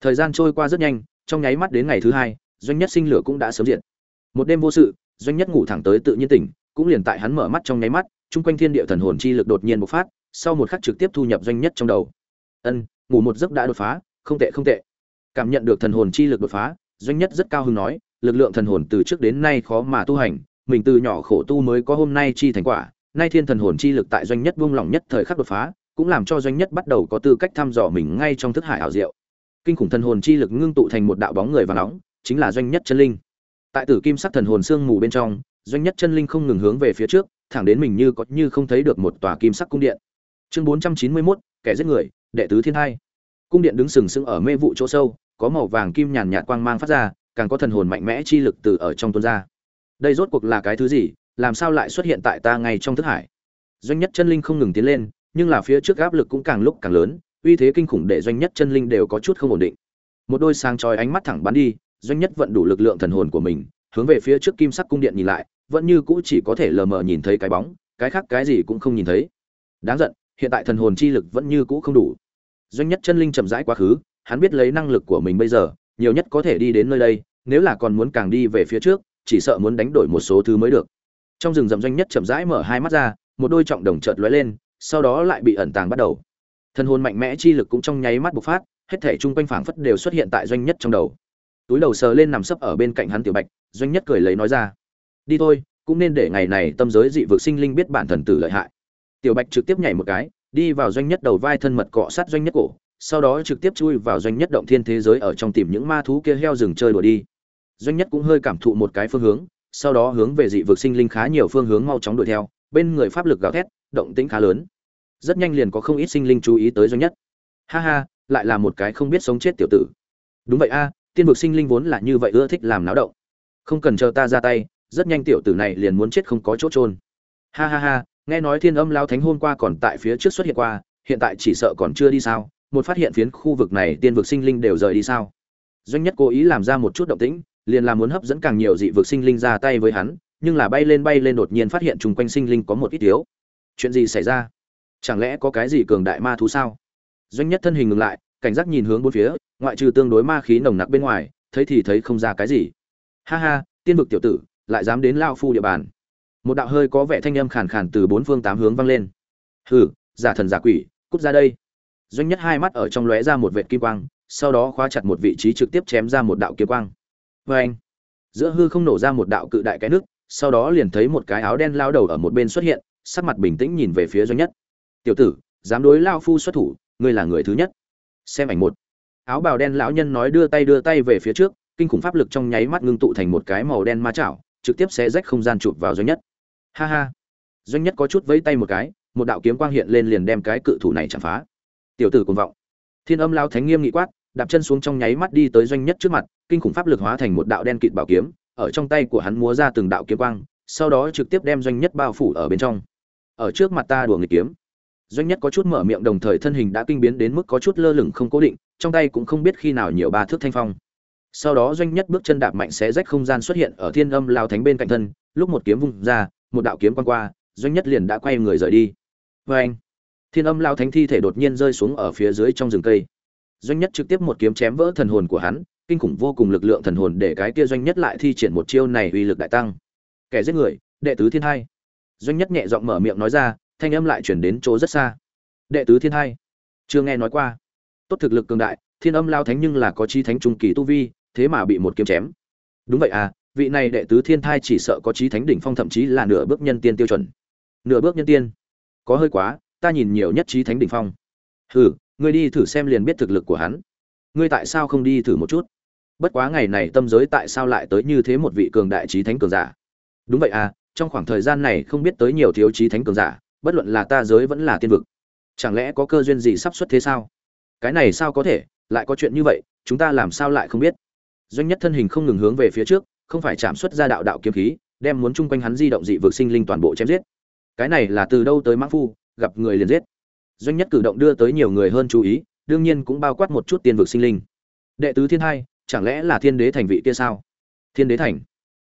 thời gian trôi qua rất nhanh, trong nháy mắt đến ngày thứ hai, doanh nhất sinh lửa cũng đã sớm diện một đêm vô sự, doanh nhất ngủ thẳng tới tự nhiên tỉnh, cũng liền tại hắn mở mắt trong nháy mắt, chung quanh thiên địa thần hồn chi lực đột nhiên bộc phát, sau một khắc trực tiếp thu nhập doanh nhất trong đầu. Ân, ngủ một giấc đã đột phá, không tệ không tệ. Cảm nhận được thần hồn chi lực đột phá, doanh nhất rất cao hứng nói, lực lượng thần hồn từ trước đến nay khó mà tu hành, mình từ nhỏ khổ tu mới có hôm nay chi thành quả, nay thiên thần hồn chi lực tại doanh nhất buông lỏng nhất thời khắc đột phá, cũng làm cho doanh nhất bắt đầu có tư cách thăm dò mình ngay trong thức hải ảo diệu kinh khủng thần hồn chi lực ngưng tụ thành một đạo bóng người và nóng chính là doanh nhất chân linh. Tại tử kim sắc thần hồn xương mù bên trong doanh nhất chân linh không ngừng hướng về phía trước thẳng đến mình như có như không thấy được một tòa kim sắc cung điện. Chương bốn trăm chín mươi 491, kẻ giết người đệ tứ thiên hai cung điện đứng sừng sững ở mê vụ chỗ sâu có màu vàng kim nhàn nhạt quang mang phát ra càng có thần hồn mạnh mẽ chi lực từ ở trong tuôn ra. Đây rốt cuộc là cái thứ gì làm sao lại xuất hiện tại ta ngay trong thức hải? Doanh nhất chân linh không ngừng tiến lên nhưng là phía trước áp lực cũng càng lúc càng lớn uy thế kinh khủng để doanh nhất chân linh đều có chút không ổn định. Một đôi sáng chói ánh mắt thẳng bắn đi, doanh nhất vận đủ lực lượng thần hồn của mình, hướng về phía trước kim sắc cung điện nhìn lại, vẫn như cũ chỉ có thể lờ mờ nhìn thấy cái bóng, cái khác cái gì cũng không nhìn thấy. Đáng giận, hiện tại thần hồn chi lực vẫn như cũ không đủ. Doanh nhất chân linh chậm rãi quá khứ, hắn biết lấy năng lực của mình bây giờ, nhiều nhất có thể đi đến nơi đây, nếu là còn muốn càng đi về phía trước, chỉ sợ muốn đánh đổi một số thứ mới được. Trong rừng rậm doanh nhất chậm rãi mở hai mắt ra, một đôi trọng đồng chợt lóe lên, sau đó lại bị ẩn tàng bắt đầu thần hồn mạnh mẽ chi lực cũng trong nháy mắt bộc phát, hết thể chung quanh phảng phất đều xuất hiện tại doanh nhất trong đầu. Túi đầu sờ lên nằm sấp ở bên cạnh hắn tiểu bạch, doanh nhất cười lấy nói ra, đi thôi, cũng nên để ngày này tâm giới dị vực sinh linh biết bản thần tử lợi hại. Tiểu bạch trực tiếp nhảy một cái, đi vào doanh nhất đầu vai thân mật cọ sát doanh nhất cổ, sau đó trực tiếp chui vào doanh nhất động thiên thế giới ở trong tìm những ma thú kia heo rừng chơi đùa đi. Doanh nhất cũng hơi cảm thụ một cái phương hướng, sau đó hướng về dị vực sinh linh khá nhiều phương hướng mau chóng đuổi theo, bên người pháp lực gào thét, động tĩnh khá lớn rất nhanh liền có không ít sinh linh chú ý tới doanh nhất. Ha ha, lại là một cái không biết sống chết tiểu tử. Đúng vậy a, tiên vực sinh linh vốn là như vậy ưa thích làm náo động. Không cần chờ ta ra tay, rất nhanh tiểu tử này liền muốn chết không có chỗ trôn ha ha ha, nghe nói thiên âm lao thánh hôm qua còn tại phía trước xuất hiện qua, hiện tại chỉ sợ còn chưa đi sao, một phát hiện phiến khu vực này tiên vực sinh linh đều rời đi sao. Doanh nhất cố ý làm ra một chút động tĩnh, liền là muốn hấp dẫn càng nhiều dị vực sinh linh ra tay với hắn, nhưng là bay lên bay lên đột nhiên phát hiện chung quanh sinh linh có một ít thiếu chuyện gì xảy ra? Chẳng lẽ có cái gì cường đại ma thú sao? Doanh nhất thân hình ngừng lại, cảnh giác nhìn hướng bốn phía, ngoại trừ tương đối ma khí nồng nặc bên ngoài, thấy thì thấy không ra cái gì. Ha ha, tiên vực tiểu tử, lại dám đến lao phu địa bàn. Một đạo hơi có vẻ thanh âm khàn khàn từ bốn phương tám hướng vang lên. Hừ, giả thần giả quỷ, cút ra đây. Doanh nhất hai mắt ở trong lóe ra một vệt kim quang, sau đó khóa chặt một vị trí trực tiếp chém ra một đạo kiếm quang. Vê anh giữa hư không nổ ra một đạo cự đại cái nước sau đó liền thấy một cái áo đen lao đầu ở một bên xuất hiện, sắc mặt bình tĩnh nhìn về phía doanh nhất tiểu tử, dám đối lao phu xuất thủ, ngươi là người thứ nhất. Xem ảnh một. Áo bào đen lão nhân nói đưa tay đưa tay về phía trước, kinh khủng pháp lực trong nháy mắt ngưng tụ thành một cái màu đen ma chảo, trực tiếp xé rách không gian chụp vào doanh nhất. Ha ha. Doanh nhất có chút vẫy tay một cái, một đạo kiếm quang hiện lên liền đem cái cự thủ này chạm phá. Tiểu tử cuồng vọng. Thiên âm lao thánh nghiêm nghị quát, đạp chân xuống trong nháy mắt đi tới doanh nhất trước mặt, kinh khủng pháp lực hóa thành một đạo đen kịt bảo kiếm, ở trong tay của hắn múa ra từng đạo kiếm quang, sau đó trực tiếp đem doanh nhất bao phủ ở bên trong. Ở trước mặt ta đùa nghịch kiếm doanh nhất có chút mở miệng đồng thời thân hình đã kinh biến đến mức có chút lơ lửng không cố định, trong tay cũng không biết khi nào nhiều ba thước thanh phong. Sau đó doanh nhất bước chân đạp mạnh xé rách không gian xuất hiện ở thiên âm lao thánh bên cạnh thân, lúc một kiếm vung ra, một đạo kiếm quan qua, doanh nhất liền đã quay người rời đi. Vê anh, thiên âm lao thánh thi thể đột nhiên rơi xuống ở phía dưới trong rừng cây. Doanh nhất trực tiếp một kiếm chém vỡ thần hồn của hắn, kinh khủng vô cùng lực lượng thần hồn để cái kia doanh nhất lại thi triển một chiêu này uy lực đại tăng. Kẻ giết người, đệ tứ thiên hai. Doanh nhất nhẹ giọng mở miệng nói ra thanh âm lại chuyển đến chỗ rất xa. Đệ tứ thiên hai. Chưa nghe nói qua. Tốt thực lực cường đại, thiên âm lao thánh nhưng là có chi thánh trung kỳ tu vi, thế mà bị một kiếm chém. Đúng vậy à vị này đệ tứ thiên thai chỉ sợ có chí thánh đỉnh phong thậm chí là nửa bước nhân tiên tiêu chuẩn. Nửa bước nhân tiên. Có hơi quá, ta nhìn nhiều nhất chí thánh đỉnh phong. Hừ, ngươi đi thử xem liền biết thực lực của hắn. Ngươi tại sao không đi thử một chút? Bất quá ngày này tâm giới tại sao lại tới như thế một vị cường đại chí thánh cường giả? Đúng vậy à trong khoảng thời gian này không biết tới nhiều thiếu chí thánh cường giả bất luận là ta giới vẫn là tiên vực. Chẳng lẽ có cơ duyên gì sắp xuất thế sao? Cái này sao có thể? Lại có chuyện như vậy, chúng ta làm sao lại không biết? Doanh nhất thân hình không ngừng hướng về phía trước, không phải chạm xuất ra đạo đạo kiếm khí, đem muốn chung quanh hắn di động dị vực sinh linh toàn bộ chém giết. Cái này là từ đâu tới mãng phu, gặp người liền giết. Doanh nhất cử động đưa tới nhiều người hơn chú ý, đương nhiên cũng bao quát một chút tiên vực sinh linh. Đệ tứ thiên hai, chẳng lẽ là thiên đế thành vị kia sao? Thiên đế thành?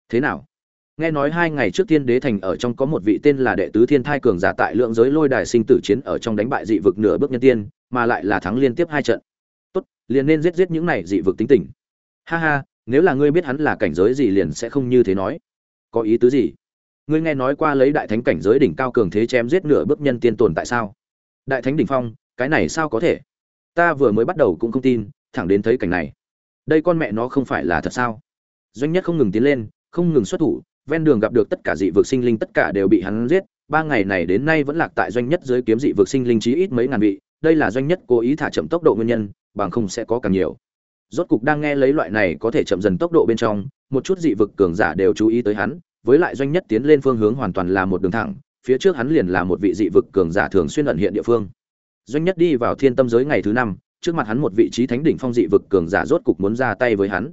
Thế nào? Nghe nói hai ngày trước thiên đế thành ở trong có một vị tên là đệ tứ thiên thai cường giả tại lượng giới lôi đài sinh tử chiến ở trong đánh bại dị vực nửa bước nhân tiên, mà lại là thắng liên tiếp hai trận. Tốt, liền nên giết giết những này dị vực tính tình. Ha ha, nếu là ngươi biết hắn là cảnh giới gì liền sẽ không như thế nói. Có ý tứ gì? Ngươi nghe nói qua lấy đại thánh cảnh giới đỉnh cao cường thế chém giết nửa bước nhân tiên tồn tại sao? Đại thánh đỉnh phong, cái này sao có thể? Ta vừa mới bắt đầu cũng không tin, thẳng đến thấy cảnh này. Đây con mẹ nó không phải là thật sao? Doanh nhất không ngừng tiến lên, không ngừng xuất thủ ven đường gặp được tất cả dị vực sinh linh tất cả đều bị hắn giết. Ba ngày này đến nay vẫn lạc tại doanh nhất dưới kiếm dị vực sinh linh chí ít mấy ngàn vị. Đây là doanh nhất cố ý thả chậm tốc độ nguyên nhân, bằng không sẽ có càng nhiều. Rốt cục đang nghe lấy loại này có thể chậm dần tốc độ bên trong, một chút dị vực cường giả đều chú ý tới hắn, với lại doanh nhất tiến lên phương hướng hoàn toàn là một đường thẳng, phía trước hắn liền là một vị dị vực cường giả thường xuyên ẩn hiện địa phương. Doanh nhất đi vào thiên tâm giới ngày thứ năm, trước mặt hắn một vị trí thánh đỉnh phong dị vực cường giả rốt cục muốn ra tay với hắn.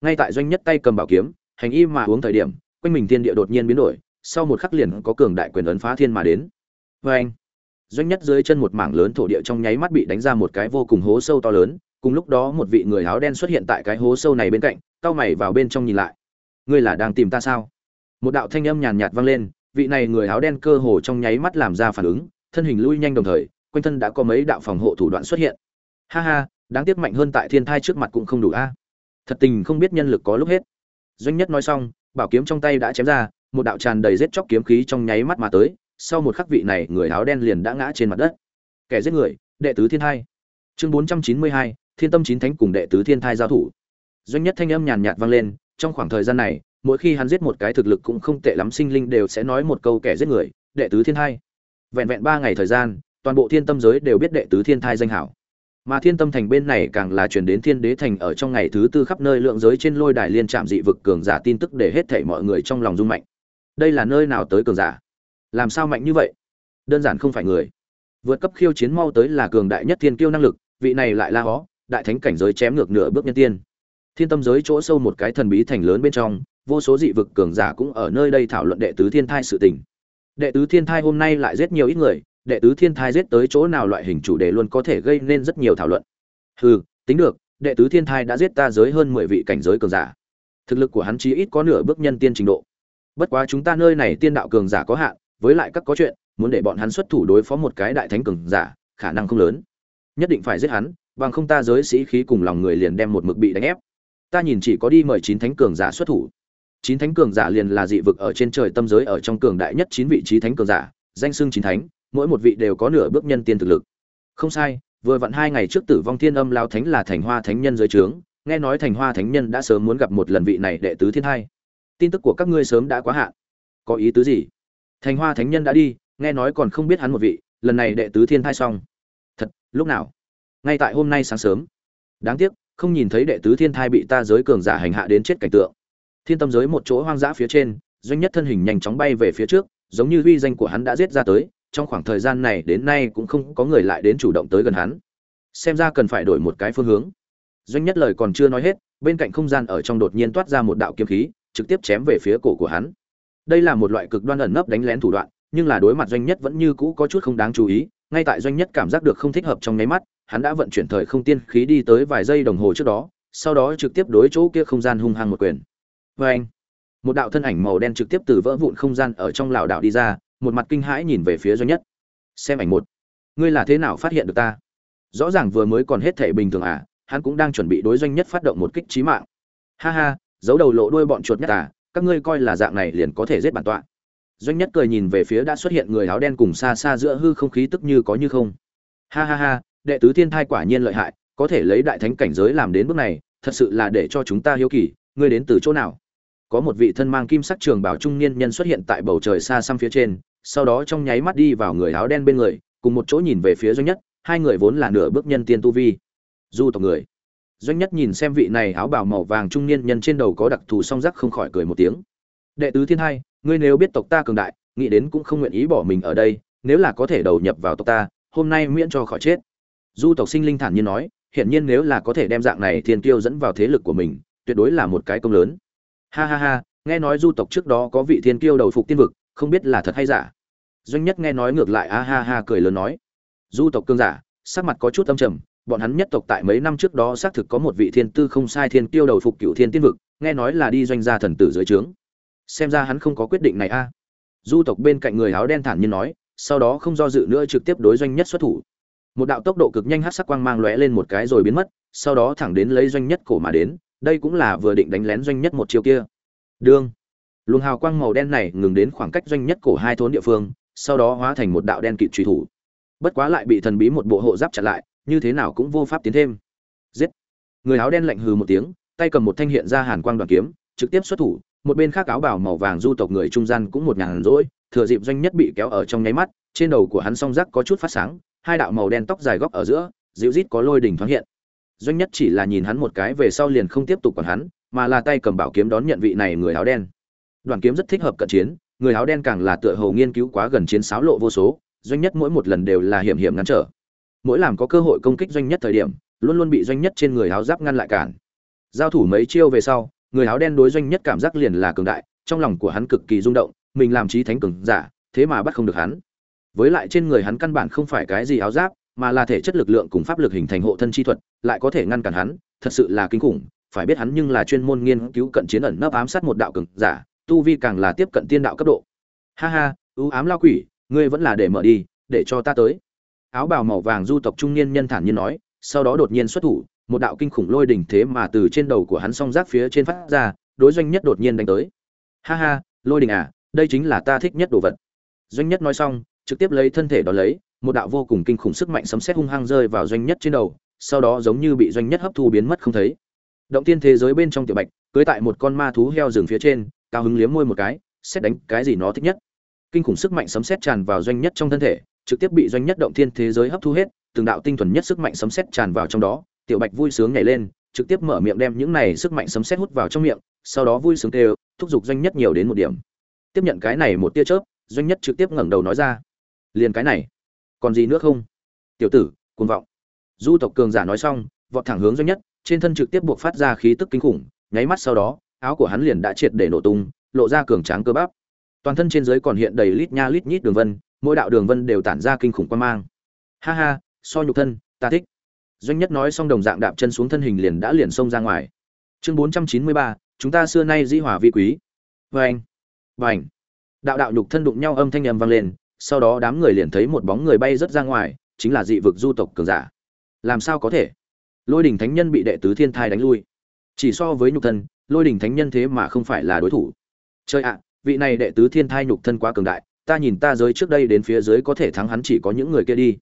Ngay tại doanh nhất tay cầm bảo kiếm, hành y mà uống thời điểm quanh mình thiên địa đột nhiên biến đổi, sau một khắc liền có cường đại quyền ấn phá thiên mà đến. Vê anh, doanh nhất dưới chân một mảng lớn thổ địa trong nháy mắt bị đánh ra một cái vô cùng hố sâu to lớn, cùng lúc đó một vị người áo đen xuất hiện tại cái hố sâu này bên cạnh, cao mày vào bên trong nhìn lại. Ngươi là đang tìm ta sao? Một đạo thanh âm nhàn nhạt vang lên, vị này người áo đen cơ hồ trong nháy mắt làm ra phản ứng, thân hình lui nhanh đồng thời, quanh thân đã có mấy đạo phòng hộ thủ đoạn xuất hiện. Ha ha, đáng tiếc mạnh hơn tại thiên thai trước mặt cũng không đủ a. Thật tình không biết nhân lực có lúc hết. Doanh nhất nói xong bảo kiếm trong tay đã chém ra, một đạo tràn đầy giết chóc kiếm khí trong nháy mắt mà tới, sau một khắc vị này, người áo đen liền đã ngã trên mặt đất. Kẻ giết người, đệ tứ thiên thai. Chương bốn trăm chín mươi hai, thiên tâm chín thánh cùng đệ tứ thiên thai giao thủ. Doanh nhất thanh âm nhàn nhạt vang lên, trong khoảng thời gian này, mỗi khi hắn giết một cái thực lực cũng không tệ lắm sinh linh đều sẽ nói một câu kẻ giết người, đệ tứ thiên thai. Vẹn vẹn ba ngày thời gian, toàn bộ thiên tâm giới đều biết đệ tứ thiên thai danh hảo mà thiên tâm thành bên này càng là chuyển đến thiên đế thành ở trong ngày thứ tư khắp nơi lượng giới trên lôi đài liên trạm dị vực cường giả tin tức để hết thảy mọi người trong lòng rung mạnh. Đây là nơi nào tới cường giả? Làm sao mạnh như vậy? Đơn giản không phải người. Vượt cấp khiêu chiến mau tới là cường đại nhất thiên kiêu năng lực, vị này lại la hó, đại thánh cảnh giới chém ngược nửa bước nhân tiên. Thiên tâm giới chỗ sâu một cái thần bí thành lớn bên trong, vô số dị vực cường giả cũng ở nơi đây thảo luận đệ tứ thiên thai sự tình. Đệ tứ thiên thai hôm nay lại giết nhiều ít người đệ tứ thiên thai giết tới chỗ nào loại hình chủ đề luôn có thể gây nên rất nhiều thảo luận. Hừ, tính được, đệ tứ thiên thai đã giết ta giới hơn mười vị cảnh giới cường giả. Thực lực của hắn chí ít có nửa bước nhân tiên trình độ. Bất quá chúng ta nơi này tiên đạo cường giả có hạn, với lại các có chuyện, muốn để bọn hắn xuất thủ đối phó một cái đại thánh cường giả, khả năng không lớn. Nhất định phải giết hắn, bằng không ta giới sĩ khí cùng lòng người liền đem một mực bị đánh ép. Ta nhìn chỉ có đi mời chín thánh cường giả xuất thủ. Chín thánh cường giả liền là dị vực ở trên trời tâm giới ở trong cường đại nhất chín vị trí thánh cường giả, danh xưng chín thánh mỗi một vị đều có nửa bước nhân tiên thực lực. Không sai, vừa vặn hai ngày trước tử vong thiên âm lao thánh là thành hoa thánh nhân dưới trướng, nghe nói thành hoa thánh nhân đã sớm muốn gặp một lần vị này đệ tứ thiên hai tin tức của các ngươi sớm đã quá hạn. Có ý tứ gì? Thành hoa thánh nhân đã đi, nghe nói còn không biết hắn một vị, lần này đệ tứ thiên thai xong. Thật, lúc nào? Ngay tại hôm nay sáng sớm. Đáng tiếc, không nhìn thấy đệ tứ thiên thai bị ta giới cường giả hành hạ đến chết cảnh tượng. Thiên tâm giới một chỗ hoang dã phía trên, doanh nhất thân hình nhanh chóng bay về phía trước, giống như uy danh của hắn đã giết ra tới trong khoảng thời gian này đến nay cũng không có người lại đến chủ động tới gần hắn. Xem ra cần phải đổi một cái phương hướng. Doanh nhất lời còn chưa nói hết, bên cạnh không gian ở trong đột nhiên toát ra một đạo kiếm khí, trực tiếp chém về phía cổ của hắn. Đây là một loại cực đoan ẩn nấp đánh lén thủ đoạn, nhưng là đối mặt doanh nhất vẫn như cũ có chút không đáng chú ý, ngay tại doanh nhất cảm giác được không thích hợp trong nháy mắt, hắn đã vận chuyển thời không tiên khí đi tới vài giây đồng hồ trước đó, sau đó trực tiếp đối chỗ kia không gian hung hăng một quyền. Vê anh một đạo thân ảnh màu đen trực tiếp từ vỡ vụn không gian ở trong lảo đảo đi ra một mặt kinh hãi nhìn về phía doanh nhất. Xem ảnh một. Ngươi là thế nào phát hiện được ta? Rõ ràng vừa mới còn hết thể bình thường à hắn cũng đang chuẩn bị đối doanh nhất phát động một kích trí mạng. Ha ha, giấu đầu lộ đuôi bọn chuột nhất à các ngươi coi là dạng này liền có thể giết bản tọa. Doanh nhất cười nhìn về phía đã xuất hiện người áo đen cùng xa xa giữa hư không khí tức như có như không. Ha ha ha, đệ tứ thiên thai quả nhiên lợi hại, có thể lấy đại thánh cảnh giới làm đến bước này, thật sự là để cho chúng ta hiếu kỳ, ngươi đến từ chỗ nào? Có một vị thân mang kim sắc trường bảo trung niên nhân xuất hiện tại bầu trời xa xăm phía trên, sau đó trong nháy mắt đi vào người áo đen bên người, cùng một chỗ nhìn về phía doanh nhất, hai người vốn là nửa bước nhân tiên tu vi. Du tộc người. Doanh nhất nhìn xem vị này áo bào màu vàng trung niên nhân trên đầu có đặc thù song giác không khỏi cười một tiếng. Đệ tứ thiên hai, ngươi nếu biết tộc ta cường đại, nghĩ đến cũng không nguyện ý bỏ mình ở đây, nếu là có thể đầu nhập vào tộc ta, hôm nay miễn cho khỏi chết. Du tộc sinh linh thản nhiên nói, hiển nhiên nếu là có thể đem dạng này thiên tiêu dẫn vào thế lực của mình, tuyệt đối là một cái công lớn ha ha ha, nghe nói du tộc trước đó có vị thiên kiêu đầu phục tiên vực, không biết là thật hay giả. Doanh nhất nghe nói ngược lại a ha ha cười lớn nói. Du tộc cương giả, sắc mặt có chút âm trầm, bọn hắn nhất tộc tại mấy năm trước đó xác thực có một vị thiên tư không sai thiên kiêu đầu phục cựu thiên tiên vực, nghe nói là đi doanh gia thần tử dưới trướng. Xem ra hắn không có quyết định này a. Du tộc bên cạnh người áo đen thản nhiên nói, sau đó không do dự nữa trực tiếp đối doanh nhất xuất thủ. Một đạo tốc độ cực nhanh hát sắc quang mang lóe lên một cái rồi biến mất, sau đó thẳng đến lấy doanh nhất cổ mà đến đây cũng là vừa định đánh lén doanh nhất một chiều kia. Đương. Luồng hào quang màu đen này ngừng đến khoảng cách doanh nhất cổ hai thốn địa phương, sau đó hóa thành một đạo đen kịt truy thủ. Bất quá lại bị thần bí một bộ hộ giáp chặn lại, như thế nào cũng vô pháp tiến thêm. Giết. Người áo đen lạnh hừ một tiếng, tay cầm một thanh hiện ra hàn quang đoàn kiếm, trực tiếp xuất thủ, một bên khác áo bảo màu vàng du tộc người trung gian cũng một ngàn rỗi, thừa dịp doanh nhất bị kéo ở trong nháy mắt, trên đầu của hắn song giác có chút phát sáng, hai đạo màu đen tóc dài góc ở giữa, dịu rít có lôi đỉnh thoáng hiện doanh nhất chỉ là nhìn hắn một cái về sau liền không tiếp tục còn hắn, mà là tay cầm bảo kiếm đón nhận vị này người áo đen. Đoàn kiếm rất thích hợp cận chiến, người áo đen càng là tựa hồ nghiên cứu quá gần chiến sáo lộ vô số, doanh nhất mỗi một lần đều là hiểm hiểm ngăn trở. Mỗi làm có cơ hội công kích doanh nhất thời điểm, luôn luôn bị doanh nhất trên người áo giáp ngăn lại cản. Giao thủ mấy chiêu về sau, người áo đen đối doanh nhất cảm giác liền là cường đại, trong lòng của hắn cực kỳ rung động, mình làm trí thánh cường giả, thế mà bắt không được hắn. Với lại trên người hắn căn bản không phải cái gì áo giáp mà là thể chất lực lượng cùng pháp lực hình thành hộ thân chi thuật, lại có thể ngăn cản hắn, thật sự là kinh khủng, phải biết hắn nhưng là chuyên môn nghiên cứu cận chiến ẩn nấp ám sát một đạo cường giả, tu vi càng là tiếp cận tiên đạo cấp độ. Ha ha, ưu ám lao quỷ, ngươi vẫn là để mở đi, để cho ta tới. Áo bào màu vàng du tộc trung niên nhân thản nhiên nói, sau đó đột nhiên xuất thủ, một đạo kinh khủng lôi đỉnh thế mà từ trên đầu của hắn song rác phía trên phát ra, đối doanh nhất đột nhiên đánh tới. Ha ha, lôi đỉnh à đây chính là ta thích nhất đồ vật. Doanh nhất nói xong, trực tiếp lấy thân thể đó lấy một đạo vô cùng kinh khủng sức mạnh sấm sét hung hăng rơi vào doanh nhất trên đầu, sau đó giống như bị doanh nhất hấp thu biến mất không thấy. Động tiên thế giới bên trong tiểu bạch, cưới tại một con ma thú heo rừng phía trên, cao hứng liếm môi một cái, xét đánh cái gì nó thích nhất. Kinh khủng sức mạnh sấm sét tràn vào doanh nhất trong thân thể, trực tiếp bị doanh nhất động thiên thế giới hấp thu hết, từng đạo tinh thuần nhất sức mạnh sấm sét tràn vào trong đó, tiểu bạch vui sướng nhảy lên, trực tiếp mở miệng đem những này sức mạnh sấm sét hút vào trong miệng, sau đó vui sướng kêu, thúc giục doanh nhất nhiều đến một điểm. Tiếp nhận cái này một tia chớp, doanh nhất trực tiếp ngẩng đầu nói ra, liền cái này còn gì nữa không? Tiểu tử, cuồng vọng. Du tộc cường giả nói xong, vọt thẳng hướng doanh nhất, trên thân trực tiếp buộc phát ra khí tức kinh khủng, nháy mắt sau đó, áo của hắn liền đã triệt để nổ tung, lộ ra cường tráng cơ bắp. Toàn thân trên dưới còn hiện đầy lít nha lít nhít đường vân, mỗi đạo đường vân đều tản ra kinh khủng quan mang. Ha ha, so nhục thân, ta thích. Doanh nhất nói xong đồng dạng đạp chân xuống thân hình liền đã liền xông ra ngoài. Chương bốn trăm chín mươi ba, chúng ta xưa nay dĩ hòa vi quý. Vê anh vành đạo đạo nhục thân đụng nhau âm thanh âm vang lên sau đó đám người liền thấy một bóng người bay rất ra ngoài, chính là dị vực du tộc cường giả. Làm sao có thể? Lôi đỉnh thánh nhân bị đệ tứ thiên thai đánh lui. Chỉ so với nhục thân, lôi đỉnh thánh nhân thế mà không phải là đối thủ. Chơi ạ, vị này đệ tứ thiên thai nhục thân quá cường đại, ta nhìn ta giới trước đây đến phía dưới có thể thắng hắn chỉ có những người kia đi.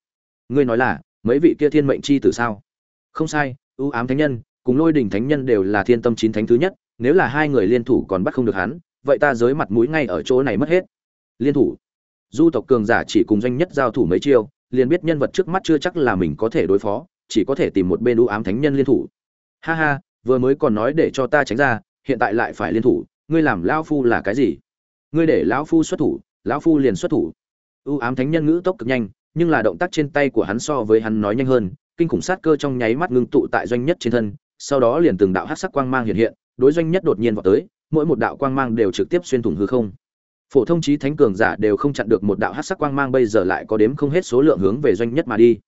Ngươi nói là, mấy vị kia thiên mệnh chi tử sao? Không sai, ưu ám thánh nhân, cùng lôi đỉnh thánh nhân đều là thiên tâm chín thánh thứ nhất, nếu là hai người liên thủ còn bắt không được hắn, vậy ta giới mặt mũi ngay ở chỗ này mất hết. Liên thủ? Du tộc cường giả chỉ cùng doanh nhất giao thủ mấy chiêu, liền biết nhân vật trước mắt chưa chắc là mình có thể đối phó, chỉ có thể tìm một bên ưu ám thánh nhân liên thủ. Ha ha, vừa mới còn nói để cho ta tránh ra, hiện tại lại phải liên thủ, ngươi làm lão phu là cái gì? Ngươi để lão phu xuất thủ, lão phu liền xuất thủ. Ưu ám thánh nhân ngữ tốc cực nhanh, nhưng là động tác trên tay của hắn so với hắn nói nhanh hơn, kinh khủng sát cơ trong nháy mắt ngưng tụ tại doanh nhất trên thân, sau đó liền từng đạo hắc sắc quang mang hiện hiện, đối doanh nhất đột nhiên vào tới, mỗi một đạo quang mang đều trực tiếp xuyên thủng hư không phổ thông trí thánh cường giả đều không chặn được một đạo hắc sắc quang mang, bây giờ lại có đếm không hết số lượng hướng về doanh nhất mà đi.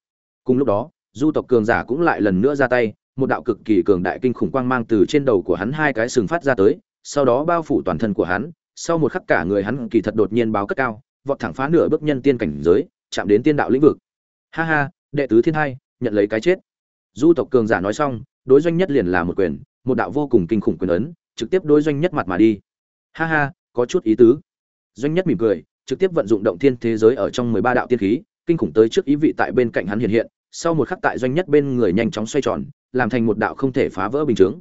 Cùng lúc đó, du tộc cường giả cũng lại lần nữa ra tay, một đạo cực kỳ cường đại kinh khủng quang mang từ trên đầu của hắn hai cái sừng phát ra tới, sau đó bao phủ toàn thân của hắn, sau một khắc cả người hắn kỳ thật đột nhiên báo cất cao, vọt thẳng phá nửa bước nhân tiên cảnh giới, chạm đến tiên đạo lĩnh vực. Ha ha, đệ tứ thiên hai, nhận lấy cái chết. Du tộc cường giả nói xong, đối doanh nhất liền là một quyền, một đạo vô cùng kinh khủng quyền ấn, trực tiếp đối doanh nhất mặt mà đi. Ha ha, có chút ý tứ doanh nhất mỉm cười, trực tiếp vận dụng động thiên thế giới ở trong mười ba đạo tiên khí, kinh khủng tới trước ý vị tại bên cạnh hắn hiện hiện, sau một khắc tại doanh nhất bên người nhanh chóng xoay tròn, làm thành một đạo không thể phá vỡ bình chướng.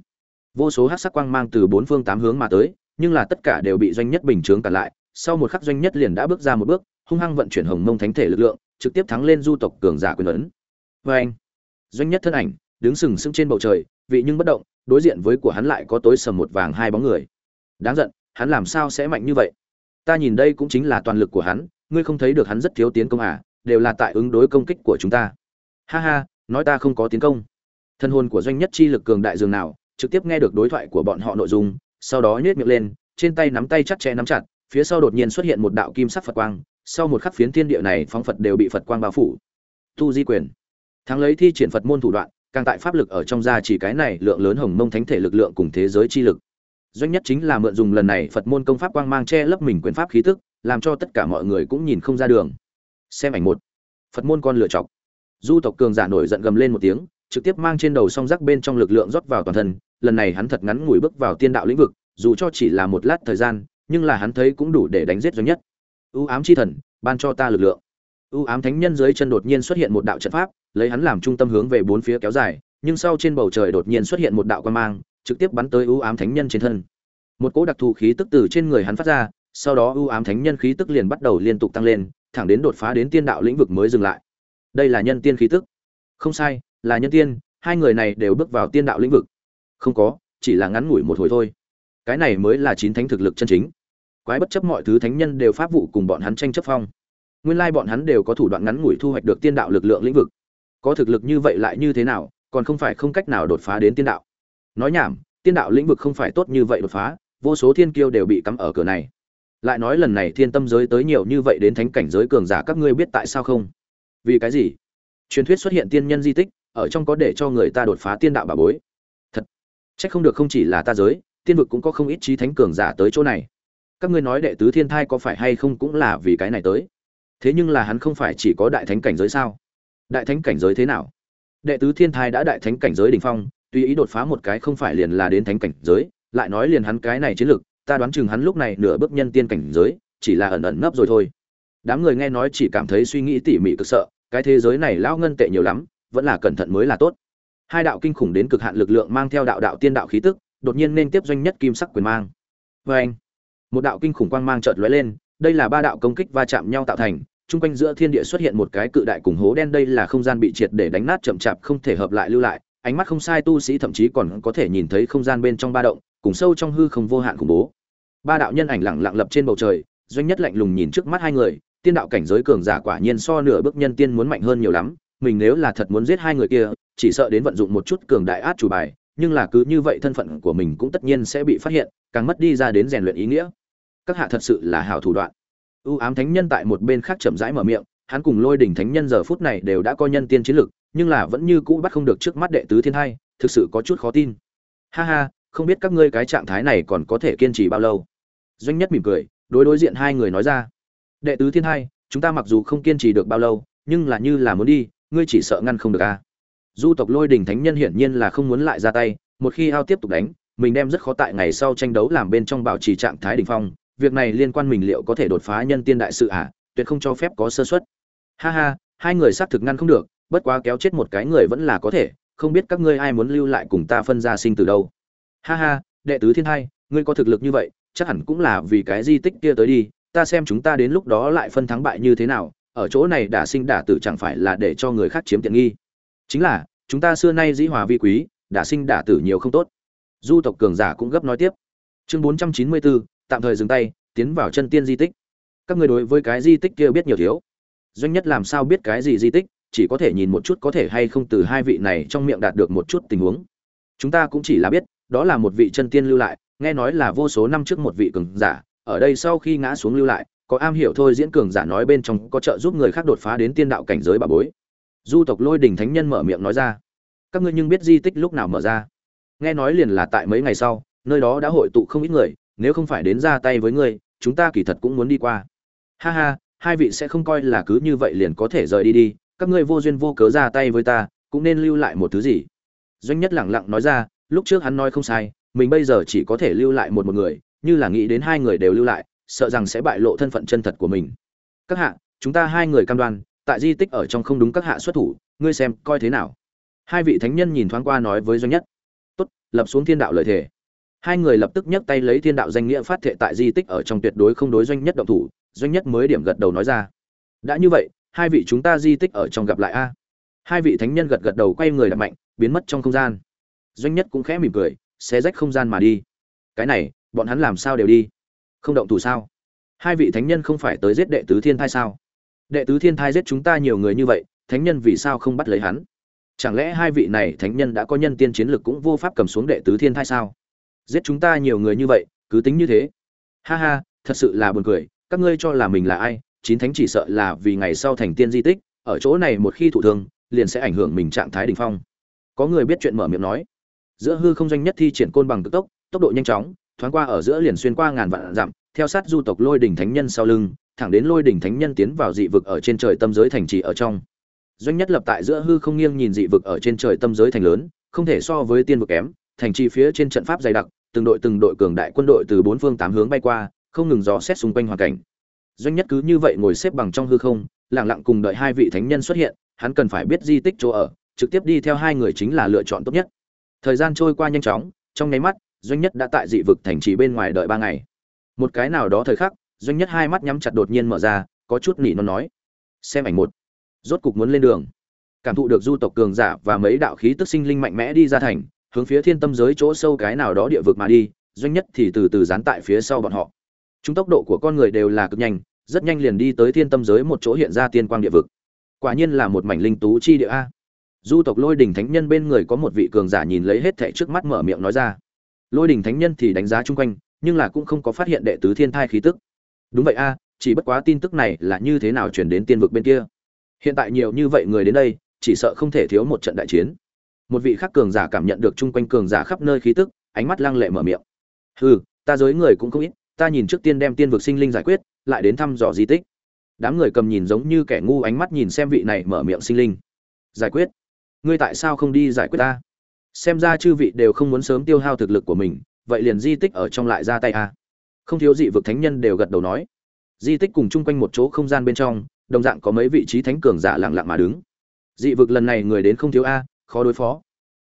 Vô số hắc sắc quang mang từ bốn phương tám hướng mà tới, nhưng là tất cả đều bị doanh nhất bình chướng cản lại, sau một khắc doanh nhất liền đã bước ra một bước, hung hăng vận chuyển hồng mông thánh thể lực lượng, trực tiếp thắng lên du tộc cường giả quyền ấn. Vê anh doanh nhất thân ảnh, đứng sừng sững trên bầu trời, vị nhưng bất động, đối diện với của hắn lại có tối sầm một vàng hai bóng người. Đáng giận, hắn làm sao sẽ mạnh như vậy? Ta nhìn đây cũng chính là toàn lực của hắn, ngươi không thấy được hắn rất thiếu tiến công à đều là tại ứng đối công kích của chúng ta. Ha ha, nói ta không có tiến công. Thân hồn của doanh nhất chi lực cường đại dường nào, trực tiếp nghe được đối thoại của bọn họ nội dung, sau đó nhếch miệng lên, trên tay nắm tay chặt chẽ nắm chặt, phía sau đột nhiên xuất hiện một đạo kim sắc phật quang, sau một khắc phiến thiên địa này phóng phật đều bị phật quang bao phủ. Tu di quyền. Thắng lấy thi triển phật môn thủ đoạn, càng tại pháp lực ở trong gia chỉ cái này lượng lớn hồng mông thánh thể lực lượng cùng thế giới chi lực doanh nhất chính là mượn dùng lần này phật môn công pháp quang mang che lấp mình quyền pháp khí tức, làm cho tất cả mọi người cũng nhìn không ra đường. Xem ảnh một. Phật môn con lựa chọc. Du tộc cường giả nổi giận gầm lên một tiếng, trực tiếp mang trên đầu song rắc bên trong lực lượng rót vào toàn thân, lần này hắn thật ngắn ngủi bước vào tiên đạo lĩnh vực, dù cho chỉ là một lát thời gian, nhưng là hắn thấy cũng đủ để đánh giết doanh nhất. Ưu ám chi thần, ban cho ta lực lượng. Ưu ám thánh nhân dưới chân đột nhiên xuất hiện một đạo trận pháp, lấy hắn làm trung tâm hướng về bốn phía kéo dài, nhưng sau trên bầu trời đột nhiên xuất hiện một đạo quan mang trực tiếp bắn tới ưu ám thánh nhân trên thân. Một cỗ đặc thù khí tức từ trên người hắn phát ra, sau đó ưu ám thánh nhân khí tức liền bắt đầu liên tục tăng lên, thẳng đến đột phá đến tiên đạo lĩnh vực mới dừng lại. Đây là nhân tiên khí tức. Không sai, là nhân tiên, hai người này đều bước vào tiên đạo lĩnh vực. Không có, chỉ là ngắn ngủi một hồi thôi. Cái này mới là chín thánh thực lực chân chính. Quái bất chấp mọi thứ thánh nhân đều pháp vụ cùng bọn hắn tranh chấp phong. Nguyên lai bọn hắn đều có thủ đoạn ngắn ngủi thu hoạch được tiên đạo lực lượng lĩnh vực. Có thực lực như vậy lại như thế nào, còn không phải không cách nào đột phá đến tiên đạo nói nhảm, tiên đạo lĩnh vực không phải tốt như vậy đột phá, vô số thiên kiêu đều bị cắm ở cửa này. Lại nói lần này thiên tâm giới tới nhiều như vậy đến thánh cảnh giới cường giả, các ngươi biết tại sao không? Vì cái gì? Truyền thuyết xuất hiện tiên nhân di tích, ở trong có để cho người ta đột phá tiên đạo bà bối. Thật. Trách không được không chỉ là ta giới, tiên vực cũng có không ít trí thánh cường giả tới chỗ này. Các ngươi nói đệ tứ thiên thai có phải hay không cũng là vì cái này tới. Thế nhưng là hắn không phải chỉ có đại thánh cảnh giới sao? Đại thánh cảnh giới thế nào? Đệ tứ thiên thai đã đại thánh cảnh giới đ ỉ n h phong tuy ý đột phá một cái không phải liền là đến thánh cảnh giới, lại nói liền hắn cái này chiến lược, ta đoán chừng hắn lúc này nửa bước nhân tiên cảnh giới, chỉ là ẩn ẩn nấp rồi thôi. Đám người nghe nói chỉ cảm thấy suy nghĩ tỉ mỉ cực sợ, cái thế giới này lão ngân tệ nhiều lắm, vẫn là cẩn thận mới là tốt. Hai đạo kinh khủng đến cực hạn lực lượng mang theo đạo đạo tiên đạo khí tức, đột nhiên nên tiếp doanh nhất kim sắc quyền mang. Và anh, một đạo kinh khủng quang mang chợt lóe lên, đây là ba đạo công kích va chạm nhau tạo thành trung quanh giữa thiên địa xuất hiện một cái cự đại cùng hố đen, đây là không gian bị triệt để đánh nát chậm chạp không thể hợp lại lưu lại ánh mắt không sai tu sĩ thậm chí còn có thể nhìn thấy không gian bên trong ba động, cùng sâu trong hư không vô hạn khủng bố. Ba đạo nhân ảnh lặng lặng lập trên bầu trời, doanh nhất lạnh lùng nhìn trước mắt hai người, tiên đạo cảnh giới cường giả quả nhiên so nửa bước nhân tiên muốn mạnh hơn nhiều lắm, mình nếu là thật muốn giết hai người kia, chỉ sợ đến vận dụng một chút cường đại át chủ bài, nhưng là cứ như vậy thân phận của mình cũng tất nhiên sẽ bị phát hiện, càng mất đi ra đến rèn luyện ý nghĩa. Các hạ thật sự là hảo thủ đoạn. U ám thánh nhân tại một bên khác chậm rãi mở miệng, hắn cùng lôi đỉnh thánh nhân giờ phút này đều đã có nhân tiên chiến lực nhưng là vẫn như cũ bắt không được trước mắt đệ tứ thiên hai thực sự có chút khó tin ha ha không biết các ngươi cái trạng thái này còn có thể kiên trì bao lâu doanh nhất mỉm cười đối đối diện hai người nói ra đệ tứ thiên hai chúng ta mặc dù không kiên trì được bao lâu nhưng là như là muốn đi ngươi chỉ sợ ngăn không được a à. du tộc lôi đình thánh nhân hiển nhiên là không muốn lại ra tay một khi ao tiếp tục đánh mình đem rất khó tại ngày sau tranh đấu làm bên trong bảo trì trạng thái đỉnh phong việc này liên quan mình liệu có thể đột phá nhân tiên đại sự à, tuyệt không cho phép có sơ suất. Ha ha, hai người xác thực ngăn không được, bất quá kéo chết một cái người vẫn là có thể, không biết các ngươi ai muốn lưu lại cùng ta phân ra sinh từ đâu. Ha ha, đệ tứ thiên hai, ngươi có thực lực như vậy, chắc hẳn cũng là vì cái di tích kia tới đi, ta xem chúng ta đến lúc đó lại phân thắng bại như thế nào, ở chỗ này đả sinh đả tử chẳng phải là để cho người khác chiếm tiện nghi. Chính là, chúng ta xưa nay dĩ hòa vi quý, đả sinh đả tử nhiều không tốt. Du tộc cường giả cũng gấp nói tiếp. Chương 494, tạm thời dừng tay tiến vào chân tiên di tích các người đối với cái di tích kia biết nhiều thiếu doanh nhất làm sao biết cái gì di tích chỉ có thể nhìn một chút có thể hay không từ hai vị này trong miệng đạt được một chút tình huống. Chúng ta cũng chỉ là biết, đó là một vị chân tiên lưu lại, nghe nói là vô số năm trước một vị cường giả, ở đây sau khi ngã xuống lưu lại, có am hiểu thôi diễn cường giả nói bên trong có trợ giúp người khác đột phá đến tiên đạo cảnh giới bà bối. Du tộc lôi đình thánh nhân mở miệng nói ra. Các ngươi nhưng biết di tích lúc nào mở ra? Nghe nói liền là tại mấy ngày sau, nơi đó đã hội tụ không ít người, nếu không phải đến ra tay với ngươi, chúng ta kỳ thật cũng muốn đi qua. Ha ha, hai vị sẽ không coi là cứ như vậy liền có thể rời đi đi các ngươi vô duyên vô cớ ra tay với ta, cũng nên lưu lại một thứ gì? Doanh nhất lẳng lặng nói ra, lúc trước hắn nói không sai, mình bây giờ chỉ có thể lưu lại một một người, như là nghĩ đến hai người đều lưu lại, sợ rằng sẽ bại lộ thân phận chân thật của mình. Các hạ, chúng ta hai người cam đoan, tại di tích ở trong không đúng các hạ xuất thủ, ngươi xem coi thế nào? Hai vị thánh nhân nhìn thoáng qua nói với doanh nhất. Tốt, lập xuống thiên đạo lợi thể hai người lập tức nhấc tay lấy thiên đạo danh nghĩa phát thệ tại di tích ở trong tuyệt đối không đối doanh nhất động thủ, doanh nhất mới điểm gật đầu nói ra. Đã như vậy hai vị chúng ta di tích ở trong gặp lại a. Hai vị thánh nhân gật gật đầu quay người đập mạnh, biến mất trong không gian. Doanh nhất cũng khẽ mỉm cười, xé rách không gian mà đi. Cái này, bọn hắn làm sao đều đi? Không động thủ sao? Hai vị thánh nhân không phải tới giết đệ tứ thiên thai sao? Đệ tứ thiên thai giết chúng ta nhiều người như vậy, thánh nhân vì sao không bắt lấy hắn? Chẳng lẽ hai vị này thánh nhân đã có nhân tiên chiến lực cũng vô pháp cầm xuống đệ tứ thiên thai sao? Giết chúng ta nhiều người như vậy, cứ tính như thế. Ha ha, thật sự là buồn cười, các ngươi cho là mình là ai chín thánh chỉ sợ là vì ngày sau thành tiên di tích, ở chỗ này một khi thụ thương, liền sẽ ảnh hưởng mình trạng thái đ ỉ n h phong. Có người biết chuyện mở miệng nói, giữa hư không doanh nhất thi triển côn bằng cực tốc tốc độ nhanh chóng, thoáng qua ở giữa liền xuyên qua ngàn vạn dặm, theo sát du tộc lôi đỉnh thánh nhân sau lưng, thẳng đến lôi đỉnh thánh nhân tiến vào dị vực ở trên trời tâm giới thành trì ở trong. Doanh nhất lập tại giữa hư không nghiêng nhìn dị vực ở trên trời tâm giới thành lớn, không thể so với tiên vực kém, thành trì phía trên trận pháp dày đặc, từng đội từng đội cường đại quân đội từ bốn phương tám hướng bay qua, không ngừng dò xét xung quanh hoàn cảnh doanh nhất cứ như vậy ngồi xếp bằng trong hư không, lặng lặng cùng đợi hai vị thánh nhân xuất hiện, hắn cần phải biết di tích chỗ ở, trực tiếp đi theo hai người chính là lựa chọn tốt nhất. Thời gian trôi qua nhanh chóng, trong nháy mắt, doanh nhất đã tại dị vực thành trì bên ngoài đợi ba ngày. Một cái nào đó thời khắc, doanh nhất hai mắt nhắm chặt đột nhiên mở ra, có chút nỉ nó nói, xem ảnh một. Rốt cục muốn lên đường. Cảm thụ được du tộc cường giả và mấy đạo khí tức sinh linh mạnh mẽ đi ra thành, hướng phía thiên tâm giới chỗ sâu cái nào đó địa vực mà đi, doanh nhất thì từ từ dán tại phía sau bọn họ chúng tốc độ của con người đều là cực nhanh, rất nhanh liền đi tới thiên tâm giới một chỗ hiện ra tiên quang địa vực. Quả nhiên là một mảnh linh tú chi địa a. Du tộc lôi đình thánh nhân bên người có một vị cường giả nhìn lấy hết thệ trước mắt mở miệng nói ra. Lôi đình thánh nhân thì đánh giá chung quanh, nhưng là cũng không có phát hiện đệ tứ thiên thai khí tức. Đúng vậy a, chỉ bất quá tin tức này là như thế nào chuyển đến tiên vực bên kia? Hiện tại nhiều như vậy người đến đây, chỉ sợ không thể thiếu một trận đại chiến. Một vị khắc cường giả cảm nhận được chung quanh cường giả khắp nơi khí tức, ánh mắt lăng lệ mở miệng. Hừ, ta giới người cũng không ít ta nhìn trước tiên đem tiên vực sinh linh giải quyết, lại đến thăm dò di tích. Đám người cầm nhìn giống như kẻ ngu ánh mắt nhìn xem vị này mở miệng sinh linh. Giải quyết? Ngươi tại sao không đi giải quyết ta? Xem ra chư vị đều không muốn sớm tiêu hao thực lực của mình, vậy liền di tích ở trong lại ra tay a không thiếu dị vực thánh nhân đều gật đầu nói. Di tích cùng chung quanh một chỗ không gian bên trong, đồng dạng có mấy vị trí thánh cường giả lặng lặng mà đứng. Dị vực lần này người đến không thiếu a, khó đối phó.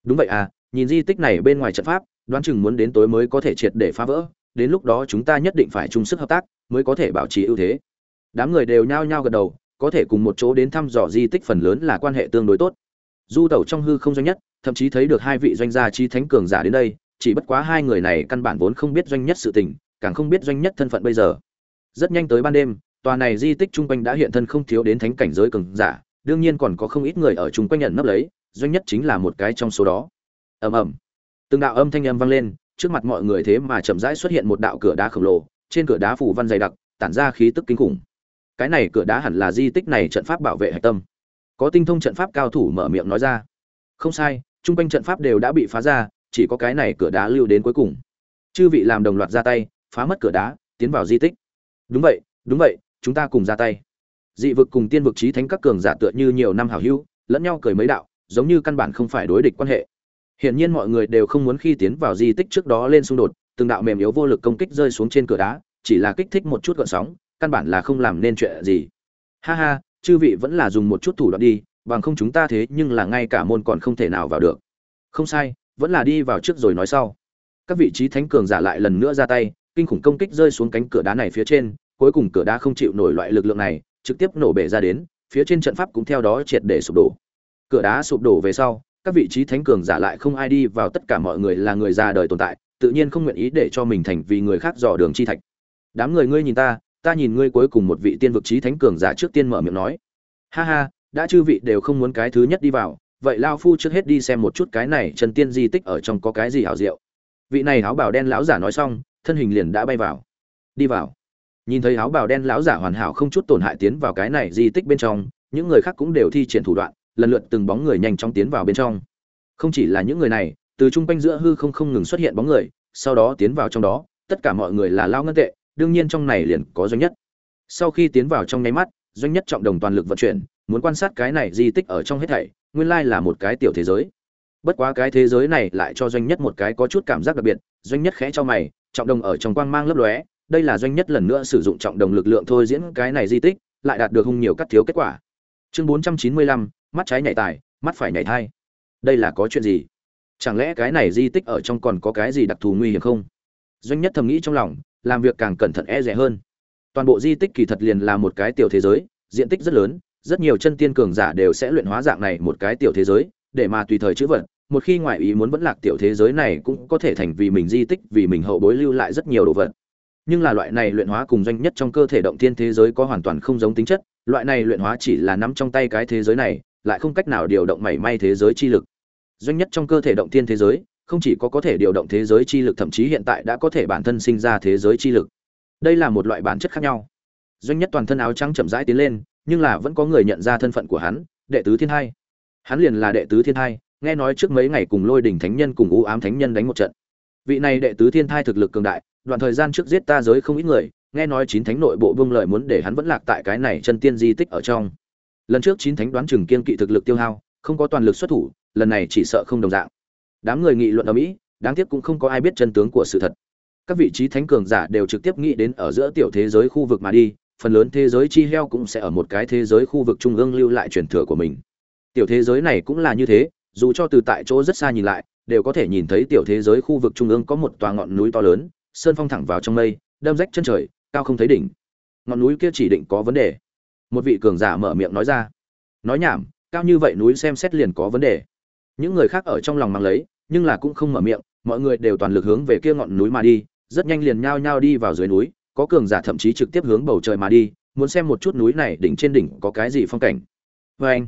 Đúng vậy à nhìn di tích này bên ngoài trận pháp, đoán chừng muốn đến tối mới có thể triệt để phá vỡ đến lúc đó chúng ta nhất định phải chung sức hợp tác, mới có thể bảo trì ưu thế. Đám người đều nhao nhao gật đầu, có thể cùng một chỗ đến thăm dò di tích phần lớn là quan hệ tương đối tốt. Du tẩu trong hư không doanh nhất, thậm chí thấy được hai vị doanh gia chi thánh cường giả đến đây, chỉ bất quá hai người này căn bản vốn không biết doanh nhất sự tình, càng không biết doanh nhất thân phận bây giờ. Rất nhanh tới ban đêm, tòa này di tích trung quanh đã hiện thân không thiếu đến thánh cảnh giới cường giả, đương nhiên còn có không ít người ở chung quanh nhận nấp lấy, doanh nhất chính là một cái trong số đó. Ầm ầm. Từng đạo âm thanh âm vang lên trước mặt mọi người thế mà chậm rãi xuất hiện một đạo cửa đá khổng lồ, trên cửa đá phủ văn dày đặc, tản ra khí tức kinh khủng. Cái này cửa đá hẳn là di tích này trận pháp bảo vệ hải tâm. Có tinh thông trận pháp cao thủ mở miệng nói ra. Không sai trung quanh trận pháp đều đã bị phá ra, chỉ có cái này cửa đá lưu đến cuối cùng. Chư vị làm đồng loạt ra tay, phá mất cửa đá, tiến vào di tích. Đúng vậy đúng vậy, chúng ta cùng ra tay. Dị vực cùng tiên vực chí thánh các cường giả tựa như nhiều năm hảo hữu, lẫn nhau cười mấy đạo, giống như căn bản không phải đối địch quan hệ hiển nhiên mọi người đều không muốn khi tiến vào di tích trước đó lên xung đột, từng đạo mềm yếu vô lực công kích rơi xuống trên cửa đá, chỉ là kích thích một chút gợn sóng, căn bản là không làm nên chuyện gì. Ha ha, chư vị vẫn là dùng một chút thủ đoạn đi, bằng không chúng ta thế nhưng là ngay cả môn còn không thể nào vào được. Không sai, vẫn là đi vào trước rồi nói sau. Các vị trí thánh cường giả lại lần nữa ra tay, kinh khủng công kích rơi xuống cánh cửa đá này phía trên, cuối cùng cửa đá không chịu nổi loại lực lượng này, trực tiếp nổ bể ra đến, phía trên trận pháp cũng theo đó triệt để sụp đổ. Cửa đá sụp đổ về sau các vị trí thánh cường giả lại không ai đi vào tất cả mọi người là người già đời tồn tại, tự nhiên không nguyện ý để cho mình thành vì người khác dò đường chi thạch. Đám người ngươi nhìn ta ta nhìn ngươi cuối cùng một vị tiên vực trí thánh cường giả trước tiên mở miệng nói. Ha ha, đã chư vị đều không muốn cái thứ nhất đi vào, vậy lao phu trước hết đi xem một chút cái này trần tiên di tích ở trong có cái gì hảo diệu. Vị này áo bào đen lão giả nói xong, thân hình liền đã bay vào. Đi vào. Nhìn thấy áo bào đen lão giả hoàn hảo không chút tổn hại tiến vào cái này di tích bên trong, những người khác cũng đều thi triển thủ đoạn lần lượt từng bóng người nhanh chóng tiến vào bên trong. Không chỉ là những người này, từ trung quanh giữa hư không không ngừng xuất hiện bóng người, sau đó tiến vào trong đó, tất cả mọi người là lao ngân tệ, đương nhiên trong này liền có doanh nhất. Sau khi tiến vào trong nháy mắt, doanh nhất trọng đồng toàn lực vận chuyển, muốn quan sát cái này di tích ở trong hết thảy, nguyên lai là một cái tiểu thế giới. Bất quá cái thế giới này lại cho doanh nhất một cái có chút cảm giác đặc biệt, doanh nhất khẽ cho mày, trọng đồng ở trong quang mang lấp lóe, đây là doanh nhất lần nữa sử dụng trọng đồng lực lượng thôi diễn cái này di tích, lại đạt được hung nhiều cắt thiếu kết quả. Chương bốn trăm chín mươi lăm mắt trái nhảy tài, mắt phải nhảy thai. Đây là có chuyện gì? Chẳng lẽ cái này di tích ở trong còn có cái gì đặc thù nguy hiểm không? Doanh nhất thầm nghĩ trong lòng, làm việc càng cẩn thận e rẻ hơn. Toàn bộ di tích kỳ thật liền là một cái tiểu thế giới, diện tích rất lớn, rất nhiều chân tiên cường giả đều sẽ luyện hóa dạng này một cái tiểu thế giới, để mà tùy thời chữ vật. Một khi ngoại ý muốn vẫn lạc tiểu thế giới này cũng có thể thành vì mình di tích, vì mình hậu bối lưu lại rất nhiều đồ vật. Nhưng là loại này luyện hóa cùng doanh nhất trong cơ thể động thiên thế giới có hoàn toàn không giống tính chất. Loại này luyện hóa chỉ là nắm trong tay cái thế giới này lại không cách nào điều động mảy may thế giới chi lực. Doanh nhất trong cơ thể động thiên thế giới, không chỉ có có thể điều động thế giới chi lực, thậm chí hiện tại đã có thể bản thân sinh ra thế giới chi lực. Đây là một loại bản chất khác nhau. Doanh nhất toàn thân áo trắng chậm rãi tiến lên, nhưng là vẫn có người nhận ra thân phận của hắn, đệ tứ thiên hai. Hắn liền là đệ tứ thiên hai, nghe nói trước mấy ngày cùng lôi đỉnh thánh nhân cùng u ám thánh nhân đánh một trận. Vị này đệ tứ thiên thai thực lực cường đại, đoạn thời gian trước giết ta giới không ít người, nghe nói chín thánh nội bộ vương lợi muốn để hắn vẫn lạc tại cái này chân tiên di tích ở trong lần trước chín thánh đoán chừng kiên kỵ thực lực tiêu hao, không có toàn lực xuất thủ, lần này chỉ sợ không đồng dạng. Đám người nghị luận ở mỹ, đáng tiếc cũng không có ai biết chân tướng của sự thật. Các vị trí thánh cường giả đều trực tiếp nghĩ đến ở giữa tiểu thế giới khu vực mà đi, phần lớn thế giới chi heo cũng sẽ ở một cái thế giới khu vực trung ương lưu lại truyền thừa của mình. Tiểu thế giới này cũng là như thế, dù cho từ tại chỗ rất xa nhìn lại, đều có thể nhìn thấy tiểu thế giới khu vực trung ương có một tòa ngọn núi to lớn, sơn phong thẳng vào trong mây, đâm rách chân trời, cao không thấy đỉnh. Ngọn núi kia chỉ định có vấn đề một vị cường giả mở miệng nói ra. Nói nhảm, cao như vậy núi xem xét liền có vấn đề. Những người khác ở trong lòng mang lấy, nhưng là cũng không mở miệng, mọi người đều toàn lực hướng về kia ngọn núi mà đi, rất nhanh liền nhao nhao đi vào dưới núi, có cường giả thậm chí trực tiếp hướng bầu trời mà đi, muốn xem một chút núi này đỉnh trên đỉnh có cái gì phong cảnh. Vê anh,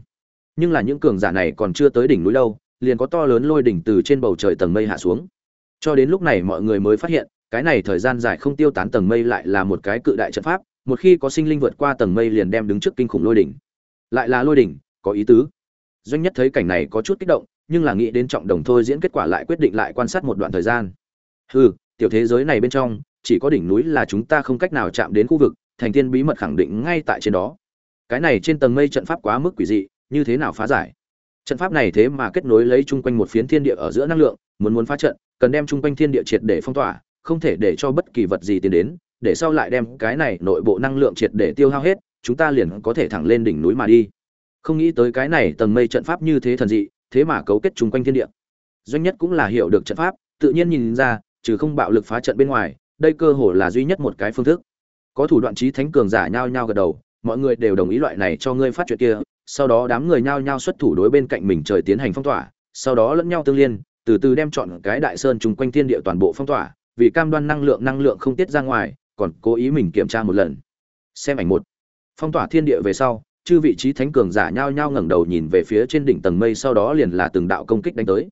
nhưng là những cường giả này còn chưa tới đỉnh núi đâu, liền có to lớn lôi đỉnh từ trên bầu trời tầng mây hạ xuống. Cho đến lúc này mọi người mới phát hiện, cái này thời gian dài không tiêu tán tầng mây lại là một cái cự đại trận pháp một khi có sinh linh vượt qua tầng mây liền đem đứng trước kinh khủng lôi đỉnh. Lại là lôi đỉnh, có ý tứ. Doanh nhất thấy cảnh này có chút kích động, nhưng là nghĩ đến trọng đồng thôi diễn kết quả lại quyết định lại quan sát một đoạn thời gian. Hừ, tiểu thế giới này bên trong, chỉ có đỉnh núi là chúng ta không cách nào chạm đến khu vực, thành tiên bí mật khẳng định ngay tại trên đó. Cái này trên tầng mây trận pháp quá mức quỷ dị, như thế nào phá giải? Trận pháp này thế mà kết nối lấy chung quanh một phiến thiên địa ở giữa năng lượng, muốn muốn phá trận, cần đem chung quanh thiên địa triệt để phong tỏa, không thể để cho bất kỳ vật gì tiến đến để sau lại đem cái này nội bộ năng lượng triệt để tiêu hao hết, chúng ta liền có thể thẳng lên đỉnh núi mà đi. Không nghĩ tới cái này tầng mây trận pháp như thế thần dị, thế mà cấu kết chung quanh thiên địa. Doanh nhất cũng là hiểu được trận pháp, tự nhiên nhìn ra, trừ không bạo lực phá trận bên ngoài, đây cơ hồ là duy nhất một cái phương thức. Có thủ đoạn trí thánh cường giả nhao nhao gật đầu, mọi người đều đồng ý loại này cho ngươi phát chuyện kia, sau đó đám người nhao nhao xuất thủ đối bên cạnh mình trời tiến hành phong tỏa, sau đó lẫn nhau tương liên, từ từ đem chọn cái đại sơn chung quanh thiên địa toàn bộ phong tỏa, vì cam đoan năng lượng năng lượng không tiết ra ngoài còn cố ý mình kiểm tra một lần. Xem ảnh một. Phong tỏa thiên địa về sau, chư vị trí thánh cường giả nhao nhao ngẩng đầu nhìn về phía trên đỉnh tầng mây sau đó liền là từng đạo công kích đánh tới.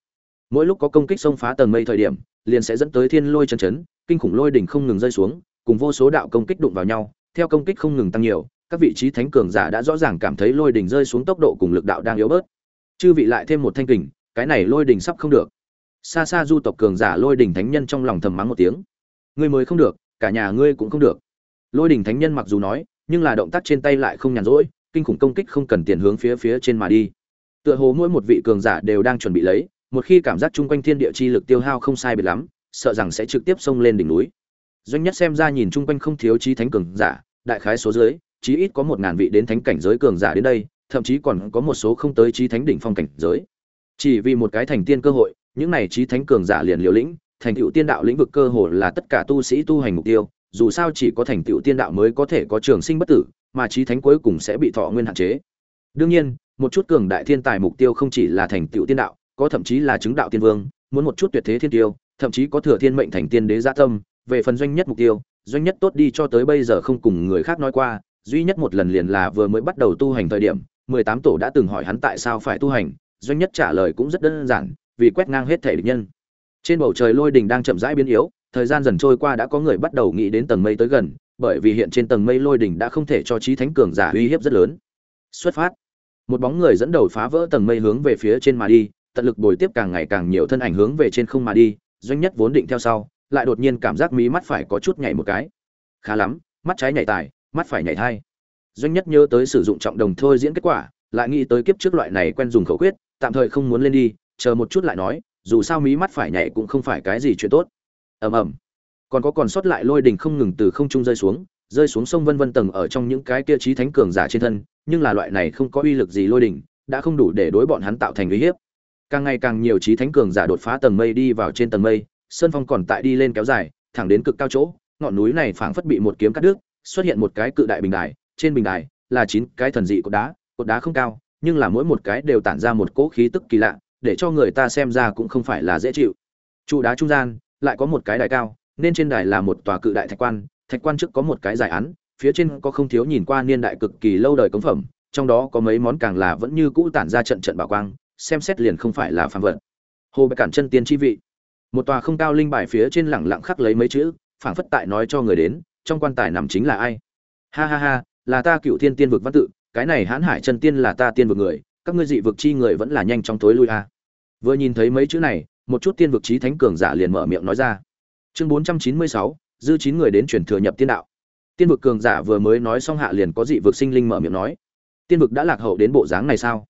Mỗi lúc có công kích xông phá tầng mây thời điểm, liền sẽ dẫn tới thiên lôi chân chấn, kinh khủng lôi đỉnh không ngừng rơi xuống, cùng vô số đạo công kích đụng vào nhau. Theo công kích không ngừng tăng nhiều, các vị trí thánh cường giả đã rõ ràng cảm thấy lôi đỉnh rơi xuống tốc độ cùng lực đạo đang yếu bớt. Chư vị lại thêm một thanh kình, cái này lôi đỉnh sắp không được. Xa xa du tộc cường giả lôi đỉnh thánh nhân trong lòng thầm mắng một tiếng. Ngươi mới không được cả nhà ngươi cũng không được. Lôi đỉnh thánh nhân mặc dù nói, nhưng là động tác trên tay lại không nhàn rỗi, kinh khủng công kích không cần tiền hướng phía phía trên mà đi. Tựa hồ mỗi một vị cường giả đều đang chuẩn bị lấy, một khi cảm giác chung quanh thiên địa chi lực tiêu hao không sai biệt lắm, sợ rằng sẽ trực tiếp xông lên đỉnh núi. Doanh nhất xem ra nhìn chung quanh không thiếu chí thánh cường giả, đại khái số dưới, chí ít có một ngàn vị đến thánh cảnh giới cường giả đến đây, thậm chí còn có một số không tới chí thánh đỉnh phong cảnh giới. Chỉ vì một cái thành tiên cơ hội, những này chí thánh cường giả liền liều lĩnh thành tựu tiên đạo lĩnh vực cơ hồ là tất cả tu sĩ tu hành mục tiêu, dù sao chỉ có thành tựu tiên đạo mới có thể có trường sinh bất tử, mà trí thánh cuối cùng sẽ bị thọ nguyên hạn chế. Đương nhiên, một chút cường đại thiên tài mục tiêu không chỉ là thành tựu tiên đạo, có thậm chí là chứng đạo tiên vương, muốn một chút tuyệt thế thiên tiêu, thậm chí có thừa thiên mệnh thành tiên đế gia tâm, về phần doanh nhất mục tiêu, doanh nhất tốt đi cho tới bây giờ không cùng người khác nói qua, duy nhất một lần liền là vừa mới bắt đầu tu hành thời điểm, mười tám tổ đã từng hỏi hắn tại sao phải tu hành, doanh nhất trả lời cũng rất đơn giản, vì quét ngang hết thể địch nhân trên bầu trời lôi đình đang chậm rãi biến yếu, thời gian dần trôi qua đã có người bắt đầu nghĩ đến tầng mây tới gần, bởi vì hiện trên tầng mây lôi đình đã không thể cho trí thánh cường giả uy hiếp rất lớn. Xuất phát. Một bóng người dẫn đầu phá vỡ tầng mây hướng về phía trên mà đi, tận lực bồi tiếp càng ngày càng nhiều thân ảnh hướng về trên không mà đi, doanh nhất vốn định theo sau, lại đột nhiên cảm giác mí mắt phải có chút nhảy một cái. Khá lắm, mắt trái nhảy tài, mắt phải nhảy thai. Doanh nhất nhớ tới sử dụng trọng đồng thôi diễn kết quả, lại nghĩ tới kiếp trước loại này quen dùng khẩu quyết, tạm thời không muốn lên đi, chờ một chút lại nói dù sao mí mắt phải nhảy cũng không phải cái gì chuyện tốt. Ầm ầm. Còn có còn sót lại lôi đình không ngừng từ không trung rơi xuống rơi xuống sông vân vân tầng ở trong những cái kia trí thánh cường giả trên thân, nhưng là loại này không có uy lực gì lôi đình, đã không đủ để đối bọn hắn tạo thành uy hiếp. Càng ngày càng nhiều trí thánh cường giả đột phá tầng mây đi vào trên tầng mây sơn phong còn tại đi lên kéo dài, thẳng đến cực cao chỗ, ngọn núi này phảng phất bị một kiếm cắt đứt, xuất hiện một cái cự đại bình đài, trên bình đài là chín cái thần dị cột đá cột đá không cao, nhưng là mỗi một cái đều tản ra một cỗ khí tức kỳ lạ để cho người ta xem ra cũng không phải là dễ chịu. Trụ đá trung gian, lại có một cái đài cao, nên trên đài là một tòa cự đại thạch quan thạch quan trước có một cái giải án, phía trên có không thiếu nhìn qua niên đại cực kỳ lâu đời cống phẩm, trong đó có mấy món càng là vẫn như cũ tản ra trận trận bảo quang, xem xét liền không phải là phàm vật. Hồ bạch cản chân tiên chi vị. Một tòa không cao linh bài phía trên lẳng lặng khắc lấy mấy chữ, phảng phất tại nói cho người đến, trong quan tài nằm chính là ai. Ha ha ha, là ta cựu thiên tiên vực văn tự, cái này hãn hải chân tiên là ta tiên vực người, các ngươi dị vực chi người vẫn là nhanh chóng tối lui a vừa nhìn thấy mấy chữ này, một chút tiên vực chí thánh cường giả liền mở miệng nói ra. Chương bốn trăm chín mươi sáu, dư chín người đến chuyển thừa nhập tiên đạo. Tiên vực cường giả vừa mới nói xong hạ liền có dị vực sinh linh mở miệng nói. Tiên vực đã lạc hậu đến bộ dáng này sao?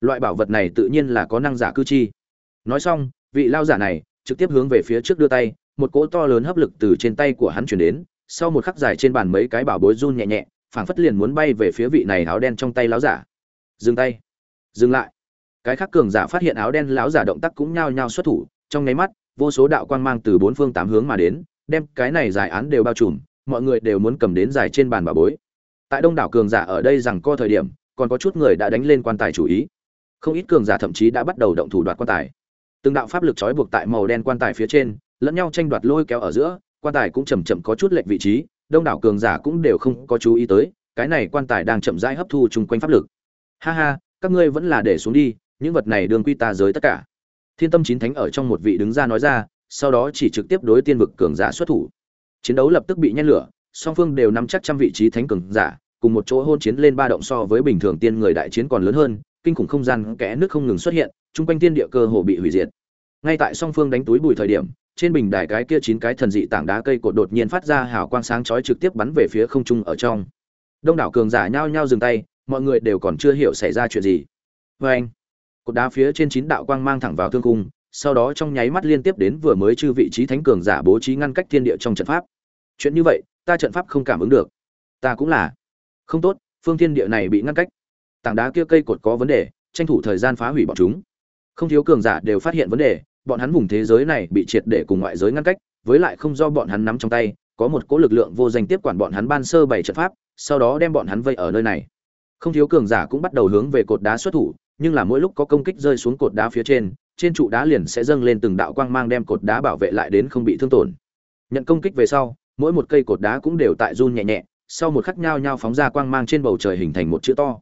Loại bảo vật này tự nhiên là có năng giả cư chi. Nói xong, vị lao giả này trực tiếp hướng về phía trước đưa tay, một cỗ to lớn hấp lực từ trên tay của hắn truyền đến, sau một khắc dài trên bàn mấy cái bảo bối run nhẹ nhẹ, phảng phất liền muốn bay về phía vị này áo đen trong tay lão giả. Dừng tay. Dừng lại cái khác cường giả phát hiện áo đen lão giả động tác cũng nhao nhao xuất thủ, trong nháy mắt, vô số đạo quang mang từ bốn phương tám hướng mà đến, đem cái này giải án đều bao trùm, mọi người đều muốn cầm đến giải trên bàn bà bối. Tại đông đảo cường giả ở đây rằng co thời điểm, còn có chút người đã đánh lên quan tài chủ ý. Không ít cường giả thậm chí đã bắt đầu động thủ đoạt quan tài. Từng đạo pháp lực trói buộc tại màu đen quan tài phía trên, lẫn nhau tranh đoạt lôi kéo ở giữa, quan tài cũng chầm chậm có chút lệch vị trí, đông đảo cường giả cũng đều không có chú ý tới, cái này quan tài đang chậm rãi hấp thu chung quanh pháp lực. Ha ha, các ngươi vẫn là để xuống đi những vật này đương quy ta giới tất cả. Thiên tâm chín thánh ở trong một vị đứng ra nói ra, sau đó chỉ trực tiếp đối tiên vực cường giả xuất thủ. Chiến đấu lập tức bị nhen lửa, song phương đều nắm chắc trăm vị trí thánh cường giả, cùng một chỗ hôn chiến lên ba động so với bình thường tiên người đại chiến còn lớn hơn, kinh khủng không gian kẽ nước không ngừng xuất hiện, chung quanh tiên địa cơ hồ bị hủy diệt. Ngay tại song phương đánh túi bùi thời điểm, trên bình đài cái kia chín cái thần dị tảng đá cây cột đột nhiên phát ra hào quang sáng chói trực tiếp bắn về phía không trung ở trong. Đông đảo cường giả nhao nhao dừng tay, mọi người đều còn chưa hiểu xảy ra chuyện gì. Vê anh cột đá phía trên chín đạo quang mang thẳng vào thương cung, sau đó trong nháy mắt liên tiếp đến vừa mới chư vị trí thánh cường giả bố trí ngăn cách thiên địa trong trận pháp. Chuyện như vậy, ta trận pháp không cảm ứng được. Ta cũng là. Không tốt, phương thiên địa này bị ngăn cách. Tảng đá kia cây cột có vấn đề, tranh thủ thời gian phá hủy bọn chúng. Không thiếu cường giả đều phát hiện vấn đề, bọn hắn vùng thế giới này bị triệt để cùng ngoại giới ngăn cách, với lại không do bọn hắn nắm trong tay, có một cỗ lực lượng vô danh tiếp quản bọn hắn ban sơ bảy trận pháp, sau đó đem bọn hắn vây ở nơi này. Không thiếu cường giả cũng bắt đầu hướng về cột đá xuất thủ nhưng là mỗi lúc có công kích rơi xuống cột đá phía trên trên trụ đá liền sẽ dâng lên từng đạo quang mang đem cột đá bảo vệ lại đến không bị thương tổn. Nhận công kích về sau, mỗi một cây cột đá cũng đều tại run nhẹ nhẹ, sau một khắc nhao nhao phóng ra quang mang trên bầu trời hình thành một chữ to.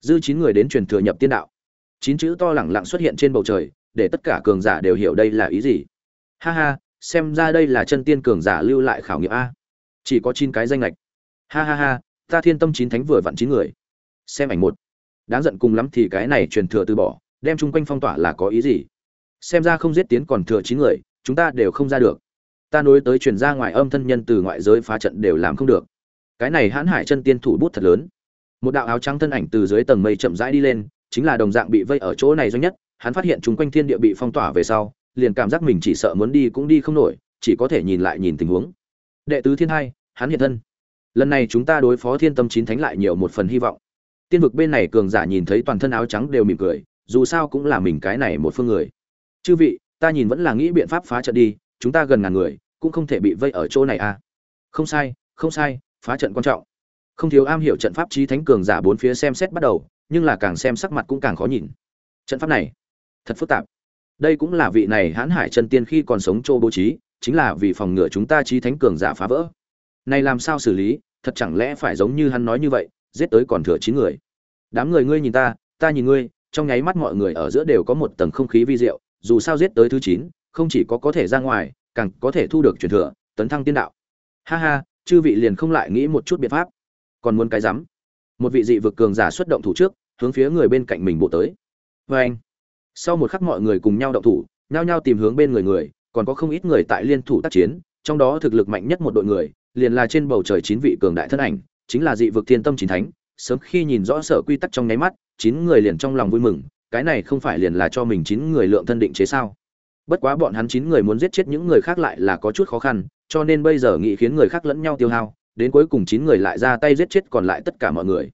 Dư chín người đến truyền thừa nhập tiên đạo. Chín chữ to lẳng lặng xuất hiện trên bầu trời, để tất cả cường giả đều hiểu đây là ý gì. Ha ha, xem ra đây là chân tiên cường giả lưu lại khảo nghiệm a. Chỉ có chín cái danh lệch ha ha ha, ta thiên tâm chín thánh vừa vặn chín người. Xem ảnh một đáng giận cùng lắm thì cái này truyền thừa từ bỏ, đem chung quanh phong tỏa là có ý gì? Xem ra không giết tiến còn thừa chín người, chúng ta đều không ra được. Ta nối tới truyền ra ngoài âm thân nhân từ ngoại giới phá trận đều làm không được. Cái này hãn hải chân tiên thủ bút thật lớn. Một đạo áo trắng thân ảnh từ dưới tầng mây chậm rãi đi lên, chính là đồng dạng bị vây ở chỗ này doanh nhất, hắn phát hiện chung quanh thiên địa bị phong tỏa về sau, liền cảm giác mình chỉ sợ muốn đi cũng đi không nổi, chỉ có thể nhìn lại nhìn tình huống. Đệ tứ thiên hai, hắn hiện thân. Lần này chúng ta đối phó thiên tâm chín thánh lại nhiều một phần hy vọng tiên vực bên này cường giả nhìn thấy toàn thân áo trắng đều mỉm cười, dù sao cũng là mình cái này một phương người. Chư vị, ta nhìn vẫn là nghĩ biện pháp phá trận đi, chúng ta gần ngàn người, cũng không thể bị vây ở chỗ này à? Không sai không sai, phá trận quan trọng. Không thiếu am hiểu trận pháp trí thánh cường giả bốn phía xem xét bắt đầu, nhưng là càng xem sắc mặt cũng càng khó nhìn. Trận pháp này, thật phức tạp. Đây cũng là vị này hãn hải chân tiên khi còn sống châu bố trí, chính là vì phòng ngừa chúng ta trí thánh cường giả phá vỡ. Này làm sao xử lý, thật chẳng lẽ phải giống như hắn nói như vậy giết tới còn thừa chín người. Đám người ngươi nhìn ta ta nhìn ngươi, trong nháy mắt mọi người ở giữa đều có một tầng không khí vi diệu, dù sao giết tới thứ chín, không chỉ có có thể ra ngoài, càng có thể thu được truyền thừa, tấn thăng tiên đạo. Ha ha, chư vị liền không lại nghĩ một chút biện pháp. Còn muốn cái rắm? Một vị dị vực cường giả xuất động thủ trước, hướng phía người bên cạnh mình bộ tới. Vê anh, sau một khắc mọi người cùng nhau động thủ, nhao nhao tìm hướng bên người người, còn có không ít người tại liên thủ tác chiến, trong đó thực lực mạnh nhất một đội người, liền là trên bầu trời chín vị cường đại thân ảnh chính là dị vực thiên tâm chín thánh, sớm khi nhìn rõ sở quy tắc trong nháy mắt, chín người liền trong lòng vui mừng, cái này không phải liền là cho mình chín người lượng thân định chế sao? Bất quá bọn hắn chín người muốn giết chết những người khác lại là có chút khó khăn, cho nên bây giờ nghĩ khiến người khác lẫn nhau tiêu hao, đến cuối cùng chín người lại ra tay giết chết còn lại tất cả mọi người.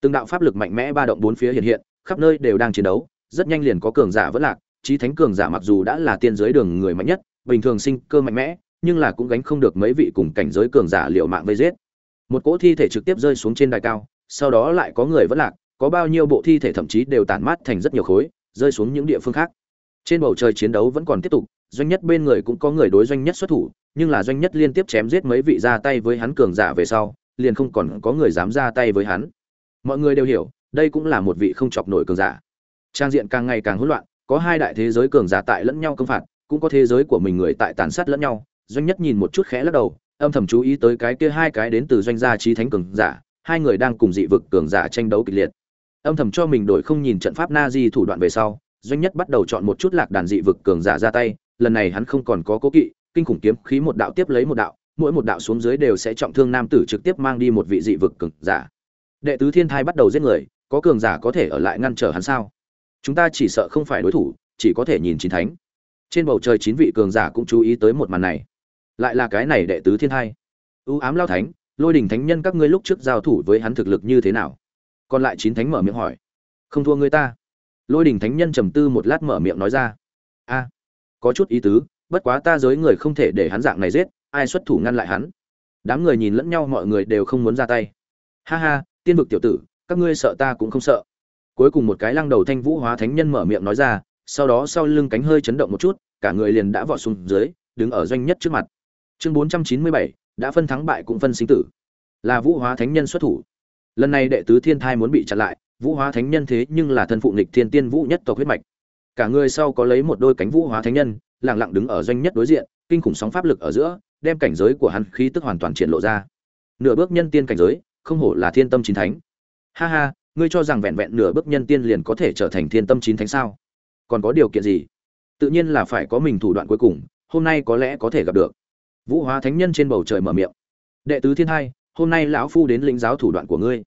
Từng đạo pháp lực mạnh mẽ ba động bốn phía hiện hiện, khắp nơi đều đang chiến đấu, rất nhanh liền có cường giả vẫn lạc trí thánh cường giả mặc dù đã là tiên giới đường người mạnh nhất, bình thường sinh cơ mạnh mẽ, nhưng là cũng gánh không được mấy vị cùng cảnh giới cường giả liệu mạng vây giết một cỗ thi thể trực tiếp rơi xuống trên đài cao, sau đó lại có người vẫn lạc, có bao nhiêu bộ thi thể thậm chí đều tản mát thành rất nhiều khối, rơi xuống những địa phương khác. Trên bầu trời chiến đấu vẫn còn tiếp tục, doanh nhất bên người cũng có người đối doanh nhất xuất thủ, nhưng là doanh nhất liên tiếp chém giết mấy vị ra tay với hắn cường giả về sau, liền không còn có người dám ra tay với hắn. Mọi người đều hiểu, đây cũng là một vị không chọc nổi cường giả. Trang diện càng ngày càng hỗn loạn, có hai đại thế giới cường giả tại lẫn nhau công phạt, cũng có thế giới của mình người tại tàn sát lẫn nhau. Doanh nhất nhìn một chút khẽ lắc đầu âm thầm chú ý tới cái kia hai cái đến từ doanh gia trí thánh cường giả, hai người đang cùng dị vực cường giả tranh đấu kịch liệt. Âm thầm cho mình đổi không nhìn trận pháp na di thủ đoạn về sau, doanh nhất bắt đầu chọn một chút lạc đàn dị vực cường giả ra tay, lần này hắn không còn có cố kỵ, kinh khủng kiếm khí một đạo tiếp lấy một đạo, mỗi một đạo xuống dưới đều sẽ trọng thương nam tử trực tiếp mang đi một vị dị vực cường giả. Đệ tứ thiên thai bắt đầu giết người, có cường giả có thể ở lại ngăn trở hắn sao? Chúng ta chỉ sợ không phải đối thủ, chỉ có thể nhìn chín thánh. Trên bầu trời chín vị cường giả cũng chú ý tới một màn này lại là cái này đệ tứ thiên hai ưu ám lao thánh, lôi đình thánh nhân các ngươi lúc trước giao thủ với hắn thực lực như thế nào? Còn lại chín thánh mở miệng hỏi. Không thua người ta. Lôi đình thánh nhân trầm tư một lát mở miệng nói ra. A, có chút ý tứ, bất quá ta giới người không thể để hắn dạng này giết, ai xuất thủ ngăn lại hắn? Đám người nhìn lẫn nhau mọi người đều không muốn ra tay. Ha ha, tiên vực tiểu tử, các ngươi sợ ta cũng không sợ. Cuối cùng một cái lăng đầu thanh vũ hóa thánh nhân mở miệng nói ra, sau đó sau lưng cánh hơi chấn động một chút, cả người liền đã vọt xuống dưới, đứng ở doanh nhất trước mặt chương bốn trăm chín mươi bảy, đã phân thắng bại cũng phân sinh tử. Là vũ hóa thánh nhân xuất thủ. Lần này đệ tứ thiên thai muốn bị chặn lại, vũ hóa thánh nhân thế nhưng là thân phụ nghịch thiên tiên vũ nhất tộc huyết mạch. Cả người sau có lấy một đôi cánh vũ hóa thánh nhân, lặng lặng đứng ở doanh nhất đối diện, kinh khủng sóng pháp lực ở giữa, đem cảnh giới của hắn khí tức hoàn toàn triển lộ ra. Nửa bước nhân tiên cảnh giới, không hổ là thiên tâm chín thánh. Ha ha, ngươi cho rằng vẹn vẹn nửa bước nhân tiên liền có thể trở thành thiên tâm chín thánh sao? Còn có điều kiện gì? Tự nhiên là phải có mình thủ đoạn cuối cùng, hôm nay có lẽ có thể gặp được vũ hóa thánh nhân trên bầu trời mở miệng. Đệ tứ thiên hai hôm nay lão phu đến lĩnh giáo thủ đoạn của ngươi.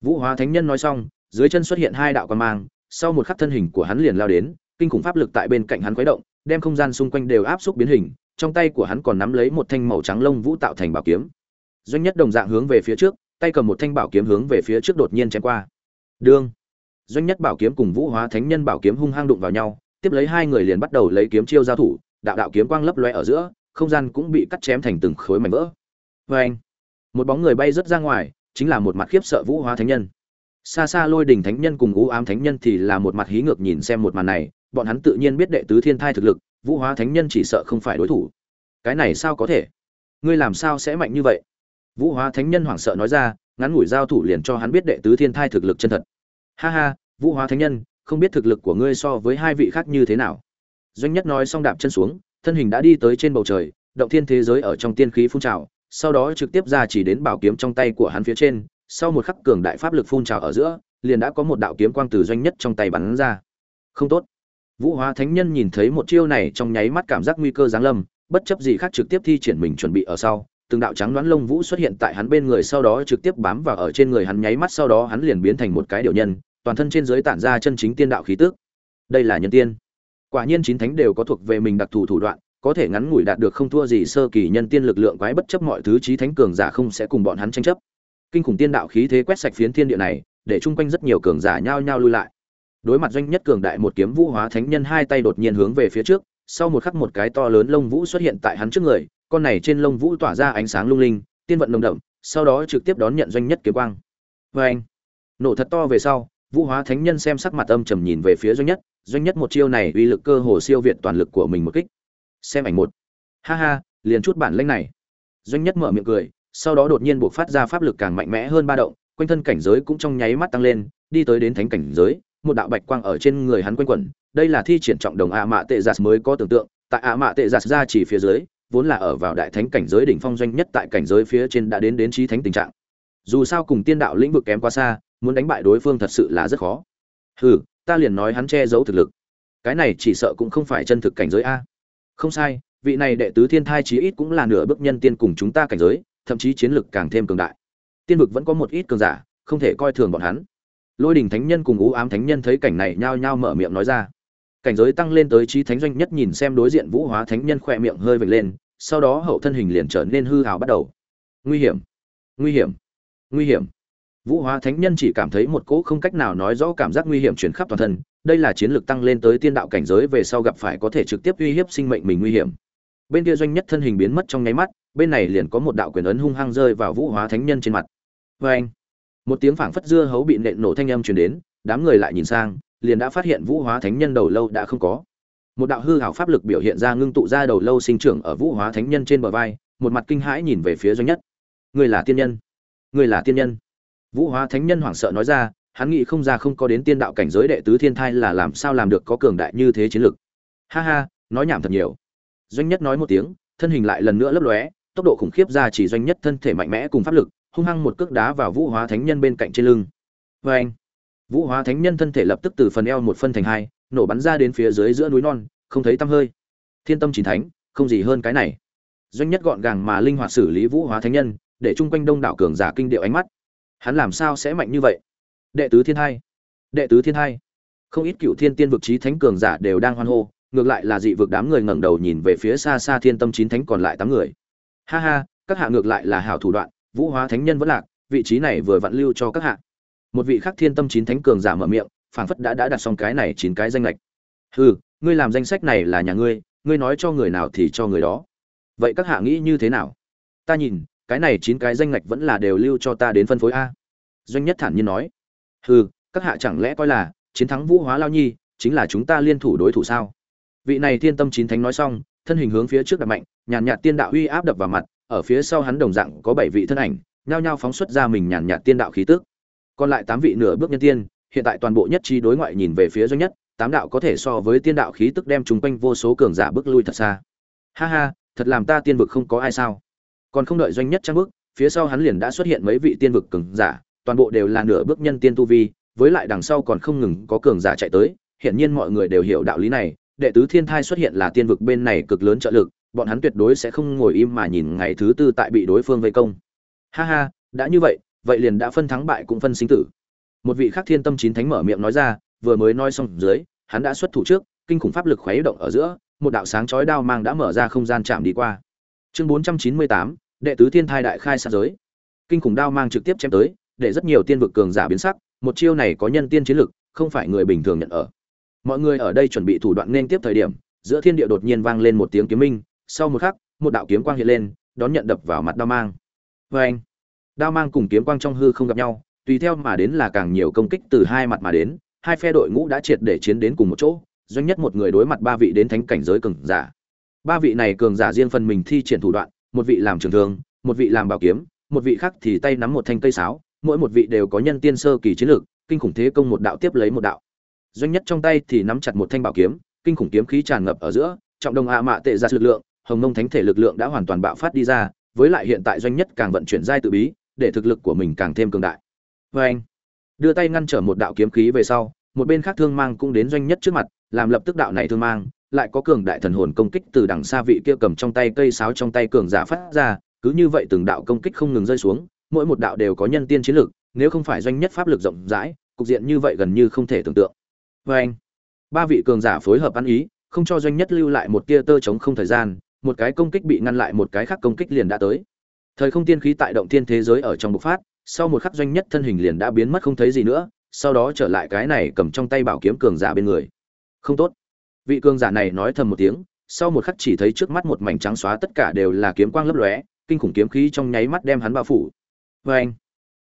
Vũ hóa thánh nhân nói xong, dưới chân xuất hiện hai đạo quan mang, sau một khắc thân hình của hắn liền lao đến, kinh khủng pháp lực tại bên cạnh hắn khuấy động, đem không gian xung quanh đều áp xúc biến hình, trong tay của hắn còn nắm lấy một thanh màu trắng lông vũ tạo thành bảo kiếm. Doanh nhất đồng dạng hướng về phía trước, tay cầm một thanh bảo kiếm hướng về phía trước đột nhiên chém qua. Đương. Doanh nhất bảo kiếm cùng vũ hóa thánh nhân bảo kiếm hung hăng đụng vào nhau, tiếp lấy hai người liền bắt đầu lấy kiếm chiêu giao thủ, đạo đạo kiếm quang lấp loe ở giữa không gian cũng bị cắt chém thành từng khối mảnh vỡ. Vê anh, một bóng người bay rất ra ngoài, chính là một mặt khiếp sợ vũ hóa thánh nhân. Xa xa lôi đình thánh nhân cùng u ám thánh nhân thì là một mặt hí ngược nhìn xem một màn này, bọn hắn tự nhiên biết đệ tứ thiên thai thực lực, vũ hóa thánh nhân chỉ sợ không phải đối thủ. Cái này sao có thể? Ngươi làm sao sẽ mạnh như vậy? Vũ hóa thánh nhân hoảng sợ nói ra, ngắn ngủi giao thủ liền cho hắn biết đệ tứ thiên thai thực lực chân thật. Ha ha, vũ hóa thánh nhân, không biết thực lực của ngươi so với hai vị khác như thế nào. Doanh nhất nói xong đạp chân xuống thân hình đã đi tới trên bầu trời, động thiên thế giới ở trong tiên khí phun trào, sau đó trực tiếp ra chỉ đến bảo kiếm trong tay của hắn phía trên, sau một khắc cường đại pháp lực phun trào ở giữa, liền đã có một đạo kiếm quang từ doanh nhất trong tay bắn ra. Không tốt. Vũ hóa thánh nhân nhìn thấy một chiêu này trong nháy mắt cảm giác nguy cơ giáng lâm, bất chấp gì khác trực tiếp thi triển mình chuẩn bị ở sau, từng đạo trắng đoán lông vũ xuất hiện tại hắn bên người sau đó trực tiếp bám vào ở trên người hắn nháy mắt sau đó hắn liền biến thành một cái điều nhân, toàn thân trên dưới tản ra chân chính tiên đạo khí tức. Đây là nhân tiên quả nhiên chín thánh đều có thuộc về mình đặc thù thủ đoạn, có thể ngắn ngủi đạt được không thua gì sơ kỳ nhân tiên lực lượng quái bất chấp mọi thứ trí thánh cường giả không sẽ cùng bọn hắn tranh chấp. Kinh khủng tiên đạo khí thế quét sạch phiến thiên địa này, để chung quanh rất nhiều cường giả nhao nhao lui lại. Đối mặt doanh nhất cường đại một kiếm vũ hóa thánh nhân hai tay đột nhiên hướng về phía trước, sau một khắc một cái to lớn lông vũ xuất hiện tại hắn trước người, con này trên lông vũ tỏa ra ánh sáng lung linh, tiên vận nồng đậm, sau đó trực tiếp đón nhận doanh nhất kiếm quang. Vê anh nổ thật to về sau vũ hóa thánh nhân xem sắc mặt âm trầm nhìn về phía doanh nhất doanh nhất một chiêu này uy lực cơ hồ siêu việt toàn lực của mình một kích. Xem ảnh một. Ha ha, liền chút bản lĩnh này. Doanh nhất mở miệng cười, sau đó đột nhiên buộc phát ra pháp lực càng mạnh mẽ hơn ba động, quanh thân cảnh giới cũng trong nháy mắt tăng lên, đi tới đến thánh cảnh giới, một đạo bạch quang ở trên người hắn quanh quẩn, đây là thi triển trọng đồng ạ mạ tệ giạt mới có tưởng tượng, tại ạ mạ tệ giạt ra chỉ phía dưới, vốn là ở vào đại thánh cảnh giới đỉnh phong doanh nhất tại cảnh giới phía trên đã đến đến trí thánh tình trạng. Dù sao cùng tiên đạo lĩnh vực kém quá xa muốn đánh bại đối phương thật sự là rất khó. Hừ, ta liền nói hắn che giấu thực lực. Cái này chỉ sợ cũng không phải chân thực cảnh giới a. Không sai, vị này đệ tứ thiên thai chí ít cũng là nửa bước nhân tiên cùng chúng ta cảnh giới, thậm chí chiến lực càng thêm cường đại. Tiên vực vẫn có một ít cường giả, không thể coi thường bọn hắn. Lôi đình thánh nhân cùng ú ám thánh nhân thấy cảnh này nhao nhao mở miệng nói ra. Cảnh giới tăng lên tới trí thánh doanh nhất nhìn xem đối diện vũ hóa thánh nhân khỏe miệng hơi vệt lên, sau đó hậu thân hình liền trở nên hư hào bắt đầu. Nguy hiểm nguy hiểm nguy hiểm vũ hóa thánh nhân chỉ cảm thấy một cỗ không cách nào nói rõ cảm giác nguy hiểm chuyển khắp toàn thân, đây là chiến lược tăng lên tới tiên đạo cảnh giới về sau gặp phải có thể trực tiếp uy hiếp sinh mệnh mình nguy hiểm. Bên kia doanh nhất thân hình biến mất trong nháy mắt, bên này liền có một đạo quyền ấn hung hăng rơi vào vũ hóa thánh nhân trên mặt. Oeng! anh một tiếng phảng phất dưa hấu bị nện nổ thanh âm truyền đến, đám người lại nhìn sang, liền đã phát hiện vũ hóa thánh nhân đầu lâu đã không có. Một đạo hư hảo pháp lực biểu hiện ra ngưng tụ ra đầu lâu sinh trưởng ở vũ hóa thánh nhân trên bờ vai, một mặt kinh hãi nhìn về phía doanh nhất. Người là tiên nhân? Người là tiên nhân? Vũ hóa thánh nhân hoảng sợ nói ra, hắn nghĩ không ra không có đến tiên đạo cảnh giới đệ tứ thiên thai là làm sao làm được có cường đại như thế chiến lực. Ha ha, nói nhảm thật nhiều. Doanh nhất nói một tiếng, thân hình lại lần nữa lấp lóe, tốc độ khủng khiếp ra chỉ doanh nhất thân thể mạnh mẽ cùng pháp lực, hung hăng một cước đá vào vũ hóa thánh nhân bên cạnh trên lưng. Vê anh vũ hóa thánh nhân thân thể lập tức từ phần eo một phân thành hai, nổ bắn ra đến phía dưới giữa núi non, không thấy tăm hơi. Thiên tâm chín thánh, không gì hơn cái này. Doanh nhất gọn gàng mà linh hoạt xử lý vũ hóa thánh nhân, để chung quanh đông đảo cường giả kinh điệu ánh mắt hắn làm sao sẽ mạnh như vậy? Đệ tứ thiên hai. Đệ tứ thiên hai. Không ít cựu thiên tiên vực trí thánh cường giả đều đang hoan hô, ngược lại là dị vực đám người ngẩng đầu nhìn về phía xa xa thiên tâm chín thánh còn lại tám người. Ha ha, các hạ ngược lại là hảo thủ đoạn, vũ hóa thánh nhân vẫn lạc, vị trí này vừa vặn lưu cho các hạ. Một vị khác thiên tâm chín thánh cường giả mở miệng, phảng phất đã đã đặt xong cái này chín cái danh lệch hừ, ngươi làm danh sách này là nhà ngươi ngươi nói cho người nào thì cho người đó. Vậy các hạ nghĩ như thế nào? Ta nhìn cái này chín cái danh ngạch vẫn là đều lưu cho ta đến phân phối a. Doanh nhất thản nhiên nói. Hừ, các hạ chẳng lẽ coi là chiến thắng vũ hóa lao nhi chính là chúng ta liên thủ đối thủ sao? Vị này thiên tâm chín thánh nói xong, thân hình hướng phía trước đập mạnh, nhàn nhạt tiên đạo uy áp đập vào mặt, ở phía sau hắn đồng dạng có bảy vị thân ảnh, nhao nhao phóng xuất ra mình nhàn nhạt tiên đạo khí tức. Còn lại tám vị nửa bước nhân tiên, hiện tại toàn bộ nhất trí đối ngoại nhìn về phía doanh nhất, tám đạo có thể so với tiên đạo khí tức đem chúng quanh vô số cường giả bước lui thật xa. Ha ha, thật làm ta tiên vực không có ai sao? Còn không đợi doanh nhất trang bước, phía sau hắn liền đã xuất hiện mấy vị tiên vực cường giả, toàn bộ đều là nửa bước nhân tiên tu vi, với lại đằng sau còn không ngừng có cường giả chạy tới, hiển nhiên mọi người đều hiểu đạo lý này, đệ tứ thiên thai xuất hiện là tiên vực bên này cực lớn trợ lực, bọn hắn tuyệt đối sẽ không ngồi im mà nhìn ngày thứ tư tại bị đối phương vây công. Ha ha, đã như vậy vậy liền đã phân thắng bại cũng phân sinh tử. Một vị khác thiên tâm chín thánh mở miệng nói ra, vừa mới nói xong dưới, hắn đã xuất thủ trước, kinh khủng pháp lực khuấy động ở giữa, một đạo sáng chói đao mang đã mở ra không gian chạm đi qua chương bốn trăm chín mươi tám, đệ tứ thiên thai đại khai sát giới. Kinh khủng đao mang trực tiếp chém tới, để rất nhiều tiên vực cường giả biến sắc, một chiêu này có nhân tiên chiến lực, không phải người bình thường nhận ở. Mọi người ở đây chuẩn bị thủ đoạn nên tiếp thời điểm, giữa thiên địa đột nhiên vang lên một tiếng kiếm minh, sau một khắc, một đạo kiếm quang hiện lên, đón nhận đập vào mặt đao mang. Vê anh, đao mang cùng kiếm quang trong hư không gặp nhau, tùy theo mà đến là càng nhiều công kích từ hai mặt mà đến, hai phe đội ngũ đã triệt để chiến đến cùng một chỗ doanh nhất một người đối mặt ba vị đến thánh cảnh giới cường giả ba vị này cường giả riêng phần mình thi triển thủ đoạn, một vị làm trường thương, một vị làm bảo kiếm, một vị khác thì tay nắm một thanh cây sáo, mỗi một vị đều có nhân tiên sơ kỳ chiến lược, kinh khủng thế công một đạo tiếp lấy một đạo. Doanh nhất trong tay thì nắm chặt một thanh bảo kiếm, kinh khủng kiếm khí tràn ngập ở giữa, trọng đồng ạ mạ tệ ra lực lượng, hồng mông thánh thể lực lượng đã hoàn toàn bạo phát đi ra, với lại hiện tại doanh nhất càng vận chuyển giai tự bí, để thực lực của mình càng thêm cường đại. Vê anh, đưa tay ngăn trở một đạo kiếm khí về sau, một bên khác thương mang cũng đến doanh nhất trước mặt, làm lập tức đạo này thương mang lại có cường đại thần hồn công kích từ đằng xa vị kia cầm trong tay cây sáo trong tay cường giả phát ra, cứ như vậy từng đạo công kích không ngừng rơi xuống, mỗi một đạo đều có nhân tiên chiến lực, nếu không phải doanh nhất pháp lực rộng rãi, cục diện như vậy gần như không thể tưởng tượng. Và anh, ba vị cường giả phối hợp ăn ý, không cho doanh nhất lưu lại một tia tơ chống không thời gian, một cái công kích bị ngăn lại một cái khác công kích liền đã tới. Thời không tiên khí tại động thiên thế giới ở trong bộc phát, sau một khắc doanh nhất thân hình liền đã biến mất không thấy gì nữa, sau đó trở lại cái này cầm trong tay bảo kiếm cường giả bên người. Không tốt vị cường giả này nói thầm một tiếng, sau một khắc chỉ thấy trước mắt một mảnh trắng xóa tất cả đều là kiếm quang lấp lóe, kinh khủng kiếm khí trong nháy mắt đem hắn bao phủ. Vê anh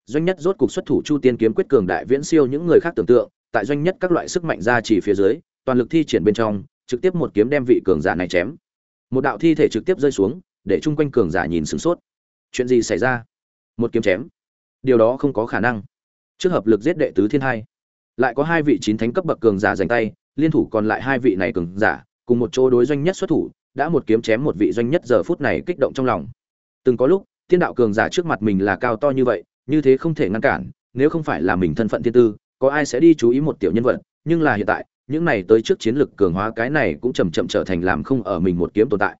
doanh nhất rốt cục xuất thủ chu tiên kiếm quyết cường đại viễn siêu những người khác tưởng tượng, tại doanh nhất các loại sức mạnh ra chỉ phía dưới, toàn lực thi triển bên trong, trực tiếp một kiếm đem vị cường giả này chém. Một đạo thi thể trực tiếp rơi xuống, để chung quanh cường giả nhìn sửng sốt. Chuyện gì xảy ra? Một kiếm chém. Điều đó không có khả năng. Trước hợp lực giết đệ tứ thiên hai. Lại có hai vị chín thánh cấp bậc cường giả giành tay liên thủ còn lại hai vị này cường giả, cùng một chỗ đối doanh nhất xuất thủ, đã một kiếm chém một vị doanh nhất giờ phút này kích động trong lòng. Từng có lúc, thiên đạo cường giả trước mặt mình là cao to như vậy, như thế không thể ngăn cản, nếu không phải là mình thân phận thiên tư, có ai sẽ đi chú ý một tiểu nhân vật, nhưng là hiện tại, những này tới trước chiến lực cường hóa cái này cũng chậm chậm trở thành làm không ở mình một kiếm tồn tại.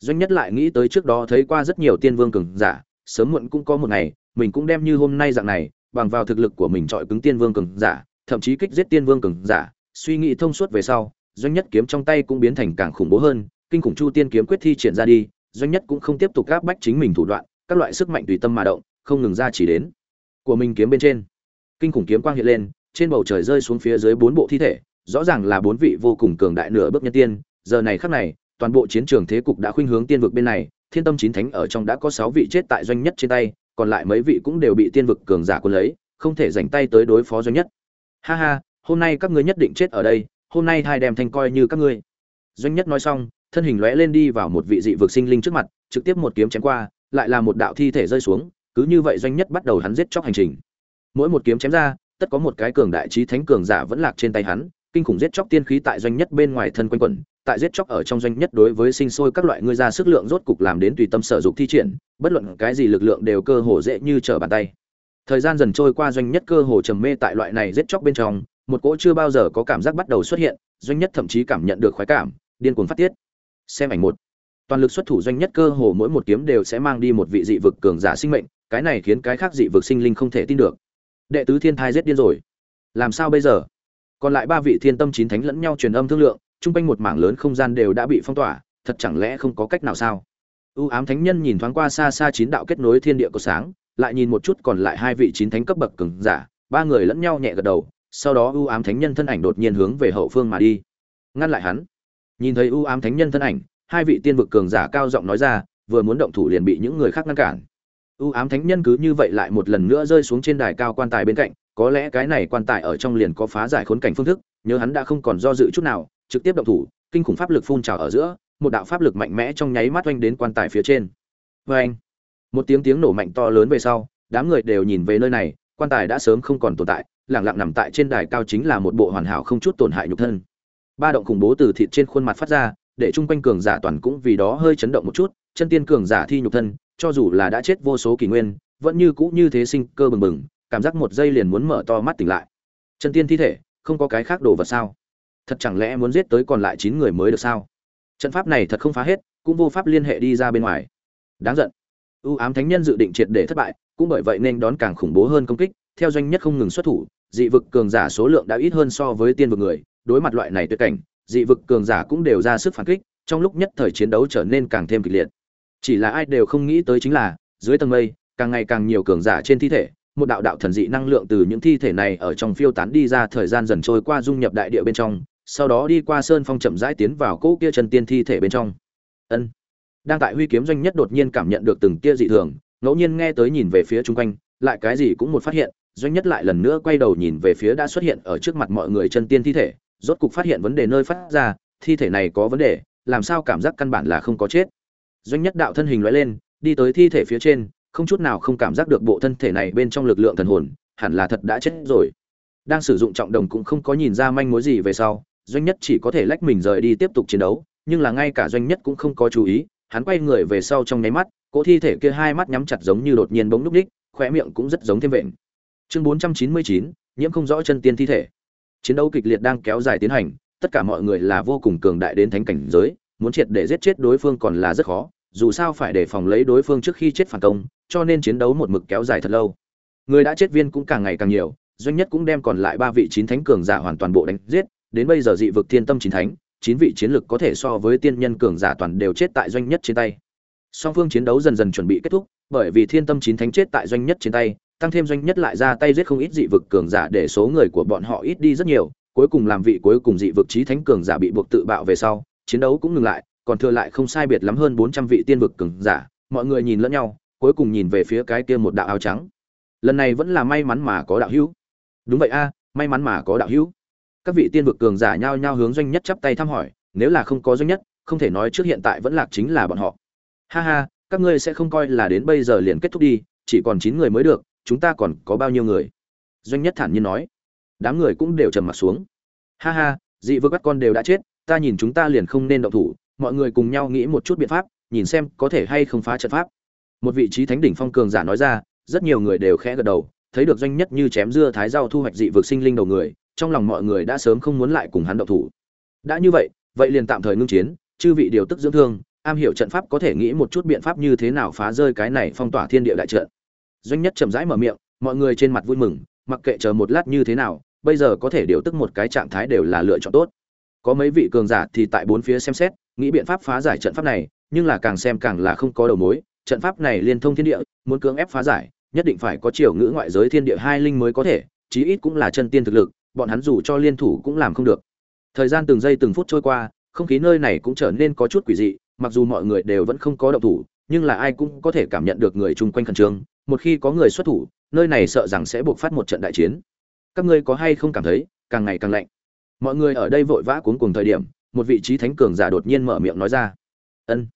Doanh nhất lại nghĩ tới trước đó thấy qua rất nhiều tiên vương cường giả, sớm muộn cũng có một ngày, mình cũng đem như hôm nay dạng này, bằng vào thực lực của mình trọi cứng tiên vương cường giả, thậm chí kích giết tiên vương cường giả suy nghĩ thông suốt về sau, doanh nhất kiếm trong tay cũng biến thành càng khủng bố hơn, kinh khủng chu tiên kiếm quyết thi triển ra đi, doanh nhất cũng không tiếp tục gáp bách chính mình thủ đoạn, các loại sức mạnh tùy tâm mà động, không ngừng ra chỉ đến. Của mình kiếm bên trên, kinh khủng kiếm quang hiện lên, trên bầu trời rơi xuống phía dưới bốn bộ thi thể, rõ ràng là bốn vị vô cùng cường đại nửa bước nhân tiên. Giờ này khắc này, toàn bộ chiến trường thế cục đã khuynh hướng tiên vực bên này, thiên tâm chín thánh ở trong đã có sáu vị chết tại doanh nhất trên tay, còn lại mấy vị cũng đều bị tiên vực cường giả quân lấy, không thể dành tay tới đối phó doanh nhất. Ha ha hôm nay các ngươi nhất định chết ở đây, hôm nay hai đem thanh coi như các ngươi. Doanh nhất nói xong, thân hình lóe lên đi vào một vị dị vực sinh linh trước mặt, trực tiếp một kiếm chém qua, lại là một đạo thi thể rơi xuống, cứ như vậy doanh nhất bắt đầu hắn giết chóc hành trình. Mỗi một kiếm chém ra, tất có một cái cường đại trí thánh cường giả vẫn lạc trên tay hắn, kinh khủng giết chóc tiên khí tại doanh nhất bên ngoài thân quanh quẩn, tại giết chóc ở trong doanh nhất đối với sinh sôi các loại ngươi ra sức lượng rốt cục làm đến tùy tâm sở dục thi triển, bất luận cái gì lực lượng đều cơ hồ dễ như trở bàn tay. Thời gian dần trôi qua doanh nhất cơ hồ trầm mê tại loại này giết chóc bên trong một cỗ chưa bao giờ có cảm giác bắt đầu xuất hiện, doanh nhất thậm chí cảm nhận được khoái cảm, điên cuồng phát tiết. Xem ảnh một. Toàn lực xuất thủ doanh nhất cơ hồ mỗi một kiếm đều sẽ mang đi một vị dị vực cường giả sinh mệnh, cái này khiến cái khác dị vực sinh linh không thể tin được. Đệ tứ thiên thai giết điên rồi. Làm sao bây giờ? Còn lại ba vị thiên tâm chín thánh lẫn nhau truyền âm thương lượng, chung quanh một mảng lớn không gian đều đã bị phong tỏa, thật chẳng lẽ không có cách nào sao? Ưu ám thánh nhân nhìn thoáng qua xa xa chín đạo kết nối thiên địa của sáng, lại nhìn một chút còn lại hai vị chín thánh cấp bậc cường giả, ba người lẫn nhau nhẹ gật đầu sau đó ưu ám thánh nhân thân ảnh đột nhiên hướng về hậu phương mà đi. Ngăn lại hắn. Nhìn thấy ưu ám thánh nhân thân ảnh, hai vị tiên vực cường giả cao giọng nói ra, vừa muốn động thủ liền bị những người khác ngăn cản. Ưu ám thánh nhân cứ như vậy lại một lần nữa rơi xuống trên đài cao quan tài bên cạnh, có lẽ cái này quan tài ở trong liền có phá giải khốn cảnh phương thức, nhớ hắn đã không còn do dự chút nào, trực tiếp động thủ, kinh khủng pháp lực phun trào ở giữa, một đạo pháp lực mạnh mẽ trong nháy mắt oanh đến quan tài phía trên. Vê anh một tiếng tiếng nổ mạnh to lớn về sau, đám người đều nhìn về nơi này, quan tài đã sớm không còn tồn tại lẳng lặng nằm tại trên đài cao chính là một bộ hoàn hảo không chút tổn hại nhục thân. Ba động khủng bố từ thịt trên khuôn mặt phát ra, để chung quanh cường giả toàn cũng vì đó hơi chấn động một chút, chân tiên cường giả thi nhục thân, cho dù là đã chết vô số kỷ nguyên, vẫn như cũ như thế sinh cơ bừng bừng, cảm giác một giây liền muốn mở to mắt tỉnh lại. Chân tiên thi thể, không có cái khác đồ vật sao? Thật chẳng lẽ muốn giết tới còn lại chín người mới được sao? Trận pháp này thật không phá hết, cũng vô pháp liên hệ đi ra bên ngoài. Đáng giận. Ưu ám thánh nhân dự định triệt để thất bại, cũng bởi vậy nên đón càng khủng bố hơn công kích, theo doanh nhất không ngừng xuất thủ dị vực cường giả số lượng đã ít hơn so với tiên vực người, đối mặt loại này tuyệt cảnh, dị vực cường giả cũng đều ra sức phản kích, trong lúc nhất thời chiến đấu trở nên càng thêm kịch liệt. Chỉ là ai đều không nghĩ tới chính là, dưới tầng mây, càng ngày càng nhiều cường giả trên thi thể, một đạo đạo thần dị năng lượng từ những thi thể này ở trong phiêu tán đi ra thời gian dần trôi qua dung nhập đại địa bên trong, sau đó đi qua sơn phong chậm rãi tiến vào cỗ kia chân tiên thi thể bên trong. Ân. Đang tại huy kiếm doanh nhất đột nhiên cảm nhận được từng kia dị thường, ngẫu nhiên nghe tới nhìn về phía chung quanh, lại cái gì cũng một phát hiện doanh nhất lại lần nữa quay đầu nhìn về phía đã xuất hiện ở trước mặt mọi người chân tiên thi thể, rốt cục phát hiện vấn đề nơi phát ra, thi thể này có vấn đề, làm sao cảm giác căn bản là không có chết. Doanh nhất đạo thân hình loại lên, đi tới thi thể phía trên, không chút nào không cảm giác được bộ thân thể này bên trong lực lượng thần hồn, hẳn là thật đã chết rồi. Đang sử dụng trọng đồng cũng không có nhìn ra manh mối gì về sau, doanh nhất chỉ có thể lách mình rời đi tiếp tục chiến đấu, nhưng là ngay cả doanh nhất cũng không có chú ý, hắn quay người về sau trong nháy mắt, cỗ thi thể kia hai mắt nhắm chặt giống như đột nhiên bỗng núp đích, khóe miệng cũng rất giống thêm vện chương bốn trăm chín mươi chín, nhiễm không rõ chân tiên thi thể. Chiến đấu kịch liệt đang kéo dài tiến hành, tất cả mọi người là vô cùng cường đại đến thánh cảnh giới, muốn triệt để giết chết đối phương còn là rất khó, dù sao phải đề phòng lấy đối phương trước khi chết phản công, cho nên chiến đấu một mực kéo dài thật lâu. Người đã chết viên cũng càng ngày càng nhiều, doanh nhất cũng đem còn lại ba vị chín thánh cường giả hoàn toàn bộ đánh giết, đến bây giờ dị vực thiên tâm chín thánh, chín vị chiến lực có thể so với tiên nhân cường giả toàn đều chết tại doanh nhất trên tay. Song phương chiến đấu dần dần chuẩn bị kết thúc, bởi vì thiên tâm chín thánh chết tại doanh nhất trên tay tăng thêm doanh nhất lại ra tay giết không ít dị vực cường giả để số người của bọn họ ít đi rất nhiều, cuối cùng làm vị cuối cùng dị vực trí thánh cường giả bị buộc tự bạo về sau, chiến đấu cũng ngừng lại, còn thừa lại không sai biệt lắm hơn bốn trăm vị tiên vực cường giả, mọi người nhìn lẫn nhau, cuối cùng nhìn về phía cái kia một đạo áo trắng. Lần này vẫn là may mắn mà có đạo hữu. Đúng vậy a, may mắn mà có đạo hữu. Các vị tiên vực cường giả nhao nhao hướng doanh nhất chắp tay thăm hỏi, nếu là không có doanh nhất, không thể nói trước hiện tại vẫn lạc chính là bọn họ. Ha ha, các ngươi sẽ không coi là đến bây giờ liền kết thúc đi, chỉ còn chín người mới được chúng ta còn có bao nhiêu người? Doanh nhất thản nhiên nói. Đám người cũng đều trầm mặt xuống. Ha ha, dị vực các con đều đã chết, ta nhìn chúng ta liền không nên động thủ, mọi người cùng nhau nghĩ một chút biện pháp, nhìn xem có thể hay không phá trận pháp. Một vị trí thánh đỉnh phong cường giả nói ra, rất nhiều người đều khẽ gật đầu, thấy được doanh nhất như chém dưa thái rau thu hoạch dị vực sinh linh đầu người, trong lòng mọi người đã sớm không muốn lại cùng hắn động thủ. Đã như vậy vậy liền tạm thời ngưng chiến, chư vị điều tức dưỡng thương, am hiểu trận pháp có thể nghĩ một chút biện pháp như thế nào phá rơi cái này phong tỏa thiên địa đại trận doanh nhất chậm rãi mở miệng, mọi người trên mặt vui mừng, mặc kệ chờ một lát như thế nào, bây giờ có thể điều tức một cái trạng thái đều là lựa chọn tốt. Có mấy vị cường giả thì tại bốn phía xem xét, nghĩ biện pháp phá giải trận pháp này, nhưng là càng xem càng là không có đầu mối, trận pháp này liên thông thiên địa, muốn cưỡng ép phá giải, nhất định phải có chiều ngữ ngoại giới thiên địa hai linh mới có thể, chí ít cũng là chân tiên thực lực, bọn hắn dù cho liên thủ cũng làm không được. Thời gian từng giây từng phút trôi qua, không khí nơi này cũng trở nên có chút quỷ dị, mặc dù mọi người đều vẫn không có động thủ, nhưng là ai cũng có thể cảm nhận được người chung quanh khẩn trương một khi có người xuất thủ, nơi này sợ rằng sẽ buộc phát một trận đại chiến. Các ngươi có hay không cảm thấy, càng ngày càng lạnh? Mọi người ở đây vội vã cuốn cùng thời điểm, một vị trí thánh cường giả đột nhiên mở miệng nói ra. Ân,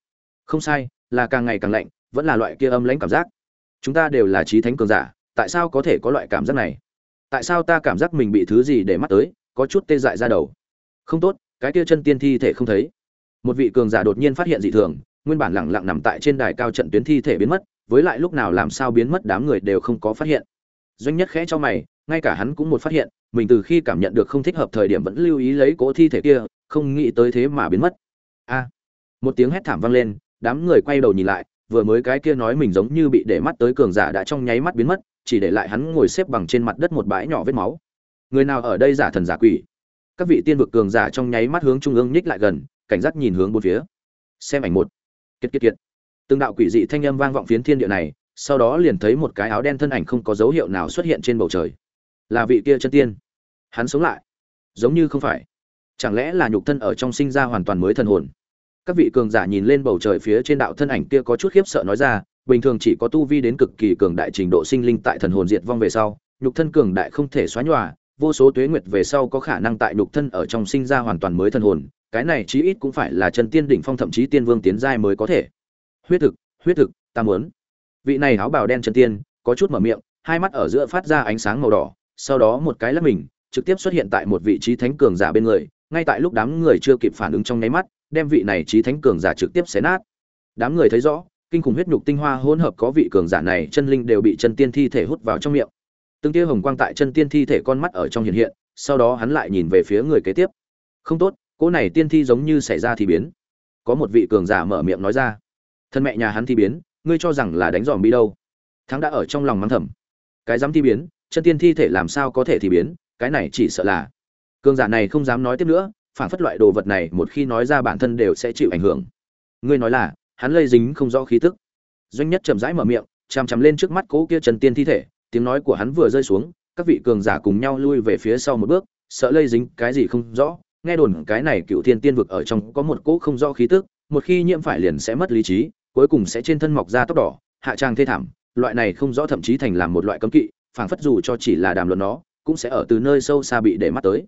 không sai, là càng ngày càng lạnh, vẫn là loại kia âm lãnh cảm giác. Chúng ta đều là trí thánh cường giả, tại sao có thể có loại cảm giác này? Tại sao ta cảm giác mình bị thứ gì để mắt tới, có chút tê dại ra đầu? Không tốt, cái kia chân tiên thi thể không thấy. Một vị cường giả đột nhiên phát hiện dị thường, nguyên bản lẳng lặng nằm tại trên đài cao trận tuyến thi thể biến mất với lại lúc nào làm sao biến mất đám người đều không có phát hiện. Doanh nhất khẽ cho mày, ngay cả hắn cũng một phát hiện, mình từ khi cảm nhận được không thích hợp thời điểm vẫn lưu ý lấy cỗ thi thể kia, không nghĩ tới thế mà biến mất. A! Một tiếng hét thảm vang lên, đám người quay đầu nhìn lại, vừa mới cái kia nói mình giống như bị để mắt tới cường giả đã trong nháy mắt biến mất, chỉ để lại hắn ngồi xếp bằng trên mặt đất một bãi nhỏ vết máu. Người nào ở đây giả thần giả quỷ? Các vị tiên vực cường giả trong nháy mắt hướng trung ương nhích lại gần, cảnh giác nhìn hướng bốn phía. Xem ảnh một. Kiệt kiệt kiệt từng đạo quỷ dị thanh âm vang vọng phiến thiên địa này, sau đó liền thấy một cái áo đen thân ảnh không có dấu hiệu nào xuất hiện trên bầu trời. Là vị kia chân tiên. Hắn sống lại. Giống như không phải. Chẳng lẽ là nhục thân ở trong sinh ra hoàn toàn mới thần hồn? Các vị cường giả nhìn lên bầu trời phía trên đạo thân ảnh kia có chút khiếp sợ nói ra, bình thường chỉ có tu vi đến cực kỳ cường đại trình độ sinh linh tại thần hồn diệt vong về sau, nhục thân cường đại không thể xóa nhòa, vô số tuế nguyệt về sau có khả năng tại nhục thân ở trong sinh ra hoàn toàn mới thần hồn, cái này chí ít cũng phải là chân tiên đỉnh phong thậm chí tiên vương tiến giai mới có thể huyết thực huyết thực, ta muốn. Vị này áo bào đen chân tiên, có chút mở miệng, hai mắt ở giữa phát ra ánh sáng màu đỏ, sau đó một cái lắp mình, trực tiếp xuất hiện tại một vị trí thánh cường giả bên người, ngay tại lúc đám người chưa kịp phản ứng trong nháy mắt, đem vị này trí thánh cường giả trực tiếp xé nát. Đám người thấy rõ, kinh khủng huyết nhục tinh hoa hỗn hợp có vị cường giả này, chân linh đều bị chân tiên thi thể hút vào trong miệng. Từng tia hồng quang tại chân tiên thi thể con mắt ở trong hiện hiện, sau đó hắn lại nhìn về phía người kế tiếp. Không tốt, cỗ này tiên thi giống như xảy ra thì biến. Có một vị cường giả mở miệng nói ra thân mẹ nhà hắn thi biến, ngươi cho rằng là đánh dòm bi đâu? Thắng đã ở trong lòng mắng thầm. Cái dám thi biến, chân tiên thi thể làm sao có thể thi biến, cái này chỉ sợ là. Cường giả này không dám nói tiếp nữa, phản phất loại đồ vật này một khi nói ra bản thân đều sẽ chịu ảnh hưởng. Ngươi nói là, hắn lây dính không rõ khí tức. Doanh nhất chậm rãi mở miệng, chằm chằm lên trước mắt cố kia chân tiên thi thể, tiếng nói của hắn vừa rơi xuống, các vị cường giả cùng nhau lui về phía sau một bước, sợ lây dính cái gì không rõ, nghe đồn cái này cựu thiên tiên vực ở trong có một cỗ không rõ khí tức một khi nhiễm phải liền sẽ mất lý trí, cuối cùng sẽ trên thân mọc ra tóc đỏ, hạ trang thê thảm, loại này không rõ thậm chí thành làm một loại cấm kỵ, phảng phất dù cho chỉ là đàm luận nó, cũng sẽ ở từ nơi sâu xa bị để mắt tới.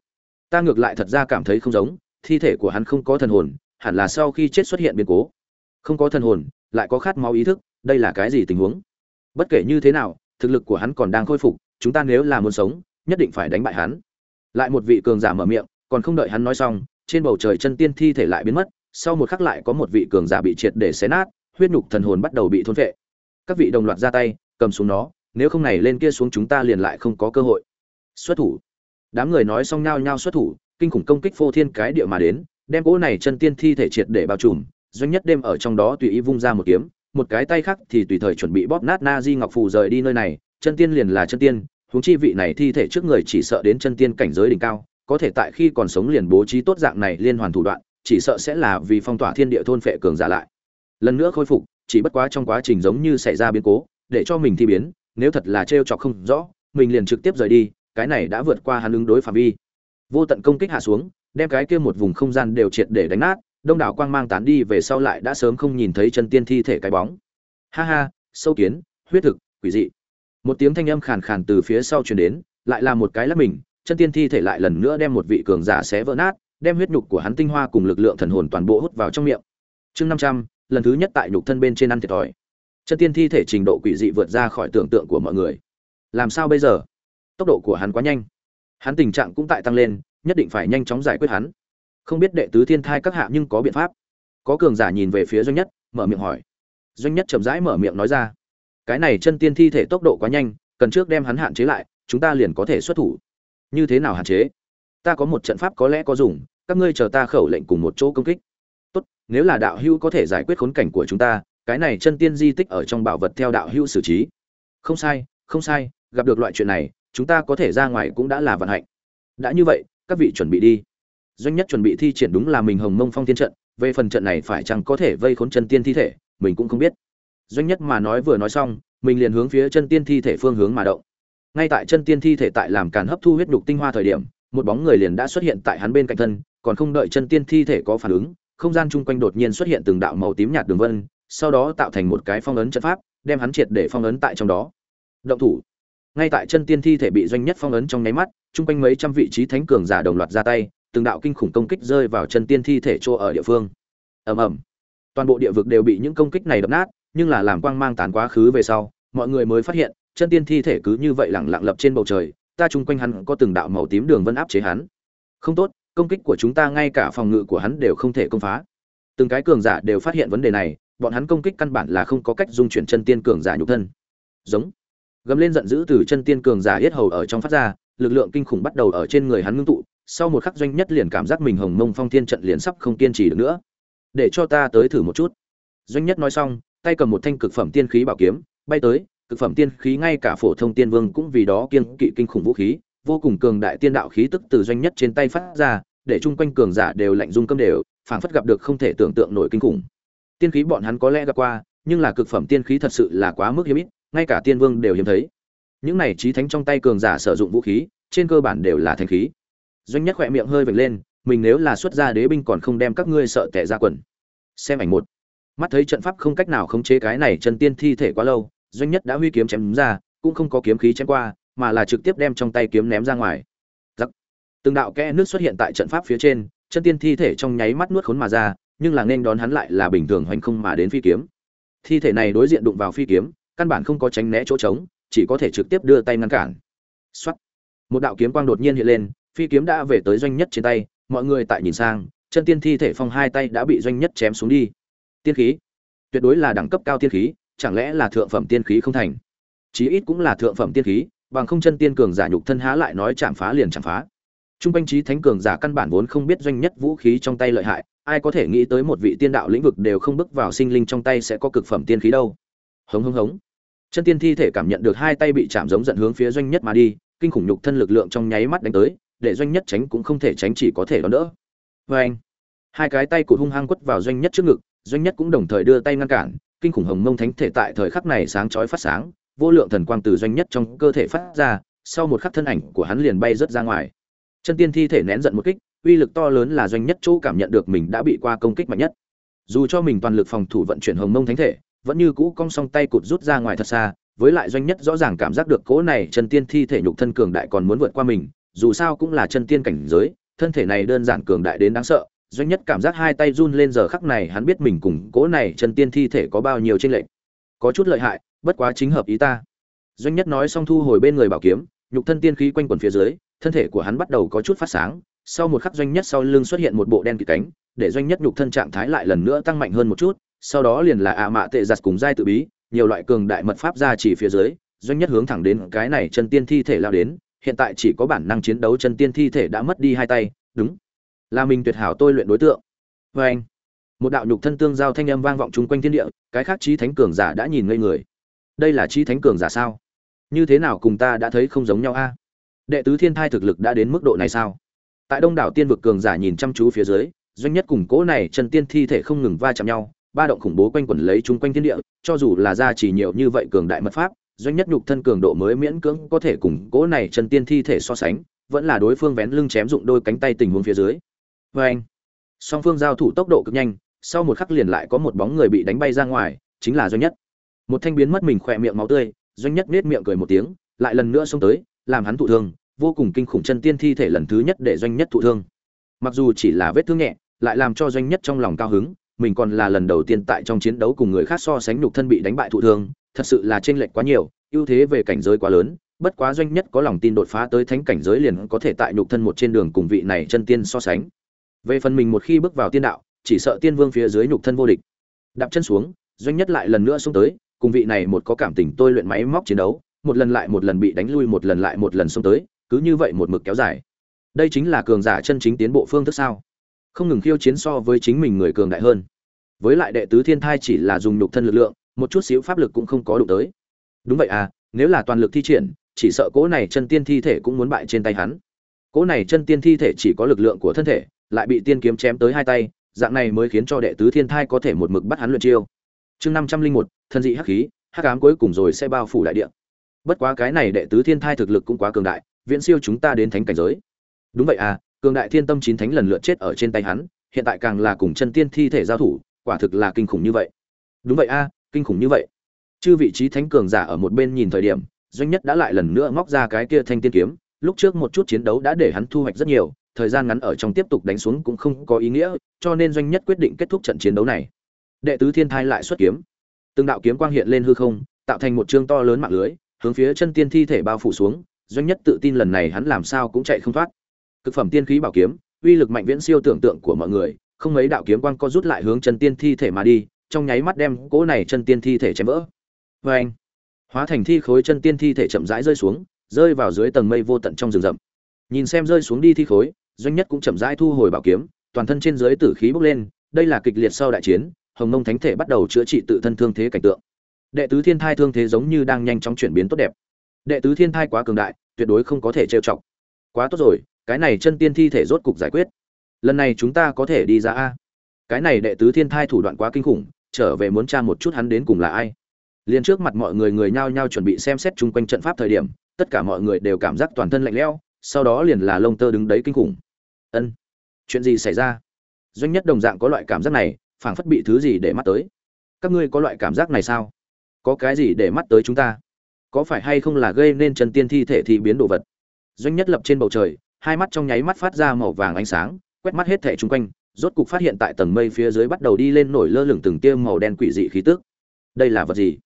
Ta ngược lại thật ra cảm thấy không giống, thi thể của hắn không có thần hồn, hẳn là sau khi chết xuất hiện biến cố. Không có thần hồn, lại có khát máu ý thức, đây là cái gì tình huống? Bất kể như thế nào, thực lực của hắn còn đang khôi phục, chúng ta nếu là muốn sống, nhất định phải đánh bại hắn. Lại một vị cường giả mở miệng, còn không đợi hắn nói xong, trên bầu trời chân tiên thi thể lại biến mất sau một khắc lại có một vị cường giả bị triệt để xé nát, huyết nhục thần hồn bắt đầu bị thôn phệ. Các vị đồng loạt ra tay, cầm xuống nó, nếu không này lên kia xuống chúng ta liền lại không có cơ hội. Xuất thủ. Đám người nói xong nhau nhau xuất thủ, kinh khủng công kích phô thiên cái địa mà đến, đem cỗ này chân tiên thi thể triệt để bao trùm, doanh nhất đêm ở trong đó tùy ý vung ra một kiếm, một cái tay khác thì tùy thời chuẩn bị bóp nát na di ngọc phù rời đi nơi này, chân tiên liền là chân tiên, huống chi vị này thi thể trước người chỉ sợ đến chân tiên cảnh giới đỉnh cao, có thể tại khi còn sống liền bố trí tốt dạng này liên hoàn thủ đoạn chỉ sợ sẽ là vì phong tỏa thiên địa thôn phệ cường giả lại. Lần nữa khôi phục, chỉ bất quá trong quá trình giống như xảy ra biến cố, để cho mình thi biến, nếu thật là trêu chọc không rõ, mình liền trực tiếp rời đi, cái này đã vượt qua hắn ứng đối phạm vi. Vô tận công kích hạ xuống, đem cái kia một vùng không gian đều triệt để đánh nát, đông đảo quang mang tán đi về sau lại đã sớm không nhìn thấy chân tiên thi thể cái bóng. Ha ha, sâu kiến, huyết thực, quỷ dị. Một tiếng thanh âm khàn khàn từ phía sau truyền đến, lại là một cái lắp mình, chân tiên thi thể lại lần nữa đem một vị cường giả xé vỡ nát đem huyết nhục của hắn tinh hoa cùng lực lượng thần hồn toàn bộ hút vào trong miệng. Chương năm trăm, lần thứ nhất tại nhục thân bên trên ăn thiệt thòi. Chân tiên thi thể trình độ quỷ dị vượt ra khỏi tưởng tượng của mọi người. Làm sao bây giờ? Tốc độ của hắn quá nhanh. Hắn tình trạng cũng tại tăng lên, nhất định phải nhanh chóng giải quyết hắn. Không biết đệ tứ thiên thai các hạ nhưng có biện pháp. Có cường giả nhìn về phía doanh nhất, mở miệng hỏi. Doanh nhất chậm rãi mở miệng nói ra. Cái này chân tiên thi thể tốc độ quá nhanh, cần trước đem hắn hạn chế lại, chúng ta liền có thể xuất thủ. Như thế nào hạn chế? Ta có một trận pháp có lẽ có dùng, các ngươi chờ ta khẩu lệnh cùng một chỗ công kích. Tốt, nếu là đạo hữu có thể giải quyết khốn cảnh của chúng ta, cái này chân tiên di tích ở trong bảo vật theo đạo hữu xử trí. Không sai không sai, gặp được loại chuyện này, chúng ta có thể ra ngoài cũng đã là vận hạnh. Đã như vậy, các vị chuẩn bị đi. Doanh nhất chuẩn bị thi triển đúng là mình hồng mông phong thiên trận, về phần trận này phải chăng có thể vây khốn chân tiên thi thể, mình cũng không biết. Doanh nhất mà nói vừa nói xong, mình liền hướng phía chân tiên thi thể phương hướng mà động. Ngay tại chân tiên thi thể tại làm càn hấp thu huyết đục tinh hoa thời điểm một bóng người liền đã xuất hiện tại hắn bên cạnh thân, còn không đợi chân tiên thi thể có phản ứng, không gian chung quanh đột nhiên xuất hiện từng đạo màu tím nhạt đường vân, sau đó tạo thành một cái phong ấn trận pháp, đem hắn triệt để phong ấn tại trong đó. Động thủ. Ngay tại chân tiên thi thể bị doanh nhất phong ấn trong nháy mắt, chung quanh mấy trăm vị trí thánh cường giả đồng loạt ra tay, từng đạo kinh khủng công kích rơi vào chân tiên thi thể chỗ ở địa phương. Ầm ầm. Toàn bộ địa vực đều bị những công kích này đập nát, nhưng là làm quang mang tán quá khứ về sau, mọi người mới phát hiện, chân tiên thi thể cứ như vậy lẳng lặng lập trên bầu trời ta chung quanh hắn có từng đạo màu tím đường vân áp chế hắn. Không tốt, công kích của chúng ta ngay cả phòng ngự của hắn đều không thể công phá. Từng cái cường giả đều phát hiện vấn đề này, bọn hắn công kích căn bản là không có cách dung chuyển chân tiên cường giả nhục thân. Giống. Gầm lên giận dữ từ chân tiên cường giả yết hầu ở trong phát ra, lực lượng kinh khủng bắt đầu ở trên người hắn ngưng tụ, sau một khắc doanh nhất liền cảm giác mình hồng mông phong thiên trận liền sắp không kiên trì được nữa. Để cho ta tới thử một chút. Doanh nhất nói xong, tay cầm một thanh cực phẩm tiên khí bảo kiếm, bay tới cực phẩm tiên khí ngay cả phổ thông tiên vương cũng vì đó kiên kỵ kinh khủng vũ khí, vô cùng cường đại tiên đạo khí tức từ doanh nhất trên tay phát ra, để chung quanh cường giả đều lạnh run cơm đều, phảng phất gặp được không thể tưởng tượng nổi kinh khủng. Tiên khí bọn hắn có lẽ gặp qua, nhưng là cực phẩm tiên khí thật sự là quá mức hiếm ít, ngay cả tiên vương đều hiếm thấy. Những này trí thánh trong tay cường giả sử dụng vũ khí, trên cơ bản đều là thanh khí. Doanh nhất khỏe miệng hơi vểnh lên, mình nếu là xuất gia đế binh còn không đem các ngươi sợ tè ra quần. Xem ảnh một. Mắt thấy trận pháp không cách nào khống chế cái này chân tiên thi thể quá lâu doanh nhất đã huy kiếm chém ra, cũng không có kiếm khí chém qua, mà là trực tiếp đem trong tay kiếm ném ra ngoài. Giặc. từng đạo kẽ nước xuất hiện tại trận pháp phía trên, chân tiên thi thể trong nháy mắt nuốt khốn mà ra, nhưng là nên đón hắn lại là bình thường hoành không mà đến phi kiếm. Thi thể này đối diện đụng vào phi kiếm, căn bản không có tránh né chỗ trống, chỉ có thể trực tiếp đưa tay ngăn cản. Soát. một đạo kiếm quang đột nhiên hiện lên, phi kiếm đã về tới doanh nhất trên tay, mọi người tại nhìn sang, chân tiên thi thể phong hai tay đã bị doanh nhất chém xuống đi. Tiên khí. Tuyệt đối là đẳng cấp cao tiên khí chẳng lẽ là thượng phẩm tiên khí không thành? Chí ít cũng là thượng phẩm tiên khí, bằng không chân tiên cường giả nhục thân há lại nói chạm phá liền chạm phá. Trung quanh trí thánh cường giả căn bản vốn không biết doanh nhất vũ khí trong tay lợi hại, ai có thể nghĩ tới một vị tiên đạo lĩnh vực đều không bước vào sinh linh trong tay sẽ có cực phẩm tiên khí đâu. Hống hống hống. Chân tiên thi thể cảm nhận được hai tay bị chạm giống giận hướng phía doanh nhất mà đi, kinh khủng nhục thân lực lượng trong nháy mắt đánh tới, để doanh nhất tránh cũng không thể tránh chỉ có thể đón đỡ. Vê anh hai cái tay của hung hăng quất vào doanh nhất trước ngực, doanh nhất cũng đồng thời đưa tay ngăn cản kinh khủng hồng mông thánh thể tại thời khắc này sáng chói phát sáng, vô lượng thần quang từ doanh nhất trong cơ thể phát ra, sau một khắc thân ảnh của hắn liền bay rất ra ngoài. Chân tiên thi thể nén giận một kích, uy lực to lớn là doanh nhất chỗ cảm nhận được mình đã bị qua công kích mạnh nhất. Dù cho mình toàn lực phòng thủ vận chuyển hồng mông thánh thể, vẫn như cũ cong song tay cụt rút ra ngoài thật xa, với lại doanh nhất rõ ràng cảm giác được cỗ này chân tiên thi thể nhục thân cường đại còn muốn vượt qua mình, dù sao cũng là chân tiên cảnh giới, thân thể này đơn giản cường đại đến đáng sợ doanh nhất cảm giác hai tay run lên giờ khắc này, hắn biết mình cùng cỗ này chân tiên thi thể có bao nhiêu tranh lệch. Có chút lợi hại, bất quá chính hợp ý ta. Doanh nhất nói xong thu hồi bên người bảo kiếm, nhục thân tiên khí quanh quần phía dưới, thân thể của hắn bắt đầu có chút phát sáng. Sau một khắc doanh nhất sau lưng xuất hiện một bộ đen kịt cánh, để doanh nhất nhục thân trạng thái lại lần nữa tăng mạnh hơn một chút. Sau đó liền là ạ mạ tệ giặt cùng giai tự bí, nhiều loại cường đại mật pháp ra chỉ phía dưới, doanh nhất hướng thẳng đến cái này chân tiên thi thể lao đến. Hiện tại chỉ có bản năng chiến đấu chân tiên thi thể đã mất đi hai tay, đúng là mình tuyệt hảo tôi luyện đối tượng. Vê anh, một đạo nhục thân tương giao thanh âm vang vọng chung quanh thiên địa, cái khác trí thánh cường giả đã nhìn ngây người. Đây là trí thánh cường giả sao? Như thế nào cùng ta đã thấy không giống nhau a? Đệ tứ thiên thai thực lực đã đến mức độ này sao? Tại đông đảo tiên vực cường giả nhìn chăm chú phía dưới, doanh nhất cùng cố này chân tiên thi thể không ngừng va chạm nhau, ba động khủng bố quanh quẩn lấy chung quanh thiên địa, cho dù là ra chỉ nhiều như vậy cường đại mật pháp, doanh nhất nhục thân cường độ mới miễn cưỡng có thể cùng cố này chân tiên thi thể so sánh, vẫn là đối phương vén lưng chém dụng đôi cánh tay tình huống phía dưới vê anh. Song phương giao thủ tốc độ cực nhanh, sau một khắc liền lại có một bóng người bị đánh bay ra ngoài, chính là doanh nhất. Một thanh biến mất mình khỏe miệng máu tươi, doanh nhất nết miệng cười một tiếng, lại lần nữa xông tới, làm hắn thụ thương, vô cùng kinh khủng chân tiên thi thể lần thứ nhất để doanh nhất thụ thương. Mặc dù chỉ là vết thương nhẹ, lại làm cho doanh nhất trong lòng cao hứng, mình còn là lần đầu tiên tại trong chiến đấu cùng người khác so sánh nhục thân bị đánh bại thụ thương, thật sự là chênh lệch quá nhiều, ưu thế về cảnh giới quá lớn, bất quá doanh nhất có lòng tin đột phá tới thánh cảnh giới liền có thể tại nhục thân một trên đường cùng vị này chân tiên so sánh về phần mình một khi bước vào tiên đạo, chỉ sợ tiên vương phía dưới nhục thân vô địch. Đạp chân xuống, doanh nhất lại lần nữa xuống tới, cùng vị này một có cảm tình tôi luyện máy móc chiến đấu, một lần lại một lần bị đánh lui, một lần lại một lần xuống tới, cứ như vậy một mực kéo dài. Đây chính là cường giả chân chính tiến bộ phương thức sao? Không ngừng khiêu chiến so với chính mình người cường đại hơn. Với lại đệ tứ thiên thai chỉ là dùng nhục thân lực lượng, một chút xíu pháp lực cũng không có đụng tới. Đúng vậy à nếu là toàn lực thi triển, chỉ sợ cỗ này chân tiên thi thể cũng muốn bại trên tay hắn. Cỗ này chân tiên thi thể chỉ có lực lượng của thân thể lại bị tiên kiếm chém tới hai tay, dạng này mới khiến cho đệ tứ thiên thai có thể một mực bắt hắn luyện chiêu. Chương năm trăm linh một, thân dị hắc khí, hắc ám cuối cùng rồi sẽ bao phủ đại địa. Bất quá cái này đệ tứ thiên thai thực lực cũng quá cường đại, viễn siêu chúng ta đến thánh cảnh giới. Đúng vậy à cường đại thiên tâm chín thánh lần lượt chết ở trên tay hắn, hiện tại càng là cùng chân tiên thi thể giao thủ, quả thực là kinh khủng như vậy. Đúng vậy a kinh khủng như vậy. Chư vị trí thánh cường giả ở một bên nhìn thời điểm, doanh nhất đã lại lần nữa móc ra cái kia thanh tiên kiếm, lúc trước một chút chiến đấu đã để hắn thu hoạch rất nhiều thời gian ngắn ở trong tiếp tục đánh xuống cũng không có ý nghĩa, cho nên doanh nhất quyết định kết thúc trận chiến đấu này. Đệ tứ thiên thai lại xuất kiếm. Từng đạo kiếm quang hiện lên hư không, tạo thành một chương to lớn mạng lưới, hướng phía chân tiên thi thể bao phủ xuống, doanh nhất tự tin lần này hắn làm sao cũng chạy không thoát. Cực phẩm tiên khí bảo kiếm, uy lực mạnh viễn siêu tưởng tượng của mọi người, không mấy đạo kiếm quang co rút lại hướng chân tiên thi thể mà đi, trong nháy mắt đem cỗ này chân tiên thi thể chém vỡ. Vê anh hóa thành thi khối chân tiên thi thể chậm rãi rơi xuống, rơi vào dưới tầng mây vô tận trong rừng rậm. Nhìn xem rơi xuống đi thi khối doanh nhất cũng chậm rãi thu hồi bảo kiếm, toàn thân trên dưới tử khí bốc lên, đây là kịch liệt sau đại chiến, hồng mông thánh thể bắt đầu chữa trị tự thân thương thế cảnh tượng. Đệ tứ thiên thai thương thế giống như đang nhanh chóng chuyển biến tốt đẹp. Đệ tứ thiên thai quá cường đại, tuyệt đối không có thể trêu chọc. Quá tốt rồi, cái này chân tiên thi thể rốt cục giải quyết. Lần này chúng ta có thể đi ra a. Cái này đệ tứ thiên thai thủ đoạn quá kinh khủng, trở về muốn tra một chút hắn đến cùng là ai. Liền trước mặt mọi người người nhao nhao chuẩn bị xem xét chung quanh trận pháp thời điểm, tất cả mọi người đều cảm giác toàn thân lạnh lẽo, sau đó liền là lông tơ đứng đấy kinh khủng ân. Chuyện gì xảy ra? Doanh nhất đồng dạng có loại cảm giác này, phảng phất bị thứ gì để mắt tới. Các ngươi có loại cảm giác này sao? Có cái gì để mắt tới chúng ta? Có phải hay không là gây nên chân tiên thi thể thì biến đồ vật? Doanh nhất lập trên bầu trời, hai mắt trong nháy mắt phát ra màu vàng ánh sáng, quét mắt hết thẻ chung quanh, rốt cục phát hiện tại tầng mây phía dưới bắt đầu đi lên nổi lơ lửng từng tia màu đen quỷ dị khí tức. Đây là vật gì?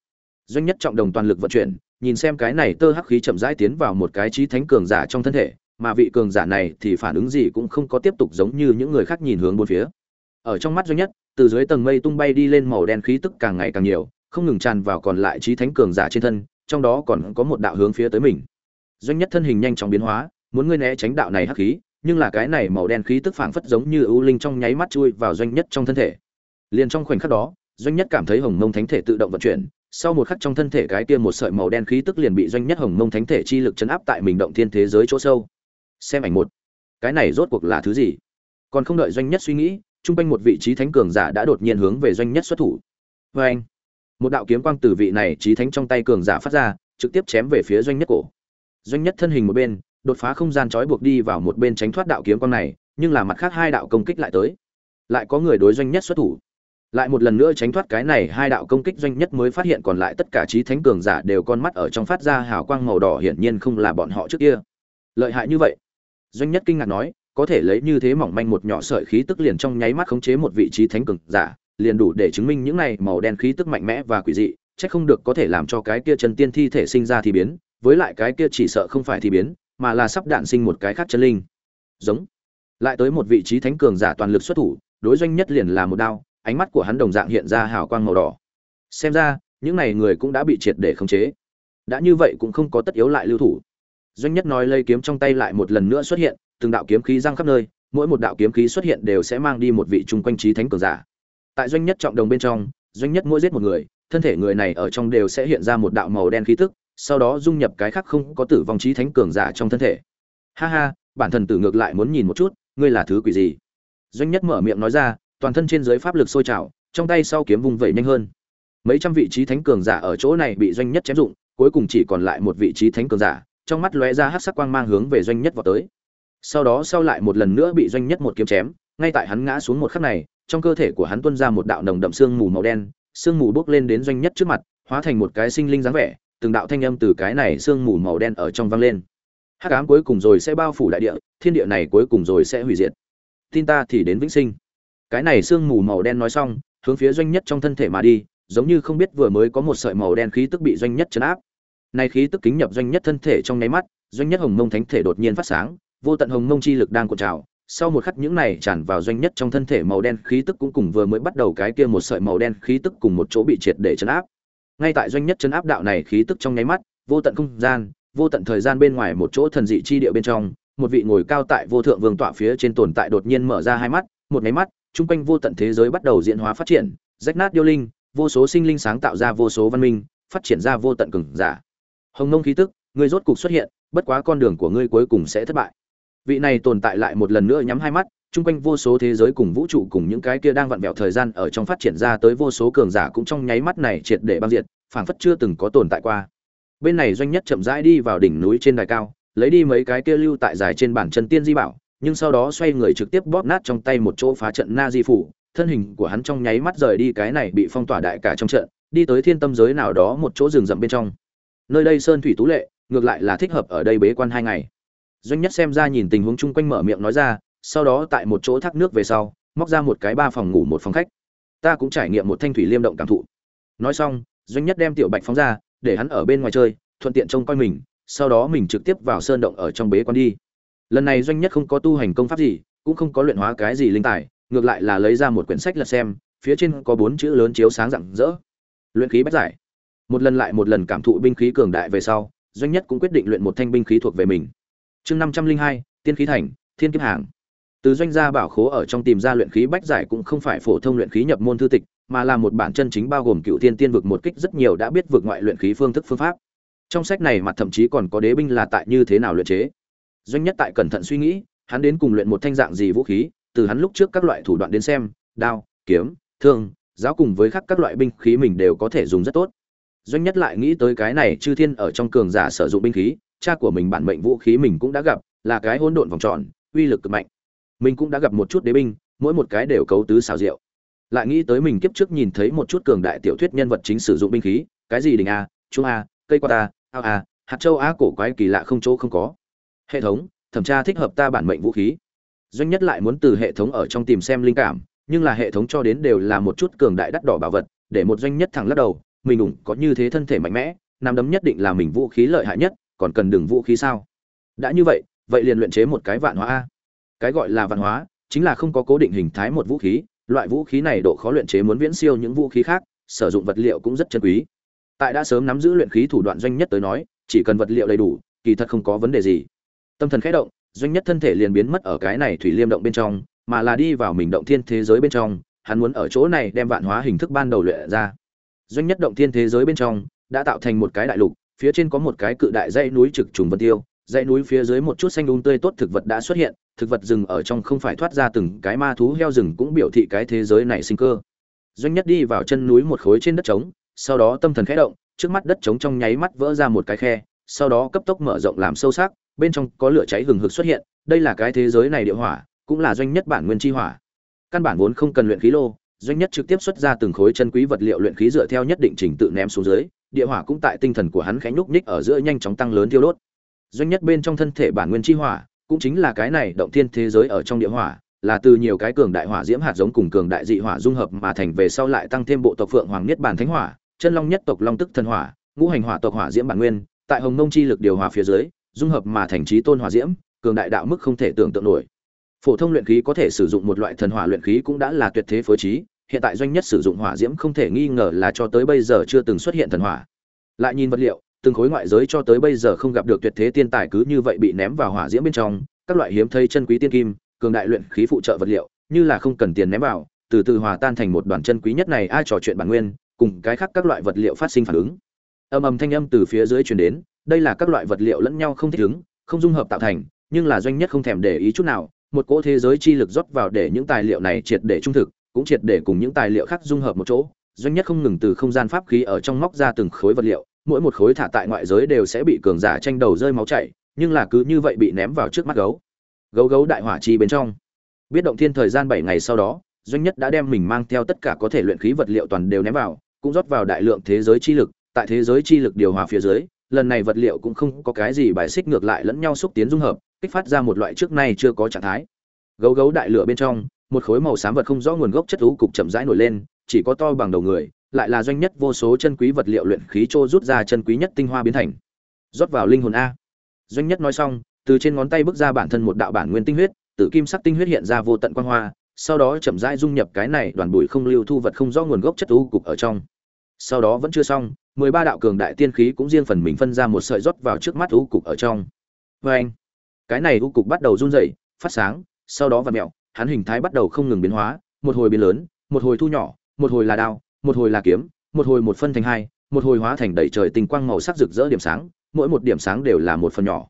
Doanh nhất trọng đồng toàn lực vận chuyển, nhìn xem cái này tơ hắc khí chậm rãi tiến vào một cái trí thánh cường giả trong thân thể mà vị cường giả này thì phản ứng gì cũng không có tiếp tục giống như những người khác nhìn hướng bốn phía. Ở trong mắt doanh nhất, từ dưới tầng mây tung bay đi lên màu đen khí tức càng ngày càng nhiều, không ngừng tràn vào còn lại chí thánh cường giả trên thân, trong đó còn có một đạo hướng phía tới mình. Doanh nhất thân hình nhanh chóng biến hóa, muốn ngươi né tránh đạo này hắc khí, nhưng là cái này màu đen khí tức phảng phất giống như ưu linh trong nháy mắt chui vào doanh nhất trong thân thể. Liền trong khoảnh khắc đó doanh nhất cảm thấy hồng mông thánh thể tự động vận chuyển, sau một khắc trong thân thể cái kia một sợi màu đen khí tức liền bị doanh nhất hồng mông thánh thể chi lực chấn áp tại mình động thiên thế giới chỗ sâu xem ảnh một. Cái này rốt cuộc là thứ gì? Còn không đợi doanh nhất suy nghĩ chung quanh một vị trí thánh cường giả đã đột nhiên hướng về doanh nhất xuất thủ. Vê anh, một đạo kiếm quang từ vị này trí thánh trong tay cường giả phát ra, trực tiếp chém về phía doanh nhất cổ. Doanh nhất thân hình một bên, đột phá không gian trói buộc đi vào một bên tránh thoát đạo kiếm quang này, nhưng là mặt khác hai đạo công kích lại tới. Lại có người đối doanh nhất xuất thủ. Lại một lần nữa tránh thoát cái này hai đạo công kích, doanh nhất mới phát hiện còn lại tất cả trí thánh cường giả đều con mắt ở trong phát ra hào quang màu đỏ hiển nhiên không là bọn họ trước kia. Lợi hại như vậy doanh nhất kinh ngạc nói, có thể lấy như thế mỏng manh một nhỏ sợi khí tức liền trong nháy mắt khống chế một vị trí thánh cường giả, liền đủ để chứng minh những này màu đen khí tức mạnh mẽ và quỷ dị, chắc không được có thể làm cho cái kia chân tiên thi thể sinh ra thì biến, với lại cái kia chỉ sợ không phải thì biến, mà là sắp đạn sinh một cái khác chân linh. Giống. Lại tới một vị trí thánh cường giả toàn lực xuất thủ, đối doanh nhất liền là một đao, ánh mắt của hắn đồng dạng hiện ra hào quang màu đỏ. Xem ra, những này người cũng đã bị triệt để khống chế. Đã như vậy cũng không có tất yếu lại lưu thủ doanh nhất nói lây kiếm trong tay lại một lần nữa xuất hiện, từng đạo kiếm khí giăng khắp nơi, mỗi một đạo kiếm khí xuất hiện đều sẽ mang đi một vị trung quanh trí thánh cường giả. Tại doanh nhất trọng đồng bên trong, doanh nhất mỗi giết một người, thân thể người này ở trong đều sẽ hiện ra một đạo màu đen khí tức, sau đó dung nhập cái khác không có tử vong trí thánh cường giả trong thân thể. Ha ha, bản thần tử ngược lại muốn nhìn một chút, ngươi là thứ quỷ gì? Doanh nhất mở miệng nói ra, toàn thân trên dưới pháp lực sôi trào, trong tay sau kiếm vung vẩy nhanh hơn. Mấy trăm vị trí thánh cường giả ở chỗ này bị doanh nhất chém dụng, cuối cùng chỉ còn lại một vị trí thánh cường giả trong mắt lóe ra hắc sắc quang mang hướng về doanh nhất vọt tới. Sau đó sau lại một lần nữa bị doanh nhất một kiếm chém, ngay tại hắn ngã xuống một khắc này, trong cơ thể của hắn tuôn ra một đạo nồng đậm sương mù màu đen, sương mù bốc lên đến doanh nhất trước mặt, hóa thành một cái sinh linh dáng vẻ, từng đạo thanh âm từ cái này sương mù màu đen ở trong vang lên. Hắc ám cuối cùng rồi sẽ bao phủ đại địa, thiên địa này cuối cùng rồi sẽ hủy diệt. Tin ta thì đến vĩnh sinh. Cái này sương mù màu đen nói xong, hướng phía doanh nhất trong thân thể mà đi, giống như không biết vừa mới có một sợi màu đen khí tức bị doanh nhất chấn áp này khí tức kính nhập doanh nhất thân thể trong nháy mắt, doanh nhất hồng mông thánh thể đột nhiên phát sáng, vô tận hồng mông chi lực đang cuộn trào. Sau một khắc những này tràn vào doanh nhất trong thân thể màu đen khí tức cũng cùng vừa mới bắt đầu cái kia một sợi màu đen khí tức cùng một chỗ bị triệt để chấn áp. Ngay tại doanh nhất chấn áp đạo này khí tức trong nháy mắt, vô tận không gian, vô tận thời gian bên ngoài một chỗ thần dị chi địa bên trong, một vị ngồi cao tại vô thượng vương tọa phía trên tồn tại đột nhiên mở ra hai mắt, một máy mắt trung quanh vô tận thế giới bắt đầu diễn hóa phát triển, rách nát điêu linh, vô số sinh linh sáng tạo ra vô số văn minh, phát triển ra vô tận cường giả hồng nông khí tức, ngươi rốt cục xuất hiện, bất quá con đường của ngươi cuối cùng sẽ thất bại. Vị này tồn tại lại một lần nữa nhắm hai mắt, chung quanh vô số thế giới cùng vũ trụ cùng những cái kia đang vặn vẹo thời gian ở trong phát triển ra tới vô số cường giả cũng trong nháy mắt này triệt để băng diệt, phảng phất chưa từng có tồn tại qua. Bên này doanh nhất chậm rãi đi vào đỉnh núi trên đài cao, lấy đi mấy cái kia lưu tại dài trên bản chân tiên di bảo, nhưng sau đó xoay người trực tiếp bóp nát trong tay một chỗ phá trận na di phủ, thân hình của hắn trong nháy mắt rời đi cái này bị phong tỏa đại cả trong trận, đi tới thiên tâm giới nào đó một chỗ rừng rậm bên trong nơi đây sơn thủy tú lệ, ngược lại là thích hợp ở đây bế quan hai ngày. Doanh nhất xem ra nhìn tình huống chung quanh mở miệng nói ra, sau đó tại một chỗ thác nước về sau, móc ra một cái ba phòng ngủ một phòng khách. Ta cũng trải nghiệm một thanh thủy liêm động cảm thụ. Nói xong, doanh nhất đem tiểu bạch phóng ra, để hắn ở bên ngoài chơi, thuận tiện trông coi mình, sau đó mình trực tiếp vào sơn động ở trong bế quan đi. Lần này doanh nhất không có tu hành công pháp gì, cũng không có luyện hóa cái gì linh tài, ngược lại là lấy ra một quyển sách lật xem, phía trên có bốn chữ lớn chiếu sáng rạng rỡ. Luyện khí bách giải một lần lại một lần cảm thụ binh khí cường đại về sau, doanh nhất cũng quyết định luyện một thanh binh khí thuộc về mình. Chương năm trăm linh hai, tiên khí thành, thiên kiếp hàng. Từ doanh gia bảo khố ở trong tìm ra luyện khí bách giải cũng không phải phổ thông luyện khí nhập môn thư tịch, mà là một bản chân chính bao gồm cựu tiên tiên vực một kích rất nhiều đã biết vượt ngoại luyện khí phương thức phương pháp. Trong sách này mặt thậm chí còn có đế binh là tại như thế nào luyện chế. Doanh nhất tại cẩn thận suy nghĩ, hắn đến cùng luyện một thanh dạng gì vũ khí, từ hắn lúc trước các loại thủ đoạn đến xem, đao, kiếm, thương, giáo cùng với khác các loại binh khí mình đều có thể dùng rất tốt doanh nhất lại nghĩ tới cái này, chư thiên ở trong cường giả sử dụng binh khí, cha của mình bản mệnh vũ khí mình cũng đã gặp, là cái hỗn độn vòng tròn, uy lực cực mạnh. Mình cũng đã gặp một chút đế binh, mỗi một cái đều cấu tứ xào diệu. Lại nghĩ tới mình kiếp trước nhìn thấy một chút cường đại tiểu thuyết nhân vật chính sử dụng binh khí, cái gì đình a, trung a, cây qua ta ao a, hạt châu a, cổ quái kỳ lạ không chỗ không có. Hệ thống, thẩm tra thích hợp ta bản mệnh vũ khí. Doanh nhất lại muốn từ hệ thống ở trong tìm xem linh cảm, nhưng là hệ thống cho đến đều là một chút cường đại đắt đỏ bảo vật, để một doanh nhất thẳng lắc đầu mình đủng có như thế thân thể mạnh mẽ, nắm đấm nhất định là mình vũ khí lợi hại nhất, còn cần đường vũ khí sao? Đã như vậy vậy liền luyện chế một cái vạn hóa a. Cái gọi là vạn hóa, chính là không có cố định hình thái một vũ khí, loại vũ khí này độ khó luyện chế muốn viễn siêu những vũ khí khác, sử dụng vật liệu cũng rất chân quý. Tại đã sớm nắm giữ luyện khí thủ đoạn doanh nhất tới nói, chỉ cần vật liệu đầy đủ, kỳ thật không có vấn đề gì. Tâm thần khẽ động, doanh nhất thân thể liền biến mất ở cái này thủy liêm động bên trong, mà là đi vào mình động thiên thế giới bên trong, hắn muốn ở chỗ này đem vạn hóa hình thức ban đầu luyện ra doanh nhất động thiên thế giới bên trong, đã tạo thành một cái đại lục, phía trên có một cái cự đại dãy núi trực trùng vân tiêu. Dãy núi phía dưới một chút xanh đun um tươi tốt thực vật đã xuất hiện, thực vật rừng ở trong không phải thoát ra từng cái ma thú, heo rừng cũng biểu thị cái thế giới này sinh cơ. Doanh nhất đi vào chân núi một khối trên đất trống, sau đó tâm thần khẽ động, trước mắt đất trống trong nháy mắt vỡ ra một cái khe, sau đó cấp tốc mở rộng làm sâu sắc, bên trong có lửa cháy hừng hực xuất hiện. Đây là cái thế giới này địa hỏa, cũng là doanh nhất bản nguyên chi hỏa. Căn bản vốn không cần luyện khí lô doanh nhất trực tiếp xuất ra từng khối chân quý vật liệu luyện khí dựa theo nhất định trình tự ném xuống dưới, địa hỏa cũng tại tinh thần của hắn khẽ nhúc nhích ở giữa nhanh chóng tăng lớn thiêu đốt. Doanh nhất bên trong thân thể bản nguyên chi hỏa, cũng chính là cái này động thiên thế giới ở trong địa hỏa, là từ nhiều cái cường đại hỏa diễm hạt giống cùng cường đại dị hỏa dung hợp mà thành về sau lại tăng thêm bộ tộc phượng hoàng niết bản thánh hỏa, chân long nhất tộc long tức thần hỏa, ngũ hành hỏa tộc hỏa diễm bản nguyên, tại hồng mông chi lực điều hòa phía dưới, dung hợp mà thành trí tôn hỏa diễm, cường đại đạo mức không thể tưởng tượng nổi. Phổ thông luyện khí có thể sử dụng một loại thần hỏa luyện khí cũng đã là tuyệt thế phối trí hiện tại doanh nhất sử dụng hỏa diễm không thể nghi ngờ là cho tới bây giờ chưa từng xuất hiện thần hỏa. Lại nhìn vật liệu, từng khối ngoại giới cho tới bây giờ không gặp được tuyệt thế tiên tài cứ như vậy bị ném vào hỏa diễm bên trong, các loại hiếm thấy chân quý tiên kim, cường đại luyện khí phụ trợ vật liệu, như là không cần tiền ném vào, từ từ hòa tan thành một đoàn chân quý nhất này, ai trò chuyện bản nguyên, cùng cái khác các loại vật liệu phát sinh phản ứng. Âm ầm thanh âm từ phía dưới truyền đến, đây là các loại vật liệu lẫn nhau không thích ứng, không dung hợp tạo thành, nhưng là doanh nhất không thèm để ý chút nào, một cỗ thế giới chi lực rót vào để những tài liệu này triệt để trung thực cũng triệt để cùng những tài liệu khác dung hợp một chỗ, doanh nhất không ngừng từ không gian pháp khí ở trong móc ra từng khối vật liệu, mỗi một khối thả tại ngoại giới đều sẽ bị cường giả tranh đầu rơi máu chảy, nhưng là cứ như vậy bị ném vào trước mắt gấu. Gấu gấu đại hỏa chi bên trong. Biết động thiên thời gian bảy ngày sau đó, doanh nhất đã đem mình mang theo tất cả có thể luyện khí vật liệu toàn đều ném vào, cũng rót vào đại lượng thế giới chi lực, tại thế giới chi lực điều hòa phía dưới, lần này vật liệu cũng không có cái gì bài xích ngược lại lẫn nhau xúc tiến dung hợp, kích phát ra một loại trước nay chưa có trạng thái. Gấu gấu đại lửa bên trong một khối màu xám vật không rõ nguồn gốc chất thú cục chậm rãi nổi lên, chỉ có to bằng đầu người, lại là doanh nhất vô số chân quý vật liệu luyện khí trô rút ra chân quý nhất tinh hoa biến thành. Rót vào linh hồn a. Doanh nhất nói xong, từ trên ngón tay bước ra bản thân một đạo bản nguyên tinh huyết tự kim sắc tinh huyết hiện ra vô tận quang hoa, sau đó chậm rãi dung nhập cái này đoàn bụi không lưu thu vật không rõ nguồn gốc chất thú cục ở trong. Sau đó vẫn chưa xong, mười ba đạo cường đại tiên khí cũng riêng phần mình phân ra một sợi rót vào trước mắt u cục ở trong. Vê anh cái này u cục bắt đầu run rẩy, phát sáng, sau đó vặn mẹo hắn hình thái bắt đầu không ngừng biến hóa, một hồi biến lớn, một hồi thu nhỏ, một hồi là đao, một hồi là kiếm, một hồi một phân thành hai, một hồi hóa thành đầy trời tinh quang màu sắc rực rỡ điểm sáng, mỗi một điểm sáng đều là một phần nhỏ.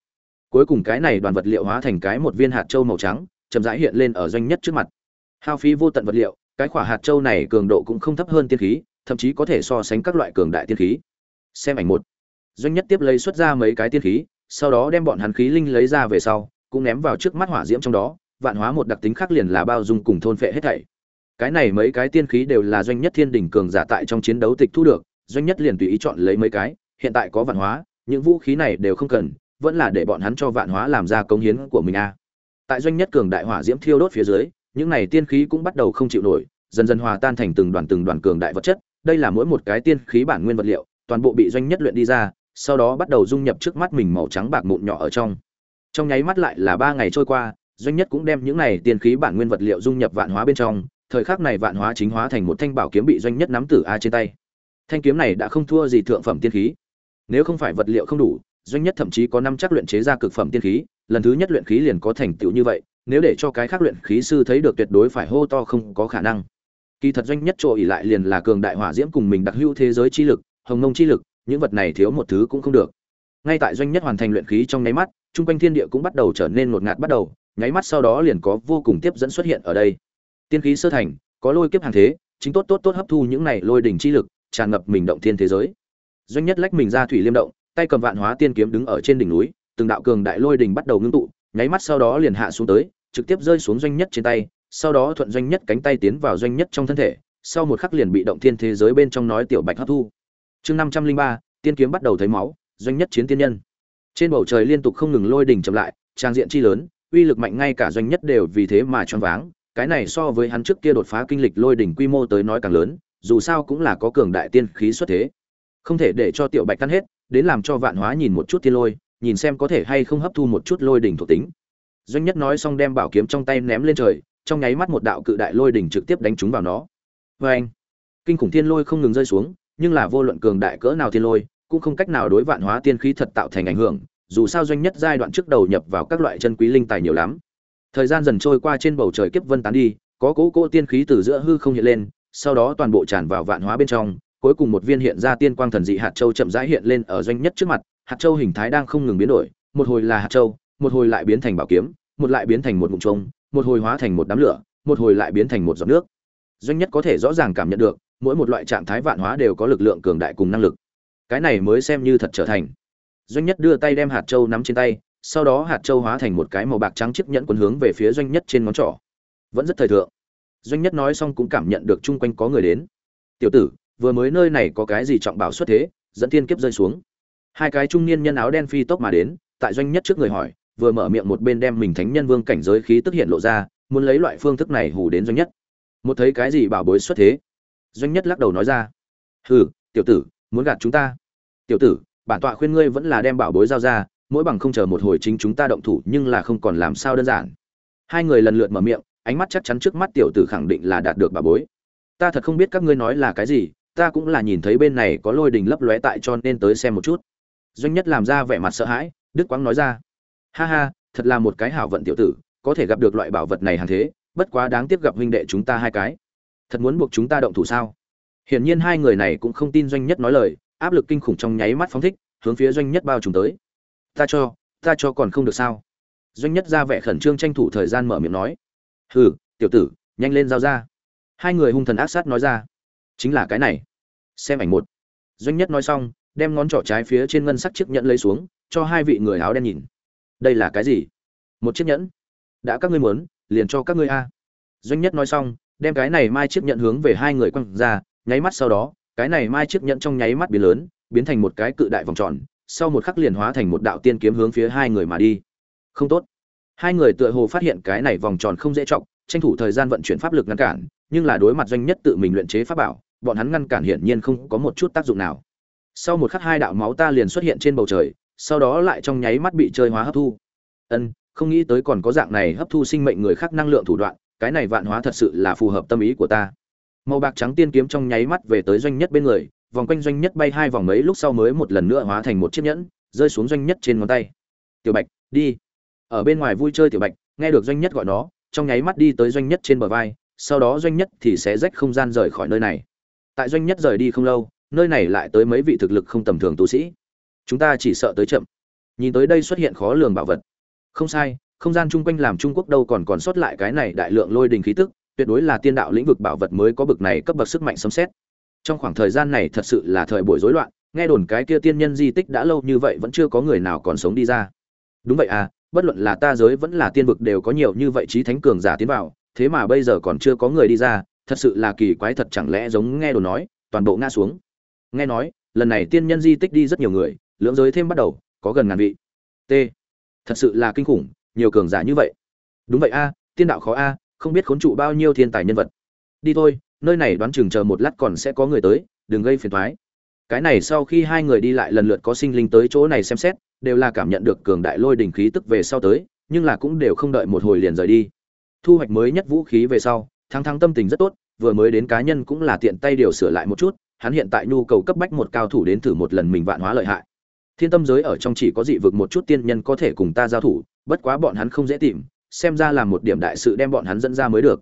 Cuối cùng cái này đoàn vật liệu hóa thành cái một viên hạt châu màu trắng, chậm rãi hiện lên ở doanh nhất trước mặt. Hao phí vô tận vật liệu, cái quả hạt châu này cường độ cũng không thấp hơn tiên khí, thậm chí có thể so sánh các loại cường đại tiên khí. Xem ảnh một. Doanh nhất tiếp lấy xuất ra mấy cái tiên khí, sau đó đem bọn hắn khí linh lấy ra về sau, cũng ném vào trước mắt hỏa diễm trong đó vạn hóa một đặc tính khác liền là bao dung cùng thôn phệ hết thảy. Cái này mấy cái tiên khí đều là doanh nhất thiên đỉnh cường giả tại trong chiến đấu tịch thu được, doanh nhất liền tùy ý chọn lấy mấy cái, hiện tại có vạn hóa, những vũ khí này đều không cần, vẫn là để bọn hắn cho vạn hóa làm ra công hiến của mình a. Tại doanh nhất cường đại hỏa diễm thiêu đốt phía dưới, những này tiên khí cũng bắt đầu không chịu nổi, dần dần hòa tan thành từng đoàn từng đoàn cường đại vật chất. Đây là mỗi một cái tiên khí bản nguyên vật liệu, toàn bộ bị doanh nhất luyện đi ra, sau đó bắt đầu dung nhập trước mắt mình màu trắng bạc mụn nhỏ ở trong. Trong nháy mắt lại là ba ngày trôi qua doanh nhất cũng đem những này tiên khí bản nguyên vật liệu dung nhập vạn hóa bên trong thời khắc này vạn hóa chính hóa thành một thanh bảo kiếm bị doanh nhất nắm tử a trên tay. Thanh kiếm này đã không thua gì thượng phẩm tiên khí. Nếu không phải vật liệu không đủ doanh nhất thậm chí có năm chắc luyện chế ra cực phẩm tiên khí lần thứ nhất luyện khí liền có thành tựu như vậy nếu để cho cái khác luyện khí sư thấy được tuyệt đối phải hô to không có khả năng. Kỳ thật doanh nhất chỗ ỉ lại liền là cường đại hỏa diễm cùng mình đặc hữu thế giới chi lực hồng nông chi lực những vật này thiếu một thứ cũng không được. Ngay tại doanh nhất hoàn thành luyện khí trong nháy mắt Trung quanh thiên địa cũng bắt đầu trở nên ngột ngạt bắt đầu, nháy mắt sau đó liền có vô cùng tiếp dẫn xuất hiện ở đây. Tiên khí sơ thành, có lôi kiếp hàng thế, chính tốt tốt tốt hấp thu những này lôi đỉnh chi lực, tràn ngập mình động thiên thế giới. Doanh nhất lách mình ra thủy liêm động, tay cầm vạn hóa tiên kiếm đứng ở trên đỉnh núi, từng đạo cường đại lôi đỉnh bắt đầu ngưng tụ, nháy mắt sau đó liền hạ xuống tới, trực tiếp rơi xuống doanh nhất trên tay, sau đó thuận doanh nhất cánh tay tiến vào doanh nhất trong thân thể, sau một khắc liền bị động thiên thế giới bên trong nói tiểu bạch hấp thu. Chương năm trăm linh ba tiên kiếm bắt đầu thấy máu, doanh nhất chiến tiên nhân. Trên bầu trời liên tục không ngừng lôi đỉnh chậm lại, trang diện chi lớn, uy lực mạnh ngay cả doanh nhất đều vì thế mà choáng váng, cái này so với hắn trước kia đột phá kinh lịch lôi đỉnh quy mô tới nói càng lớn, dù sao cũng là có cường đại tiên khí xuất thế. Không thể để cho tiểu bạch tan hết, đến làm cho vạn hóa nhìn một chút tiên lôi, nhìn xem có thể hay không hấp thu một chút lôi đỉnh thuộc tính. Doanh nhất nói xong đem bảo kiếm trong tay ném lên trời, trong nháy mắt một đạo cự đại lôi đỉnh trực tiếp đánh trúng vào nó. Oeng! kinh khủng thiên lôi không ngừng rơi xuống, nhưng là vô luận cường đại cỡ nào thiên lôi, cũng không cách nào đối vạn hóa tiên khí thật tạo thành ảnh hưởng, dù sao doanh nhất giai đoạn trước đầu nhập vào các loại chân quý linh tài nhiều lắm. Thời gian dần trôi qua trên bầu trời kiếp vân tán đi, có cỗ cỗ tiên khí từ giữa hư không hiện lên, sau đó toàn bộ tràn vào vạn hóa bên trong, cuối cùng một viên hiện ra tiên quang thần dị hạt châu chậm rãi hiện lên ở doanh nhất trước mặt, hạt châu hình thái đang không ngừng biến đổi, một hồi là hạt châu, một hồi lại biến thành bảo kiếm, một lại biến thành một ngụm trông, một hồi hóa thành một đám lửa, một hồi lại biến thành một giọt nước. Doanh nhất có thể rõ ràng cảm nhận được, mỗi một loại trạng thái vạn hóa đều có lực lượng cường đại cùng năng lực. Cái này mới xem như thật trở thành. Doanh nhất đưa tay đem hạt châu nắm trên tay, sau đó hạt châu hóa thành một cái màu bạc trắng chiếc nhẫn quấn hướng về phía doanh nhất trên ngón trỏ. Vẫn rất thời thượng. Doanh nhất nói xong cũng cảm nhận được chung quanh có người đến. "Tiểu tử, vừa mới nơi này có cái gì trọng bảo xuất thế?" dẫn thiên kiếp rơi xuống. Hai cái trung niên nhân áo đen phi tốc mà đến, tại doanh nhất trước người hỏi, vừa mở miệng một bên đem mình thánh nhân vương cảnh giới khí tức hiện lộ ra, muốn lấy loại phương thức này hù đến doanh nhất. Một thấy cái gì bảo bối xuất thế, doanh nhất lắc đầu nói ra, "Hừ, tiểu tử, muốn gạt chúng ta." "Tiểu tử, bản tọa khuyên ngươi vẫn là đem bảo bối giao ra, mỗi bằng không chờ một hồi chính chúng ta động thủ, nhưng là không còn làm sao đơn giản." Hai người lần lượt mở miệng, ánh mắt chắc chắn trước mắt tiểu tử khẳng định là đạt được bảo bối. Ta thật không biết các ngươi nói là cái gì, ta cũng là nhìn thấy bên này có lôi đình lấp lóe tại cho nên tới xem một chút. Doanh nhất làm ra vẻ mặt sợ hãi, Đức Quang nói ra: ha ha thật là một cái hảo vận tiểu tử có thể gặp được loại bảo vật này hàng thế bất quá đáng tiếc gặp huynh đệ chúng ta hai cái thật muốn buộc chúng ta động thủ sao hiển nhiên hai người này cũng không tin doanh nhất nói lời áp lực kinh khủng trong nháy mắt phóng thích, hướng phía doanh nhất bao trùm tới. Ta cho ta cho còn không được sao? Doanh nhất ra vẻ khẩn trương tranh thủ thời gian mở miệng nói. Hừ, tiểu tử, nhanh lên giao ra. Hai người hung thần ác sát nói ra. Chính là cái này. Xem ảnh một. Doanh nhất nói xong, đem ngón trỏ trái phía trên ngân sắc chiếc nhẫn lấy xuống, cho hai vị người áo đen nhìn. Đây là cái gì? Một chiếc nhẫn. Đã các ngươi muốn, liền cho các ngươi a. Doanh nhất nói xong, đem cái này mai chiếc nhẫn hướng về hai người quăng ra, nháy mắt sau đó cái này mai chiếc nhẫn trong nháy mắt biến lớn, biến thành một cái cự đại vòng tròn, sau một khắc liền hóa thành một đạo tiên kiếm hướng phía hai người mà đi. Không tốt. Hai người tựa hồ phát hiện cái này vòng tròn không dễ trọng tranh thủ thời gian vận chuyển pháp lực ngăn cản, nhưng là đối mặt doanh nhất tự mình luyện chế pháp bảo, bọn hắn ngăn cản hiển nhiên không có một chút tác dụng nào. Sau một khắc hai đạo máu ta liền xuất hiện trên bầu trời, sau đó lại trong nháy mắt bị chơi hóa hấp thu. Ân, không nghĩ tới còn có dạng này hấp thu sinh mệnh người khác năng lượng thủ đoạn, cái này vạn hóa thật sự là phù hợp tâm ý của ta màu bạc trắng tiên kiếm trong nháy mắt về tới doanh nhất bên người, vòng quanh doanh nhất bay hai vòng mấy lúc sau mới một lần nữa hóa thành một chiếc nhẫn, rơi xuống doanh nhất trên ngón tay. Tiểu bạch, đi. Ở bên ngoài vui chơi tiểu bạch, nghe được doanh nhất gọi nó, trong nháy mắt đi tới doanh nhất trên bờ vai, sau đó doanh nhất thì sẽ rách không gian rời khỏi nơi này. Tại doanh nhất rời đi không lâu, nơi này lại tới mấy vị thực lực không tầm thường tu sĩ. Chúng ta chỉ sợ tới chậm. Nhìn tới đây xuất hiện khó lường bảo vật. Không sai, không gian chung quanh làm trung quốc đâu còn còn sót lại cái này đại lượng lôi đình khí tức tuyệt đối là tiên đạo lĩnh vực bảo vật mới có bực này cấp bậc sức mạnh sấm xét trong khoảng thời gian này thật sự là thời buổi rối loạn, nghe đồn cái kia tiên nhân di tích đã lâu như vậy vẫn chưa có người nào còn sống đi ra. Đúng vậy à bất luận là ta giới vẫn là tiên vực đều có nhiều như vậy trí thánh cường giả tiến vào, thế mà bây giờ còn chưa có người đi ra, thật sự là kỳ quái thật chẳng lẽ giống nghe đồn nói, toàn bộ ngã xuống. Nghe nói, lần này tiên nhân di tích đi rất nhiều người, lưỡng giới thêm bắt đầu, có gần ngàn vị. T. Thật sự là kinh khủng, nhiều cường giả như vậy. Đúng vậy a, tiên đạo khó a không biết khốn trụ bao nhiêu thiên tài nhân vật. Đi thôi, nơi này đoán chừng chờ một lát còn sẽ có người tới, đừng gây phiền thoái cái này sau khi hai người đi lại lần lượt có sinh linh tới chỗ này xem xét, đều là cảm nhận được cường đại lôi đình khí tức về sau tới, nhưng là cũng đều không đợi một hồi liền rời đi. Thu hoạch mới nhất vũ khí về sau, thắng thắng tâm tình rất tốt, vừa mới đến cá nhân cũng là tiện tay điều sửa lại một chút, hắn hiện tại nhu cầu cấp bách một cao thủ đến thử một lần mình vạn hóa lợi hại. Thiên tâm giới ở trong chỉ có dị vực một chút tiên nhân có thể cùng ta giao thủ, bất quá bọn hắn không dễ tìm xem ra là một điểm đại sự đem bọn hắn dẫn ra mới được.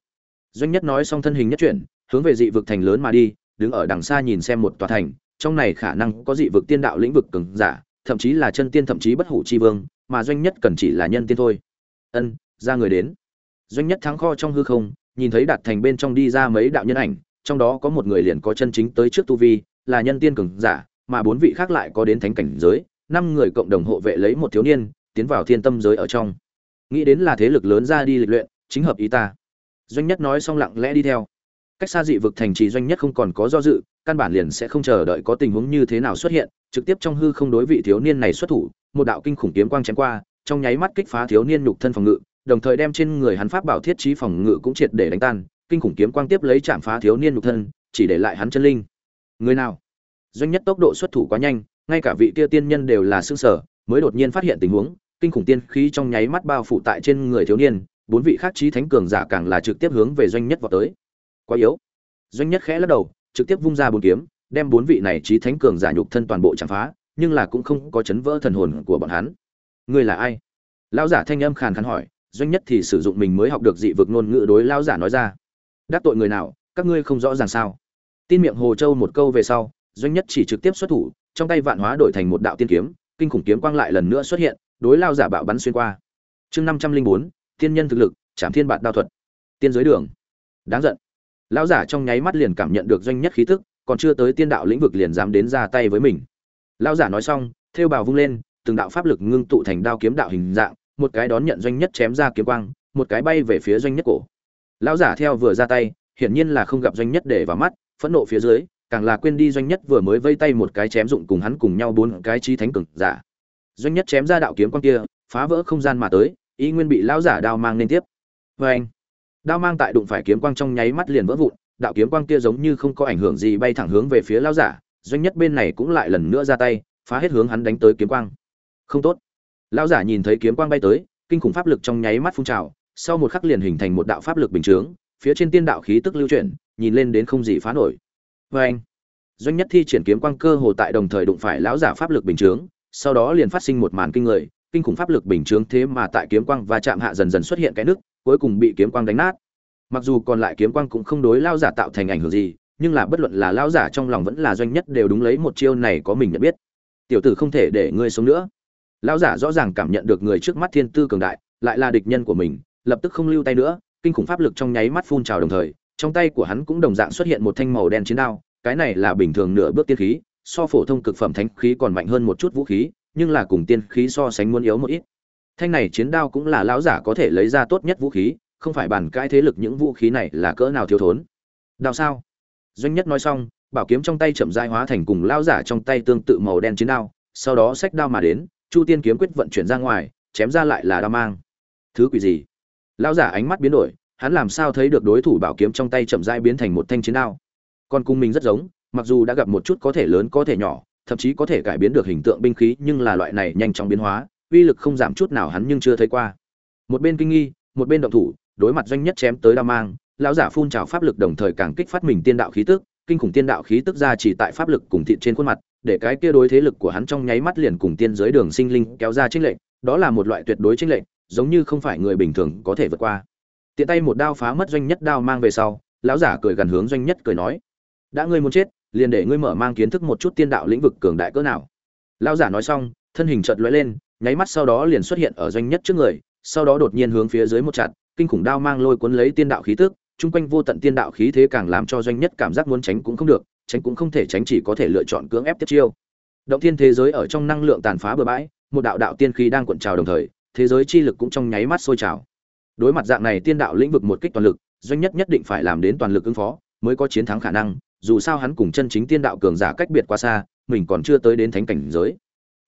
Doanh nhất nói xong thân hình nhất chuyển, hướng về dị vực thành lớn mà đi, đứng ở đằng xa nhìn xem một tòa thành, trong này khả năng có dị vực tiên đạo lĩnh vực cường giả, thậm chí là chân tiên thậm chí bất hủ chi vương, mà doanh nhất cần chỉ là nhân tiên thôi. Ân, ra người đến. Doanh nhất thắng kho trong hư không, nhìn thấy đạt thành bên trong đi ra mấy đạo nhân ảnh, trong đó có một người liền có chân chính tới trước tu vi, là nhân tiên cường giả, mà bốn vị khác lại có đến thánh cảnh giới, năm người cộng đồng hộ vệ lấy một thiếu niên, tiến vào thiên tâm giới ở trong nghĩ đến là thế lực lớn ra đi lịch luyện, chính hợp ý ta. Doanh nhất nói xong lặng lẽ đi theo. Cách xa dị vực thành trì doanh nhất không còn có do dự, căn bản liền sẽ không chờ đợi có tình huống như thế nào xuất hiện, trực tiếp trong hư không đối vị thiếu niên này xuất thủ, một đạo kinh khủng kiếm quang chém qua, trong nháy mắt kích phá thiếu niên nhục thân phòng ngự, đồng thời đem trên người hắn pháp bảo thiết trí phòng ngự cũng triệt để đánh tan, kinh khủng kiếm quang tiếp lấy chạm phá thiếu niên nhục thân, chỉ để lại hắn chân linh. Người nào? Doanh nhất tốc độ xuất thủ quá nhanh, ngay cả vị kia tiên nhân đều là xương sở mới đột nhiên phát hiện tình huống kinh khủng tiên khí trong nháy mắt bao phủ tại trên người thiếu niên, bốn vị khác trí thánh cường giả càng là trực tiếp hướng về doanh nhất vào tới. Quá yếu. Doanh nhất khẽ lắc đầu, trực tiếp vung ra bốn kiếm, đem bốn vị này trí thánh cường giả nhục thân toàn bộ chạm phá, nhưng là cũng không có chấn vỡ thần hồn của bọn hắn. Ngươi là ai? Lão giả thanh âm khàn khàn hỏi, doanh nhất thì sử dụng mình mới học được dị vực ngôn ngữ đối lão giả nói ra. Đắc tội người nào, các ngươi không rõ ràng sao? Tin miệng hồ châu một câu về sau, doanh nhất chỉ trực tiếp xuất thủ, trong tay vạn hóa đổi thành một đạo tiên kiếm kinh khủng kiếm quang lại lần nữa xuất hiện, đối lao giả bạo bắn xuyên qua. Chương năm trăm linh bốn tiên nhân thực lực, trảm thiên bạt đao thuật. Tiên giới đường. Đáng giận. Lão giả trong nháy mắt liền cảm nhận được doanh nhất khí tức, còn chưa tới tiên đạo lĩnh vực liền dám đến ra tay với mình. Lão giả nói xong thêu bào vung lên, từng đạo pháp lực ngưng tụ thành đao kiếm đạo hình dạng, một cái đón nhận doanh nhất chém ra kiếm quang, một cái bay về phía doanh nhất cổ. Lão giả theo vừa ra tay, hiển nhiên là không gặp doanh nhất để vào mắt, phẫn nộ phía dưới càng là quên đi doanh nhất vừa mới vây tay một cái chém dụng cùng hắn cùng nhau bốn cái chi thánh cực giả. Doanh nhất chém ra đạo kiếm quang kia, phá vỡ không gian mà tới ý nguyên bị lão giả đao mang lên tiếp. Vê anh đao mang tại đụng phải kiếm quang trong nháy mắt liền vỡ vụn, đạo kiếm quang kia giống như không có ảnh hưởng gì bay thẳng hướng về phía lão giả, doanh nhất bên này cũng lại lần nữa ra tay, phá hết hướng hắn đánh tới kiếm quang. Không tốt. Lão giả nhìn thấy kiếm quang bay tới, kinh khủng pháp lực trong nháy mắt phun trào, sau một khắc liền hình thành một đạo pháp lực bình chướng, phía trên tiên đạo khí tức lưu chuyển, nhìn lên đến không gì phá nổi vê anh. Doanh nhất thi triển kiếm quang cơ hồ tại đồng thời đụng phải lão giả pháp lực bình chướng, sau đó liền phát sinh một màn kinh người, kinh khủng pháp lực bình chướng thế mà tại kiếm quang và chạm hạ dần dần xuất hiện cái nước cuối cùng bị kiếm quang đánh nát. Mặc dù còn lại kiếm quang cũng không đối lao giả tạo thành ảnh hưởng gì, nhưng là bất luận là lao giả trong lòng vẫn là doanh nhất đều đúng lấy một chiêu này có mình nhận biết. Tiểu tử không thể để ngươi sống nữa. Lao giả rõ ràng cảm nhận được người trước mắt thiên tư cường đại, lại là địch nhân của mình, lập tức không lưu tay nữa, kinh khủng pháp lực trong nháy mắt phun trào đồng thời trong tay của hắn cũng đồng dạng xuất hiện một thanh màu đen chiến đao, cái này là bình thường nửa bước tiên khí, so phổ thông cực phẩm thánh khí còn mạnh hơn một chút vũ khí, nhưng là cùng tiên khí so sánh muốn yếu một ít. Thanh này chiến đao cũng là lão giả có thể lấy ra tốt nhất vũ khí, không phải bàn cãi thế lực những vũ khí này là cỡ nào thiếu thốn. Đao sao? Doanh nhất nói xong, bảo kiếm trong tay chậm rãi hóa thành cùng lão giả trong tay tương tự màu đen chiến đao, sau đó xách đao mà đến, chu tiên kiếm quyết vận chuyển ra ngoài, chém ra lại là đao mang. Thứ quỷ gì? Lão giả ánh mắt biến đổi hắn làm sao thấy được đối thủ bảo kiếm trong tay chậm rãi biến thành một thanh chiến đao. Còn cùng mình rất giống, mặc dù đã gặp một chút có thể lớn có thể nhỏ, thậm chí có thể cải biến được hình tượng binh khí, nhưng là loại này nhanh chóng biến hóa, uy lực không giảm chút nào hắn nhưng chưa thấy qua. Một bên kinh nghi, một bên động thủ, đối mặt doanh nhất chém tới đao mang, lão giả phun trào pháp lực đồng thời càng kích phát mình tiên đạo khí tức, kinh khủng tiên đạo khí tức ra chỉ tại pháp lực cùng thịt trên khuôn mặt, để cái kia đối thế lực của hắn trong nháy mắt liền cùng tiên giới đường sinh linh kéo ra chênh lệnh đó là một loại tuyệt đối chênh lệnh giống như không phải người bình thường có thể vượt qua tiện tay một đao phá mất doanh nhất đao mang về sau, lão giả cười gần hướng doanh nhất cười nói, đã ngươi muốn chết, liền để ngươi mở mang kiến thức một chút tiên đạo lĩnh vực cường đại cỡ nào. Lão giả nói xong, thân hình chợt lóe lên, nháy mắt sau đó liền xuất hiện ở doanh nhất trước người, sau đó đột nhiên hướng phía dưới một chặt, kinh khủng đao mang lôi cuốn lấy tiên đạo khí tức, chung quanh vô tận tiên đạo khí thế càng làm cho doanh nhất cảm giác muốn tránh cũng không được, tránh cũng không thể tránh chỉ có thể lựa chọn cưỡng ép tiếp chiêu. Động thiên thế giới ở trong năng lượng tàn phá bừa bãi, một đạo đạo tiên khí đang cuộn trào đồng thời, thế giới chi lực cũng trong nháy mắt sôi trào đối mặt dạng này tiên đạo lĩnh vực một kích toàn lực, doanh nhất nhất định phải làm đến toàn lực ứng phó, mới có chiến thắng khả năng, dù sao hắn cùng chân chính tiên đạo cường giả cách biệt quá xa, mình còn chưa tới đến thánh cảnh giới.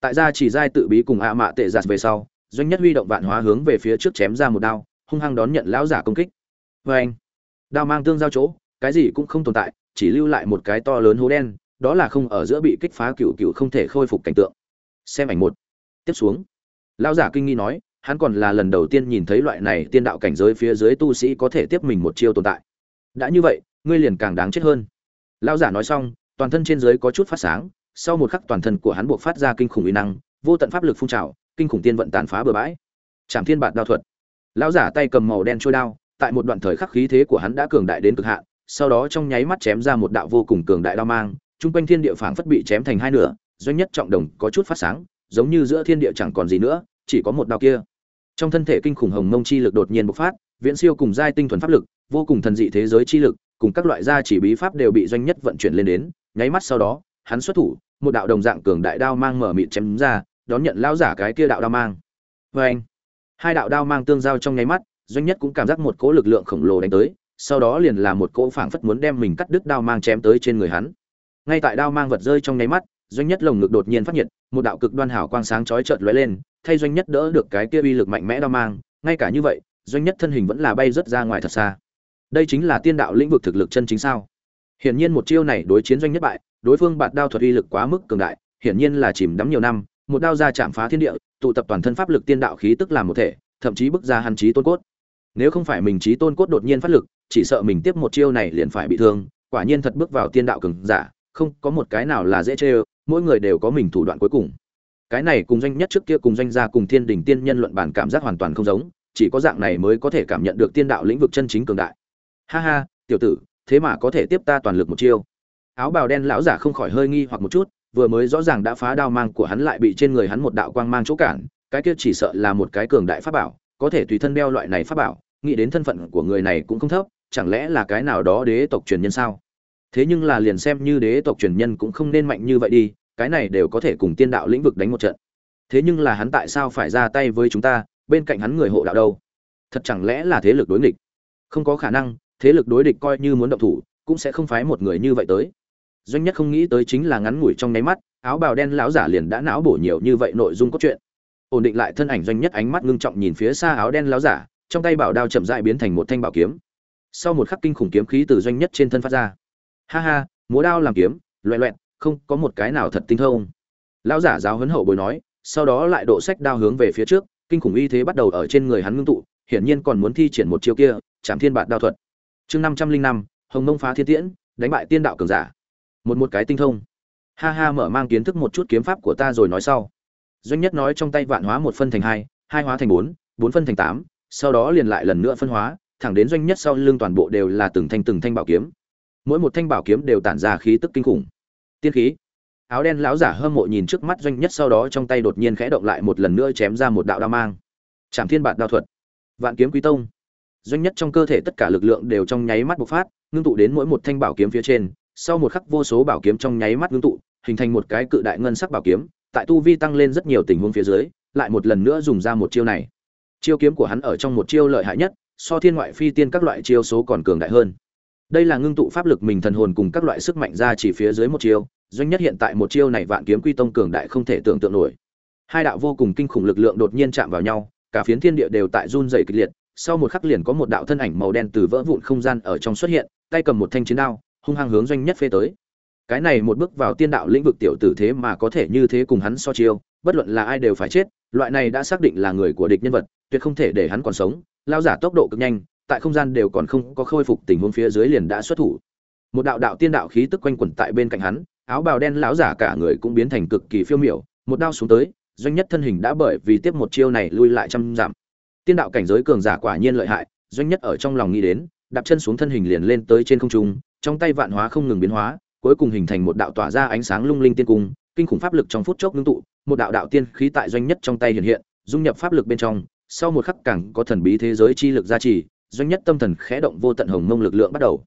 Tại gia chỉ giai tự bí cùng ạ mạ tệ giạt về sau, doanh nhất huy động vạn hóa hướng về phía trước chém ra một đao, hung hăng đón nhận lão giả công kích. Vê anh, đao mang tương giao chỗ, cái gì cũng không tồn tại, chỉ lưu lại một cái to lớn hố đen, đó là không ở giữa bị kích phá cựu cựu không thể khôi phục cảnh tượng. Xem ảnh một. Tiếp xuống. Lão giả kinh nghi nói hắn còn là lần đầu tiên nhìn thấy loại này tiên đạo cảnh giới phía dưới tu sĩ có thể tiếp mình một chiêu tồn tại. Đã như vậy, ngươi liền càng đáng chết hơn. Lão giả nói xong, toàn thân trên dưới có chút phát sáng, sau một khắc toàn thân của hắn buộc phát ra kinh khủng uy năng, vô tận pháp lực phun trào, kinh khủng tiên vận tàn phá bừa bãi. Trảm thiên bạt đao thuật. Lão giả tay cầm màu đen trôi đao, tại một đoạn thời khắc khí thế của hắn đã cường đại đến cực hạn, sau đó trong nháy mắt chém ra một đạo vô cùng cường đại đao mang trung quanh thiên địa phảng phất bị chém thành hai nửa, doanh nhất trọng đồng có chút phát sáng, giống như giữa thiên địa chẳng còn gì nữa, chỉ có một đao kia trong thân thể kinh khủng hồng mông chi lực đột nhiên bộc phát, viễn siêu cùng giai tinh thuần pháp lực, vô cùng thần dị thế giới chi lực, cùng các loại gia chỉ bí pháp đều bị doanh nhất vận chuyển lên đến. Nháy mắt sau đó, hắn xuất thủ, một đạo đồng dạng cường đại đao mang mở mịt chém ra, đón nhận lao giả cái kia đạo đao mang. Vê anh hai đạo đao mang tương giao trong nháy mắt, doanh nhất cũng cảm giác một cỗ lực lượng khổng lồ đánh tới, sau đó liền là một cỗ phảng phất muốn đem mình cắt đứt đao mang chém tới trên người hắn. Ngay tại đao mang vật rơi trong nháy mắt, doanh nhất lồng ngực đột nhiên phát nhiệt, một đạo cực đoan hào quang sáng chói chợt lóe lên thay doanh nhất đỡ được cái kia uy lực mạnh mẽ đao mang, ngay cả như vậy, doanh nhất thân hình vẫn là bay rất ra ngoài thật xa. Đây chính là tiên đạo lĩnh vực thực lực chân chính sao? Hiển nhiên một chiêu này đối chiến doanh nhất bại, đối phương bạt đao thuật uy lực quá mức cường đại, hiển nhiên là chìm đắm nhiều năm, một đao ra chạm phá thiên địa, tụ tập toàn thân pháp lực tiên đạo khí tức làm một thể, thậm chí bức ra hắn trí tôn cốt. Nếu không phải mình trí tôn cốt đột nhiên phát lực, chỉ sợ mình tiếp một chiêu này liền phải bị thương, quả nhiên thật bước vào tiên đạo cường giả, không có một cái nào là dễ chơi mỗi người đều có mình thủ đoạn cuối cùng cái này cùng doanh nhất trước kia cùng doanh gia cùng thiên đình tiên nhân luận bản cảm giác hoàn toàn không giống, chỉ có dạng này mới có thể cảm nhận được tiên đạo lĩnh vực chân chính cường đại. Ha ha, tiểu tử, thế mà có thể tiếp ta toàn lực một chiêu. Áo bào đen lão giả không khỏi hơi nghi hoặc một chút, vừa mới rõ ràng đã phá đao mang của hắn lại bị trên người hắn một đạo quang mang chỗ cản, cái kia chỉ sợ là một cái cường đại pháp bảo, có thể tùy thân đeo loại này pháp bảo, nghĩ đến thân phận của người này cũng không thấp, chẳng lẽ là cái nào đó đế tộc truyền nhân sao? Thế nhưng là liền xem như đế tộc truyền nhân cũng không nên mạnh như vậy đi cái này đều có thể cùng tiên đạo lĩnh vực đánh một trận. Thế nhưng là hắn tại sao phải ra tay với chúng ta, bên cạnh hắn người hộ đạo đâu? Thật chẳng lẽ là thế lực đối nghịch? Không có khả năng, thế lực đối địch coi như muốn động thủ, cũng sẽ không phái một người như vậy tới. Doanh nhất không nghĩ tới chính là ngắn ngủi trong nháy mắt, áo bào đen lão giả liền đã não bổ nhiều như vậy nội dung cốt truyện. Ổn định lại thân ảnh doanh nhất ánh mắt ngưng trọng nhìn phía xa áo đen lão giả, trong tay bảo đao chậm rãi biến thành một thanh bảo kiếm. Sau một khắc kinh khủng kiếm khí từ doanh nhất trên thân phát ra. Ha ha, múa đao làm kiếm loẹ loẹt không có một cái nào thật tinh thông. Lão giả giáo huấn hậu bồi nói, sau đó lại độ sách đao hướng về phía trước, kinh khủng uy thế bắt đầu ở trên người hắn ngưng tụ, hiển nhiên còn muốn thi triển một chiêu kia chạm thiên bạt đao thuật. Chương năm trăm linh năm, hồng mông phá thiên tiễn, đánh bại tiên đạo cường giả. Một một cái tinh thông. Ha ha, mở mang kiến thức một chút kiếm pháp của ta rồi nói sau. Doanh nhất nói trong tay vạn hóa một phân thành hai hai hóa thành bốn bốn phân thành tám, sau đó liền lại lần nữa phân hóa, thẳng đến doanh nhất sau lưng toàn bộ đều là từng thanh từng thanh bảo kiếm. Mỗi một thanh bảo kiếm đều tản ra khí tức kinh khủng tiên khí. Áo đen lão giả hâm mộ nhìn trước mắt doanh nhất sau đó trong tay đột nhiên khẽ động lại một lần nữa chém ra một đạo đao mang. Trảm thiên bạt đao thuật. Vạn kiếm quý tông. Doanh nhất trong cơ thể tất cả lực lượng đều trong nháy mắt bộc phát, ngưng tụ đến mỗi một thanh bảo kiếm phía trên, sau một khắc vô số bảo kiếm trong nháy mắt ngưng tụ, hình thành một cái cự đại ngân sắc bảo kiếm, tại tu vi tăng lên rất nhiều tình huống phía dưới, lại một lần nữa dùng ra một chiêu này. Chiêu kiếm của hắn ở trong một chiêu lợi hại nhất, so thiên ngoại phi tiên các loại chiêu số còn cường đại hơn đây là ngưng tụ pháp lực mình thần hồn cùng các loại sức mạnh ra chỉ phía dưới một chiêu, doanh nhất hiện tại một chiêu này vạn kiếm quy tông cường đại không thể tưởng tượng nổi. Hai đạo vô cùng kinh khủng lực lượng đột nhiên chạm vào nhau, cả phiến thiên địa đều tại run rẩy kịch liệt, sau một khắc liền có một đạo thân ảnh màu đen từ vỡ vụn không gian ở trong xuất hiện, tay cầm một thanh chiến đao, hung hăng hướng doanh nhất phê tới. Cái này một bước vào tiên đạo lĩnh vực tiểu tử thế mà có thể như thế cùng hắn so chiêu, bất luận là ai đều phải chết, loại này đã xác định là người của địch nhân vật, tuyệt không thể để hắn còn sống, lao giả tốc độ cực nhanh tại không gian đều còn không có khôi phục tình huống phía dưới liền đã xuất thủ. Một đạo đạo tiên đạo khí tức quanh quẩn tại bên cạnh hắn, áo bào đen lão giả cả người cũng biến thành cực kỳ phiêu miểu, một đao xuống tới, doanh nhất thân hình đã bởi vì tiếp một chiêu này lui lại trăm giảm tiên đạo cảnh giới cường giả quả nhiên lợi hại, doanh nhất ở trong lòng nghĩ đến, đạp chân xuống thân hình liền lên tới trên không trung, trong tay vạn hóa không ngừng biến hóa, cuối cùng hình thành một đạo tỏa ra ánh sáng lung linh tiên cung, kinh khủng pháp lực trong phút chốc ngưng tụ, một đạo đạo tiên khí tại doanh nhất trong tay hiện hiện, dung nhập pháp lực bên trong, sau một khắc càng có thần bí thế giới chi lực gia trì doanh nhất tâm thần khẽ động vô tận hồng mông lực lượng bắt đầu.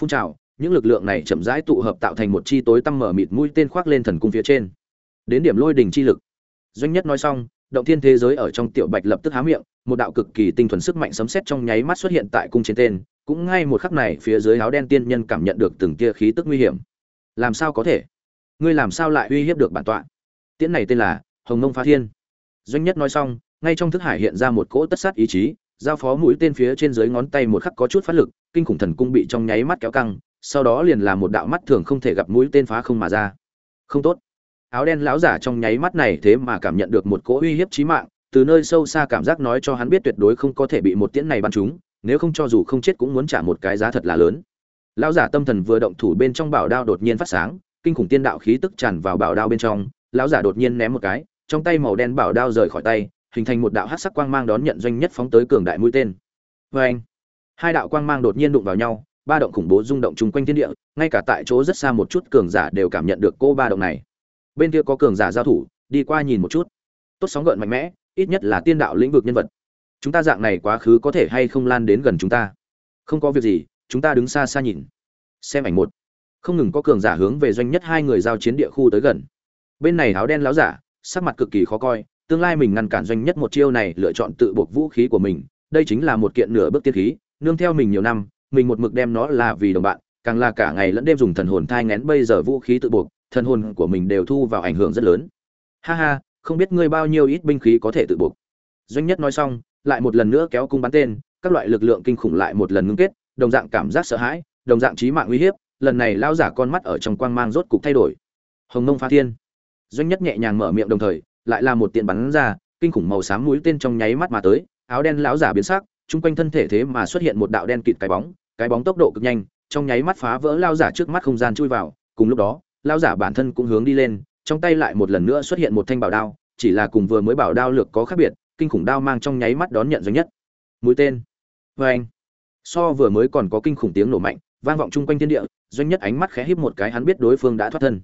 Phun trào, những lực lượng này chậm rãi tụ hợp tạo thành một chi tối tăm mở mịt mũi tên khoác lên thần cung phía trên. Đến điểm lôi đỉnh chi lực. Doanh nhất nói xong, động thiên thế giới ở trong tiểu bạch lập tức há miệng, một đạo cực kỳ tinh thuần sức mạnh sấm sét trong nháy mắt xuất hiện tại cung trên tên, cũng ngay một khắc này phía dưới áo đen tiên nhân cảm nhận được từng tia khí tức nguy hiểm. Làm sao có thể? Ngươi làm sao lại uy hiếp được bản tọa? Tiễn này tên là hồng mông phá thiên. Doanh nhất nói xong, ngay trong thức hải hiện ra một cỗ tất sát ý chí giao phó mũi tên phía trên dưới ngón tay một khắc có chút phát lực, kinh khủng thần cung bị trong nháy mắt kéo căng, sau đó liền là một đạo mắt thường không thể gặp mũi tên phá không mà ra. Không tốt. Áo đen lão giả trong nháy mắt này thế mà cảm nhận được một cỗ uy hiếp chí mạng, từ nơi sâu xa cảm giác nói cho hắn biết tuyệt đối không có thể bị một tiễn này bắn trúng, nếu không cho dù không chết cũng muốn trả một cái giá thật là lớn. Lão giả tâm thần vừa động thủ bên trong bảo đao đột nhiên phát sáng, kinh khủng tiên đạo khí tức tràn vào bảo đao bên trong, lão giả đột nhiên ném một cái, trong tay màu đen bảo đao rời khỏi tay hình thành một đạo hắc sắc quang mang đón nhận doanh nhất phóng tới cường đại mũi tên. Vê anh, hai đạo quang mang đột nhiên đụng vào nhau, ba động khủng bố rung động chung quanh thiên địa, ngay cả tại chỗ rất xa một chút cường giả đều cảm nhận được cô ba động này. Bên kia có cường giả giao thủ, đi qua nhìn một chút. Tốt sóng gợn mạnh mẽ, ít nhất là tiên đạo lĩnh vực nhân vật. Chúng ta dạng này quá khứ có thể hay không lan đến gần chúng ta? Không có việc gì, chúng ta đứng xa xa nhìn. Xem ảnh một. Không ngừng có cường giả hướng về doanh nhất hai người giao chiến địa khu tới gần. Bên này áo đen láo giả, sắc mặt cực kỳ khó coi tương lai mình ngăn cản doanh nhất một chiêu này lựa chọn tự buộc vũ khí của mình, đây chính là một kiện nửa bước tiên khí, nương theo mình nhiều năm, mình một mực đem nó là vì đồng bạn, càng là cả ngày lẫn đêm dùng thần hồn thai ngén bây giờ vũ khí tự buộc, thần hồn của mình đều thu vào ảnh hưởng rất lớn. Ha ha, không biết ngươi bao nhiêu ít binh khí có thể tự buộc. Doanh nhất nói xong, lại một lần nữa kéo cung bắn tên, các loại lực lượng kinh khủng lại một lần ngưng kết, đồng dạng cảm giác sợ hãi, đồng dạng trí mạng uy hiếp, lần này lao giả con mắt ở trong quang mang rốt cục thay đổi. Hồng nông pha thiên. Doanh nhất nhẹ nhàng mở miệng đồng thời lại là một tiện bắn ra, kinh khủng màu xám mũi tên trong nháy mắt mà tới, áo đen lão giả biến sắc, chung quanh thân thể thế mà xuất hiện một đạo đen kịt cái bóng cái bóng tốc độ cực nhanh, trong nháy mắt phá vỡ lao giả trước mắt không gian chui vào, cùng lúc đó, lão giả bản thân cũng hướng đi lên, trong tay lại một lần nữa xuất hiện một thanh bảo đao, chỉ là cùng vừa mới bảo đao lược có khác biệt, kinh khủng đao mang trong nháy mắt đón nhận doanh nhất. Mũi tên. Oeng. anh so vừa mới còn có kinh khủng tiếng nổ mạnh, vang vọng chung quanh thiên địa, doanh nhất ánh mắt khẽ híp một cái, hắn biết đối phương đã thoát thân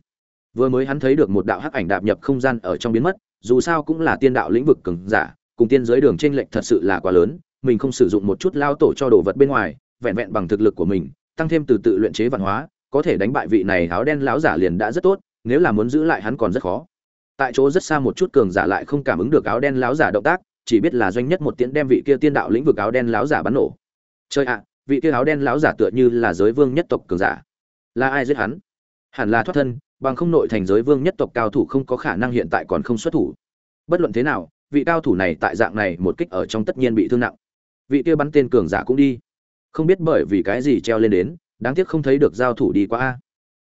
vừa mới hắn thấy được một đạo hắc ảnh đạp nhập không gian ở trong biến mất, dù sao cũng là tiên đạo lĩnh vực cường giả, cùng tiên giới đường trên lệch thật sự là quá lớn, mình không sử dụng một chút lao tổ cho đồ vật bên ngoài, vẹn vẹn bằng thực lực của mình, tăng thêm từ tự luyện chế văn hóa, có thể đánh bại vị này áo đen lão giả liền đã rất tốt, nếu là muốn giữ lại hắn còn rất khó. Tại chỗ rất xa một chút cường giả lại không cảm ứng được áo đen lão giả động tác, chỉ biết là doanh nhất một tiễn đem vị kia tiên đạo lĩnh vực áo đen lão giả bắn nổ. Chơi ạ, vị kia áo đen lão giả tựa như là giới vương nhất tộc cường giả. Là ai giết hắn? Hẳn là thoát thân bằng không nội thành giới vương nhất tộc cao thủ không có khả năng hiện tại còn không xuất thủ. Bất luận thế nào, vị cao thủ này tại dạng này một kích ở trong tất nhiên bị thương nặng. Vị kia bắn tên cường giả cũng đi. Không biết bởi vì cái gì treo lên đến, đáng tiếc không thấy được giao thủ đi qua a.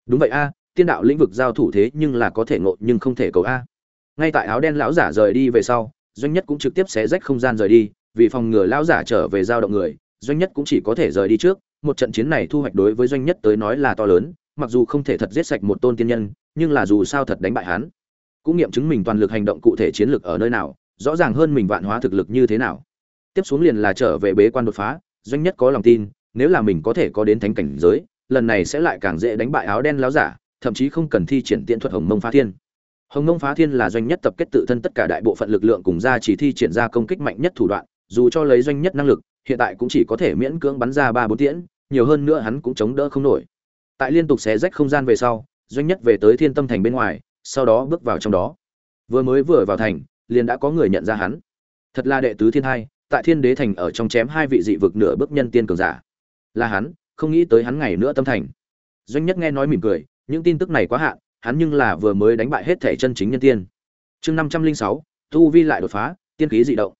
Đúng vậy a, tiên đạo lĩnh vực giao thủ thế nhưng là có thể ngộ nhưng không thể cầu a. Ngay tại áo đen lão giả rời đi về sau, doanh nhất cũng trực tiếp xé rách không gian rời đi, vì phòng ngừa lão giả trở về giao động người, doanh nhất cũng chỉ có thể rời đi trước. Một trận chiến này thu hoạch đối với doanh nhất tới nói là to lớn mặc dù không thể thật giết sạch một tôn tiên nhân, nhưng là dù sao thật đánh bại hắn, cũng nghiệm chứng mình toàn lực hành động cụ thể chiến lược ở nơi nào, rõ ràng hơn mình vạn hóa thực lực như thế nào. Tiếp xuống liền là trở về bế quan đột phá, doanh nhất có lòng tin, nếu là mình có thể có đến thánh cảnh giới, lần này sẽ lại càng dễ đánh bại áo đen láo giả, thậm chí không cần thi triển tiện thuật hồng mông phá thiên. Hồng mông phá thiên là doanh nhất tập kết tự thân tất cả đại bộ phận lực lượng cùng ra chỉ thi triển ra công kích mạnh nhất thủ đoạn, dù cho lấy doanh nhất năng lực, hiện tại cũng chỉ có thể miễn cưỡng bắn ra ba bốn tiễn, nhiều hơn nữa hắn cũng chống đỡ không nổi tại liên tục xé rách không gian về sau, doanh nhất về tới thiên tâm thành bên ngoài, sau đó bước vào trong đó. Vừa mới vừa vào thành, liền đã có người nhận ra hắn. Thật là đệ tứ thiên hai, tại thiên đế thành ở trong chém hai vị dị vực nửa bước nhân tiên cường giả. Là hắn, không nghĩ tới hắn ngày nữa tâm thành. Doanh nhất nghe nói mỉm cười, những tin tức này quá hạn, hắn nhưng là vừa mới đánh bại hết thể chân chính nhân tiên. Chương năm trăm linh sáu, tu vi lại đột phá, tiên khí dị động.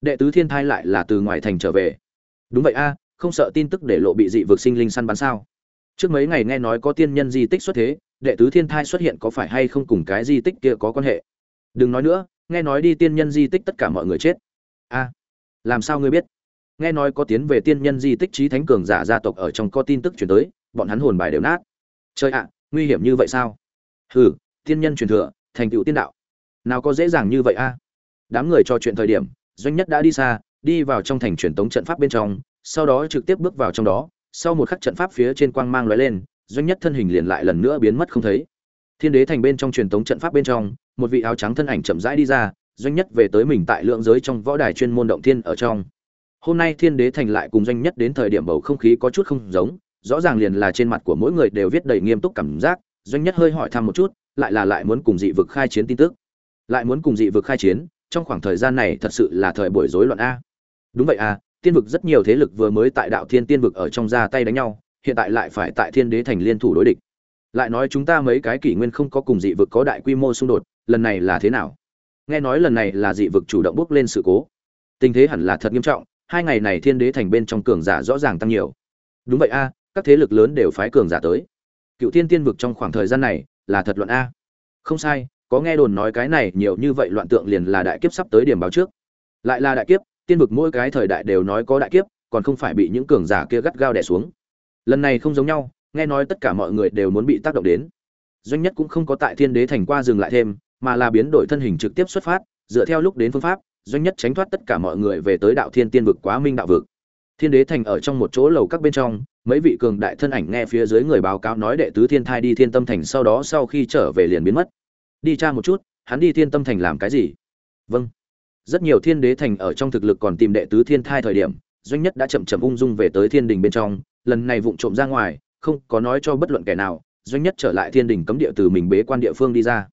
Đệ tứ thiên thai lại là từ ngoài thành trở về. Đúng vậy a, không sợ tin tức để lộ bị dị vực sinh linh săn bắn sao? Trước mấy ngày nghe nói có tiên nhân di tích xuất thế, đệ tứ thiên thai xuất hiện có phải hay không cùng cái di tích kia có quan hệ? Đừng nói nữa, nghe nói đi tiên nhân di tích tất cả mọi người chết. A, làm sao ngươi biết? Nghe nói có tiến về tiên nhân di tích trí thánh cường giả gia tộc ở trong có tin tức chuyển tới, bọn hắn hồn bài đều nát. Chơi ạ, nguy hiểm như vậy sao? Hừ, tiên nhân truyền thừa, thành tựu tiên đạo. Nào có dễ dàng như vậy a? Đám người trò chuyện thời điểm, doanh nhất đã đi xa, đi vào trong thành truyền tống trận pháp bên trong, sau đó trực tiếp bước vào trong đó sau một khắc trận pháp phía trên quang mang lóe lên, doanh nhất thân hình liền lại lần nữa biến mất không thấy. Thiên đế thành bên trong truyền thống trận pháp bên trong, một vị áo trắng thân ảnh chậm rãi đi ra, doanh nhất về tới mình tại lượng giới trong võ đài chuyên môn động thiên ở trong. Hôm nay thiên đế thành lại cùng doanh nhất đến thời điểm bầu không khí có chút không giống, rõ ràng liền là trên mặt của mỗi người đều viết đầy nghiêm túc cảm giác, doanh nhất hơi hỏi thăm một chút, lại là lại muốn cùng dị vực khai chiến tin tức. Lại muốn cùng dị vực khai chiến, trong khoảng thời gian này thật sự là thời buổi rối loạn a. Đúng vậy a tiên vực rất nhiều thế lực vừa mới tại đạo thiên tiên vực ở trong ra tay đánh nhau, hiện tại lại phải tại thiên đế thành liên thủ đối địch. Lại nói chúng ta mấy cái kỷ nguyên không có cùng dị vực có đại quy mô xung đột, lần này là thế nào? Nghe nói lần này là dị vực chủ động bước lên sự cố. Tình thế hẳn là thật nghiêm trọng, hai ngày này thiên đế thành bên trong cường giả rõ ràng tăng nhiều. Đúng vậy a, các thế lực lớn đều phái cường giả tới. Cựu thiên tiên vực trong khoảng thời gian này là thật luận a. Không sai, có nghe đồn nói cái này nhiều như vậy loạn tượng liền là đại kiếp sắp tới điểm báo trước. Lại là đại kiếp tiên vực mỗi cái thời đại đều nói có đại kiếp, còn không phải bị những cường giả kia gắt gao đè xuống. Lần này không giống nhau, nghe nói tất cả mọi người đều muốn bị tác động đến. Doanh nhất cũng không có tại thiên đế thành qua dừng lại thêm, mà là biến đổi thân hình trực tiếp xuất phát, dựa theo lúc đến phương pháp, doanh nhất tránh thoát tất cả mọi người về tới đạo thiên tiên vực quá minh đạo vực. Thiên đế thành ở trong một chỗ lầu các bên trong, mấy vị cường đại thân ảnh nghe phía dưới người báo cáo nói đệ tứ thiên thai đi thiên tâm thành sau đó sau khi trở về liền biến mất. Đi tra một chút, hắn đi thiên tâm thành làm cái gì? Vâng rất nhiều thiên đế thành ở trong thực lực còn tìm đệ tứ thiên thai thời điểm, doanh nhất đã chậm chậm ung dung về tới thiên đình bên trong, lần này vụng trộm ra ngoài, không có nói cho bất luận kẻ nào, doanh nhất trở lại thiên đình cấm địa từ mình bế quan địa phương đi ra.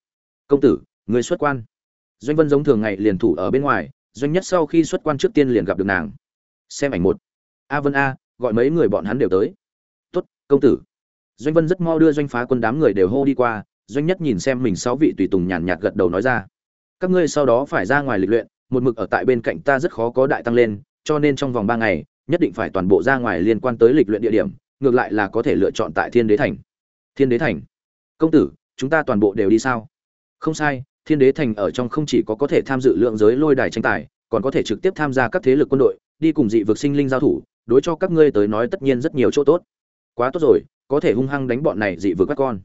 Công tử, người xuất quan. Doanh vân giống thường ngày liền thủ ở bên ngoài, doanh nhất sau khi xuất quan trước tiên liền gặp được nàng. Xem ảnh một. A vân a, gọi mấy người bọn hắn đều tới. Tuất công tử. Doanh vân rất mo đưa doanh phá quân đám người đều hô đi qua, doanh nhất nhìn xem mình sáu vị tùy tùng nhàn nhạt gật đầu nói ra. Các ngươi sau đó phải ra ngoài lịch luyện một mực ở tại bên cạnh ta rất khó có đại tăng lên, cho nên trong vòng ba ngày, nhất định phải toàn bộ ra ngoài liên quan tới lịch luyện địa điểm, ngược lại là có thể lựa chọn tại thiên đế thành. Thiên đế thành? Công tử, chúng ta toàn bộ đều đi sao? Không sai, thiên đế thành ở trong không chỉ có có thể tham dự lượng giới lôi đài tranh tài, còn có thể trực tiếp tham gia các thế lực quân đội, đi cùng dị vực sinh linh giao thủ, đối cho các ngươi tới nói tất nhiên rất nhiều chỗ tốt. Quá tốt rồi, có thể hung hăng đánh bọn này dị vực các con.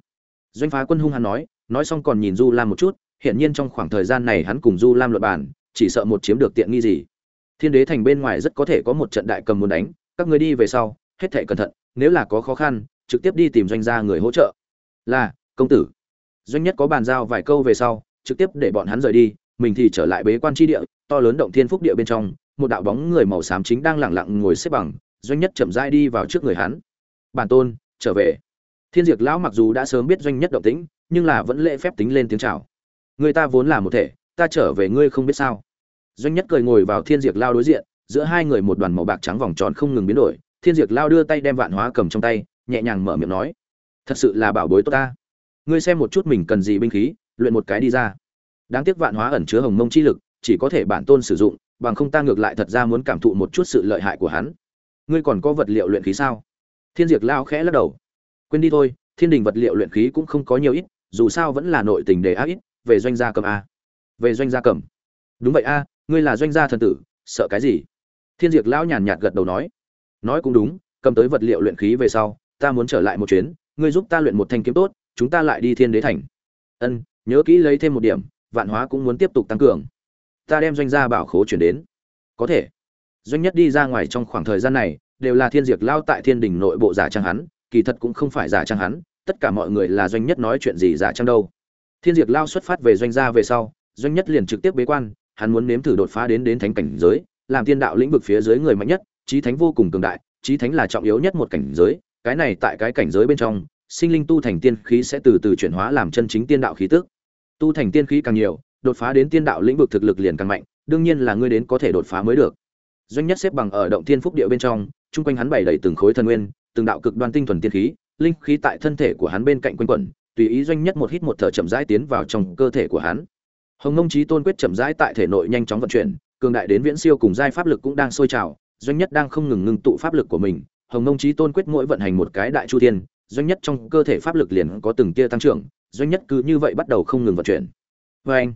Doanh phá quân hung hăng nói nói xong còn nhìn du lam một chút hiện nhiên trong khoảng thời gian này hắn cùng du lam luận bàn chỉ sợ một chiếm được tiện nghi gì. Thiên đế thành bên ngoài rất có thể có một trận đại cầm muốn đánh, các ngươi đi về sau, hết thảy cẩn thận, nếu là có khó khăn, trực tiếp đi tìm doanh gia người hỗ trợ. Là, công tử. Doanh nhất có bàn giao vài câu về sau, trực tiếp để bọn hắn rời đi, mình thì trở lại bế quan tri địa, to lớn động thiên phúc địa bên trong, một đạo bóng người màu xám chính đang lẳng lặng ngồi xếp bằng, doanh nhất chậm rãi đi vào trước người hắn. Bản tôn, trở về. Thiên diệt lão mặc dù đã sớm biết doanh nhất động tĩnh, nhưng là vẫn lễ phép tính lên tiếng chào. Người ta vốn là một thể ta trở về ngươi không biết sao. Doanh nhất cười ngồi vào thiên diệt lao đối diện, giữa hai người một đoàn màu bạc trắng vòng tròn không ngừng biến đổi, thiên diệt lao đưa tay đem vạn hóa cầm trong tay, nhẹ nhàng mở miệng nói, thật sự là bảo bối tốt ta. Ngươi xem một chút mình cần gì binh khí, luyện một cái đi ra. Đáng tiếc vạn hóa ẩn chứa hồng mông chi lực, chỉ có thể bản tôn sử dụng, bằng không ta ngược lại thật ra muốn cảm thụ một chút sự lợi hại của hắn. Ngươi còn có vật liệu luyện khí sao? Thiên diệt lao khẽ lắc đầu. Quên đi thôi, thiên đình vật liệu luyện khí cũng không có nhiều ít, dù sao vẫn là nội tình đề ác ít, về doanh gia cầm a về doanh gia cầm. Đúng vậy a, ngươi là doanh gia thần tử, sợ cái gì? Thiên diệt lão nhàn nhạt gật đầu nói. Nói cũng đúng, cầm tới vật liệu luyện khí về sau, ta muốn trở lại một chuyến, ngươi giúp ta luyện một thanh kiếm tốt, chúng ta lại đi thiên đế thành. Ân, nhớ kỹ lấy thêm một điểm, vạn hóa cũng muốn tiếp tục tăng cường. Ta đem doanh gia bảo khố chuyển đến. Có thể. Doanh nhất đi ra ngoài trong khoảng thời gian này, đều là thiên diệt lao tại thiên đình nội bộ giả trang hắn, kỳ thật cũng không phải giả trang hắn, tất cả mọi người là doanh nhất nói chuyện gì giả trang đâu. Thiên diệt lao xuất phát về doanh gia về sau doanh nhất liền trực tiếp bế quan, hắn muốn nếm thử đột phá đến đến thánh cảnh giới, làm tiên đạo lĩnh vực phía dưới người mạnh nhất trí thánh vô cùng cường đại trí thánh là trọng yếu nhất một cảnh giới, cái này tại cái cảnh giới bên trong, sinh linh tu thành tiên khí sẽ từ từ chuyển hóa làm chân chính tiên đạo khí tức. Tu thành tiên khí càng nhiều, đột phá đến tiên đạo lĩnh vực thực lực liền càng mạnh, đương nhiên là ngươi đến có thể đột phá mới được. Doanh nhất xếp bằng ở động thiên phúc địa bên trong, chung quanh hắn bày đầy từng khối thần nguyên, từng đạo cực đoan tinh thuần tiên khí, linh khí tại thân thể của hắn bên cạnh quanh quẩn, tùy ý doanh nhất một hít một thở chậm rãi tiến vào trong cơ thể của hắn hồng nông trí tôn quyết chậm rãi tại thể nội nhanh chóng vận chuyển, cường đại đến viễn siêu cùng giai pháp lực cũng đang sôi trào, doanh nhất đang không ngừng ngưng tụ pháp lực của mình. Hồng nông trí tôn quyết mỗi vận hành một cái đại chu thiên, doanh nhất trong cơ thể pháp lực liền có từng tia tăng trưởng, doanh nhất cứ như vậy bắt đầu không ngừng vận chuyển. Vê anh,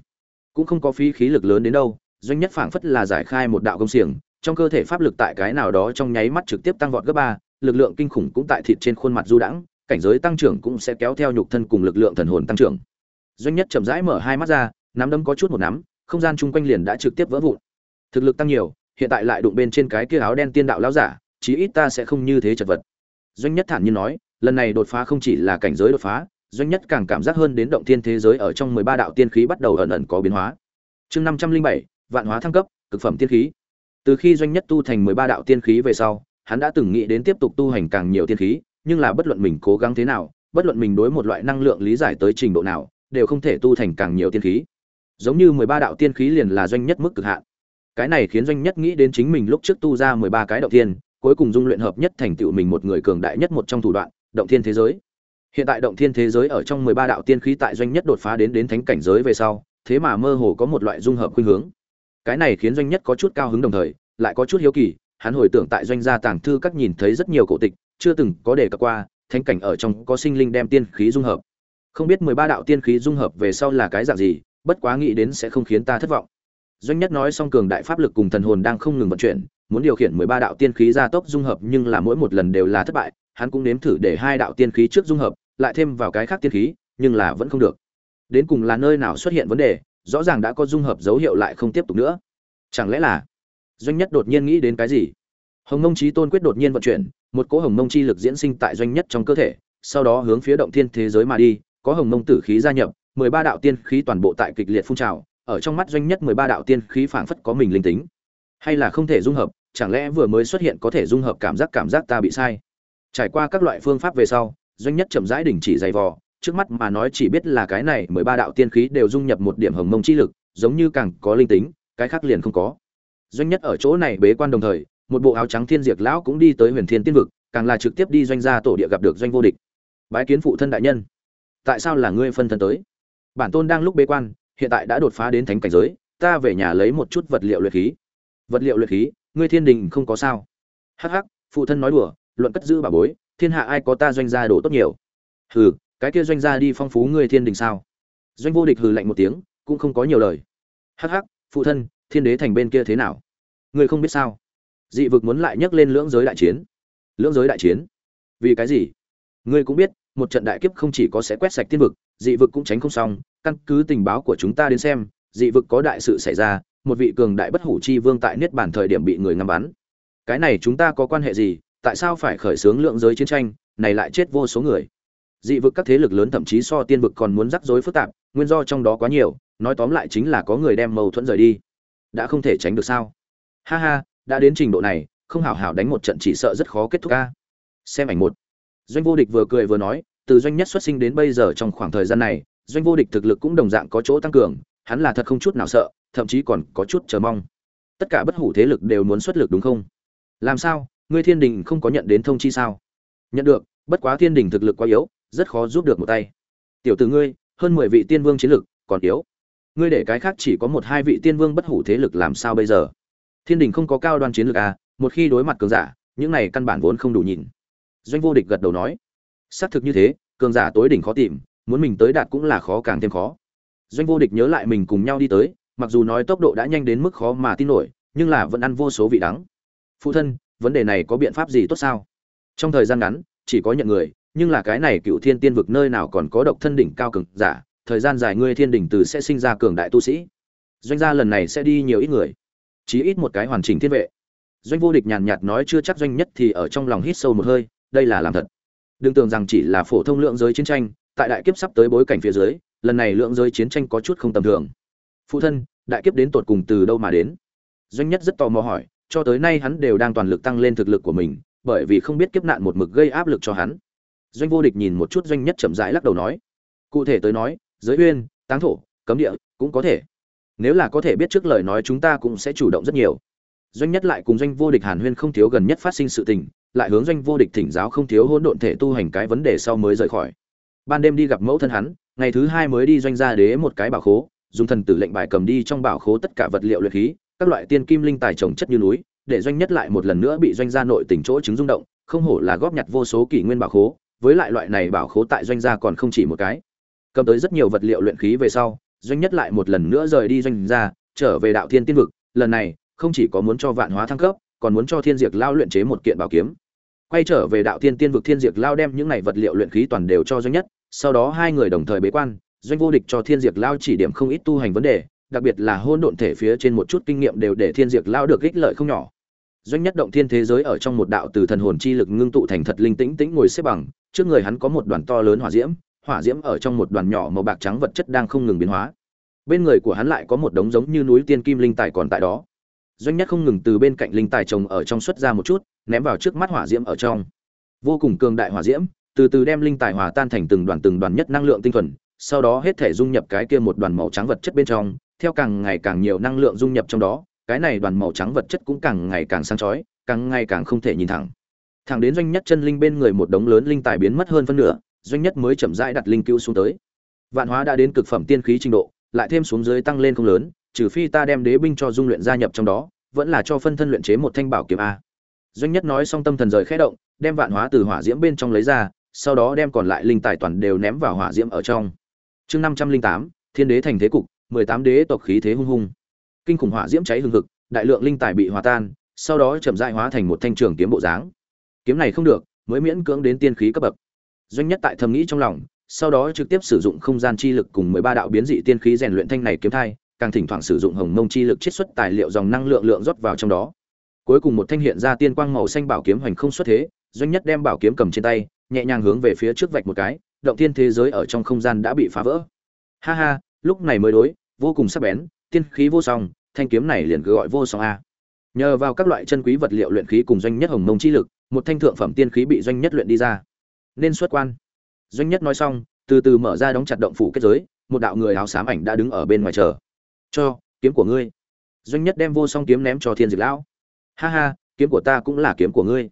cũng không có phí khí lực lớn đến đâu, doanh nhất phảng phất là giải khai một đạo công xiềng, trong cơ thể pháp lực tại cái nào đó trong nháy mắt trực tiếp tăng vọt gấp ba, lực lượng kinh khủng cũng tại thịt trên khuôn mặt du đãng, cảnh giới tăng trưởng cũng sẽ kéo theo nhục thân cùng lực lượng thần hồn tăng trưởng. Doanh nhất chậm rãi mở hai mắt ra nắm đấm có chút một nắm, không gian chung quanh liền đã trực tiếp vỡ vụn. Thực lực tăng nhiều, hiện tại lại đụng bên trên cái kia áo đen tiên đạo lão giả, chí ít ta sẽ không như thế chật vật. Doanh nhất thản nhiên nói, lần này đột phá không chỉ là cảnh giới đột phá, doanh nhất càng cảm giác hơn đến động thiên thế giới ở trong mười ba đạo tiên khí bắt đầu ẩn ẩn có biến hóa. Chương năm trăm linh bảy, vạn hóa thăng cấp, cực phẩm tiên khí. Từ khi doanh nhất tu thành mười ba đạo tiên khí về sau, hắn đã từng nghĩ đến tiếp tục tu hành càng nhiều tiên khí, nhưng là bất luận mình cố gắng thế nào, bất luận mình đối một loại năng lượng lý giải tới trình độ nào, đều không thể tu thành càng nhiều tiên khí giống như mười ba đạo tiên khí liền là doanh nhất mức cực hạn. Cái này khiến doanh nhất nghĩ đến chính mình lúc trước tu ra mười ba cái động tiên cuối cùng dung luyện hợp nhất thành tựu mình một người cường đại nhất một trong thủ đoạn, động thiên thế giới. Hiện tại động thiên thế giới ở trong mười ba đạo tiên khí tại doanh nhất đột phá đến đến thánh cảnh giới về sau, thế mà mơ hồ có một loại dung hợp khuynh hướng. Cái này khiến doanh nhất có chút cao hứng đồng thời, lại có chút hiếu kỳ, hắn hồi tưởng tại doanh gia tàng thư các nhìn thấy rất nhiều cổ tịch, chưa từng có đề cập qua, thánh cảnh ở trong có sinh linh đem tiên khí dung hợp. Không biết mười ba đạo tiên khí dung hợp về sau là cái dạng gì bất quá nghĩ đến sẽ không khiến ta thất vọng. Doanh nhất nói xong cường đại pháp lực cùng thần hồn đang không ngừng vận chuyển, muốn điều khiển mười ba đạo tiên khí gia tốc dung hợp, nhưng là mỗi một lần đều là thất bại, hắn cũng nếm thử để hai đạo tiên khí trước dung hợp, lại thêm vào cái khác tiên khí, nhưng là vẫn không được. Đến cùng là nơi nào xuất hiện vấn đề, rõ ràng đã có dung hợp dấu hiệu lại không tiếp tục nữa. Chẳng lẽ là doanh nhất đột nhiên nghĩ đến cái gì? Hồng mông trí tôn quyết đột nhiên vận chuyển, một cỗ hồng mông chi lực diễn sinh tại doanh nhất trong cơ thể, sau đó hướng phía động thiên thế giới mà đi, có hồng mông tử khí gia nhập mười ba đạo tiên khí toàn bộ tại kịch liệt phun trào, ở trong mắt doanh nhất mười ba đạo tiên khí phảng phất có mình linh tính. Hay là không thể dung hợp, chẳng lẽ vừa mới xuất hiện có thể dung hợp cảm giác cảm giác ta bị sai? Trải qua các loại phương pháp về sau, doanh nhất chậm rãi đình chỉ dày vò, trước mắt mà nói chỉ biết là cái này mười ba đạo tiên khí đều dung nhập một điểm hồng mông chi lực, giống như càng có linh tính, cái khác liền không có. Doanh nhất ở chỗ này bế quan đồng thời, một bộ áo trắng thiên diệt lão cũng đi tới huyền thiên tiên vực, càng là trực tiếp đi doanh gia tổ địa gặp được doanh vô địch. Bái kiến phụ thân đại nhân. Tại sao là ngươi phân thân tới? Bản tôn đang lúc bế quan, hiện tại đã đột phá đến thánh cảnh giới, ta về nhà lấy một chút vật liệu luyện khí. Vật liệu luyện khí, ngươi thiên đình không có sao. Hắc hắc, phụ thân nói đùa, luận cất giữ bà bối, thiên hạ ai có ta doanh gia đồ tốt nhiều? Hừ, cái kia doanh gia đi phong phú ngươi thiên đình sao? Doanh vô địch hừ lạnh một tiếng, cũng không có nhiều lời. Hắc hắc, phụ thân, thiên đế thành bên kia thế nào? Ngươi không biết sao? Dị vực muốn lại nhắc lên lưỡng giới đại chiến. Lưỡng giới đại chiến? Vì cái gì? Ngươi cũng biết, một trận đại kiếp không chỉ có sẽ quét sạch tiên vực dị vực cũng tránh không xong, căn cứ tình báo của chúng ta đến xem, dị vực có đại sự xảy ra, một vị cường đại bất hủ chi vương tại niết bản thời điểm bị người ngắm bắn. Cái này chúng ta có quan hệ gì? Tại sao phải khởi xướng lượng giới chiến tranh, này lại chết vô số người? Dị vực các thế lực lớn thậm chí so tiên vực còn muốn rắc rối phức tạp, nguyên do trong đó quá nhiều, nói tóm lại chính là có người đem mâu thuẫn rời đi. Đã không thể tránh được sao? Ha ha, đã đến trình độ này, không hảo hảo đánh một trận chỉ sợ rất khó kết thúc ca xem ảnh một. Doanh vô địch vừa cười vừa nói từ doanh nhất xuất sinh đến bây giờ trong khoảng thời gian này, doanh vô địch thực lực cũng đồng dạng có chỗ tăng cường, hắn là thật không chút nào sợ, thậm chí còn có chút chờ mong. Tất cả bất hủ thế lực đều muốn xuất lực đúng không? Làm sao? Ngươi thiên đình không có nhận đến thông chi sao? Nhận được, bất quá thiên đình thực lực quá yếu, rất khó giúp được một tay. Tiểu tử ngươi, hơn mười vị tiên vương chiến lực, còn yếu. Ngươi để cái khác chỉ có một hai vị tiên vương bất hủ thế lực làm sao bây giờ? Thiên đình không có cao đoan chiến lực à một khi đối mặt cường giả, những này căn bản vốn không đủ nhìn. Doanh vô địch gật đầu nói xác thực như thế, cường giả tối đỉnh khó tìm, muốn mình tới đạt cũng là khó càng thêm khó. Doanh vô địch nhớ lại mình cùng nhau đi tới, mặc dù nói tốc độ đã nhanh đến mức khó mà tin nổi, nhưng là vẫn ăn vô số vị đắng. Phụ thân, vấn đề này có biện pháp gì tốt sao? Trong thời gian ngắn, chỉ có nhận người, nhưng là cái này cựu thiên tiên vực nơi nào còn có độc thân đỉnh cao cường giả, thời gian dài ngươi thiên đỉnh từ sẽ sinh ra cường đại tu sĩ. Doanh gia lần này sẽ đi nhiều ít người, chí ít một cái hoàn chỉnh thiên vệ. Doanh vô địch nhàn nhạt nói chưa chắc doanh nhất thì ở trong lòng hít sâu một hơi, đây là làm thật đừng tưởng rằng chỉ là phổ thông lượng giới chiến tranh, tại đại kiếp sắp tới bối cảnh phía dưới, lần này lượng giới chiến tranh có chút không tầm thường. Phụ thân, đại kiếp đến tột cùng từ đâu mà đến? Doanh nhất rất tò mò hỏi, cho tới nay hắn đều đang toàn lực tăng lên thực lực của mình, bởi vì không biết kiếp nạn một mực gây áp lực cho hắn. Doanh vô địch nhìn một chút doanh nhất chậm rãi lắc đầu nói, cụ thể tới nói, giới uyên, táng thổ, cấm địa cũng có thể. Nếu là có thể biết trước lời nói chúng ta cũng sẽ chủ động rất nhiều. Doanh nhất lại cùng doanh vô địch hàn huyên không thiếu gần nhất phát sinh sự tình lại hướng doanh vô địch thỉnh giáo không thiếu hỗn độn thể tu hành cái vấn đề sau mới rời khỏi. Ban đêm đi gặp mẫu thân hắn, ngày thứ hai mới đi doanh gia đế một cái bảo khố, dùng thần tử lệnh bài cầm đi trong bảo khố tất cả vật liệu luyện khí, các loại tiên kim linh tài trồng chất như núi, để doanh nhất lại một lần nữa bị doanh gia nội tỉnh chỗ chứng rung động, không hổ là góp nhặt vô số kỷ nguyên bảo khố, với lại loại này bảo khố tại doanh gia còn không chỉ một cái. Cầm tới rất nhiều vật liệu luyện khí về sau, doanh nhất lại một lần nữa rời đi doanh gia, trở về đạo thiên tiên vực. Lần này, không chỉ có muốn cho vạn hóa thăng cấp, còn muốn cho thiên diệt lao luyện chế một kiện bảo kiếm quay trở về đạo tiên tiên vực thiên diệt lao đem những này vật liệu luyện khí toàn đều cho doanh nhất, sau đó hai người đồng thời bế quan, doanh vô địch cho thiên diệt lao chỉ điểm không ít tu hành vấn đề, đặc biệt là hôn độn thể phía trên một chút kinh nghiệm đều để thiên diệt lao được ích lợi không nhỏ. Doanh nhất động thiên thế giới ở trong một đạo từ thần hồn chi lực ngưng tụ thành thật linh tĩnh tĩnh ngồi xếp bằng, trước người hắn có một đoàn to lớn hỏa diễm hỏa diễm ở trong một đoàn nhỏ màu bạc trắng vật chất đang không ngừng biến hóa. Bên người của hắn lại có một đống giống như núi tiên kim linh tài còn tại đó doanh nhất không ngừng từ bên cạnh linh tài trồng ở trong xuất ra một chút, ném vào trước mắt hỏa diễm ở trong. Vô cùng cường đại hỏa diễm, từ từ đem linh tài hòa tan thành từng đoàn từng đoàn nhất năng lượng tinh thuần, sau đó hết thể dung nhập cái kia một đoàn màu trắng vật chất bên trong, theo càng ngày càng nhiều năng lượng dung nhập trong đó, cái này đoàn màu trắng vật chất cũng càng ngày càng sáng chói, càng ngày càng không thể nhìn thẳng. Thẳng đến doanh nhất chân linh bên người một đống lớn linh tài biến mất hơn phân nửa, doanh nhất mới chậm rãi đặt linh cứu xuống tới. Vạn hóa đã đến cực phẩm tiên khí trình độ, lại thêm xuống dưới tăng lên không lớn, trừ phi ta đem đế binh cho dung luyện gia nhập trong đó vẫn là cho phân thân luyện chế một thanh bảo kiếm a. Doanh nhất nói xong tâm thần rời khẽ động, đem vạn hóa từ hỏa diễm bên trong lấy ra, sau đó đem còn lại linh tài toàn đều ném vào hỏa diễm ở trong. Chương năm trăm linh tám, thiên đế thành thế cục, mười tám đế tộc khí thế hung hung. Kinh khủng hỏa diễm cháy hừng hực, đại lượng linh tài bị hòa tan, sau đó chậm rãi hóa thành một thanh trường kiếm bộ dáng. Kiếm này không được, mới miễn cưỡng đến tiên khí cấp bậc. Doanh nhất tại thầm nghĩ trong lòng, sau đó trực tiếp sử dụng không gian chi lực cùng mười ba đạo biến dị tiên khí rèn luyện thanh này kiếm thai càng thỉnh thoảng sử dụng hồng mông chi lực chiết xuất tài liệu dòng năng lượng lượng rót vào trong đó. Cuối cùng một thanh hiện ra tiên quang màu xanh bảo kiếm hoành không xuất thế, doanh nhất đem bảo kiếm cầm trên tay, nhẹ nhàng hướng về phía trước vạch một cái, động thiên thế giới ở trong không gian đã bị phá vỡ. Ha ha, lúc này mới đối, vô cùng sắc bén, tiên khí vô song, thanh kiếm này liền cứ gọi vô song a. Nhờ vào các loại chân quý vật liệu luyện khí cùng doanh nhất hồng mông chi lực, một thanh thượng phẩm tiên khí bị doanh nhất luyện đi ra. Nên xuất quan. Doanh nhất nói xong, từ từ mở ra đóng chặt động phủ kết giới, một đạo người áo xám ảnh đã đứng ở bên ngoài chờ cho, kiếm của ngươi. Doanh nhất đem vô song kiếm ném cho thiên diệt lão. Ha ha, kiếm của ta cũng là kiếm của ngươi.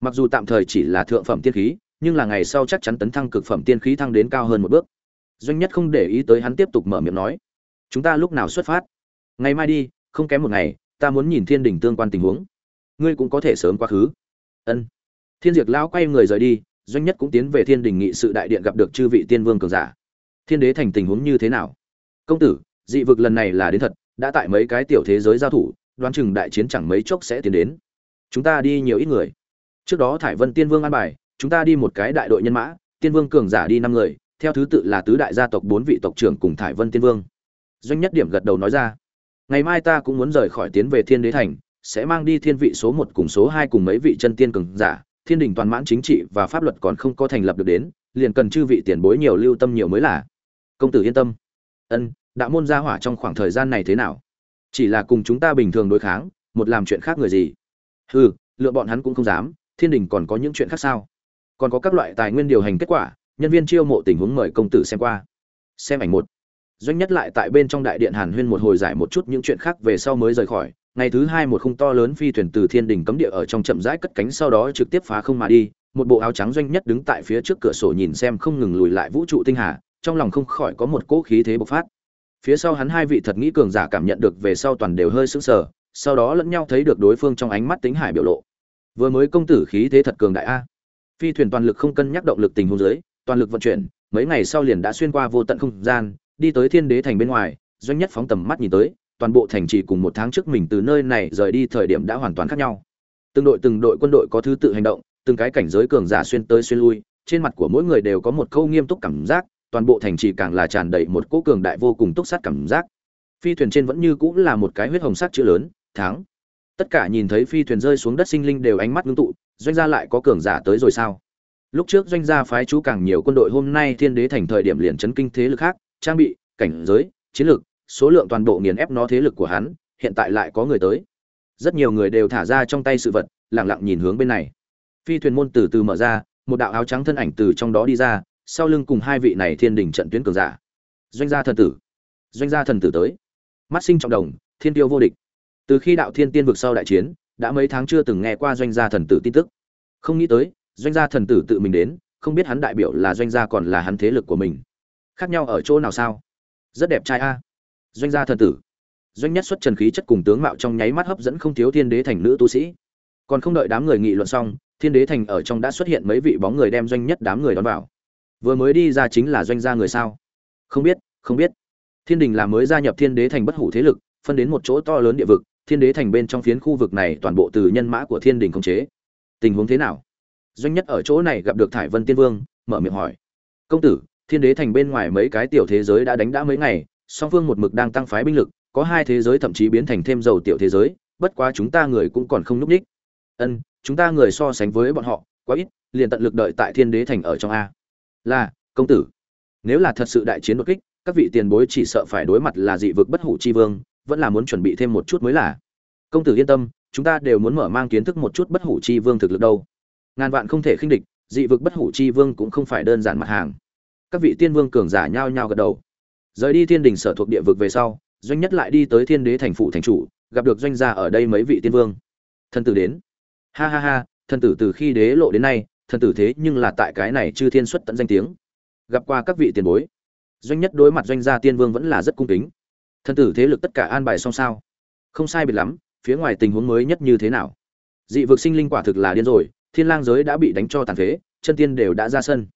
Mặc dù tạm thời chỉ là thượng phẩm tiên khí, nhưng là ngày sau chắc chắn tấn thăng cực phẩm tiên khí thăng đến cao hơn một bước. Doanh nhất không để ý tới hắn tiếp tục mở miệng nói. Chúng ta lúc nào xuất phát? Ngày mai đi, không kém một ngày, ta muốn nhìn thiên đình tương quan tình huống. Ngươi cũng có thể sớm quá khứ. Ân. Thiên diệt lão quay người rời đi, doanh nhất cũng tiến về thiên đình nghị sự đại điện gặp được chư vị tiên vương cường giả. Thiên đế thành tình huống như thế nào? Công tử dị vực lần này là đến thật, đã tại mấy cái tiểu thế giới giao thủ, đoán chừng đại chiến chẳng mấy chốc sẽ tiến đến. Chúng ta đi nhiều ít người. Trước đó thải vân tiên vương an bài, chúng ta đi một cái đại đội nhân mã, tiên vương cường giả đi năm người, theo thứ tự là tứ đại gia tộc bốn vị tộc trưởng cùng thải vân tiên vương. Doanh nhất điểm gật đầu nói ra, ngày mai ta cũng muốn rời khỏi tiến về thiên đế thành, sẽ mang đi thiên vị số một cùng số hai cùng mấy vị chân tiên cường giả, thiên đình toàn mãn chính trị và pháp luật còn không có thành lập được đến, liền cần chư vị tiền bối nhiều lưu tâm nhiều mới là. Công tử yên tâm. Ân đạo môn gia hỏa trong khoảng thời gian này thế nào? Chỉ là cùng chúng ta bình thường đối kháng, một làm chuyện khác người gì? Hừ, lựa bọn hắn cũng không dám, thiên đình còn có những chuyện khác sao? Còn có các loại tài nguyên điều hành kết quả, nhân viên chiêu mộ tình huống mời công tử xem qua. Xem ảnh một. Doanh nhất lại tại bên trong đại điện hàn huyên một hồi giải một chút những chuyện khác về sau mới rời khỏi. Ngày thứ hai một khung to lớn phi thuyền từ thiên đình cấm địa ở trong chậm rãi cất cánh sau đó trực tiếp phá không mà đi. Một bộ áo trắng doanh nhất đứng tại phía trước cửa sổ nhìn xem không ngừng lùi lại vũ trụ tinh hà, trong lòng không khỏi có một cỗ khí thế bộc phát phía sau hắn hai vị thật nghĩ cường giả cảm nhận được về sau toàn đều hơi sững sờ, sau đó lẫn nhau thấy được đối phương trong ánh mắt tính hải biểu lộ. Vừa mới công tử khí thế thật cường đại a. Phi thuyền toàn lực không cân nhắc động lực tình huống dưới, toàn lực vận chuyển, mấy ngày sau liền đã xuyên qua vô tận không gian, đi tới thiên đế thành bên ngoài, doanh nhất phóng tầm mắt nhìn tới, toàn bộ thành trì cùng một tháng trước mình từ nơi này rời đi thời điểm đã hoàn toàn khác nhau. Từng đội từng đội quân đội có thứ tự hành động, từng cái cảnh giới cường giả xuyên tới xuyên lui, trên mặt của mỗi người đều có một câu nghiêm túc cảm giác toàn bộ thành trì càng là tràn đầy một cỗ cường đại vô cùng túc sát cảm giác. Phi thuyền trên vẫn như cũng là một cái huyết hồng sắc chữ lớn tháng tất cả nhìn thấy phi thuyền rơi xuống đất sinh linh đều ánh mắt ngưng tụ, doanh gia lại có cường giả tới rồi sao? Lúc trước doanh gia phái chú càng nhiều quân đội, hôm nay thiên đế thành thời điểm liền chấn kinh thế lực khác, trang bị, cảnh giới, chiến lược số lượng toàn bộ nghiền ép nó thế lực của hắn, hiện tại lại có người tới. Rất nhiều người đều thả ra trong tay sự vật lẳng lặng nhìn hướng bên này. Phi thuyền môn từ từ mở ra, một đạo áo trắng thân ảnh từ trong đó đi ra sau lưng cùng hai vị này thiên đình trận tuyến cường giả. Doanh gia thần tử. Doanh gia thần tử tới. Mắt sinh trọng đồng, thiên tiêu vô địch. Từ khi đạo thiên tiên vực sau đại chiến, đã mấy tháng chưa từng nghe qua doanh gia thần tử tin tức. Không nghĩ tới, doanh gia thần tử tự mình đến, không biết hắn đại biểu là doanh gia còn là hắn thế lực của mình. Khác nhau ở chỗ nào sao? Rất đẹp trai a. Doanh gia thần tử. Doanh nhất xuất trần khí chất cùng tướng mạo trong nháy mắt hấp dẫn không thiếu thiên đế thành nữ tu sĩ. Còn không đợi đám người nghị luận xong, thiên đế thành ở trong đã xuất hiện mấy vị bóng người đem doanh nhất đám người đón vào vừa mới đi ra chính là doanh gia người sao? Không biết không biết. Thiên đình là mới gia nhập thiên đế thành bất hủ thế lực, phân đến một chỗ to lớn địa vực, thiên đế thành bên trong phiến khu vực này toàn bộ từ nhân mã của thiên đình khống chế. Tình huống thế nào? Doanh nhất ở chỗ này gặp được thải vân tiên vương, mở miệng hỏi. Công tử, thiên đế thành bên ngoài mấy cái tiểu thế giới đã đánh đã mấy ngày, song phương một mực đang tăng phái binh lực, có hai thế giới thậm chí biến thành thêm dầu tiểu thế giới, bất quá chúng ta người cũng còn không núp ních. Ân, chúng ta người so sánh với bọn họ, quá ít, liền tận lực đợi tại thiên đế thành ở trong a là, công tử. Nếu là thật sự đại chiến đột kích, các vị tiền bối chỉ sợ phải đối mặt là dị vực bất hủ chi vương, vẫn là muốn chuẩn bị thêm một chút mới là. Công tử yên tâm, chúng ta đều muốn mở mang kiến thức một chút bất hủ chi vương thực lực đâu. Ngàn vạn không thể khinh địch, dị vực bất hủ chi vương cũng không phải đơn giản mặt hàng. Các vị tiên vương cường giả nhao nhao gật đầu. Rời đi thiên đình sở thuộc địa vực về sau, doanh nhất lại đi tới thiên đế thành phụ thành chủ, gặp được doanh gia ở đây mấy vị tiên vương. Thân tử đến. Ha ha ha thân tử từ khi đế lộ đến nay thần tử thế nhưng là tại cái này chư thiên xuất tận danh tiếng. Gặp qua các vị tiền bối, doanh nhất đối mặt doanh gia tiên vương vẫn là rất cung kính. Thần tử thế lực tất cả an bài xong sao? Không sai biệt lắm, phía ngoài tình huống mới nhất như thế nào? Dị vực sinh linh quả thực là điên rồi, thiên lang giới đã bị đánh cho tàn phế, chân tiên đều đã ra sân.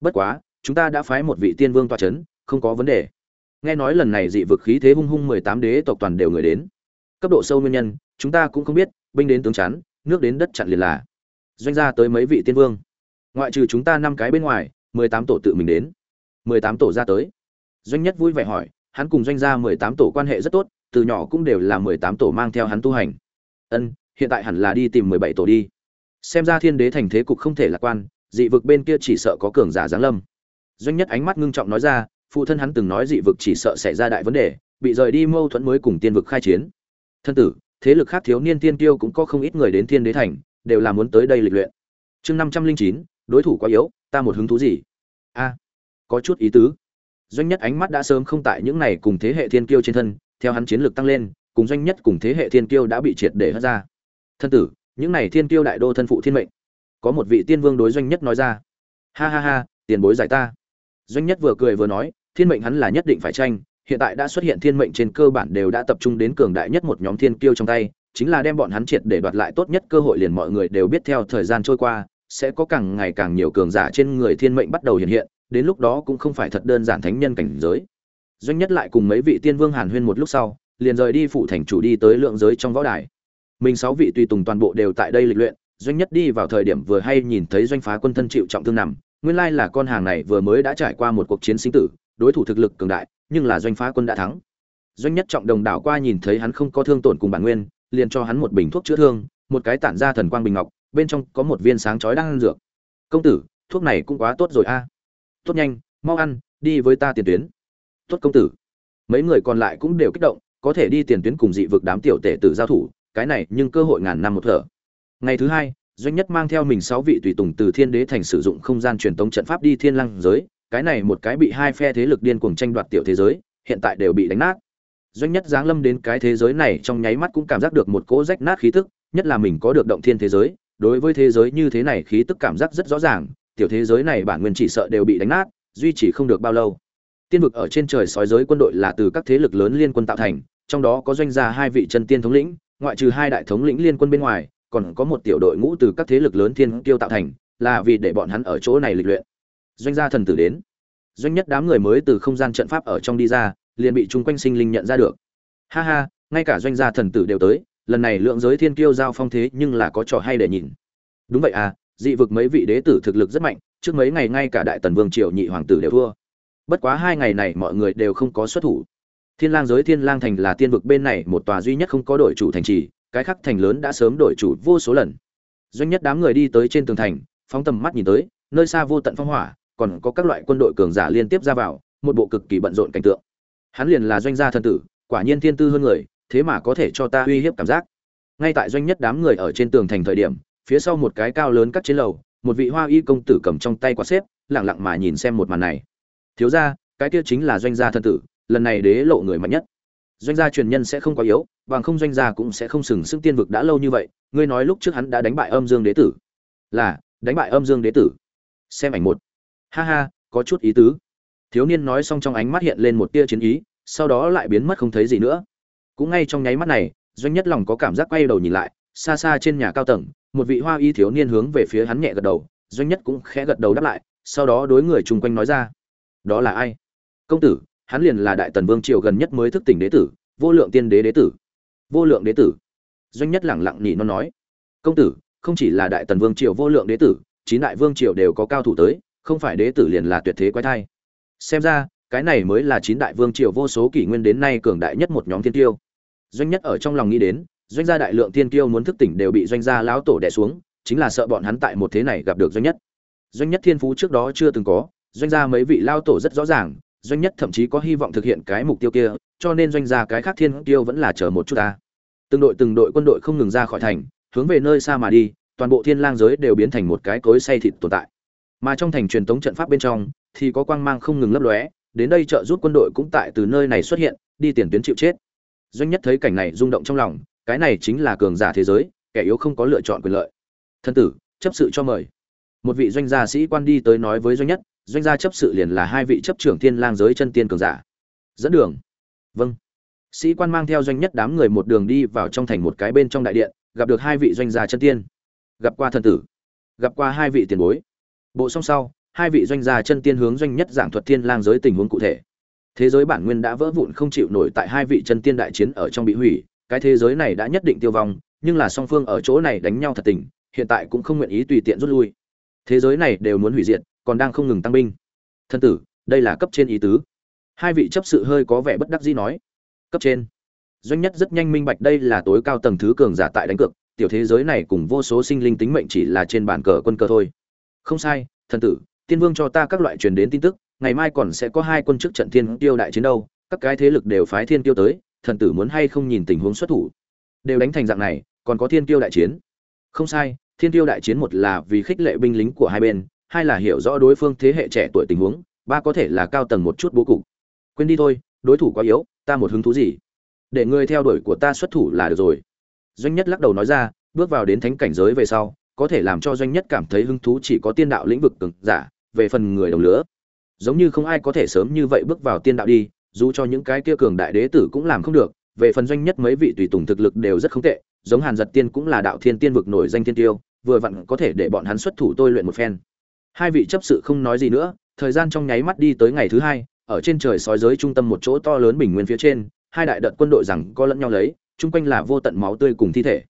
Bất quá, chúng ta đã phái một vị tiên vương tọa chấn, không có vấn đề. Nghe nói lần này dị vực khí thế hung hung mười tám đế tộc toàn đều người đến. Cấp độ sâu nguyên nhân, chúng ta cũng không biết, binh đến tướng chắn, nước đến đất chặn liền là doanh gia tới mấy vị tiên vương. Ngoại trừ chúng ta năm cái bên ngoài, mười tám tổ tự mình đến. mười tám tổ ra tới. Doanh nhất vui vẻ hỏi, hắn cùng doanh gia mười tám tổ quan hệ rất tốt, từ nhỏ cũng đều là mười tám tổ mang theo hắn tu hành. Ân, hiện tại hẳn là đi tìm mười bảy tổ đi. Xem ra thiên đế thành thế cục không thể lạc quan, dị vực bên kia chỉ sợ có cường giả giáng lâm. Doanh nhất ánh mắt ngưng trọng nói ra, phụ thân hắn từng nói dị vực chỉ sợ xảy ra đại vấn đề, bị rời đi mâu thuẫn mới cùng tiên vực khai chiến. Thân tử, thế lực khác thiếu niên tiên tiêu cũng có không ít người đến thiên đế thành đều là muốn tới đây lịch luyện. Chương năm trăm linh chín, đối thủ quá yếu, ta một hứng thú gì? A, có chút ý tứ. Doanh nhất ánh mắt đã sớm không tại những này cùng thế hệ thiên kiêu trên thân, theo hắn chiến lược tăng lên, cùng doanh nhất cùng thế hệ thiên kiêu đã bị triệt để hất ra. Thân tử, những này thiên kiêu đại đô thân phụ thiên mệnh. Có một vị tiên vương đối doanh nhất nói ra. Ha ha ha, tiền bối giải ta. Doanh nhất vừa cười vừa nói, thiên mệnh hắn là nhất định phải tranh, hiện tại đã xuất hiện thiên mệnh trên cơ bản đều đã tập trung đến cường đại nhất một nhóm thiên kiêu trong tay chính là đem bọn hắn triệt để đoạt lại tốt nhất cơ hội liền mọi người đều biết theo thời gian trôi qua, sẽ có càng ngày càng nhiều cường giả trên người thiên mệnh bắt đầu hiện hiện, đến lúc đó cũng không phải thật đơn giản thánh nhân cảnh giới. Doanh nhất lại cùng mấy vị tiên vương hàn huyên một lúc sau, liền rời đi phụ thành chủ đi tới lượng giới trong võ đài. Mình sáu vị tùy tùng toàn bộ đều tại đây lịch luyện, doanh nhất đi vào thời điểm vừa hay nhìn thấy doanh phá quân thân chịu trọng thương nằm, nguyên lai là con hàng này vừa mới đã trải qua một cuộc chiến sinh tử, đối thủ thực lực cường đại, nhưng là doanh phá quân đã thắng. Doanh nhất trọng đồng đảo qua nhìn thấy hắn không có thương tổn cùng bản nguyên liền cho hắn một bình thuốc chữa thương, một cái tản ra thần quang bình ngọc, bên trong có một viên sáng chói đang ăn dược. Công tử, thuốc này cũng quá tốt rồi a. Tốt nhanh, mau ăn, đi với ta tiền tuyến. Tốt công tử. Mấy người còn lại cũng đều kích động, có thể đi tiền tuyến cùng dị vực đám tiểu tể tử giao thủ, cái này nhưng cơ hội ngàn năm một thở. Ngày thứ hai, doanh nhất mang theo mình sáu vị tùy tùng từ thiên đế thành sử dụng không gian truyền tống trận pháp đi thiên lăng giới, cái này một cái bị hai phe thế lực điên cuồng tranh đoạt tiểu thế giới, hiện tại đều bị đánh nát doanh nhất giáng lâm đến cái thế giới này trong nháy mắt cũng cảm giác được một cỗ rách nát khí tức, nhất là mình có được động thiên thế giới, đối với thế giới như thế này khí tức cảm giác rất rõ ràng, tiểu thế giới này bản nguyên chỉ sợ đều bị đánh nát, duy trì không được bao lâu. Tiên vực ở trên trời sói giới quân đội là từ các thế lực lớn liên quân tạo thành, trong đó có doanh gia hai vị chân tiên thống lĩnh, ngoại trừ hai đại thống lĩnh liên quân bên ngoài, còn có một tiểu đội ngũ từ các thế lực lớn thiên tiêu tạo thành, là vì để bọn hắn ở chỗ này lịch luyện. Doanh gia thần tử đến. Doanh nhất đám người mới từ không gian trận pháp ở trong đi ra liền bị chúng quanh sinh linh nhận ra được. Ha ha, ngay cả doanh gia thần tử đều tới, lần này lượng giới thiên kiêu giao phong thế nhưng là có trò hay để nhìn. Đúng vậy à dị vực mấy vị đế tử thực lực rất mạnh, trước mấy ngày ngay cả đại tần vương triều nhị hoàng tử đều thua. Bất quá hai ngày này mọi người đều không có xuất thủ. Thiên lang giới thiên lang thành là tiên vực bên này một tòa duy nhất không có đổi chủ thành trì, cái khác thành lớn đã sớm đổi chủ vô số lần. Doanh nhất đám người đi tới trên tường thành, phóng tầm mắt nhìn tới, nơi xa vô tận phong hỏa, còn có các loại quân đội cường giả liên tiếp ra vào, một bộ cực kỳ bận rộn cảnh tượng hắn liền là doanh gia thần tử, quả nhiên thiên tư hơn người, thế mà có thể cho ta uy hiếp cảm giác. Ngay tại doanh nhất đám người ở trên tường thành thời điểm, phía sau một cái cao lớn cắt chế lầu, một vị hoa y công tử cầm trong tay quạt xếp lẳng lặng mà nhìn xem một màn này. Thiếu ra cái kia chính là doanh gia thần tử, lần này đế lộ người mạnh nhất. Doanh gia truyền nhân sẽ không quá yếu, bằng không doanh gia cũng sẽ không sừng sững tiên vực đã lâu như vậy, ngươi nói lúc trước hắn đã đánh bại âm dương đế tử. Là, đánh bại âm dương đế tử. Xem ảnh một. Ha ha, có chút ý tứ thiếu niên nói xong trong ánh mắt hiện lên một tia chiến ý, sau đó lại biến mất không thấy gì nữa. Cũng ngay trong nháy mắt này, doanh nhất lòng có cảm giác quay đầu nhìn lại, xa xa trên nhà cao tầng, một vị hoa y thiếu niên hướng về phía hắn nhẹ gật đầu, doanh nhất cũng khẽ gật đầu đáp lại, sau đó đối người chung quanh nói ra, đó là ai? Công tử, hắn liền là đại tần vương triều gần nhất mới thức tỉnh đế tử, vô lượng tiên đế đế tử. Vô lượng đế tử? Doanh nhất lẳng lặng nhỉ nó nói, công tử, không chỉ là đại tần vương triều vô lượng đế tử, chín đại vương triều đều có cao thủ tới, không phải đế tử liền là tuyệt thế quái thai xem ra, cái này mới là chín đại vương triều vô số kỷ nguyên đến nay cường đại nhất một nhóm thiên tiêu doanh nhất ở trong lòng nghĩ đến, doanh gia đại lượng thiên tiêu muốn thức tỉnh đều bị doanh gia lão tổ đè xuống, chính là sợ bọn hắn tại một thế này gặp được doanh nhất. Doanh nhất thiên phú trước đó chưa từng có, doanh gia mấy vị lao tổ rất rõ ràng, doanh nhất thậm chí có hy vọng thực hiện cái mục tiêu kia, cho nên doanh gia cái khác thiên tiêu vẫn là chờ một chút ta. Từng đội từng đội quân đội không ngừng ra khỏi thành, hướng về nơi xa mà đi, toàn bộ thiên lang giới đều biến thành một cái cối say thịt tồn tại. Mà trong thành truyền thống trận pháp bên trong thì có quang mang không ngừng lấp lóe, đến đây trợ giúp quân đội cũng tại từ nơi này xuất hiện, đi tiền tuyến chịu chết. Doanh nhất thấy cảnh này rung động trong lòng, cái này chính là cường giả thế giới, kẻ yếu không có lựa chọn quyền lợi. Thân tử, chấp sự cho mời. Một vị doanh gia sĩ quan đi tới nói với doanh nhất, doanh gia chấp sự liền là hai vị chấp trưởng thiên lang giới chân tiên cường giả. Dẫn đường. Vâng. Sĩ quan mang theo doanh nhất đám người một đường đi vào trong thành một cái bên trong đại điện, gặp được hai vị doanh gia chân tiên. Gặp qua thần tử. Gặp qua hai vị tiền bối. Bộ song sau hai vị doanh gia chân tiên hướng doanh nhất giảng thuật thiên lang giới tình huống cụ thể. Thế giới bản nguyên đã vỡ vụn không chịu nổi tại hai vị chân tiên đại chiến ở trong bị hủy, cái thế giới này đã nhất định tiêu vong, nhưng là song phương ở chỗ này đánh nhau thật tình, hiện tại cũng không nguyện ý tùy tiện rút lui. Thế giới này đều muốn hủy diệt, còn đang không ngừng tăng binh. Thân tử, đây là cấp trên ý tứ. Hai vị chấp sự hơi có vẻ bất đắc dĩ nói. Cấp trên. Doanh nhất rất nhanh minh bạch đây là tối cao tầng thứ cường giả tại đánh cược, tiểu thế giới này cùng vô số sinh linh tính mệnh chỉ là trên bàn cờ quân cờ thôi. Không sai thần tử tiên vương cho ta các loại truyền đến tin tức, ngày mai còn sẽ có hai quân chức trận thiên tiêu đại chiến đâu, các cái thế lực đều phái thiên tiêu tới, thần tử muốn hay không nhìn tình huống xuất thủ. Đều đánh thành dạng này, còn có thiên tiêu đại chiến. Không sai, thiên tiêu đại chiến một là vì khích lệ binh lính của hai bên, hai là hiểu rõ đối phương thế hệ trẻ tuổi tình huống, ba có thể là cao tầng một chút bố cục. Quên đi thôi, đối thủ quá yếu, ta một hứng thú gì? Để người theo đuổi của ta xuất thủ là được rồi. Doanh nhất lắc đầu nói ra, bước vào đến thánh cảnh giới về sau, có thể làm cho doanh nhất cảm thấy hứng thú chỉ có tiên đạo lĩnh vực cực giả về phần người đồng lứa. Giống như không ai có thể sớm như vậy bước vào tiên đạo đi, dù cho những cái kia cường đại đế tử cũng làm không được, về phần doanh nhất mấy vị tùy tùng thực lực đều rất không tệ, giống hàn giật tiên cũng là đạo thiên tiên vực nổi danh thiên tiêu, vừa vặn có thể để bọn hắn xuất thủ tôi luyện một phen. Hai vị chấp sự không nói gì nữa, thời gian trong nháy mắt đi tới ngày thứ hai, ở trên trời sói giới trung tâm một chỗ to lớn bình nguyên phía trên, hai đại đợt quân đội rằng có lẫn nhau lấy, chung quanh là vô tận máu tươi cùng thi thể.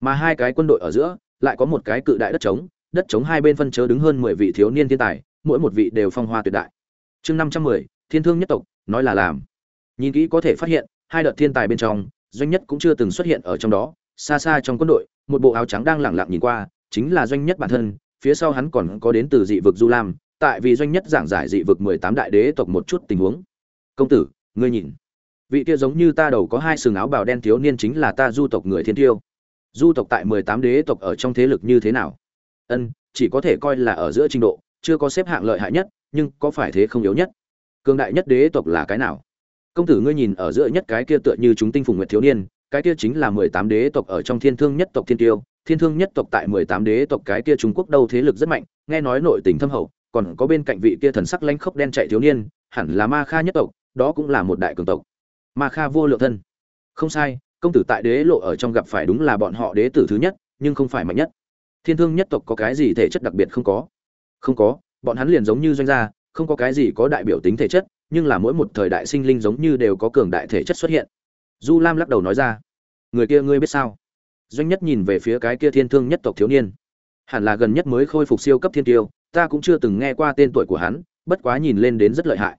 Mà hai cái quân đội ở giữa, lại có một cái cự đại đất trống đất chống hai bên phân chớ đứng hơn mười vị thiếu niên thiên tài, mỗi một vị đều phong hoa tuyệt đại. Chương năm trăm mười, thiên thương nhất tộc, nói là làm. Nhìn kỹ có thể phát hiện, hai đợt thiên tài bên trong, doanh nhất cũng chưa từng xuất hiện ở trong đó, xa xa trong quân đội, một bộ áo trắng đang lẳng lặng nhìn qua, chính là doanh nhất bản thân, phía sau hắn còn có đến từ dị vực du lam, tại vì doanh nhất giảng giải dị vực mười tám đại đế tộc một chút tình huống. Công tử, ngươi nhìn. Vị kia giống như ta đầu có hai sừng áo bào đen thiếu niên chính là ta du tộc người thiên tiêu. Du tộc tại mười tám đế tộc ở trong thế lực như thế nào? Ân, chỉ có thể coi là ở giữa trình độ, chưa có xếp hạng lợi hại nhất, nhưng có phải thế không yếu nhất? Cường đại nhất đế tộc là cái nào? Công tử ngươi nhìn ở giữa nhất cái kia tựa như chúng tinh phùng nguyệt thiếu niên, cái kia chính là mười tám đế tộc ở trong thiên thương nhất tộc thiên tiêu, thiên thương nhất tộc tại mười tám đế tộc cái kia trung quốc đâu thế lực rất mạnh, nghe nói nội tình thâm hậu, còn có bên cạnh vị kia thần sắc lanh khốc đen chạy thiếu niên, hẳn là ma kha nhất tộc, đó cũng là một đại cường tộc. Ma kha vô lượng thân. Không sai, công tử tại đế lộ ở trong gặp phải đúng là bọn họ đế tử thứ nhất, nhưng không phải mạnh nhất thiên thương nhất tộc có cái gì thể chất đặc biệt không có? Không có, bọn hắn liền giống như doanh gia, không có cái gì có đại biểu tính thể chất, nhưng là mỗi một thời đại sinh linh giống như đều có cường đại thể chất xuất hiện. Du lam lắc đầu nói ra, người kia ngươi biết sao? Doanh nhất nhìn về phía cái kia thiên thương nhất tộc thiếu niên. Hẳn là gần nhất mới khôi phục siêu cấp thiên tiêu, ta cũng chưa từng nghe qua tên tuổi của hắn, bất quá nhìn lên đến rất lợi hại.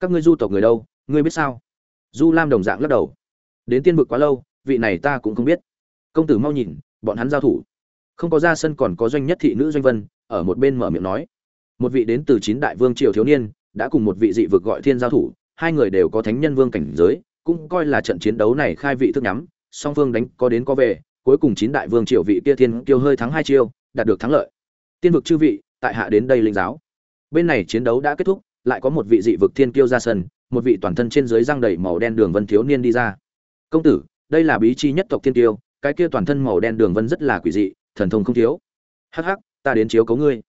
Các ngươi du tộc người đâu, ngươi biết sao? Du lam đồng dạng lắc đầu. Đến tiên vực quá lâu, vị này ta cũng không biết. Công tử mau nhìn, bọn hắn giao thủ không có ra sân còn có doanh nhất thị nữ doanh vân, ở một bên mở miệng nói. Một vị đến từ chín đại vương triều thiếu niên, đã cùng một vị dị vực gọi thiên giao thủ, hai người đều có thánh nhân vương cảnh giới, cũng coi là trận chiến đấu này khai vị thức nhắm, song phương đánh có đến có về, cuối cùng chín đại vương triều vị kia thiên kiêu hơi thắng hai chiêu, đạt được thắng lợi. Tiên vực chư vị, tại hạ đến đây linh giáo. Bên này chiến đấu đã kết thúc, lại có một vị dị vực thiên kiêu ra sân, một vị toàn thân trên dưới răng đầy màu đen đường vân thiếu niên đi ra. Công tử, đây là bí chi nhất tộc thiên kiêu, cái kia toàn thân màu đen đường vân rất là quỷ dị thần thông không thiếu. Hắc hắc, ta đến chiếu cấu ngươi.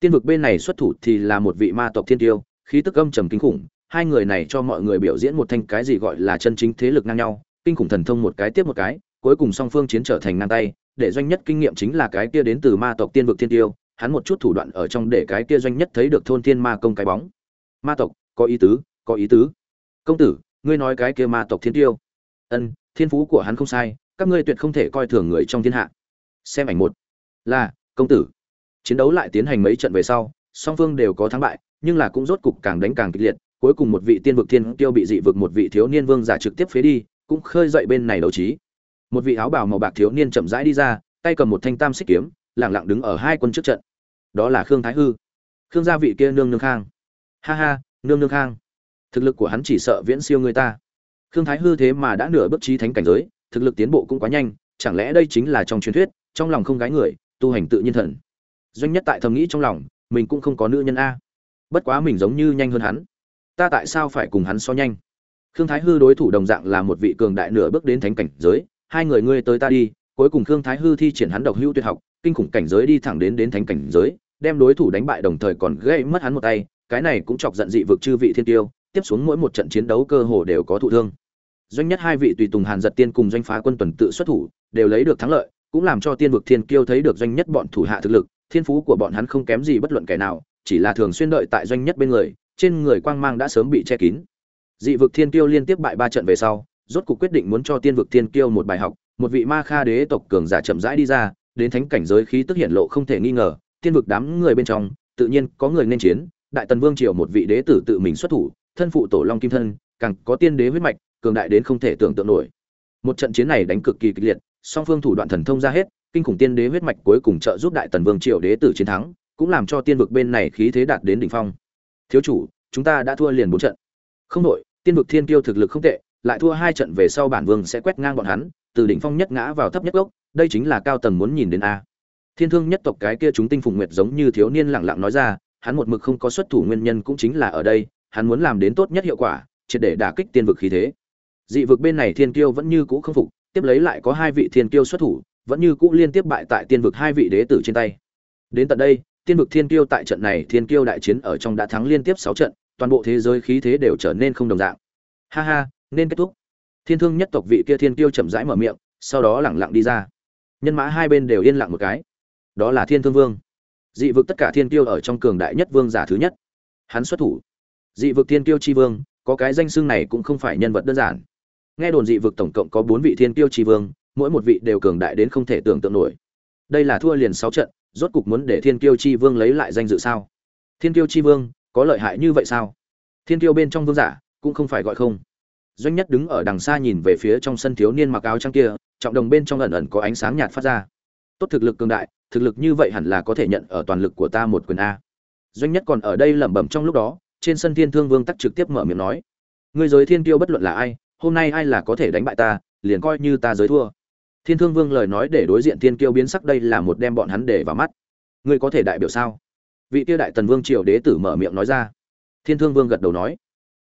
Tiên vực bên này xuất thủ thì là một vị ma tộc thiên tiêu, khí tức âm trầm kinh khủng, hai người này cho mọi người biểu diễn một thanh cái gì gọi là chân chính thế lực ngang nhau, kinh khủng thần thông một cái tiếp một cái, cuối cùng song phương chiến trở thành ngang tay, để doanh nhất kinh nghiệm chính là cái kia đến từ ma tộc tiên vực thiên tiêu, hắn một chút thủ đoạn ở trong để cái kia doanh nhất thấy được thôn thiên ma công cái bóng. Ma tộc, có ý tứ, có ý tứ. Công tử, ngươi nói cái kia ma tộc thiên tiêu. Ân, thiên phú của hắn không sai, các ngươi tuyệt không thể coi thường người trong thiên hạ xem ảnh một. Là, công tử. Chiến đấu lại tiến hành mấy trận về sau, song phương đều có thắng bại, nhưng là cũng rốt cục càng đánh càng kịch liệt, cuối cùng một vị tiên vực thiên tiêu bị dị vực một vị thiếu niên vương giả trực tiếp phế đi, cũng khơi dậy bên này đấu trí. Một vị áo bào màu bạc thiếu niên chậm rãi đi ra, tay cầm một thanh tam xích kiếm lẳng lặng đứng ở hai quân trước trận. Đó là khương thái hư. Khương gia vị kia nương nương khang. Ha ha, nương nương khang. Thực lực của hắn chỉ sợ viễn siêu người ta. Khương thái hư thế mà đã nửa bước trí thánh cảnh giới, thực lực tiến bộ cũng quá nhanh, chẳng lẽ đây chính là trong truyền thuyết trong lòng không gái người, tu hành tự nhiên thần. Doanh nhất tại thầm nghĩ trong lòng, mình cũng không có nữ nhân a. Bất quá mình giống như nhanh hơn hắn. Ta tại sao phải cùng hắn so nhanh? Khương thái hư đối thủ đồng dạng là một vị cường đại nửa bước đến thánh cảnh giới, hai người ngươi tới ta đi, cuối cùng khương thái hư thi triển hắn độc hữu tuyệt học, kinh khủng cảnh giới đi thẳng đến đến thánh cảnh giới, đem đối thủ đánh bại đồng thời còn gây mất hắn một tay, cái này cũng chọc giận dị vực chư vị thiên tiêu, tiếp xuống mỗi một trận chiến đấu cơ hồ đều có thụ thương. Doanh nhất hai vị tùy tùng hàn giật tiên cùng doanh phá quân tuần tự xuất thủ, đều lấy được thắng lợi cũng làm cho tiên vực thiên kiêu thấy được doanh nhất bọn thủ hạ thực lực, thiên phú của bọn hắn không kém gì bất luận kẻ nào, chỉ là thường xuyên đợi tại doanh nhất bên người, trên người quang mang đã sớm bị che kín. Dị vực thiên kiêu liên tiếp bại ba trận về sau, rốt cuộc quyết định muốn cho tiên vực thiên kiêu một bài học, một vị ma kha đế tộc cường giả chậm rãi đi ra, đến thánh cảnh giới khí tức hiện lộ không thể nghi ngờ, tiên vực đám người bên trong, tự nhiên có người nên chiến, đại tần vương triều một vị đế tử tự mình xuất thủ, thân phụ tổ long kim thân, càng có tiên đế huyết mạch, cường đại đến không thể tưởng tượng nổi. Một trận chiến này đánh cực kỳ kịch liệt song phương thủ đoạn thần thông ra hết, kinh khủng tiên đế huyết mạch cuối cùng trợ giúp đại tần vương triều đế tử chiến thắng, cũng làm cho tiên vực bên này khí thế đạt đến đỉnh phong. Thiếu chủ, chúng ta đã thua liền bốn trận. Không đội tiên vực thiên kiêu thực lực không tệ, lại thua hai trận về sau bản vương sẽ quét ngang bọn hắn, từ đỉnh phong nhất ngã vào thấp nhất gốc, đây chính là cao tầng muốn nhìn đến a. Thiên thương nhất tộc cái kia chúng tinh phùng nguyệt giống như thiếu niên lẳng lặng nói ra, hắn một mực không có xuất thủ nguyên nhân cũng chính là ở đây, hắn muốn làm đến tốt nhất hiệu quả, triệt để đả kích tiên vực khí thế. Dị vực bên này thiên kiêu vẫn như cũ không phục tiếp lấy lại có hai vị thiên kiêu xuất thủ, vẫn như cũ liên tiếp bại tại tiên vực hai vị đế tử trên tay. Đến tận đây, tiên vực thiên kiêu tại trận này thiên kiêu đại chiến ở trong đã thắng liên tiếp sáu trận, toàn bộ thế giới khí thế đều trở nên không đồng dạng. Ha ha, nên kết thúc. Thiên thương nhất tộc vị kia thiên kiêu chậm rãi mở miệng, sau đó lẳng lặng đi ra. Nhân mã hai bên đều yên lặng một cái. Đó là thiên thương vương. Dị vực tất cả thiên kiêu ở trong cường đại nhất vương giả thứ nhất. Hắn xuất thủ. Dị vực thiên kiêu chi vương, có cái danh xưng này cũng không phải nhân vật đơn giản nghe đồn dị vực tổng cộng có bốn vị thiên kiêu chi vương, mỗi một vị đều cường đại đến không thể tưởng tượng nổi. Đây là thua liền sáu trận, rốt cục muốn để thiên kiêu chi vương lấy lại danh dự sao? Thiên kiêu chi vương, có lợi hại như vậy sao? Thiên kiêu bên trong vương giả, cũng không phải gọi không. Doanh nhất đứng ở đằng xa nhìn về phía trong sân thiếu niên mặc áo trắng kia, trọng đồng bên trong ẩn ẩn có ánh sáng nhạt phát ra. Tốt thực lực cường đại, thực lực như vậy hẳn là có thể nhận ở toàn lực của ta một quyền a. Doanh nhất còn ở đây lẩm bẩm trong lúc đó, trên sân thiên thương vương tắc trực tiếp mở miệng nói. Ngươi giới thiên tiêu bất luận là ai hôm nay ai là có thể đánh bại ta, liền coi như ta giới thua. Thiên thương vương lời nói để đối diện thiên kiêu biến sắc đây là một đem bọn hắn để vào mắt. Ngươi có thể đại biểu sao? Vị tiêu đại tần vương triều đế tử mở miệng nói ra. Thiên thương vương gật đầu nói.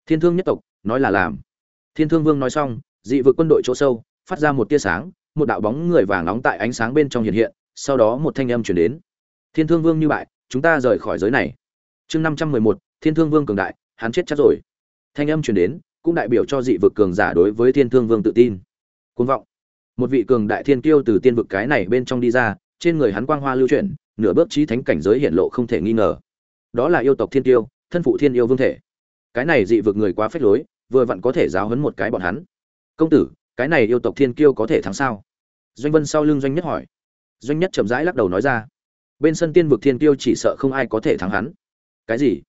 Thiên thương nhất tộc, nói là làm. Thiên thương vương nói xong, dị vực quân đội chỗ sâu, phát ra một tia sáng, một đạo bóng người vàng nóng tại ánh sáng bên trong hiện hiện, sau đó một thanh âm chuyển đến. Thiên thương vương như bại, chúng ta rời khỏi giới này. Chương năm trăm mười một, thiên thương vương cường đại, hắn chết chắc rồi. Thanh âm chuyển đến cũng đại biểu cho dị vực cường giả đối với thiên thương vương tự tin. Côn vọng. Một vị cường đại thiên kiêu từ tiên vực cái này bên trong đi ra, trên người hắn quang hoa lưu chuyển, nửa bước trí thánh cảnh giới hiện lộ không thể nghi ngờ. Đó là yêu tộc thiên kiêu, thân phụ thiên yêu vương thể. Cái này dị vực người quá phết lối, vừa vặn có thể giáo hấn một cái bọn hắn. Công tử, cái này yêu tộc thiên kiêu có thể thắng sao? Doanh vân sau lưng doanh nhất hỏi. Doanh nhất chậm rãi lắc đầu nói ra. Bên sân tiên vực thiên kiêu chỉ sợ không ai có thể thắng hắn. Cái gì?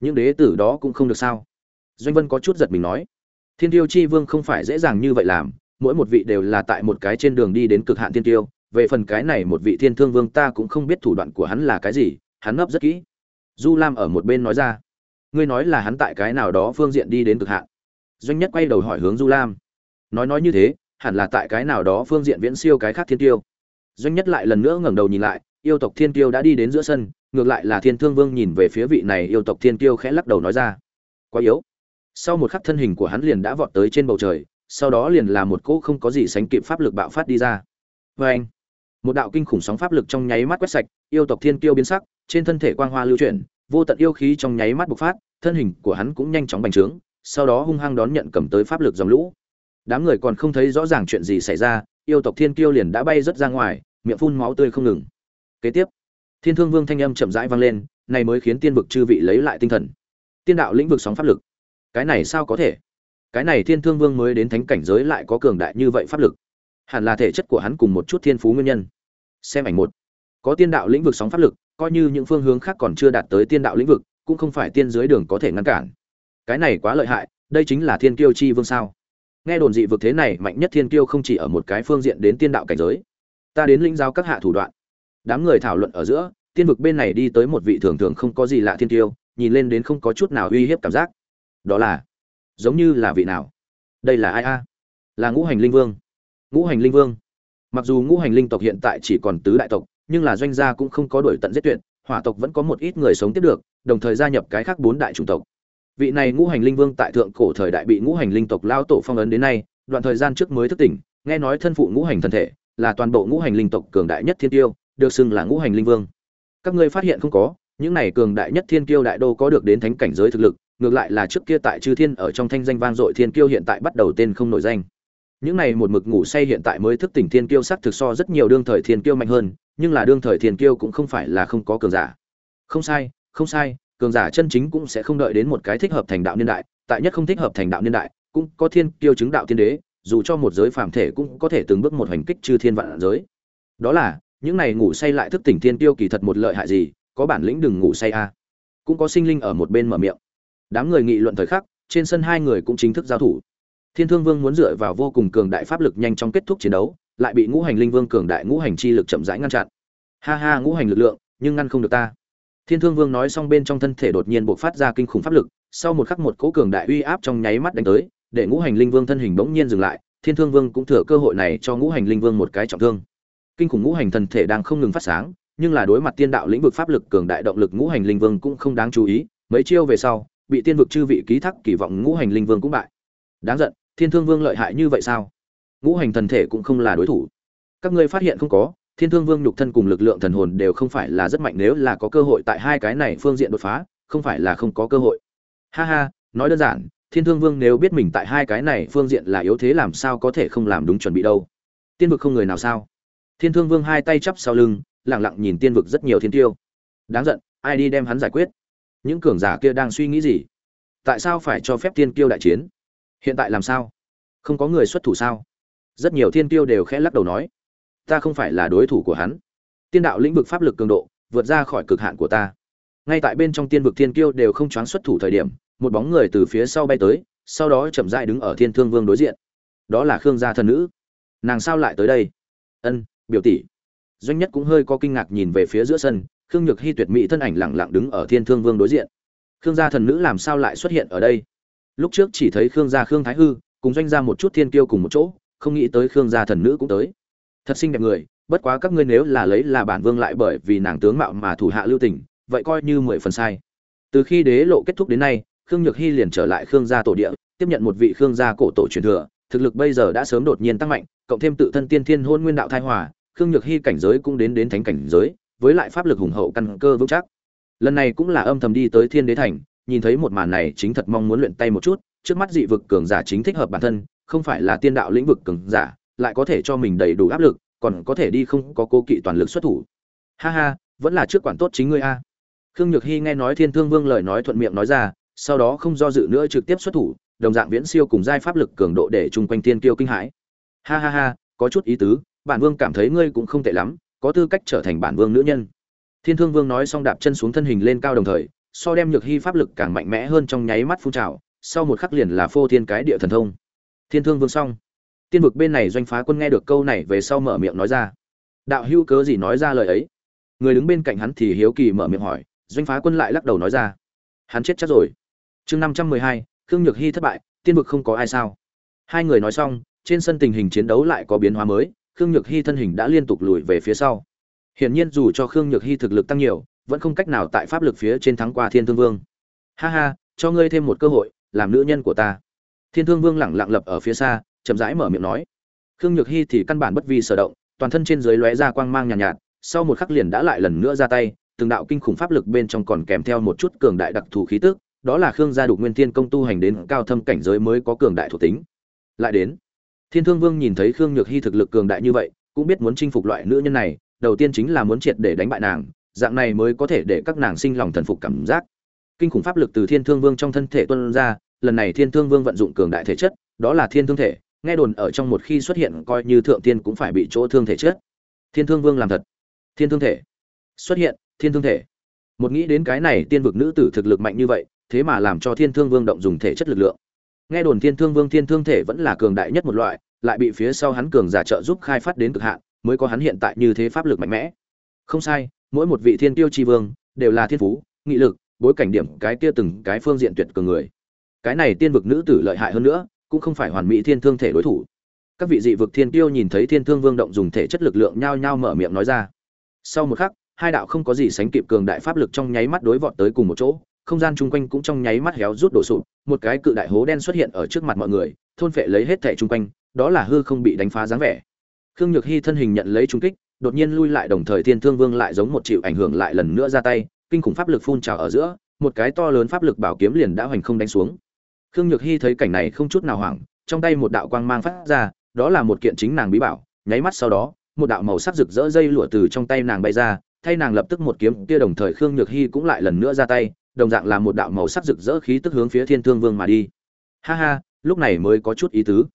Những đế tử đó cũng không được sao? Doanh vân có chút giật mình nói, thiên tiêu chi vương không phải dễ dàng như vậy làm, mỗi một vị đều là tại một cái trên đường đi đến cực hạn thiên tiêu, về phần cái này một vị thiên thương vương ta cũng không biết thủ đoạn của hắn là cái gì, hắn ngấp rất kỹ. Du lam ở một bên nói ra, ngươi nói là hắn tại cái nào đó phương diện đi đến cực hạn? Doanh nhất quay đầu hỏi hướng du lam, nói nói như thế, hẳn là tại cái nào đó phương diện viễn siêu cái khác thiên tiêu? Doanh nhất lại lần nữa ngẩng đầu nhìn lại, yêu tộc thiên tiêu đã đi đến giữa sân, ngược lại là thiên thương vương nhìn về phía vị này yêu tộc thiên tiêu khẽ lắc đầu nói ra, quá yếu sau một khắc thân hình của hắn liền đã vọt tới trên bầu trời, sau đó liền là một cỗ không có gì sánh kịp pháp lực bạo phát đi ra. Vê anh, một đạo kinh khủng sóng pháp lực trong nháy mắt quét sạch, yêu tộc thiên kiêu biến sắc, trên thân thể quang hoa lưu chuyển, vô tận yêu khí trong nháy mắt bộc phát, thân hình của hắn cũng nhanh chóng bành trướng, sau đó hung hăng đón nhận cầm tới pháp lực dòng lũ. Đám người còn không thấy rõ ràng chuyện gì xảy ra, yêu tộc thiên kiêu liền đã bay rất ra ngoài, miệng phun máu tươi không ngừng. Kế tiếp, thiên thương vương thanh âm chậm rãi vang lên, này mới khiến tiên vực chư vị lấy lại tinh thần. Tiên đạo lĩnh vực sóng pháp lực cái này sao có thể? Cái này thiên thương vương mới đến thánh cảnh giới lại có cường đại như vậy pháp lực. Hẳn là thể chất của hắn cùng một chút thiên phú nguyên nhân. Xem ảnh một. Có tiên đạo lĩnh vực sóng pháp lực, coi như những phương hướng khác còn chưa đạt tới tiên đạo lĩnh vực, cũng không phải tiên giới đường có thể ngăn cản. Cái này quá lợi hại, đây chính là thiên kiêu chi vương sao? Nghe đồn dị vực thế này mạnh nhất thiên kiêu không chỉ ở một cái phương diện đến tiên đạo cảnh giới. Ta đến lĩnh giáo các hạ thủ đoạn. Đám người thảo luận ở giữa, tiên vực bên này đi tới một vị thường thường không có gì lạ thiên kiêu, nhìn lên đến không có chút nào uy hiếp cảm giác đó là, giống như là vị nào? Đây là ai a? Là ngũ hành linh vương. Ngũ hành linh vương. Mặc dù ngũ hành linh tộc hiện tại chỉ còn tứ đại tộc, nhưng là doanh gia cũng không có đổi tận giết tuyệt, hỏa tộc vẫn có một ít người sống tiếp được, đồng thời gia nhập cái khác bốn đại chủng tộc. Vị này ngũ hành linh vương tại thượng cổ thời đại bị ngũ hành linh tộc lao tổ phong ấn đến nay, đoạn thời gian trước mới thức tỉnh, nghe nói thân phụ ngũ hành thân thể, là toàn bộ ngũ hành linh tộc cường đại nhất thiên tiêu, được xưng là ngũ hành linh vương. Các ngươi phát hiện không có, những này cường đại nhất thiên tiêu đại đô có được đến thánh cảnh giới thực lực ngược lại là trước kia tại chư thiên ở trong thanh danh vang dội thiên kiêu hiện tại bắt đầu tên không nổi danh. Những này một mực ngủ say hiện tại mới thức tỉnh thiên kiêu sắc thực so rất nhiều đương thời thiên kiêu mạnh hơn, nhưng là đương thời thiên kiêu cũng không phải là không có cường giả. Không sai không sai, cường giả chân chính cũng sẽ không đợi đến một cái thích hợp thành đạo niên đại, tại nhất không thích hợp thành đạo niên đại, cũng có thiên kiêu chứng đạo thiên đế, dù cho một giới phàm thể cũng có thể từng bước một hành kích chư thiên vạn giới. Đó là, những này ngủ say lại thức tỉnh thiên kiêu kỳ thật một lợi hại gì, có bản lĩnh đừng ngủ say a. Cũng có sinh linh ở một bên mở miệng đám người nghị luận thời khắc, trên sân hai người cũng chính thức giao thủ. Thiên thương vương muốn dựa vào vô cùng cường đại pháp lực nhanh chóng kết thúc chiến đấu, lại bị ngũ hành linh vương cường đại ngũ hành chi lực chậm rãi ngăn chặn. Ha ha, ngũ hành lực lượng, nhưng ngăn không được ta. Thiên thương vương nói xong bên trong thân thể đột nhiên bộc phát ra kinh khủng pháp lực, sau một khắc một cỗ cường đại uy áp trong nháy mắt đánh tới, để ngũ hành linh vương thân hình bỗng nhiên dừng lại, thiên thương vương cũng thừa cơ hội này cho ngũ hành linh vương một cái trọng thương. Kinh khủng ngũ hành thần thể đang không ngừng phát sáng, nhưng là đối mặt tiên đạo lĩnh vực pháp lực cường đại động lực ngũ hành linh vương cũng không đáng chú ý, mấy chiêu về sau bị tiên vực chư vị ký thác kỳ vọng ngũ hành linh vương cũng bại. Đáng giận, thiên thương vương lợi hại như vậy sao? Ngũ hành thần thể cũng không là đối thủ. Các ngươi phát hiện không có, thiên thương vương nhục thân cùng lực lượng thần hồn đều không phải là rất mạnh nếu là có cơ hội tại hai cái này phương diện đột phá, không phải là không có cơ hội. Ha ha, nói đơn giản, thiên thương vương nếu biết mình tại hai cái này phương diện là yếu thế làm sao có thể không làm đúng chuẩn bị đâu? Tiên vực không người nào sao? Thiên thương vương hai tay chắp sau lưng lẳng lặng nhìn tiên vực rất nhiều thiên tiêu. Đáng giận, ai đi đem hắn giải quyết? Những cường giả kia đang suy nghĩ gì? Tại sao phải cho phép tiên Kiêu đại chiến? Hiện tại làm sao? Không có người xuất thủ sao? Rất nhiều thiên Kiêu đều khẽ lắc đầu nói, ta không phải là đối thủ của hắn. Tiên đạo lĩnh vực pháp lực cường độ vượt ra khỏi cực hạn của ta. Ngay tại bên trong tiên vực thiên kiêu đều không choáng xuất thủ thời điểm, một bóng người từ phía sau bay tới, sau đó chậm rãi đứng ở thiên thương vương đối diện. Đó là khương gia thần nữ. Nàng sao lại tới đây? Ân, biểu tỷ. Doanh nhất cũng hơi có kinh ngạc nhìn về phía giữa sân khương nhược hy tuyệt mỹ thân ảnh lẳng lặng đứng ở thiên thương vương đối diện. Khương gia thần nữ làm sao lại xuất hiện ở đây? Lúc trước chỉ thấy khương gia khương thái hư, cùng doanh ra một chút thiên kiêu cùng một chỗ, không nghĩ tới khương gia thần nữ cũng tới. Thật xinh đẹp người, bất quá các ngươi nếu là lấy là bản vương lại bởi vì nàng tướng mạo mà thủ hạ lưu tình, vậy coi như mười phần sai. Từ khi đế lộ kết thúc đến nay, khương nhược hy liền trở lại khương gia tổ địa, tiếp nhận một vị khương gia cổ tổ truyền thừa, thực lực bây giờ đã sớm đột nhiên tăng mạnh, cộng thêm tự thân tiên thiên hôn nguyên đạo thai hòa, khương nhược hy cảnh giới cũng đến đến thánh cảnh giới với lại pháp lực hùng hậu căn cơ vững chắc. Lần này cũng là âm thầm đi tới thiên đế thành, nhìn thấy một màn này chính thật mong muốn luyện tay một chút, trước mắt dị vực cường giả chính thích hợp bản thân, không phải là tiên đạo lĩnh vực cường giả, lại có thể cho mình đầy đủ áp lực, còn có thể đi không có cô kỵ toàn lực xuất thủ. Ha ha, vẫn là trước quản tốt chính ngươi a. Khương nhược hy nghe nói thiên thương vương lời nói thuận miệng nói ra, sau đó không do dự nữa trực tiếp xuất thủ, đồng dạng viễn siêu cùng giai pháp lực cường độ để chung quanh tiên kiêu kinh hãi. Ha ha ha, có chút ý tứ, bản vương cảm thấy ngươi cũng không tệ lắm có tư cách trở thành bản vương nữ nhân. Thiên thương vương nói xong đạp chân xuống thân hình lên cao đồng thời, so đem nhược hy pháp lực càng mạnh mẽ hơn trong nháy mắt phun trào, sau một khắc liền là phô thiên cái địa thần thông. Thiên thương vương xong. Tiên vực bên này doanh phá quân nghe được câu này về sau mở miệng nói ra. Đạo hữu cớ gì nói ra lời ấy? Người đứng bên cạnh hắn thì hiếu kỳ mở miệng hỏi, doanh phá quân lại lắc đầu nói ra. Hắn chết chắc rồi. Chương năm trăm mười hai, khương nhược hy thất bại, tiên vực không có ai sao? Hai người nói xong, trên sân tình hình chiến đấu lại có biến hóa mới khương nhược hy thân hình đã liên tục lùi về phía sau. Hiển nhiên dù cho khương nhược hy thực lực tăng nhiều vẫn không cách nào tại pháp lực phía trên thắng qua thiên thương vương. Ha ha cho ngươi thêm một cơ hội làm nữ nhân của ta. Thiên thương vương lẳng lặng lập ở phía xa chậm rãi mở miệng nói. Khương nhược hy thì căn bản bất vi sở động toàn thân trên dưới lóe ra quang mang nhàn nhạt, nhạt sau một khắc liền đã lại lần nữa ra tay từng đạo kinh khủng pháp lực bên trong còn kèm theo một chút cường đại đặc thù khí tức đó là khương gia đục nguyên thiên công tu hành đến cao thâm cảnh giới mới có cường đại thuộc tính. Lại đến thiên thương vương nhìn thấy khương nhược hy thực lực cường đại như vậy, cũng biết muốn chinh phục loại nữ nhân này, đầu tiên chính là muốn triệt để đánh bại nàng, dạng này mới có thể để các nàng sinh lòng thần phục cảm giác. Kinh khủng pháp lực từ thiên thương vương trong thân thể tuân ra, lần này thiên thương vương vận dụng cường đại thể chất, đó là thiên thương thể, nghe đồn ở trong một khi xuất hiện coi như thượng tiên cũng phải bị chỗ thương thể chất thiên thương vương làm thật. Thiên thương thể. Xuất hiện, thiên thương thể. Một nghĩ đến cái này tiên vực nữ tử thực lực mạnh như vậy, thế mà làm cho thiên thương vương động dùng thể chất lực lượng nghe đồn thiên thương vương thiên thương thể vẫn là cường đại nhất một loại, lại bị phía sau hắn cường giả trợ giúp khai phát đến cực hạn, mới có hắn hiện tại như thế pháp lực mạnh mẽ. Không sai, mỗi một vị thiên tiêu tri vương, đều là thiên phú, nghị lực, bối cảnh điểm cái kia từng cái phương diện tuyệt cường người. Cái này tiên vực nữ tử lợi hại hơn nữa, cũng không phải hoàn mỹ thiên thương thể đối thủ. Các vị dị vực thiên tiêu nhìn thấy thiên thương vương động dùng thể chất lực lượng nhao nhao mở miệng nói ra. Sau một khắc, hai đạo không có gì sánh kịp cường đại pháp lực trong nháy mắt đối vọt tới cùng một chỗ không gian chung quanh cũng trong nháy mắt héo rút đổ sụp, một cái cự đại hố đen xuất hiện ở trước mặt mọi người, thôn phệ lấy hết thảy chung quanh, đó là hư không bị đánh phá dáng vẻ. Khương nhược Hi thân hình nhận lấy trung kích, đột nhiên lui lại đồng thời thiên thương vương lại giống một chịu ảnh hưởng lại lần nữa ra tay, kinh khủng pháp lực phun trào ở giữa, một cái to lớn pháp lực bảo kiếm liền đã hoành không đánh xuống. Khương nhược Hi thấy cảnh này không chút nào hoảng, trong tay một đạo quang mang phát ra, đó là một kiện chính nàng bí bảo, nháy mắt sau đó, một đạo màu sắc rực rỡ dây lụa từ trong tay nàng bay ra, thay nàng lập tức một kiếm kia đồng thời khương nhược Hi cũng lại lần nữa ra tay đồng dạng là một đạo màu sắc rực rỡ khí tức hướng phía thiên thương vương mà đi. Ha ha, lúc này mới có chút ý tứ.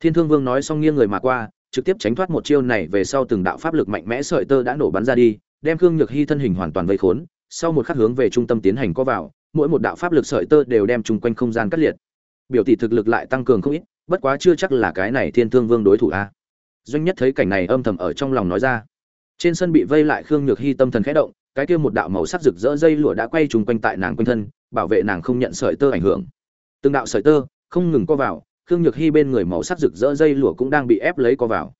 Thiên thương vương nói xong nghiêng người mà qua, trực tiếp tránh thoát một chiêu này về sau từng đạo pháp lực mạnh mẽ sợi tơ đã nổ bắn ra đi, đem khương nhược Hi thân hình hoàn toàn vây khốn, sau một khắc hướng về trung tâm tiến hành có vào, mỗi một đạo pháp lực sợi tơ đều đem chung quanh không gian cắt liệt. Biểu tỷ thực lực lại tăng cường không ít, bất quá chưa chắc là cái này thiên thương vương đối thủ a. Doanh nhất thấy cảnh này âm thầm ở trong lòng nói ra. Trên sân bị vây lại khương nhược Hi tâm thần khẽ động cái kia một đạo màu sắc rực rỡ dây lụa đã quay trùng quanh tại nàng quanh thân, bảo vệ nàng không nhận sợi tơ ảnh hưởng. Từng đạo sợi tơ không ngừng co vào, khương nhược hy bên người màu sắc rực rỡ dây lụa cũng đang bị ép lấy co vào.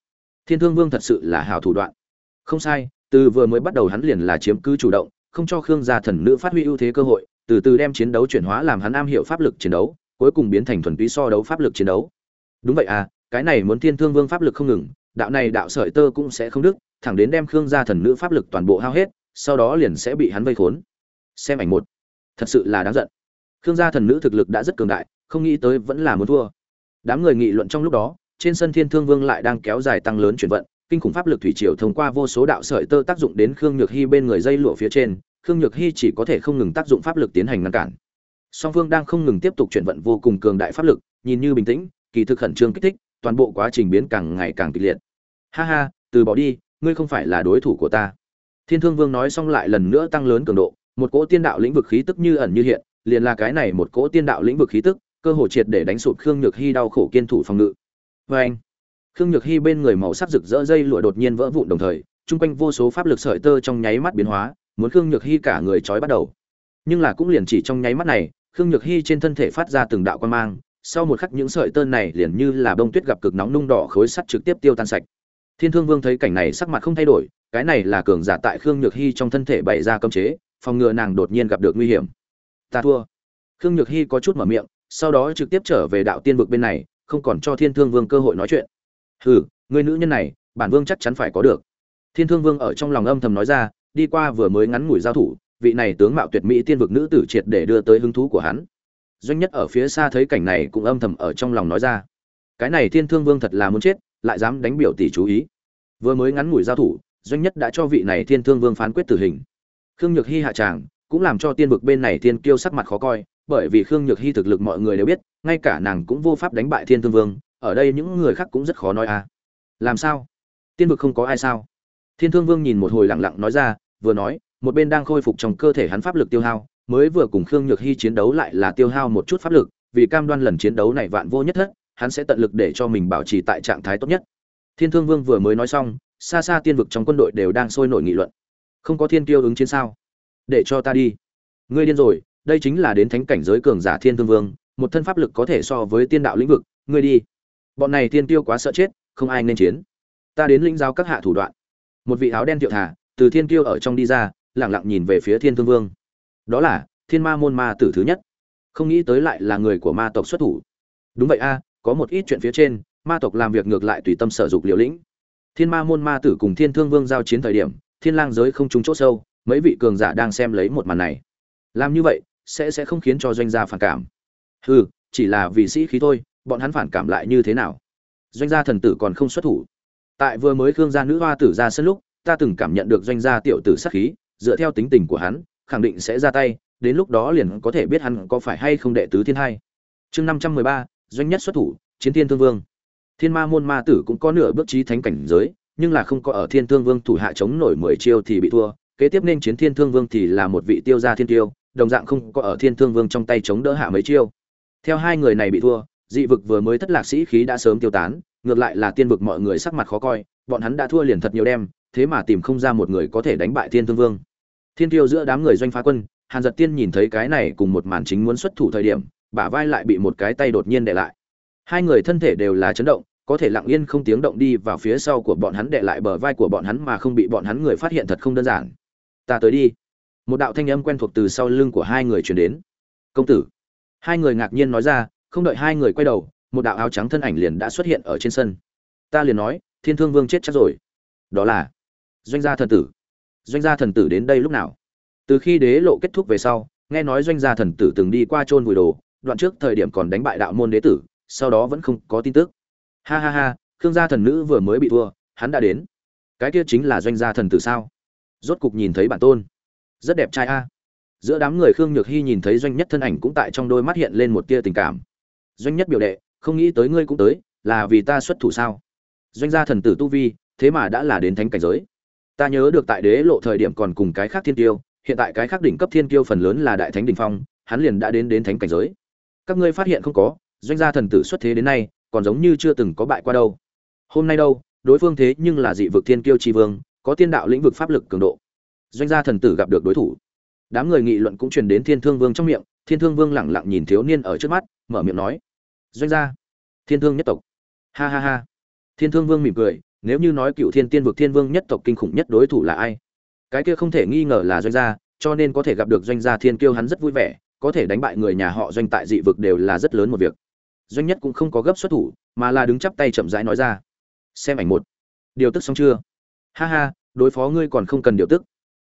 Thiên thương vương thật sự là hào thủ đoạn. Không sai, từ vừa mới bắt đầu hắn liền là chiếm cứ chủ động, không cho khương gia thần nữ phát huy ưu thế cơ hội, từ từ đem chiến đấu chuyển hóa làm hắn am hiểu pháp lực chiến đấu, cuối cùng biến thành thuần túy so đấu pháp lực chiến đấu. Đúng vậy à cái này muốn thiên thương vương pháp lực không ngừng, đạo này đạo sợi tơ cũng sẽ không đứt, thẳng đến đem khương gia thần nữ pháp lực toàn bộ hao hết sau đó liền sẽ bị hắn vây khốn. Xem ảnh một. Thật sự là đáng giận. Khương gia thần nữ thực lực đã rất cường đại, không nghĩ tới vẫn là muốn thua. Đám người nghị luận trong lúc đó, trên sân thiên thương vương lại đang kéo dài tăng lớn chuyển vận, kinh khủng pháp lực thủy triều thông qua vô số đạo sợi tơ tác dụng đến khương nhược hy bên người dây lụa phía trên, khương nhược hy chỉ có thể không ngừng tác dụng pháp lực tiến hành ngăn cản. Song phương đang không ngừng tiếp tục chuyển vận vô cùng cường đại pháp lực, nhìn như bình tĩnh, kỳ thực khẩn trương kích thích, toàn bộ quá trình biến càng ngày càng kịch liệt. Ha ha, từ bỏ đi, ngươi không phải là đối thủ của ta thiên thương vương nói xong lại lần nữa tăng lớn cường độ, một cỗ tiên đạo lĩnh vực khí tức như ẩn như hiện, liền là cái này một cỗ tiên đạo lĩnh vực khí tức, cơ hồ triệt để đánh sụp khương nhược Hi đau khổ kiên thủ phòng ngự Oeng! khương nhược Hi bên người màu sắc rực rỡ dây lụa đột nhiên vỡ vụn đồng thời trung quanh vô số pháp lực sợi tơ trong nháy mắt biến hóa, muốn khương nhược Hi cả người trói bắt đầu nhưng là cũng liền chỉ trong nháy mắt này, khương nhược Hi trên thân thể phát ra từng đạo quan mang, sau một khắc những sợi tơ này liền như là bông tuyết gặp cực nóng nung đỏ khối sắt trực tiếp tiêu tan sạch thiên thương vương thấy cảnh này sắc mặt không thay đổi cái này là cường giả tại khương nhược hy trong thân thể bày ra cấm chế, phòng ngừa nàng đột nhiên gặp được nguy hiểm. Ta thua. Khương nhược hy có chút mở miệng, sau đó trực tiếp trở về đạo tiên vực bên này, không còn cho thiên thương vương cơ hội nói chuyện. Hừ, người nữ nhân này, bản vương chắc chắn phải có được. Thiên thương vương ở trong lòng âm thầm nói ra, đi qua vừa mới ngắn ngủi giao thủ, vị này tướng mạo tuyệt mỹ tiên vực nữ tử triệt để đưa tới hứng thú của hắn. Doanh nhất ở phía xa thấy cảnh này cũng âm thầm ở trong lòng nói ra. Cái này thiên thương vương thật là muốn chết, lại dám đánh biểu tỷ chú ý. Vừa mới ngắn ngủi giao thủ doanh nhất đã cho vị này thiên thương vương phán quyết tử hình. Khương nhược hy hạ tràng, cũng làm cho tiên vực bên này thiên kiêu sắc mặt khó coi, bởi vì khương nhược hy thực lực mọi người đều biết, ngay cả nàng cũng vô pháp đánh bại thiên thương vương, ở đây những người khác cũng rất khó nói à. Làm sao? Tiên vực không có ai sao? Thiên thương vương nhìn một hồi lặng lặng nói ra, vừa nói, một bên đang khôi phục trong cơ thể hắn pháp lực tiêu hao, mới vừa cùng khương nhược hy chiến đấu lại là tiêu hao một chút pháp lực, vì cam đoan lần chiến đấu này vạn vô nhất thất, hắn sẽ tận lực để cho mình bảo trì tại trạng thái tốt nhất. Thiên thương vương vừa mới nói xong xa xa tiên vực trong quân đội đều đang sôi nổi nghị luận. Không có thiên tiêu ứng chiến sao? Để cho ta đi. Ngươi điên rồi, đây chính là đến thánh cảnh giới cường giả thiên thương vương, một thân pháp lực có thể so với tiên đạo lĩnh vực, ngươi đi. Bọn này thiên tiêu quá sợ chết, không ai nên chiến. Ta đến lĩnh giáo các hạ thủ đoạn. Một vị áo đen tiệu thả, từ thiên tiêu ở trong đi ra lẳng lặng nhìn về phía thiên thương vương. Đó là, thiên ma môn ma tử thứ nhất. Không nghĩ tới lại là người của ma tộc xuất thủ. Đúng vậy a, có một ít chuyện phía trên, ma tộc làm việc ngược lại tùy tâm sở dục liều lĩnh thiên ma môn ma tử cùng thiên thương vương giao chiến thời điểm, thiên lang giới không trúng chỗ sâu, mấy vị cường giả đang xem lấy một màn này. Làm như vậy, sẽ sẽ không khiến cho doanh gia phản cảm. Hừ, chỉ là vì sĩ khí thôi, bọn hắn phản cảm lại như thế nào? Doanh gia thần tử còn không xuất thủ. Tại vừa mới khương gia nữ hoa tử ra sân lúc, ta từng cảm nhận được doanh gia tiểu tử sát khí, dựa theo tính tình của hắn, khẳng định sẽ ra tay, đến lúc đó liền có thể biết hắn có phải hay không đệ tứ thiên hai. Chương năm trăm mười ba, doanh nhất xuất thủ, chiến thiên thương vương thiên ma môn ma tử cũng có nửa bước trí thánh cảnh giới, nhưng là không có ở thiên thương vương thủ hạ chống nổi mười chiêu thì bị thua, kế tiếp nên chiến thiên thương vương thì là một vị tiêu gia thiên tiêu, đồng dạng không có ở thiên thương vương trong tay chống đỡ hạ mấy chiêu. Theo hai người này bị thua, dị vực vừa mới thất lạc sĩ khí đã sớm tiêu tán, ngược lại là tiên vực mọi người sắc mặt khó coi, bọn hắn đã thua liền thật nhiều đêm thế mà tìm không ra một người có thể đánh bại thiên thương vương. Thiên tiêu giữa đám người doanh phá quân, hàn giật tiên nhìn thấy cái này cùng một màn chính muốn xuất thủ thời điểm, bả vai lại bị một cái tay đột nhiên để lại hai người thân thể đều là chấn động, có thể lặng yên không tiếng động đi vào phía sau của bọn hắn để lại bờ vai của bọn hắn mà không bị bọn hắn người phát hiện thật không đơn giản. Ta tới đi. Một đạo thanh âm quen thuộc từ sau lưng của hai người truyền đến. Công tử. Hai người ngạc nhiên nói ra, không đợi hai người quay đầu, một đạo áo trắng thân ảnh liền đã xuất hiện ở trên sân. Ta liền nói, thiên thương vương chết chắc rồi. Đó là doanh gia thần tử. Doanh gia thần tử đến đây lúc nào? Từ khi đế lộ kết thúc về sau, nghe nói doanh gia thần tử từng đi qua chôn vùi đồ, đoạn trước thời điểm còn đánh bại đạo môn đế tử sau đó vẫn không có tin tức. Ha ha ha, khương gia thần nữ vừa mới bị thua, hắn đã đến. Cái kia chính là doanh gia thần tử sao? Rốt cục nhìn thấy bản tôn. Rất đẹp trai a. Giữa đám người khương nhược hy nhìn thấy doanh nhất thân ảnh cũng tại trong đôi mắt hiện lên một tia tình cảm. Doanh nhất biểu đệ, không nghĩ tới ngươi cũng tới, là vì ta xuất thủ sao? Doanh gia thần tử tu vi, thế mà đã là đến thánh cảnh giới. Ta nhớ được tại đế lộ thời điểm còn cùng cái khác thiên tiêu, hiện tại cái khác đỉnh cấp thiên tiêu phần lớn là đại thánh đỉnh phong, hắn liền đã đến đến thánh cảnh giới. Các ngươi phát hiện không có doanh gia thần tử xuất thế đến nay, còn giống như chưa từng có bại qua đâu. Hôm nay đâu, đối phương thế nhưng là dị vực thiên kiêu tri vương, có tiên đạo lĩnh vực pháp lực cường độ. Doanh gia thần tử gặp được đối thủ. Đám người nghị luận cũng truyền đến thiên thương vương trong miệng, thiên thương vương lẳng lặng nhìn thiếu niên ở trước mắt, mở miệng nói, doanh gia, thiên thương nhất tộc. Ha ha ha. Thiên thương vương mỉm cười, nếu như nói cựu thiên tiên vực thiên vương nhất tộc kinh khủng nhất đối thủ là ai? Cái kia không thể nghi ngờ là doanh gia, cho nên có thể gặp được doanh gia thiên kiêu hắn rất vui vẻ, có thể đánh bại người nhà họ doanh tại dị vực đều là rất lớn một việc doanh nhất cũng không có gấp xuất thủ, mà là đứng chắp tay chậm rãi nói ra. Xem ảnh một. Điều tức xong chưa? Ha ha, đối phó ngươi còn không cần điều tức.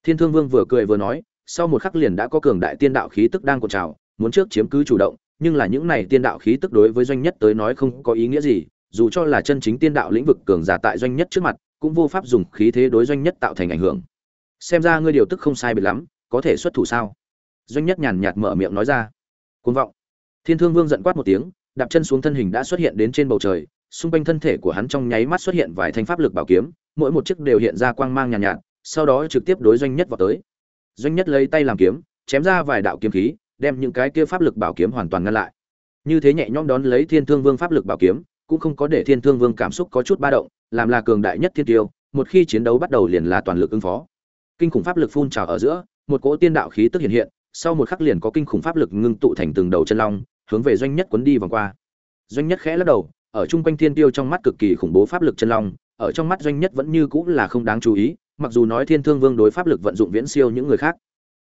Thiên thương vương vừa cười vừa nói, sau một khắc liền đã có cường đại tiên đạo khí tức đang cột trào, muốn trước chiếm cứ chủ động, nhưng là những này tiên đạo khí tức đối với doanh nhất tới nói không có ý nghĩa gì, dù cho là chân chính tiên đạo lĩnh vực cường giả tại doanh nhất trước mặt, cũng vô pháp dùng khí thế đối doanh nhất tạo thành ảnh hưởng. Xem ra ngươi điều tức không sai biệt lắm, có thể xuất thủ sao? Doanh nhất nhàn nhạt mở miệng nói ra. Côn vọng. Thiên thương vương giận quát một tiếng đạp chân xuống thân hình đã xuất hiện đến trên bầu trời xung quanh thân thể của hắn trong nháy mắt xuất hiện vài thanh pháp lực bảo kiếm mỗi một chiếc đều hiện ra quang mang nhàn nhạt, nhạt sau đó trực tiếp đối doanh nhất vào tới. Doanh nhất lấy tay làm kiếm chém ra vài đạo kiếm khí đem những cái kia pháp lực bảo kiếm hoàn toàn ngăn lại. Như thế nhẹ nhõm đón lấy thiên thương vương pháp lực bảo kiếm cũng không có để thiên thương vương cảm xúc có chút ba động làm là cường đại nhất thiên tiêu một khi chiến đấu bắt đầu liền là toàn lực ứng phó. Kinh khủng pháp lực phun trào ở giữa một cỗ tiên đạo khí tức hiện hiện sau một khắc liền có kinh khủng pháp lực ngưng tụ thành từng đầu chân long hướng về doanh nhất quấn đi vòng qua. Doanh nhất khẽ lắc đầu, ở chung quanh thiên tiêu trong mắt cực kỳ khủng bố pháp lực chân long, ở trong mắt doanh nhất vẫn như cũng là không đáng chú ý, mặc dù nói thiên thương vương đối pháp lực vận dụng viễn siêu những người khác.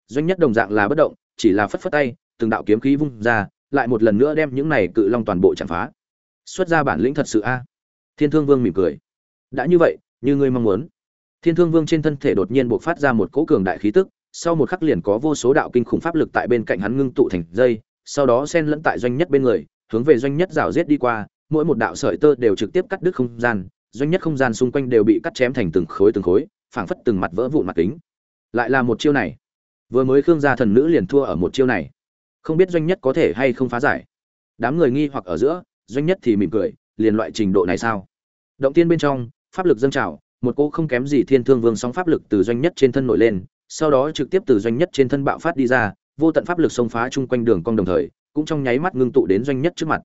Doanh nhất đồng dạng là bất động, chỉ là phất phất tay, từng đạo kiếm khí vung ra, lại một lần nữa đem những này cự long toàn bộ chạm phá. Xuất ra bản lĩnh thật sự a. Thiên thương vương mỉm cười. Đã như vậy, như ngươi mong muốn. Thiên thương vương trên thân thể đột nhiên buộc phát ra một cỗ cường đại khí tức, sau một khắc liền có vô số đạo kinh khủng pháp lực tại bên cạnh hắn ngưng tụ thành dây sau đó xen lẫn tại doanh nhất bên người, hướng về doanh nhất rào rết đi qua, mỗi một đạo sợi tơ đều trực tiếp cắt đứt không gian, doanh nhất không gian xung quanh đều bị cắt chém thành từng khối từng khối, phảng phất từng mặt vỡ vụn mặt kính. Lại là một chiêu này. Vừa mới khương gia thần nữ liền thua ở một chiêu này. Không biết doanh nhất có thể hay không phá giải. Đám người nghi hoặc ở giữa, doanh nhất thì mỉm cười, liền loại trình độ này sao? Động tiên bên trong, pháp lực dâng trào, một cô không kém gì thiên thương vương sóng pháp lực từ doanh nhất trên thân nổi lên, sau đó trực tiếp từ doanh nhất trên thân bạo phát đi ra vô tận pháp lực xông phá chung quanh đường cong đồng thời, cũng trong nháy mắt ngưng tụ đến doanh nhất trước mặt.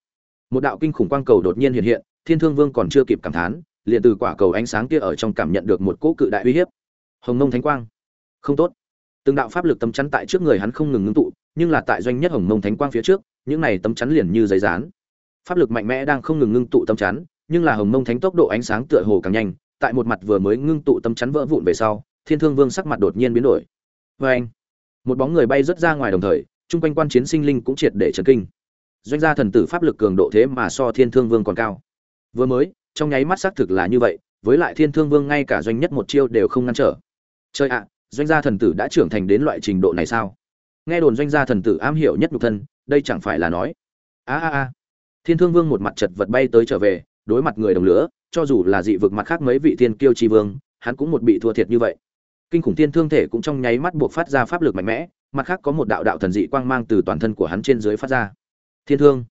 Một đạo kinh khủng quang cầu đột nhiên hiện hiện, thiên thương vương còn chưa kịp cảm thán, liền từ quả cầu ánh sáng kia ở trong cảm nhận được một cỗ cự đại uy hiếp. Hồng mông thánh quang. Không tốt. Từng đạo pháp lực tấm chắn tại trước người hắn không ngừng ngưng tụ, nhưng là tại doanh nhất hồng mông thánh quang phía trước, những này tấm chắn liền như giấy dán. Pháp lực mạnh mẽ đang không ngừng ngưng tụ tấm chắn, nhưng là hồng mông thánh tốc độ ánh sáng tựa hồ càng nhanh, tại một mặt vừa mới ngưng tụ tấm chắn vỡ vụn về sau, thiên thương vương sắc mặt đột nhiên biến đổi. Vê anh một bóng người bay rớt ra ngoài đồng thời, chung quanh quan chiến sinh linh cũng triệt để trấn kinh. Doanh gia thần tử pháp lực cường độ thế mà so thiên thương vương còn cao. Vừa mới, trong nháy mắt xác thực là như vậy, với lại thiên thương vương ngay cả doanh nhất một chiêu đều không ngăn trở. Chơi ạ, doanh gia thần tử đã trưởng thành đến loại trình độ này sao? Nghe đồn doanh gia thần tử am hiểu nhất nhục thân, đây chẳng phải là nói. A a a. Thiên thương vương một mặt chật vật bay tới trở về, đối mặt người đồng lửa, cho dù là dị vực mặt khác mấy vị thiên kiêu tri vương, hắn cũng một bị thua thiệt như vậy kinh khủng thiên thương thể cũng trong nháy mắt buộc phát ra pháp lực mạnh mẽ, mặt khác có một đạo đạo thần dị quang mang từ toàn thân của hắn trên dưới phát ra. Thiên thương.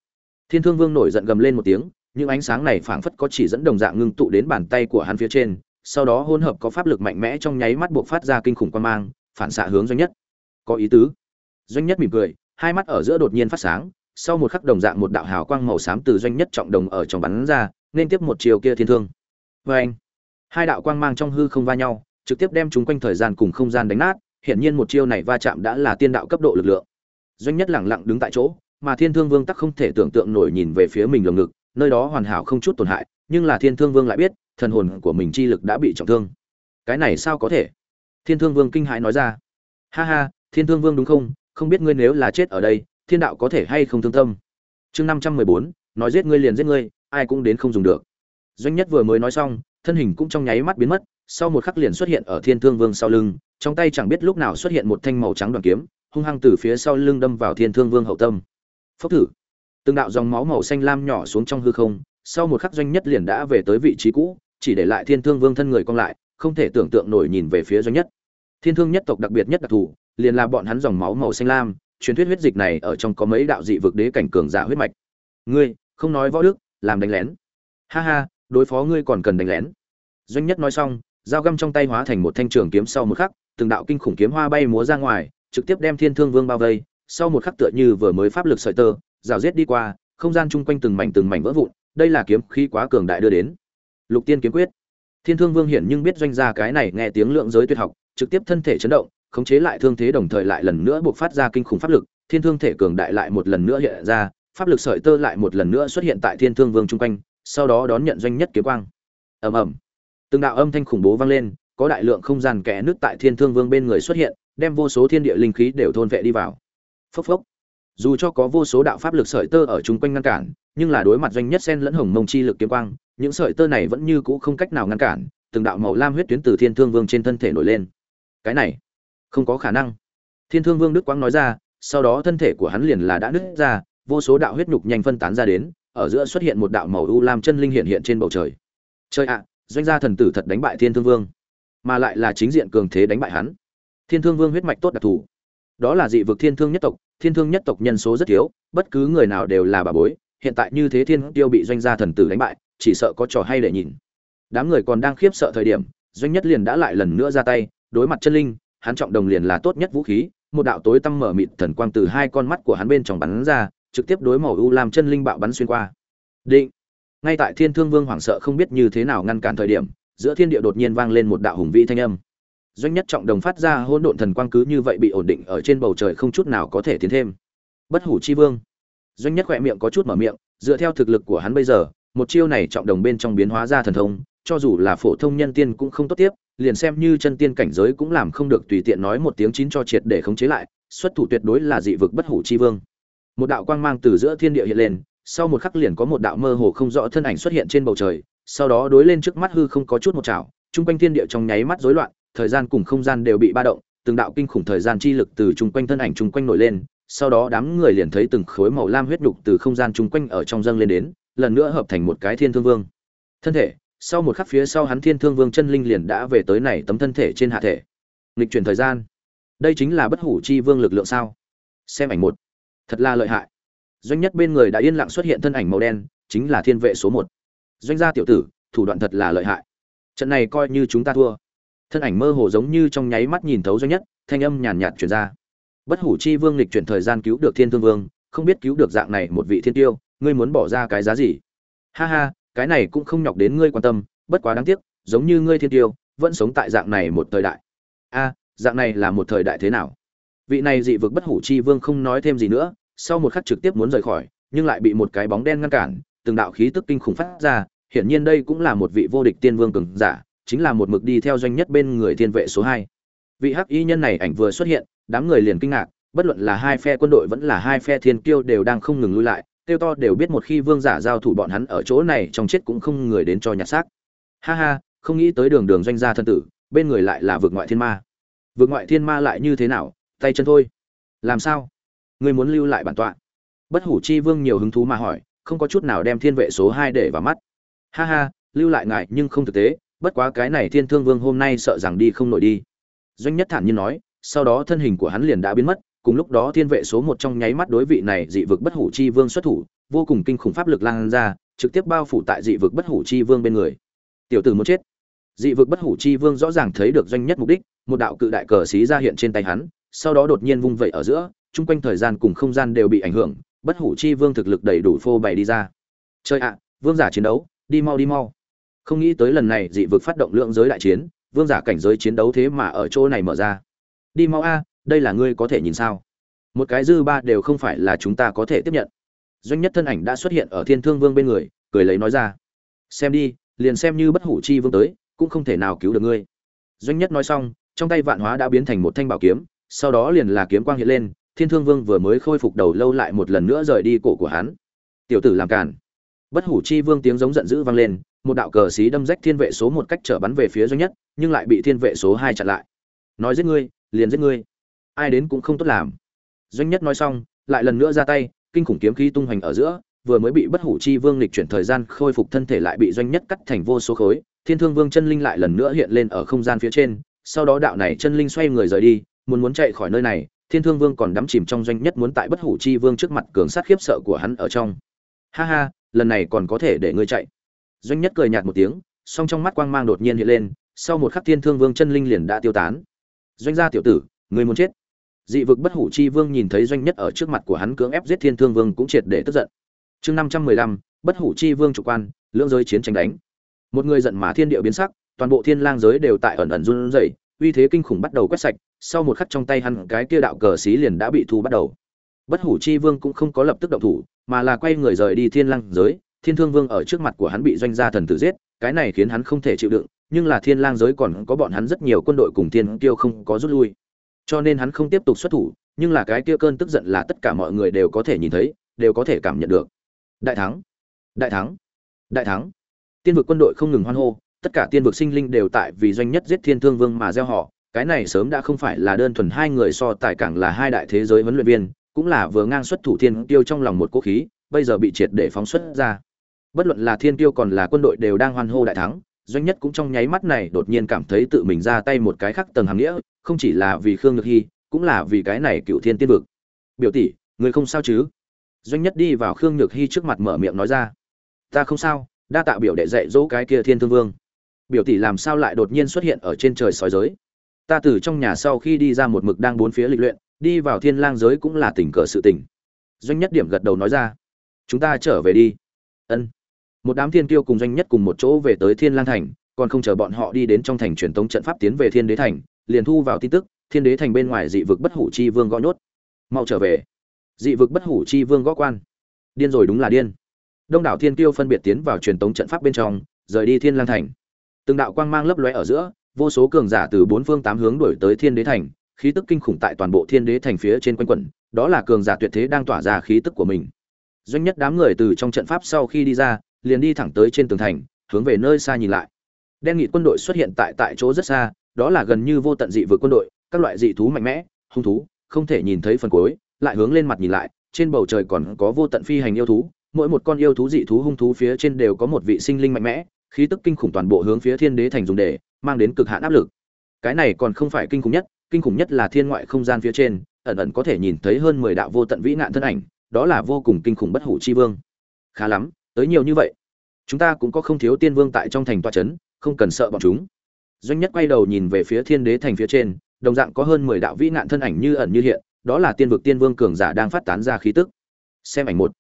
Thiên thương vương nổi giận gầm lên một tiếng, những ánh sáng này phảng phất có chỉ dẫn đồng dạng ngưng tụ đến bàn tay của hắn phía trên, sau đó hỗn hợp có pháp lực mạnh mẽ trong nháy mắt buộc phát ra kinh khủng quang mang, phản xạ hướng doanh nhất. Có ý tứ. Doanh nhất mỉm cười, hai mắt ở giữa đột nhiên phát sáng, sau một khắc đồng dạng một đạo hào quang màu xám từ doanh nhất trọng đồng ở trong bắn ra, nên tiếp một chiều kia thiên thương. Vê anh hai đạo quang mang trong hư không va nhau trực tiếp đem chúng quanh thời gian cùng không gian đánh nát, hiển nhiên một chiêu này va chạm đã là tiên đạo cấp độ lực lượng. Doanh nhất lẳng lặng đứng tại chỗ, mà thiên thương vương tắc không thể tưởng tượng nổi nhìn về phía mình lồng ngực, nơi đó hoàn hảo không chút tổn hại, nhưng là thiên thương vương lại biết, thần hồn của mình chi lực đã bị trọng thương. Cái này sao có thể? Thiên thương vương kinh hãi nói ra. Ha ha, thiên thương vương đúng không? Không biết ngươi nếu là chết ở đây, thiên đạo có thể hay không thương tâm? Chương năm trăm mười bốn, nói giết ngươi liền giết ngươi, ai cũng đến không dùng được. Doanh nhất vừa mới nói xong thân hình cũng trong nháy mắt biến mất, sau một khắc liền xuất hiện ở thiên thương vương sau lưng, trong tay chẳng biết lúc nào xuất hiện một thanh màu trắng đoàn kiếm, hung hăng từ phía sau lưng đâm vào thiên thương vương hậu tâm. Phốc thử. Từng đạo dòng máu màu xanh lam nhỏ xuống trong hư không, sau một khắc doanh nhất liền đã về tới vị trí cũ, chỉ để lại thiên thương vương thân người cong lại, không thể tưởng tượng nổi nhìn về phía doanh nhất. Thiên thương nhất tộc đặc biệt nhất đặc thù, liền là bọn hắn dòng máu màu xanh lam, truyền thuyết huyết dịch này ở trong có mấy đạo dị vực đế cảnh cường giả huyết mạch. Ngươi, không nói võ đức, làm đánh lén. Ha ha đối phó ngươi còn cần đánh lén. Doanh nhất nói xong, dao găm trong tay hóa thành một thanh trường kiếm sau một khắc, từng đạo kinh khủng kiếm hoa bay múa ra ngoài, trực tiếp đem thiên thương vương bao vây. Sau một khắc tựa như vừa mới pháp lực sợi tơ, rào rết đi qua, không gian chung quanh từng mảnh từng mảnh vỡ vụn, đây là kiếm khí quá cường đại đưa đến. Lục tiên kiếm quyết. Thiên thương vương hiển nhưng biết doanh gia cái này nghe tiếng lượng giới tuyệt học, trực tiếp thân thể chấn động, khống chế lại thương thế đồng thời lại lần nữa buộc phát ra kinh khủng pháp lực. Thiên thương thể cường đại lại một lần nữa hiện ra, pháp lực sợi tơ lại một lần nữa xuất hiện tại thiên thương vương chung quanh sau đó đón nhận doanh nhất kiếm quang. Ầm ầm. Từng đạo âm thanh khủng bố vang lên, có đại lượng không gian kẽ nước tại thiên thương vương bên người xuất hiện, đem vô số thiên địa linh khí đều thôn vệ đi vào. Phốc phốc. Dù cho có vô số đạo pháp lực sợi tơ ở chung quanh ngăn cản, nhưng là đối mặt doanh nhất sen lẫn hồng mông chi lực kiếm quang, những sợi tơ này vẫn như cũ không cách nào ngăn cản, từng đạo màu lam huyết tuyến từ thiên thương vương trên thân thể nổi lên. Cái này, không có khả năng. Thiên thương vương đức quang nói ra, sau đó thân thể của hắn liền là đã nứt ra, vô số đạo huyết nhục nhanh phân tán ra đến ở giữa xuất hiện một đạo màu u lam chân linh hiện hiện trên bầu trời. Trời ạ, doanh gia thần tử thật đánh bại thiên thương vương, mà lại là chính diện cường thế đánh bại hắn. Thiên thương vương huyết mạch tốt đặc thù. Đó là dị vực thiên thương nhất tộc, thiên thương nhất tộc nhân số rất thiếu, bất cứ người nào đều là bà bối, hiện tại như thế thiên tiêu bị doanh gia thần tử đánh bại, chỉ sợ có trò hay để nhìn. Đám người còn đang khiếp sợ thời điểm, doanh nhất liền đã lại lần nữa ra tay, đối mặt chân linh, hắn trọng đồng liền là tốt nhất vũ khí, một đạo tối tăm mở mịt thần quang từ hai con mắt của hắn bên trong bắn ra trực tiếp đối màu u làm chân linh bạo bắn xuyên qua. Định. Ngay tại thiên thương vương hoảng sợ không biết như thế nào ngăn cản thời điểm, giữa thiên địa đột nhiên vang lên một đạo hùng vĩ thanh âm. Doanh nhất trọng đồng phát ra hỗn độn thần quang cứ như vậy bị ổn định ở trên bầu trời không chút nào có thể tiến thêm. Bất hủ chi vương. Doanh nhất khẽ miệng có chút mở miệng, dựa theo thực lực của hắn bây giờ, một chiêu này trọng đồng bên trong biến hóa ra thần thông, cho dù là phổ thông nhân tiên cũng không tốt tiếp, liền xem như chân tiên cảnh giới cũng làm không được tùy tiện nói một tiếng chín cho triệt để khống chế lại, xuất thủ tuyệt đối là dị vực bất hủ chi vương một đạo quang mang từ giữa thiên địa hiện lên, sau một khắc liền có một đạo mơ hồ không rõ thân ảnh xuất hiện trên bầu trời, sau đó đối lên trước mắt hư không có chút một chảo, chung quanh thiên địa trong nháy mắt rối loạn, thời gian cùng không gian đều bị ba động, từng đạo kinh khủng thời gian chi lực từ chung quanh thân ảnh chung quanh nổi lên, sau đó đám người liền thấy từng khối màu lam huyết đục từ không gian chung quanh ở trong dâng lên đến, lần nữa hợp thành một cái thiên thương vương. Thân thể, sau một khắc phía sau hắn thiên thương vương chân linh liền đã về tới này tấm thân thể trên hạ thể. Nghịch chuyển thời gian. Đây chính là bất hủ chi vương lực lượng sao? Xem ảnh một thật là lợi hại. Doanh nhất bên người đã yên lặng xuất hiện thân ảnh màu đen, chính là thiên vệ số một. Doanh gia tiểu tử, thủ đoạn thật là lợi hại. Trận này coi như chúng ta thua. Thân ảnh mơ hồ giống như trong nháy mắt nhìn thấu doanh nhất, thanh âm nhàn nhạt chuyển ra. Bất hủ chi vương lịch chuyển thời gian cứu được thiên thương vương, không biết cứu được dạng này một vị thiên tiêu, ngươi muốn bỏ ra cái giá gì? Ha ha, cái này cũng không nhọc đến ngươi quan tâm, bất quá đáng tiếc, giống như ngươi thiên tiêu, vẫn sống tại dạng này một thời đại. A, dạng này là một thời đại thế nào? Vị này dị vực bất hủ chi vương không nói thêm gì nữa, sau một khắc trực tiếp muốn rời khỏi, nhưng lại bị một cái bóng đen ngăn cản, từng đạo khí tức kinh khủng phát ra, hiển nhiên đây cũng là một vị vô địch tiên vương cường giả, chính là một mực đi theo doanh nhất bên người thiên vệ số hai. Vị hắc y nhân này ảnh vừa xuất hiện, đám người liền kinh ngạc, bất luận là hai phe quân đội vẫn là hai phe thiên kiêu đều đang không ngừng lui lại tiêu to đều biết một khi vương giả giao thủ bọn hắn ở chỗ này trong chết cũng không người đến cho nhặt xác. Ha ha, không nghĩ tới đường đường doanh gia thân tử, bên người lại là vực ngoại thiên ma. Vực ngoại thiên ma lại như thế nào tay chân thôi. Làm sao? Ngươi muốn lưu lại bản tọa? Bất hủ chi vương nhiều hứng thú mà hỏi, không có chút nào đem thiên vệ số hai để vào mắt. Ha ha, lưu lại ngài, nhưng không thực tế, bất quá cái này thiên thương vương hôm nay sợ rằng đi không nổi đi. Doanh nhất thản nhiên nói, sau đó thân hình của hắn liền đã biến mất, cùng lúc đó thiên vệ số một trong nháy mắt đối vị này dị vực bất hủ chi vương xuất thủ, vô cùng kinh khủng pháp lực lan ra, trực tiếp bao phủ tại dị vực bất hủ chi vương bên người. Tiểu tử muốn chết. Dị vực bất hủ chi vương rõ ràng thấy được doanh nhất mục đích, một đạo cự đại cờ xí ra hiện trên tay hắn sau đó đột nhiên vung vẩy ở giữa, chung quanh thời gian cùng không gian đều bị ảnh hưởng, bất hủ chi vương thực lực đầy đủ phô bày đi ra. Chơi ạ, vương giả chiến đấu, đi mau đi mau. Không nghĩ tới lần này dị vực phát động lượng giới đại chiến, vương giả cảnh giới chiến đấu thế mà ở chỗ này mở ra. Đi mau a, đây là ngươi có thể nhìn sao? Một cái dư ba đều không phải là chúng ta có thể tiếp nhận. Doanh nhất thân ảnh đã xuất hiện ở thiên thương vương bên người, cười lấy nói ra. Xem đi, liền xem như bất hủ chi vương tới, cũng không thể nào cứu được ngươi. Doanh nhất nói xong, trong tay vạn hóa đã biến thành một thanh bảo kiếm sau đó liền là kiếm quang hiện lên, thiên thương vương vừa mới khôi phục đầu lâu lại một lần nữa rời đi cổ của hắn. Tiểu tử làm cản bất hủ chi vương tiếng giống giận dữ vang lên, một đạo cờ xí đâm rách thiên vệ số một cách trở bắn về phía doanh nhất, nhưng lại bị thiên vệ số hai chặn lại. Nói giết ngươi, liền giết ngươi. Ai đến cũng không tốt làm. Doanh nhất nói xong, lại lần nữa ra tay, kinh khủng kiếm khí tung hoành ở giữa, vừa mới bị bất hủ chi vương lịch chuyển thời gian khôi phục thân thể lại bị doanh nhất cắt thành vô số khối. Thiên thương vương chân linh lại lần nữa hiện lên ở không gian phía trên, sau đó đạo này chân linh xoay người rời đi muốn muốn chạy khỏi nơi này, thiên thương vương còn đắm chìm trong doanh nhất muốn tại bất hủ chi vương trước mặt cường sát khiếp sợ của hắn ở trong. Ha ha, lần này còn có thể để ngươi chạy. Doanh nhất cười nhạt một tiếng, song trong mắt quang mang đột nhiên hiện lên, sau một khắc thiên thương vương chân linh liền đã tiêu tán. Doanh gia tiểu tử, ngươi muốn chết. Dị vực bất hủ chi vương nhìn thấy doanh nhất ở trước mặt của hắn cưỡng ép giết thiên thương vương cũng triệt để tức giận. Chương năm trăm mười lăm, bất hủ chi vương chủ quan, lưỡng giới chiến tranh đánh. Một người giận mà thiên địa biến sắc, toàn bộ thiên lang giới đều tại ẩn ẩn run rẩy, uy thế kinh khủng bắt đầu quét sạch sau một khắc trong tay hắn cái kia đạo cờ xí liền đã bị thu bắt đầu. Bất hủ chi vương cũng không có lập tức động thủ, mà là quay người rời đi thiên lang giới. Thiên thương vương ở trước mặt của hắn bị doanh gia thần tử giết, cái này khiến hắn không thể chịu đựng, nhưng là thiên lang giới còn có bọn hắn rất nhiều quân đội cùng thiên tiêu không có rút lui. Cho nên hắn không tiếp tục xuất thủ, nhưng là cái kia cơn tức giận là tất cả mọi người đều có thể nhìn thấy, đều có thể cảm nhận được. Đại thắng đại thắng đại thắng. Tiên vực quân đội không ngừng hoan hô, tất cả tiên vực sinh linh đều tại vì doanh nhất giết thiên thương vương mà gieo họ cái này sớm đã không phải là đơn thuần hai người so tài cảng là hai đại thế giới huấn luyện viên, cũng là vừa ngang xuất thủ thiên tiêu trong lòng một cố khí, bây giờ bị triệt để phóng xuất ra. Bất luận là thiên tiêu còn là quân đội đều đang hoan hô đại thắng, doanh nhất cũng trong nháy mắt này đột nhiên cảm thấy tự mình ra tay một cái khác tầng hàng nghĩa, không chỉ là vì khương nhược hy, cũng là vì cái này cựu thiên tiên vực. Biểu tỷ, người không sao chứ? Doanh nhất đi vào khương nhược hy trước mặt mở miệng nói ra. Ta không sao, đa tạ biểu đệ dạy dỗ cái kia thiên thương vương. Biểu tỷ làm sao lại đột nhiên xuất hiện ở trên trời sói giới? Ta từ trong nhà sau khi đi ra một mực đang bốn phía lịch luyện, đi vào thiên lang giới cũng là tình cờ sự tình. Doanh nhất điểm gật đầu nói ra, chúng ta trở về đi. Ân. Một đám thiên tiêu cùng doanh nhất cùng một chỗ về tới thiên lang thành, còn không chờ bọn họ đi đến trong thành truyền tống trận pháp tiến về thiên đế thành, liền thu vào tin tức, thiên đế thành bên ngoài dị vực bất hủ chi vương gõ nhốt. Mau trở về. Dị vực bất hủ chi vương gõ quan. Điên rồi đúng là điên. Đông đảo thiên tiêu phân biệt tiến vào truyền tống trận pháp bên trong, rời đi thiên lang thành. Từng đạo quang mang lấp lóe ở giữa vô số cường giả từ bốn phương tám hướng đuổi tới thiên đế thành, khí tức kinh khủng tại toàn bộ thiên đế thành phía trên quanh quẩn, đó là cường giả tuyệt thế đang tỏa ra khí tức của mình. Doanh nhất đám người từ trong trận pháp sau khi đi ra, liền đi thẳng tới trên tường thành, hướng về nơi xa nhìn lại. Đen nghị quân đội xuất hiện tại tại chỗ rất xa, đó là gần như vô tận dị vực quân đội, các loại dị thú mạnh mẽ, hung thú, không thể nhìn thấy phần cuối, lại hướng lên mặt nhìn lại, trên bầu trời còn có vô tận phi hành yêu thú, mỗi một con yêu thú dị thú hung thú phía trên đều có một vị sinh linh mạnh mẽ khí tức kinh khủng toàn bộ hướng phía thiên đế thành dùng để, mang đến cực hạn áp lực. Cái này còn không phải kinh khủng nhất, kinh khủng nhất là thiên ngoại không gian phía trên, ẩn ẩn có thể nhìn thấy hơn mười đạo vô tận vĩ nạn thân ảnh, đó là vô cùng kinh khủng bất hủ chi vương. Khá lắm, tới nhiều như vậy. Chúng ta cũng có không thiếu tiên vương tại trong thành toa trấn không cần sợ bọn chúng. Doanh nhất quay đầu nhìn về phía thiên đế thành phía trên, đồng dạng có hơn mười đạo vĩ nạn thân ảnh như ẩn như hiện, đó là tiên vực tiên vương cường giả đang phát tán ra khí tức. Xem ảnh một.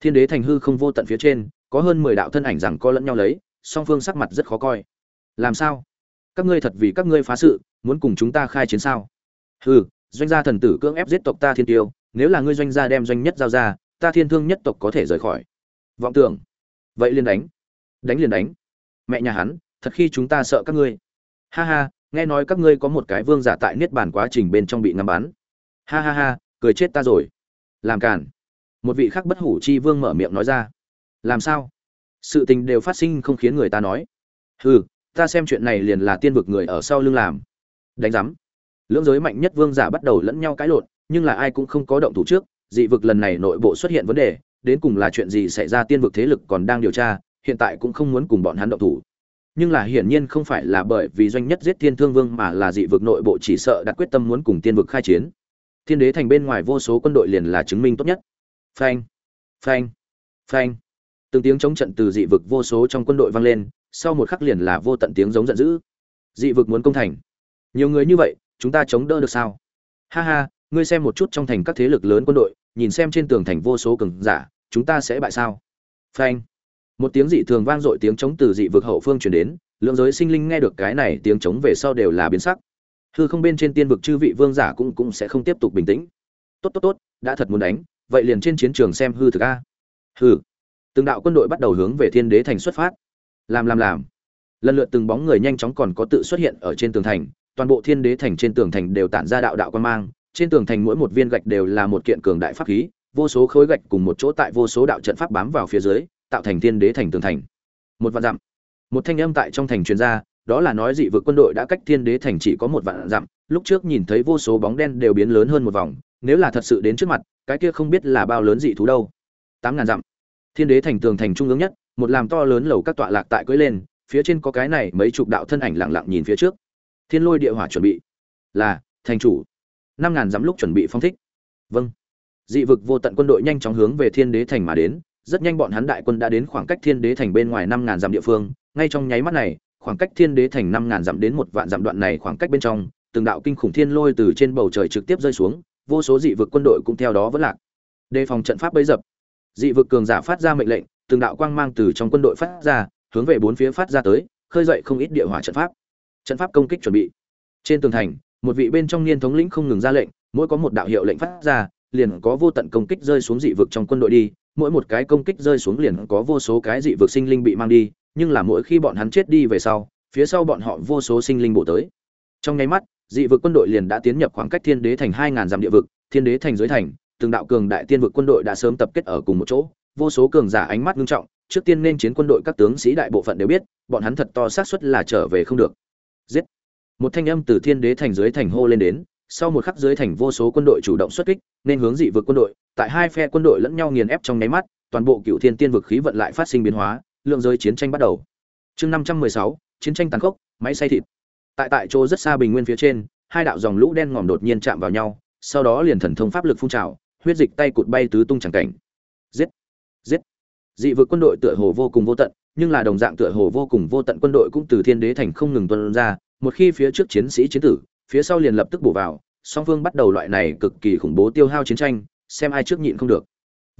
Thiên đế thành hư không vô tận phía trên, có hơn mười đạo thân ảnh rằng co lẫn nhau lấy song phương sắc mặt rất khó coi. Làm sao? Các ngươi thật vì các ngươi phá sự, muốn cùng chúng ta khai chiến sao? Hừ, doanh gia thần tử cưỡng ép giết tộc ta thiên tiêu, nếu là ngươi doanh gia đem doanh nhất giao ra, ta thiên thương nhất tộc có thể rời khỏi. Vọng tưởng. Vậy liền đánh. Đánh liền đánh. Mẹ nhà hắn, thật khi chúng ta sợ các ngươi. Ha ha, nghe nói các ngươi có một cái vương giả tại niết bàn quá trình bên trong bị ngắm bắn. Ha ha ha, cười chết ta rồi. Làm cản một vị khác bất hủ chi vương mở miệng nói ra. Làm sao? Sự tình đều phát sinh không khiến người ta nói. Hừ, ta xem chuyện này liền là tiên vực người ở sau lưng làm. Đánh giám. Lưỡng giới mạnh nhất vương giả bắt đầu lẫn nhau cãi lộn, nhưng là ai cũng không có động thủ trước. Dị vực lần này nội bộ xuất hiện vấn đề, đến cùng là chuyện gì xảy ra tiên vực thế lực còn đang điều tra, hiện tại cũng không muốn cùng bọn hắn động thủ. Nhưng là hiển nhiên không phải là bởi vì doanh nhất giết thiên thương vương mà là dị vực nội bộ chỉ sợ đặt quyết tâm muốn cùng tiên vực khai chiến. Thiên đế thành bên ngoài vô số quân đội liền là chứng minh tốt nhất. Phanh. Phanh. Phanh từng tiếng chống trận từ dị vực vô số trong quân đội vang lên, sau một khắc liền là vô tận tiếng giống giận dữ. Dị vực muốn công thành. Nhiều người như vậy, chúng ta chống đỡ được sao? Ha ha, ngươi xem một chút trong thành các thế lực lớn quân đội, nhìn xem trên tường thành vô số cường giả, chúng ta sẽ bại sao? Phanh. Một tiếng dị thường vang dội tiếng chống từ dị vực hậu phương truyền đến, lượng giới sinh linh nghe được cái này tiếng chống về sau đều là biến sắc. Hư không bên trên tiên vực chư vị vương giả cũng cũng sẽ không tiếp tục bình tĩnh. Tốt tốt tốt, đã thật muốn đánh, vậy liền trên chiến trường xem hư thực a. Hư từng đạo quân đội bắt đầu hướng về thiên đế thành xuất phát. Làm làm làm. Lần lượt từng bóng người nhanh chóng còn có tự xuất hiện ở trên tường thành. Toàn bộ thiên đế thành trên tường thành đều tản ra đạo đạo quan mang. Trên tường thành mỗi một viên gạch đều là một kiện cường đại pháp khí, vô số khối gạch cùng một chỗ tại vô số đạo trận pháp bám vào phía dưới, tạo thành thiên đế thành tường thành. Một vạn dặm. Một thanh âm tại trong thành truyền ra, đó là nói dị vực quân đội đã cách thiên đế thành chỉ có một vạn dặm. Lúc trước nhìn thấy vô số bóng đen đều biến lớn hơn một vòng. Nếu là thật sự đến trước mặt, cái kia không biết là bao lớn dị thú đâu. Tám ngàn dặm thiên đế thành tường thành trung ương nhất, một làm to lớn lầu các tọa lạc tại cưỡi lên, phía trên có cái này mấy chục đạo thân ảnh lặng lặng nhìn phía trước. Thiên lôi địa hỏa chuẩn bị. Là, thành chủ. Năm ngàn dám lúc chuẩn bị phong thích. Vâng. Dị vực vô tận quân đội nhanh chóng hướng về thiên đế thành mà đến, rất nhanh bọn hắn đại quân đã đến khoảng cách thiên đế thành bên ngoài năm ngàn dặm địa phương. Ngay trong nháy mắt này, khoảng cách thiên đế thành năm ngàn dặm đến một vạn dặm đoạn này khoảng cách bên trong, từng đạo kinh khủng thiên lôi từ trên bầu trời trực tiếp rơi xuống, vô số dị vực quân đội cũng theo đó vẫn lạc. Đề phòng trận pháp bấy dập dị vực cường giả phát ra mệnh lệnh, từng đạo quang mang từ trong quân đội phát ra, hướng về bốn phía phát ra tới, khơi dậy không ít địa hỏa trận pháp. Trận pháp công kích chuẩn bị. Trên tường thành, một vị bên trong niên thống lĩnh không ngừng ra lệnh, mỗi có một đạo hiệu lệnh phát ra, liền có vô tận công kích rơi xuống dị vực trong quân đội đi, mỗi một cái công kích rơi xuống liền có vô số cái dị vực sinh linh bị mang đi, nhưng là mỗi khi bọn hắn chết đi về sau, phía sau bọn họ vô số sinh linh bổ tới. Trong nháy mắt, dị vực quân đội liền đã tiến nhập khoảng cách thiên đế thành hai ngàn dặm địa vực, thiên đế thành dưới thành từng đạo cường đại tiên vực quân đội đã sớm tập kết ở cùng một chỗ. Vô số cường giả ánh mắt nghiêm trọng, trước tiên nên chiến quân đội các tướng sĩ đại bộ phận đều biết, bọn hắn thật to xác suất là trở về không được. Giết! Một thanh âm từ thiên đế thành dưới thành hô lên đến, sau một khắc dưới thành vô số quân đội chủ động xuất kích, nên hướng dị vực quân đội, tại hai phe quân đội lẫn nhau nghiền ép trong nháy mắt, toàn bộ cựu thiên tiên vực khí vận lại phát sinh biến hóa, lượng giới chiến tranh bắt đầu. Chương năm trăm mười sáu, chiến tranh tàn khốc, máy xay thịt. Tại tại chỗ rất xa bình nguyên phía trên, hai đạo dòng lũ đen ngòm đột nhiên chạm vào nhau, sau đó liền thần thông pháp lực phun trào huyết dịch tay cụt bay tứ tung chẳng cảnh. Giết giết. Dị vực quân đội tựa hồ vô cùng vô tận, nhưng là đồng dạng tựa hồ vô cùng vô tận quân đội cũng từ thiên đế thành không ngừng tuân ra, một khi phía trước chiến sĩ chiến tử, phía sau liền lập tức bổ vào, song phương bắt đầu loại này cực kỳ khủng bố tiêu hao chiến tranh, xem ai trước nhịn không được.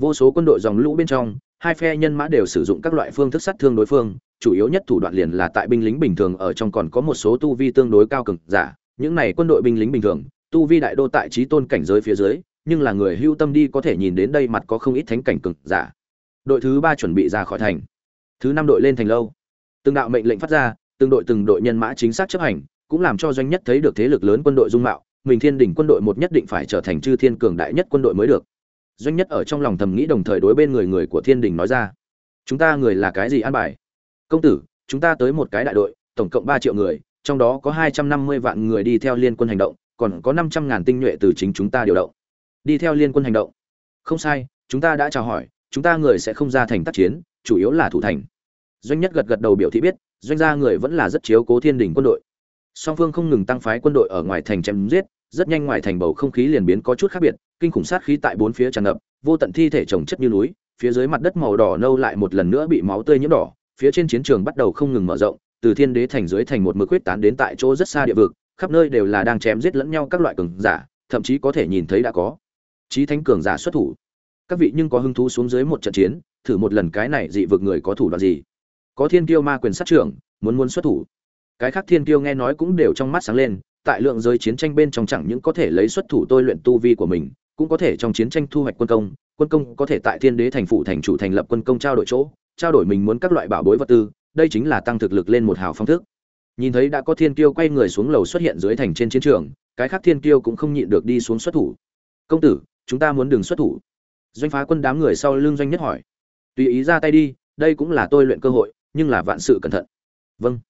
Vô số quân đội dòng lũ bên trong, hai phe nhân mã đều sử dụng các loại phương thức sát thương đối phương, chủ yếu nhất thủ đoạn liền là tại binh lính bình thường ở trong còn có một số tu vi tương đối cao cường giả, những này quân đội binh lính bình thường, tu vi đại đô tại trí tôn cảnh giới phía dưới nhưng là người hưu tâm đi có thể nhìn đến đây mặt có không ít thánh cảnh cường giả. Đội thứ ba chuẩn bị ra khỏi thành. Thứ năm đội lên thành lâu. Từng đạo mệnh lệnh phát ra, từng đội từng đội nhân mã chính xác chấp hành, cũng làm cho doanh nhất thấy được thế lực lớn quân đội dung mạo, mình thiên đỉnh quân đội một nhất định phải trở thành chư thiên cường đại nhất quân đội mới được. Doanh nhất ở trong lòng thầm nghĩ đồng thời đối bên người người của thiên đình nói ra, chúng ta người là cái gì an bài? Công tử, chúng ta tới một cái đại đội, tổng cộng ba triệu người, trong đó có hai trăm năm mươi vạn người đi theo liên quân hành động, còn có năm trăm ngàn tinh nhuệ từ chính chúng ta điều động đi theo liên quân hành động. Không sai, chúng ta đã chào hỏi, chúng ta người sẽ không ra thành tác chiến, chủ yếu là thủ thành. Doanh nhất gật gật đầu biểu thị biết, doanh gia người vẫn là rất chiếu cố thiên đình quân đội. Song phương không ngừng tăng phái quân đội ở ngoài thành chém giết, rất nhanh ngoài thành bầu không khí liền biến có chút khác biệt, kinh khủng sát khí tại bốn phía tràn ngập, vô tận thi thể chồng chất như núi, phía dưới mặt đất màu đỏ nâu lại một lần nữa bị máu tươi nhiễm đỏ, phía trên chiến trường bắt đầu không ngừng mở rộng, từ thiên đế thành dưới thành một mực quyết tán đến tại chỗ rất xa địa vực, khắp nơi đều là đang chém giết lẫn nhau các loại cường giả, thậm chí có thể nhìn thấy đã có chí thánh cường giả xuất thủ. Các vị nhưng có hứng thú xuống dưới một trận chiến, thử một lần cái này dị vực người có thủ đoạn gì? Có thiên kiêu ma quyền sát trưởng, muốn muốn xuất thủ. Cái khác thiên kiêu nghe nói cũng đều trong mắt sáng lên, tại lượng giới chiến tranh bên trong chẳng những có thể lấy xuất thủ tôi luyện tu vi của mình, cũng có thể trong chiến tranh thu hoạch quân công quân công có thể tại thiên đế thành phủ thành chủ thành lập quân công trao đổi chỗ, trao đổi mình muốn các loại bảo bối vật tư, đây chính là tăng thực lực lên một hào phong thức. Nhìn thấy đã có thiên kiêu quay người xuống lầu xuất hiện dưới thành trên chiến trường, cái khác thiên kiêu cũng không nhịn được đi xuống xuất thủ. Công tử chúng ta muốn đường xuất thủ. Doanh phá quân đám người sau lưng doanh nhất hỏi. Tùy ý ra tay đi, đây cũng là tôi luyện cơ hội, nhưng là vạn sự cẩn thận. Vâng.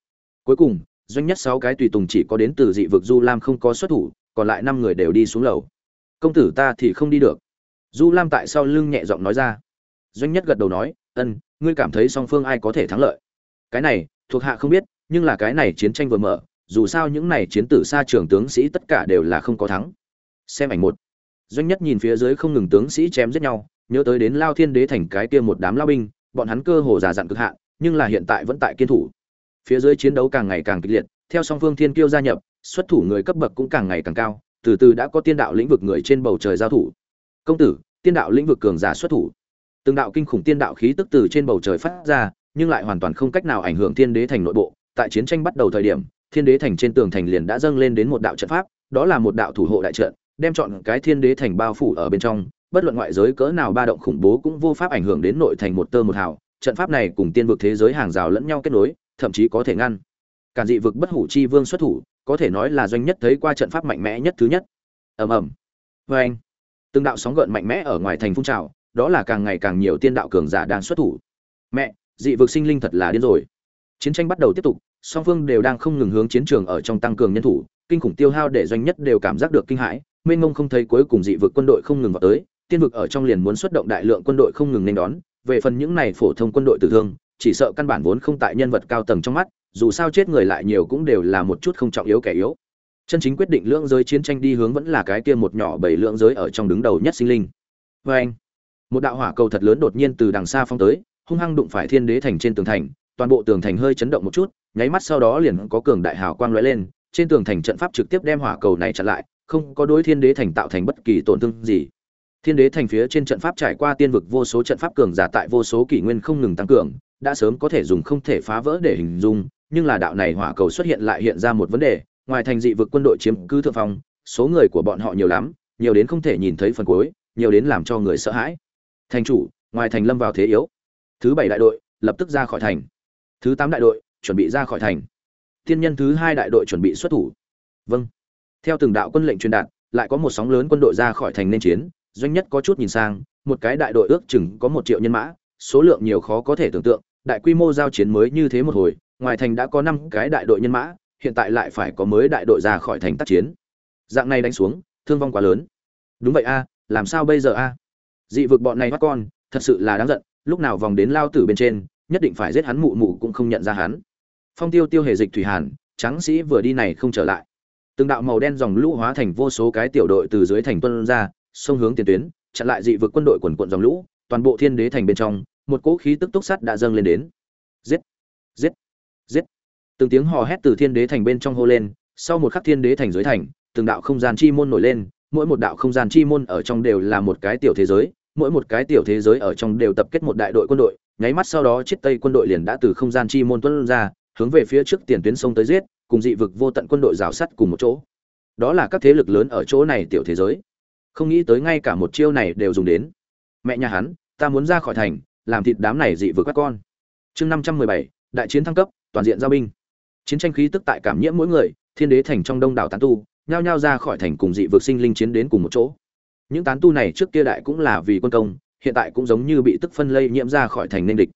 Cuối cùng, doanh nhất sáu cái tùy tùng chỉ có đến từ dị vực du lam không có xuất thủ, còn lại năm người đều đi xuống lầu. Công tử ta thì không đi được. Du lam tại sau lưng nhẹ giọng nói ra. Doanh nhất gật đầu nói, ân, ngươi cảm thấy song phương ai có thể thắng lợi? Cái này, thuộc hạ không biết, nhưng là cái này chiến tranh vừa mở, dù sao những này chiến tử xa trường tướng sĩ tất cả đều là không có thắng. Xem ảnh một doanh nhất nhìn phía dưới không ngừng tướng sĩ chém giết nhau, nhớ tới đến lao thiên đế thành cái kia một đám lao binh, bọn hắn cơ hồ già dặn cực hạn, nhưng là hiện tại vẫn tại kiên thủ. Phía dưới chiến đấu càng ngày càng kịch liệt, theo song phương thiên kiêu gia nhập, xuất thủ người cấp bậc cũng càng ngày càng cao, từ từ đã có tiên đạo lĩnh vực người trên bầu trời giao thủ. Công tử, tiên đạo lĩnh vực cường giả xuất thủ. Từng đạo kinh khủng tiên đạo khí tức từ trên bầu trời phát ra, nhưng lại hoàn toàn không cách nào ảnh hưởng thiên đế thành nội bộ. Tại chiến tranh bắt đầu thời điểm, thiên đế thành trên tường thành liền đã dâng lên đến một đạo trận pháp, đó là một đạo thủ hộ đại trận đem chọn cái thiên đế thành bao phủ ở bên trong, bất luận ngoại giới cỡ nào ba động khủng bố cũng vô pháp ảnh hưởng đến nội thành một tơ một hào. Trận pháp này cùng tiên vực thế giới hàng rào lẫn nhau kết nối, thậm chí có thể ngăn. Cản dị vực bất hủ chi vương xuất thủ, có thể nói là doanh nhất thấy qua trận pháp mạnh mẽ nhất thứ nhất. Ầm ầm. Vê anh, từng đạo sóng gợn mạnh mẽ ở ngoài thành phun trào, đó là càng ngày càng nhiều tiên đạo cường giả đang xuất thủ. Mẹ, dị vực sinh linh thật là điên rồi. Chiến tranh bắt đầu tiếp tục, song phương đều đang không ngừng hướng chiến trường ở trong tăng cường nhân thủ, kinh khủng tiêu hao để doanh nhất đều cảm giác được kinh hãi mênh mông không thấy cuối cùng dị vực quân đội không ngừng vào tới, tiên vực ở trong liền muốn xuất động đại lượng quân đội không ngừng nên đón, về phần những này phổ thông quân đội tử thương, chỉ sợ căn bản vốn không tại nhân vật cao tầng trong mắt, dù sao chết người lại nhiều cũng đều là một chút không trọng yếu kẻ yếu. Chân chính quyết định lưỡng giới chiến tranh đi hướng vẫn là cái kia một nhỏ bảy lưỡng giới ở trong đứng đầu nhất sinh linh. Vê anh, một đạo hỏa cầu thật lớn đột nhiên từ đằng xa phong tới, hung hăng đụng phải thiên đế thành trên tường thành, toàn bộ tường thành hơi chấn động một chút, nháy mắt sau đó liền có cường đại hào quang lóe lên, trên tường thành trận pháp trực tiếp đem hỏa cầu này chặn lại không có đối thiên đế thành tạo thành bất kỳ tổn thương gì. Thiên đế thành phía trên trận pháp trải qua tiên vực vô số trận pháp cường giả tại vô số kỷ nguyên không ngừng tăng cường, đã sớm có thể dùng không thể phá vỡ để hình dung, nhưng là đạo này hỏa cầu xuất hiện lại hiện ra một vấn đề, ngoài thành dị vực quân đội chiếm cứ thượng phong, số người của bọn họ nhiều lắm, nhiều đến không thể nhìn thấy phần cuối, nhiều đến làm cho người sợ hãi. Thành chủ, ngoài thành lâm vào thế yếu. Thứ bảy đại đội, lập tức ra khỏi thành. Thứ tám đại đội, chuẩn bị ra khỏi thành. Tiên nhân thứ hai đại đội chuẩn bị xuất thủ. Vâng theo từng đạo quân lệnh truyền đạt, lại có một sóng lớn quân đội ra khỏi thành nên chiến, doanh nhất có chút nhìn sang, một cái đại đội ước chừng có một triệu nhân mã, số lượng nhiều khó có thể tưởng tượng, đại quy mô giao chiến mới như thế một hồi, ngoài thành đã có năm cái đại đội nhân mã, hiện tại lại phải có mới đại đội ra khỏi thành tác chiến. Dạng này đánh xuống, thương vong quá lớn. Đúng vậy a, làm sao bây giờ a? Dị vực bọn này bắt con, thật sự là đáng giận, lúc nào vòng đến lao tử bên trên, nhất định phải giết hắn mụ mụ cũng không nhận ra hắn. Phong tiêu tiêu hề dịch thủy hàn, tráng sĩ vừa đi này không trở lại từng đạo màu đen dòng lũ hóa thành vô số cái tiểu đội từ dưới thành tuân ra, sông hướng tiền tuyến, chặn lại dị vực quân đội quần quận dòng lũ, toàn bộ thiên đế thành bên trong, một cỗ khí tức túc sắt đã dâng lên đến. Giết! Giết! Giết! Từng tiếng hò hét từ thiên đế thành bên trong hô lên, sau một khắc thiên đế thành dưới thành, từng đạo không gian chi môn nổi lên, mỗi một đạo không gian chi môn ở trong đều là một cái tiểu thế giới, mỗi một cái tiểu thế giới ở trong đều tập kết một đại đội quân đội, nháy mắt sau đó chiếc tây quân đội liền đã từ không gian chi môn tuân ra, hướng về phía trước tiền tuyến sông tới giết cùng dị vực vô tận quân đội rào sắt cùng một chỗ. Đó là các thế lực lớn ở chỗ này tiểu thế giới. Không nghĩ tới ngay cả một chiêu này đều dùng đến. Mẹ nhà hắn, ta muốn ra khỏi thành, làm thịt đám này dị vực các con. Chương năm trăm mười bảy, đại chiến thăng cấp, toàn diện giao binh. Chiến tranh khí tức tại cảm nhiễm mỗi người, thiên đế thành trong đông đảo tán tu, nhao nhao ra khỏi thành cùng dị vực sinh linh chiến đến cùng một chỗ. Những tán tu này trước kia đại cũng là vì quân công, hiện tại cũng giống như bị tức phân lây nhiễm ra khỏi thành nên địch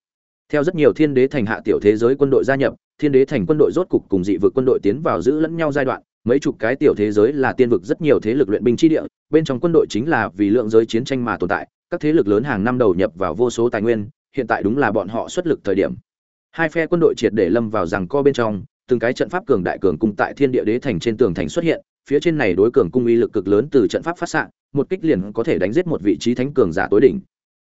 theo rất nhiều thiên đế thành hạ tiểu thế giới quân đội gia nhập, thiên đế thành quân đội rốt cục cùng dị vực quân đội tiến vào giữ lẫn nhau giai đoạn. Mấy chục cái tiểu thế giới là tiên vực rất nhiều thế lực luyện binh chi địa, bên trong quân đội chính là vì lượng giới chiến tranh mà tồn tại, các thế lực lớn hàng năm đầu nhập vào vô số tài nguyên, hiện tại đúng là bọn họ xuất lực thời điểm. Hai phe quân đội triệt để lâm vào rằng co bên trong, từng cái trận pháp cường đại cường cung tại thiên địa đế thành trên tường thành xuất hiện, phía trên này đối cường cung uy lực cực lớn từ trận pháp phát xạ, một kích liền có thể đánh giết một vị trí thánh cường giả tối đỉnh.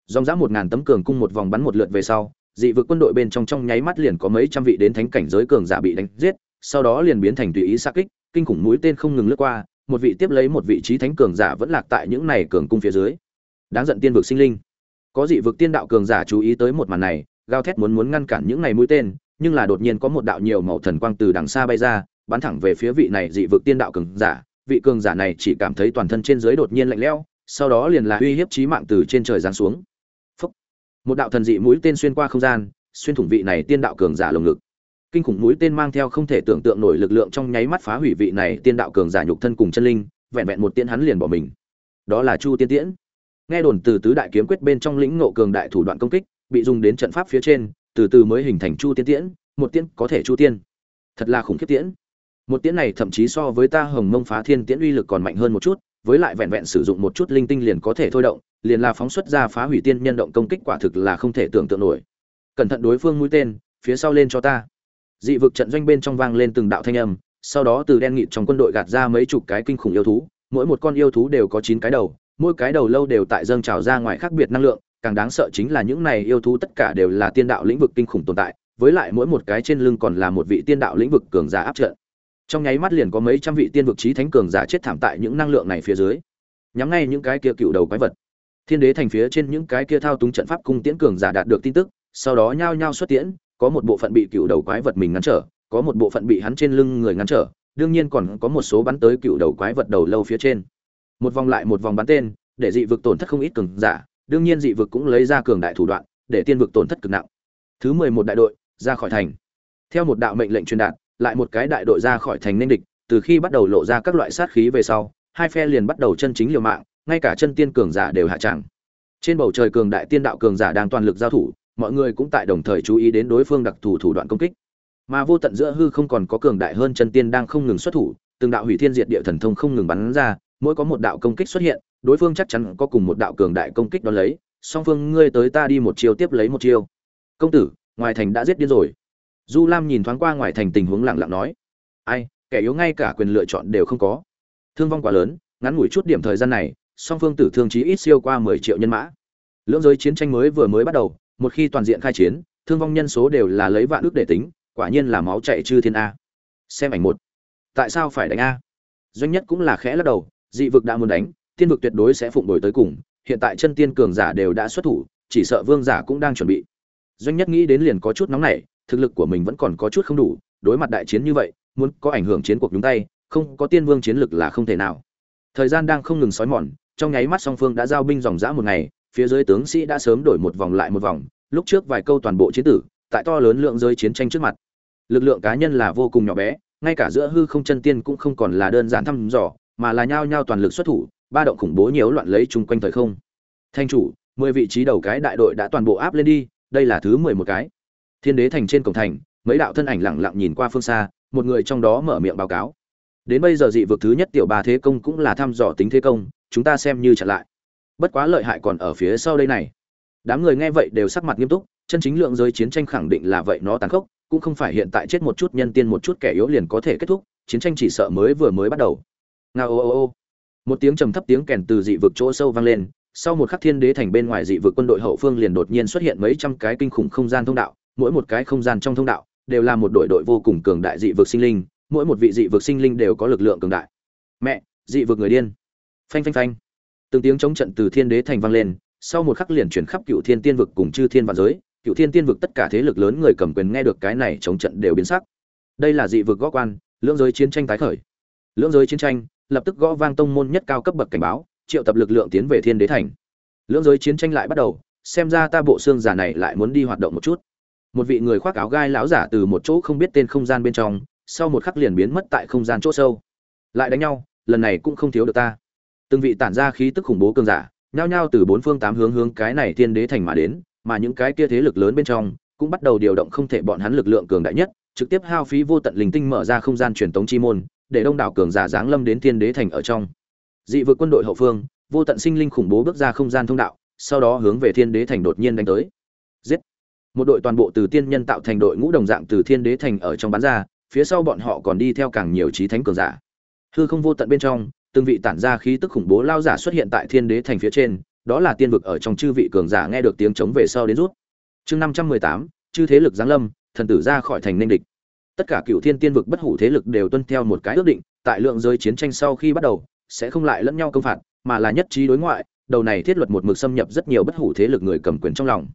Dòng dã một ngàn tấm cường cung một vòng bắn một lượt về sau dị vực quân đội bên trong trong nháy mắt liền có mấy trăm vị đến thánh cảnh giới cường giả bị đánh giết, sau đó liền biến thành tùy ý sát kích, kinh khủng mũi tên không ngừng lướt qua, một vị tiếp lấy một vị trí thánh cường giả vẫn lạc tại những này cường cung phía dưới. Đáng giận tiên vực sinh linh. Có dị vực tiên đạo cường giả chú ý tới một màn này, gào thét muốn muốn ngăn cản những này mũi tên, nhưng là đột nhiên có một đạo nhiều màu thần quang từ đằng xa bay ra, bắn thẳng về phía vị này dị vực tiên đạo cường giả. Vị cường giả này chỉ cảm thấy toàn thân trên dưới đột nhiên lạnh lẽo, sau đó liền là uy hiếp chí mạng từ trên trời giáng xuống một đạo thần dị mũi tên xuyên qua không gian, xuyên thủng vị này tiên đạo cường giả lồng ngực. Kinh khủng mũi tên mang theo không thể tưởng tượng nổi lực lượng trong nháy mắt phá hủy vị này tiên đạo cường giả nhục thân cùng chân linh, vẹn vẹn một tiên hắn liền bỏ mình. Đó là chu tiên tiễn. Nghe đồn từ tứ đại kiếm quyết bên trong lĩnh ngộ cường đại thủ đoạn công kích, bị dùng đến trận pháp phía trên, từ từ mới hình thành chu tiên tiễn, một tiễn có thể chu tiên. Thật là khủng khiếp tiễn. Một tiễn này thậm chí so với ta hồng mông phá thiên tiễn uy lực còn mạnh hơn một chút, với lại vẹn vẹn sử dụng một chút linh tinh liền có thể thôi động liền là phóng xuất ra phá hủy tiên nhân động công kích quả thực là không thể tưởng tượng nổi. Cẩn thận đối phương mũi tên, phía sau lên cho ta. Dị vực trận doanh bên trong vang lên từng đạo thanh âm, sau đó từ đen nghịt trong quân đội gạt ra mấy chục cái kinh khủng yêu thú, mỗi một con yêu thú đều có chín cái đầu, mỗi cái đầu lâu đều tại dâng trào ra ngoài khác biệt năng lượng, càng đáng sợ chính là những này yêu thú tất cả đều là tiên đạo lĩnh vực kinh khủng tồn tại, với lại mỗi một cái trên lưng còn là một vị tiên đạo lĩnh vực cường giả áp trận. Trong nháy mắt liền có mấy trăm vị tiên vực trí thánh cường giả chết thảm tại những năng lượng này phía dưới. Nhắm ngay những cái kia cựu đầu quái vật thiên đế thành phía trên những cái kia thao túng trận pháp cung tiễn cường giả đạt được tin tức, sau đó nhao nhao xuất tiễn, có một bộ phận bị cựu đầu quái vật mình ngăn trở, có một bộ phận bị hắn trên lưng người ngăn trở, đương nhiên còn có một số bắn tới cựu đầu quái vật đầu lâu phía trên. Một vòng lại một vòng bắn tên, để dị vực tổn thất không ít cường giả, đương nhiên dị vực cũng lấy ra cường đại thủ đoạn, để tiên vực tổn thất cực nặng. Thứ mười một đại đội, ra khỏi thành. Theo một đạo mệnh lệnh truyền đạt, lại một cái đại đội ra khỏi thành nên địch, từ khi bắt đầu lộ ra các loại sát khí về sau, hai phe liền bắt đầu chân chính liều mạng ngay cả chân tiên cường giả đều hạ tràng trên bầu trời cường đại tiên đạo cường giả đang toàn lực giao thủ, mọi người cũng tại đồng thời chú ý đến đối phương đặc thù thủ đoạn công kích. Mà vô tận giữa hư không còn có cường đại hơn chân tiên đang không ngừng xuất thủ, từng đạo hủy thiên diệt địa thần thông không ngừng bắn ra, mỗi có một đạo công kích xuất hiện, đối phương chắc chắn có cùng một đạo cường đại công kích đón lấy, song phương ngươi tới ta đi một chiêu tiếp lấy một chiêu. Công tử, ngoài thành đã giết điên rồi. Du lam nhìn thoáng qua ngoài thành tình huống lặng lặng nói. Ai, kẻ yếu ngay cả quyền lựa chọn đều không có. Thương vong quá lớn, ngắn ngủi chút điểm thời gian này song phương tử thương chí ít siêu qua mười triệu nhân mã. Lưỡng giới chiến tranh mới vừa mới bắt đầu, một khi toàn diện khai chiến, thương vong nhân số đều là lấy vạn ước để tính, quả nhiên là máu chảy chư thiên a. Xem ảnh một. Tại sao phải đánh a? Doanh nhất cũng là khẽ lắc đầu, dị vực đã muốn đánh, tiên vực tuyệt đối sẽ phụng đổi tới cùng, hiện tại chân tiên cường giả đều đã xuất thủ, chỉ sợ vương giả cũng đang chuẩn bị. Doanh nhất nghĩ đến liền có chút nóng nảy, thực lực của mình vẫn còn có chút không đủ, đối mặt đại chiến như vậy, muốn có ảnh hưởng chiến cuộc nhúng tay, không có tiên vương chiến lực là không thể nào. Thời gian đang không ngừng sói mòn trong nháy mắt song phương đã giao binh dòng dã một ngày, phía dưới tướng sĩ đã sớm đổi một vòng lại một vòng, lúc trước vài câu toàn bộ chiến tử, tại to lớn lượng giới chiến tranh trước mặt. Lực lượng cá nhân là vô cùng nhỏ bé, ngay cả giữa hư không chân tiên cũng không còn là đơn giản thăm dò, mà là nhao nhao toàn lực xuất thủ, ba động khủng bố nhiều loạn lấy chung quanh thời không. Thanh chủ, mười vị trí đầu cái đại đội đã toàn bộ áp lên đi, đây là thứ mười một cái. Thiên đế thành trên cổng thành, mấy đạo thân ảnh lẳng lặng nhìn qua phương xa, một người trong đó mở miệng báo cáo. Đến bây giờ dị vực thứ nhất tiểu ba thế công cũng là thăm dò tính thế công chúng ta xem như chặn lại. Bất quá lợi hại còn ở phía sau đây này. Đám người nghe vậy đều sắc mặt nghiêm túc, chân chính lượng giới chiến tranh khẳng định là vậy, nó tàn khốc, cũng không phải hiện tại chết một chút nhân tiên một chút kẻ yếu liền có thể kết thúc, chiến tranh chỉ sợ mới vừa mới bắt đầu. Nga ô ô ô. Một tiếng trầm thấp tiếng kèn từ dị vực chỗ sâu vang lên, sau một khắc thiên đế thành bên ngoài dị vực quân đội hậu phương liền đột nhiên xuất hiện mấy trăm cái kinh khủng không gian thông đạo, mỗi một cái không gian trong thông đạo đều là một đội đội vô cùng cường đại dị vực sinh linh, mỗi một vị dị vực sinh linh đều có lực lượng cường đại. Mẹ, dị vực người điên phanh phanh phanh. Từng tiếng chống trận từ thiên đế thành vang lên, sau một khắc liền chuyển khắp cựu thiên tiên vực cùng chư thiên và giới. Cựu thiên tiên vực tất cả thế lực lớn người cầm quyền nghe được cái này chống trận đều biến sắc. Đây là dị vực gõ quan, lưỡng giới chiến tranh tái khởi. Lưỡng giới chiến tranh, lập tức gõ vang tông môn nhất cao cấp bậc cảnh báo, triệu tập lực lượng tiến về thiên đế thành. Lưỡng giới chiến tranh lại bắt đầu, xem ra ta bộ xương giả này lại muốn đi hoạt động một chút. Một vị người khoác áo gai lão giả từ một chỗ không biết tên không gian bên trong, sau một khắc liền biến mất tại không gian chỗ sâu. Lại đánh nhau, lần này cũng không thiếu được ta từng vị tản ra khí tức khủng bố cường giả, nhao nhao từ bốn phương tám hướng hướng cái này thiên đế thành mà đến, mà những cái kia thế lực lớn bên trong, cũng bắt đầu điều động không thể bọn hắn lực lượng cường đại nhất, trực tiếp hao phí vô tận linh tinh mở ra không gian truyền tống chi môn, để đông đảo cường giả giáng lâm đến thiên đế thành ở trong. Dị vực quân đội hậu phương, vô tận sinh linh khủng bố bước ra không gian thông đạo, sau đó hướng về thiên đế thành đột nhiên đánh tới. Giết! Một đội toàn bộ từ tiên nhân tạo thành đội ngũ đồng dạng từ thiên đế thành ở trong bán ra, phía sau bọn họ còn đi theo càng nhiều trí thánh cường giả. Hư không vô tận bên trong từng vị tản ra khí tức khủng bố lao giả xuất hiện tại thiên đế thành phía trên, đó là tiên vực ở trong chư vị cường giả nghe được tiếng chống về sau đến rút. Chương năm trăm mười tám, chư thế lực giáng lâm, thần tử ra khỏi thành ninh địch. Tất cả cựu thiên tiên vực bất hủ thế lực đều tuân theo một cái ước định, tại lượng giới chiến tranh sau khi bắt đầu, sẽ không lại lẫn nhau công phạt, mà là nhất trí đối ngoại, đầu này thiết luật một mực xâm nhập rất nhiều bất hủ thế lực người cầm quyền trong lòng.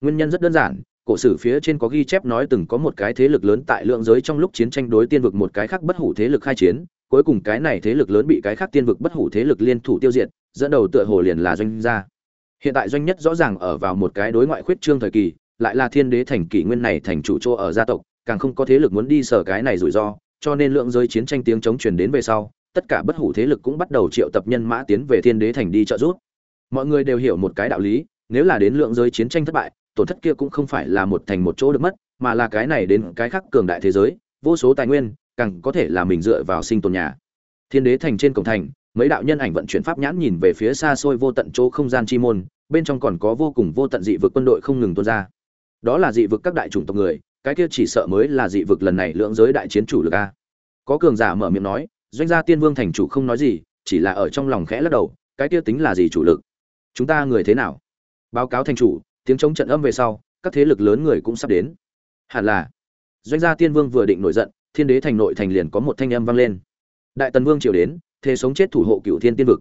Nguyên nhân rất đơn giản, cổ sử phía trên có ghi chép nói từng có một cái thế lực lớn tại lượng giới trong lúc chiến tranh đối tiên vực một cái khác bất hủ thế lực khai chiến cuối cùng cái này thế lực lớn bị cái khác tiên vực bất hủ thế lực liên thủ tiêu diệt, dẫn đầu tựa hồ liền là doanh gia. Hiện tại doanh nhất rõ ràng ở vào một cái đối ngoại khuyết trương thời kỳ, lại là thiên đế thành kỷ nguyên này thành chủ chỗ ở gia tộc, càng không có thế lực muốn đi sở cái này rủi ro, cho nên lượng giới chiến tranh tiếng chống truyền đến về sau, tất cả bất hủ thế lực cũng bắt đầu triệu tập nhân mã tiến về thiên đế thành đi trợ giúp. Mọi người đều hiểu một cái đạo lý, nếu là đến lượng giới chiến tranh thất bại, tổn thất kia cũng không phải là một thành một chỗ được mất, mà là cái này đến cái khác cường đại thế giới, vô số tài nguyên càng có thể là mình dựa vào sinh tồn nhà. Thiên đế thành trên cổng thành, mấy đạo nhân ảnh vận chuyển pháp nhãn nhìn về phía xa xôi vô tận chỗ không gian chi môn, bên trong còn có vô cùng vô tận dị vực quân đội không ngừng tuôn ra. Đó là dị vực các đại chủng tộc người, cái kia chỉ sợ mới là dị vực lần này lượng giới đại chiến chủ lực a. Có cường giả mở miệng nói, doanh gia tiên vương thành chủ không nói gì, chỉ là ở trong lòng khẽ lắc đầu, cái kia tính là gì chủ lực? Chúng ta người thế nào? Báo cáo thành chủ, tiếng chống trận âm về sau, các thế lực lớn người cũng sắp đến. Hẳn là, doanh gia tiên vương vừa định nổi giận thiên đế thành nội thành liền có một thanh âm vang lên. Đại tần vương triều đến, thế sống chết thủ hộ cựu thiên tiên vực.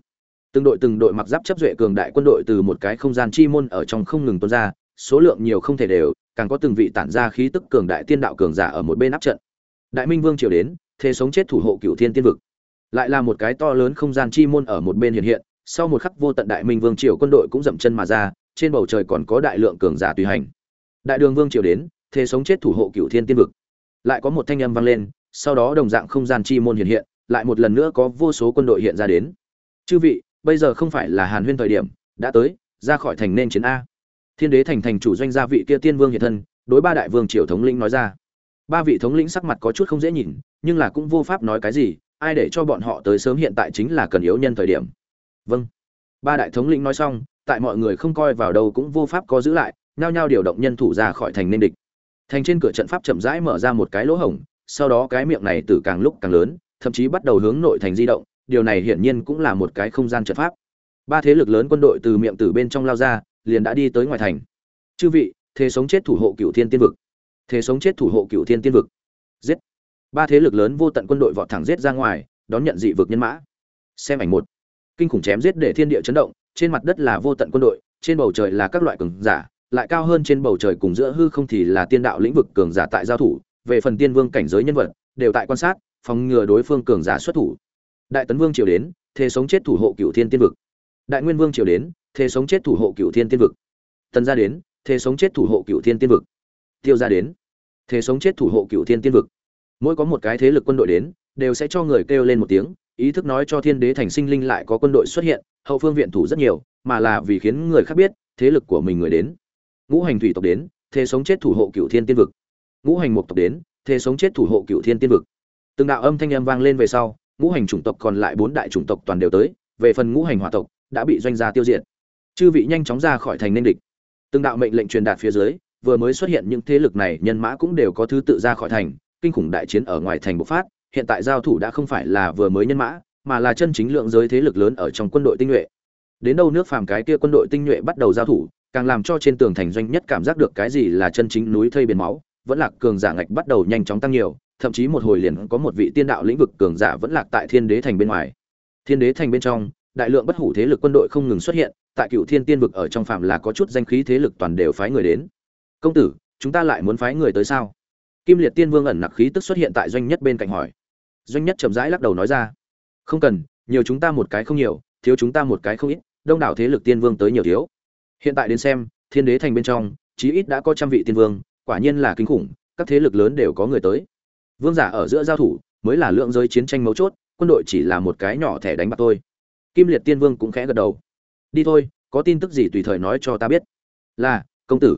Từng đội từng đội mặc giáp chấp duệ cường đại quân đội từ một cái không gian chi môn ở trong không ngừng tuôn ra, số lượng nhiều không thể đều, càng có từng vị tản ra khí tức cường đại tiên đạo cường giả ở một bên áp trận. Đại minh vương triều đến, thế sống chết thủ hộ cựu thiên tiên vực. Lại là một cái to lớn không gian chi môn ở một bên hiện hiện, sau một khắc vô tận đại minh vương triều quân đội cũng dậm chân mà ra, trên bầu trời còn có đại lượng cường giả tùy hành. Đại đường vương triều đến, thế sống chết thủ hộ cựu thiên tiên vực lại có một thanh âm vang lên, sau đó đồng dạng không gian chi môn hiện hiện, lại một lần nữa có vô số quân đội hiện ra đến. Chư vị, bây giờ không phải là hàn huyên thời điểm, đã tới, ra khỏi thành nên chiến a. Thiên đế thành thành chủ doanh gia vị kia tiên vương hiện thân, đối ba đại vương triều thống lĩnh nói ra. Ba vị thống lĩnh sắc mặt có chút không dễ nhìn, nhưng là cũng vô pháp nói cái gì, ai để cho bọn họ tới sớm hiện tại chính là cần yếu nhân thời điểm. Vâng. Ba đại thống lĩnh nói xong, tại mọi người không coi vào đâu cũng vô pháp có giữ lại, nhao nhao điều động nhân thủ ra khỏi thành nên địch thành trên cửa trận pháp chậm rãi mở ra một cái lỗ hổng, sau đó cái miệng này từ càng lúc càng lớn, thậm chí bắt đầu hướng nội thành di động, điều này hiển nhiên cũng là một cái không gian trận pháp. Ba thế lực lớn quân đội từ miệng từ bên trong lao ra, liền đã đi tới ngoài thành. Chư vị, thế sống chết thủ hộ cựu thiên tiên vực. Thế sống chết thủ hộ cựu thiên tiên vực. Giết. Ba thế lực lớn vô tận quân đội vọt thẳng giết ra ngoài, đón nhận dị vực nhân mã. Xem ảnh một. Kinh khủng chém giết để thiên địa chấn động, trên mặt đất là vô tận quân đội, trên bầu trời là các loại cường giả lại cao hơn trên bầu trời cùng giữa hư không thì là tiên đạo lĩnh vực cường giả tại giao thủ, về phần tiên vương cảnh giới nhân vật, đều tại quan sát, phòng ngừa đối phương cường giả xuất thủ. Đại tấn vương triều đến, thế sống chết thủ hộ cựu thiên tiên vực. Đại nguyên vương triều đến, thế sống chết thủ hộ cựu thiên tiên vực. Tần gia đến, thế sống chết thủ hộ cựu thiên tiên vực. Tiêu gia đến, thế sống chết thủ hộ cựu thiên tiên vực. Mỗi có một cái thế lực quân đội đến, đều sẽ cho người kêu lên một tiếng, ý thức nói cho thiên đế thành sinh linh lại có quân đội xuất hiện, hậu phương viện thủ rất nhiều, mà là vì khiến người khác biết, thế lực của mình người đến ngũ hành thủy tộc đến, thế sống chết thủ hộ cựu thiên tiên vực. Ngũ hành mục tộc đến, thế sống chết thủ hộ cựu thiên tiên vực. Từng đạo âm thanh âm vang lên về sau, ngũ hành chủng tộc còn lại bốn đại chủng tộc toàn đều tới, về phần ngũ hành hỏa tộc, đã bị doanh gia tiêu diệt. Chư vị nhanh chóng ra khỏi thành nên địch. Từng đạo mệnh lệnh truyền đạt phía dưới, vừa mới xuất hiện những thế lực này, nhân mã cũng đều có thứ tự ra khỏi thành, kinh khủng đại chiến ở ngoài thành bộc phát, hiện tại giao thủ đã không phải là vừa mới nhân mã, mà là chân chính lượng giới thế lực lớn ở trong quân đội tinh nhuệ. Đến đâu nước phàm cái kia quân đội tinh nhuệ bắt đầu giao thủ càng làm cho trên tường thành doanh nhất cảm giác được cái gì là chân chính núi thây biển máu, vẫn lạc cường giả ngạch bắt đầu nhanh chóng tăng nhiều, thậm chí một hồi liền có một vị tiên đạo lĩnh vực cường giả vẫn lạc tại thiên đế thành bên ngoài. Thiên đế thành bên trong, đại lượng bất hủ thế lực quân đội không ngừng xuất hiện, tại cựu thiên tiên vực ở trong phạm là có chút danh khí thế lực toàn đều phái người đến. Công tử, chúng ta lại muốn phái người tới sao? Kim liệt tiên vương ẩn nặc khí tức xuất hiện tại doanh nhất bên cạnh hỏi. Doanh nhất chậm rãi lắc đầu nói ra. Không cần, nhiều chúng ta một cái không nhiều, thiếu chúng ta một cái không ít, đông đảo thế lực tiên vương tới nhiều thiếu hiện tại đến xem, thiên đế thành bên trong, chí ít đã có trăm vị tiên vương, quả nhiên là kinh khủng, các thế lực lớn đều có người tới. Vương giả ở giữa giao thủ, mới là lượng giới chiến tranh mấu chốt, quân đội chỉ là một cái nhỏ thẻ đánh bạc thôi. Kim liệt tiên vương cũng khẽ gật đầu. Đi thôi, có tin tức gì tùy thời nói cho ta biết. Là, công tử.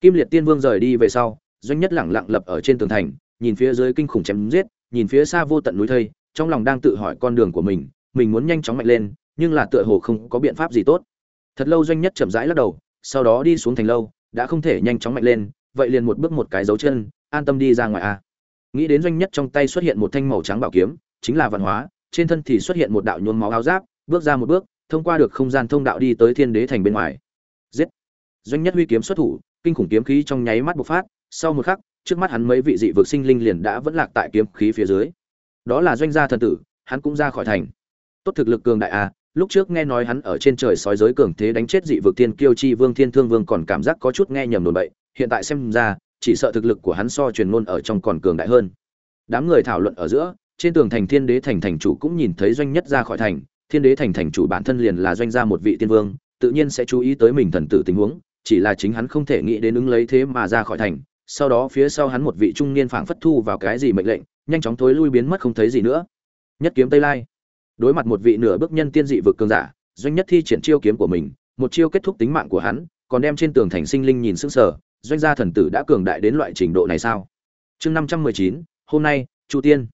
Kim liệt tiên vương rời đi về sau, doanh nhất lẳng lặng lập ở trên tường thành, nhìn phía dưới kinh khủng chém giết, nhìn phía xa vô tận núi thây, trong lòng đang tự hỏi con đường của mình mình muốn nhanh chóng mạnh lên, nhưng là tựa hồ không có biện pháp gì tốt thật lâu doanh nhất chậm rãi lắc đầu, sau đó đi xuống thành lâu, đã không thể nhanh chóng mạnh lên, vậy liền một bước một cái dấu chân, an tâm đi ra ngoài a. Nghĩ đến doanh nhất trong tay xuất hiện một thanh màu trắng bảo kiếm, chính là văn hóa, trên thân thì xuất hiện một đạo nhuốm máu áo giáp, bước ra một bước, thông qua được không gian thông đạo đi tới thiên đế thành bên ngoài. Giết! Doanh nhất huy kiếm xuất thủ, kinh khủng kiếm khí trong nháy mắt bộc phát, sau một khắc, trước mắt hắn mấy vị dị vực sinh linh liền đã vẫn lạc tại kiếm khí phía dưới. Đó là doanh gia thần tử, hắn cũng ra khỏi thành. Tốt thực lực cường đại à lúc trước nghe nói hắn ở trên trời sói giới cường thế đánh chết dị vực tiên kiêu chi vương, thiên thương vương còn cảm giác có chút nghe nhầm đồn bậy. Hiện tại xem ra, chỉ sợ thực lực của hắn so truyền ngôn ở trong còn cường đại hơn. Đám người thảo luận ở giữa, trên tường thành thiên đế thành thành chủ cũng nhìn thấy doanh nhất ra khỏi thành. Thiên đế thành thành chủ bản thân liền là doanh gia một vị tiên vương, tự nhiên sẽ chú ý tới mình thần tử tình huống, chỉ là chính hắn không thể nghĩ đến ứng lấy thế mà ra khỏi thành. Sau đó phía sau hắn một vị trung niên phảng phất thu vào cái gì mệnh lệnh, nhanh chóng thối lui biến mất không thấy gì nữa. Nhất kiếm tây lai đối mặt một vị nửa bước nhân tiên dị vực cường giả, doanh nhất thi triển chiêu kiếm của mình, một chiêu kết thúc tính mạng của hắn, còn đem trên tường thành sinh linh nhìn sững sờ, doanh gia thần tử đã cường đại đến loại trình độ này sao? Chương năm trăm mười chín, hôm nay, chu tiên.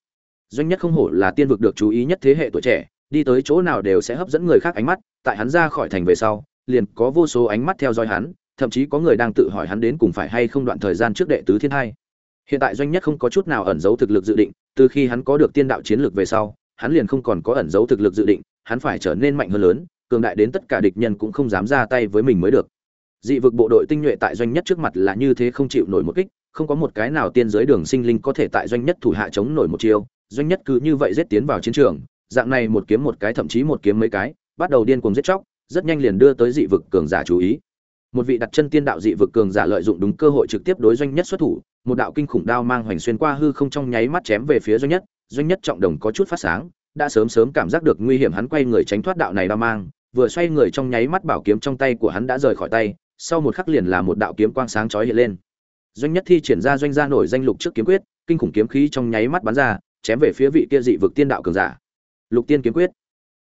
Doanh nhất không hổ là tiên vực được chú ý nhất thế hệ tuổi trẻ, đi tới chỗ nào đều sẽ hấp dẫn người khác ánh mắt, tại hắn ra khỏi thành về sau, liền có vô số ánh mắt theo dõi hắn, thậm chí có người đang tự hỏi hắn đến cùng phải hay không đoạn thời gian trước đệ tứ thiên hai hiện tại doanh nhất không có chút nào ẩn giấu thực lực dự định, từ khi hắn có được tiên đạo chiến lược về sau hắn liền không còn có ẩn giấu thực lực dự định, hắn phải trở nên mạnh hơn lớn, cường đại đến tất cả địch nhân cũng không dám ra tay với mình mới được. Dị vực bộ đội tinh nhuệ tại doanh nhất trước mặt là như thế không chịu nổi một kích, không có một cái nào tiên giới đường sinh linh có thể tại doanh nhất thủ hạ chống nổi một chiêu, doanh nhất cứ như vậy giết tiến vào chiến trường, dạng này một kiếm một cái thậm chí một kiếm mấy cái, bắt đầu điên cuồng giết chóc, rất nhanh liền đưa tới dị vực cường giả chú ý. Một vị đặt chân tiên đạo dị vực cường giả lợi dụng đúng cơ hội trực tiếp đối doanh nhất xuất thủ, một đạo kinh khủng đao mang hoành xuyên qua hư không trong nháy mắt chém về phía doanh nhất doanh nhất trọng đồng có chút phát sáng, đã sớm sớm cảm giác được nguy hiểm hắn quay người tránh thoát đạo này đao mang, vừa xoay người trong nháy mắt bảo kiếm trong tay của hắn đã rời khỏi tay, sau một khắc liền là một đạo kiếm quang sáng chói hiện lên. Doanh nhất thi triển ra doanh gia nổi danh lục trước kiếm quyết, kinh khủng kiếm khí trong nháy mắt bắn ra, chém về phía vị kia dị vực tiên đạo cường giả. Lục tiên kiếm quyết.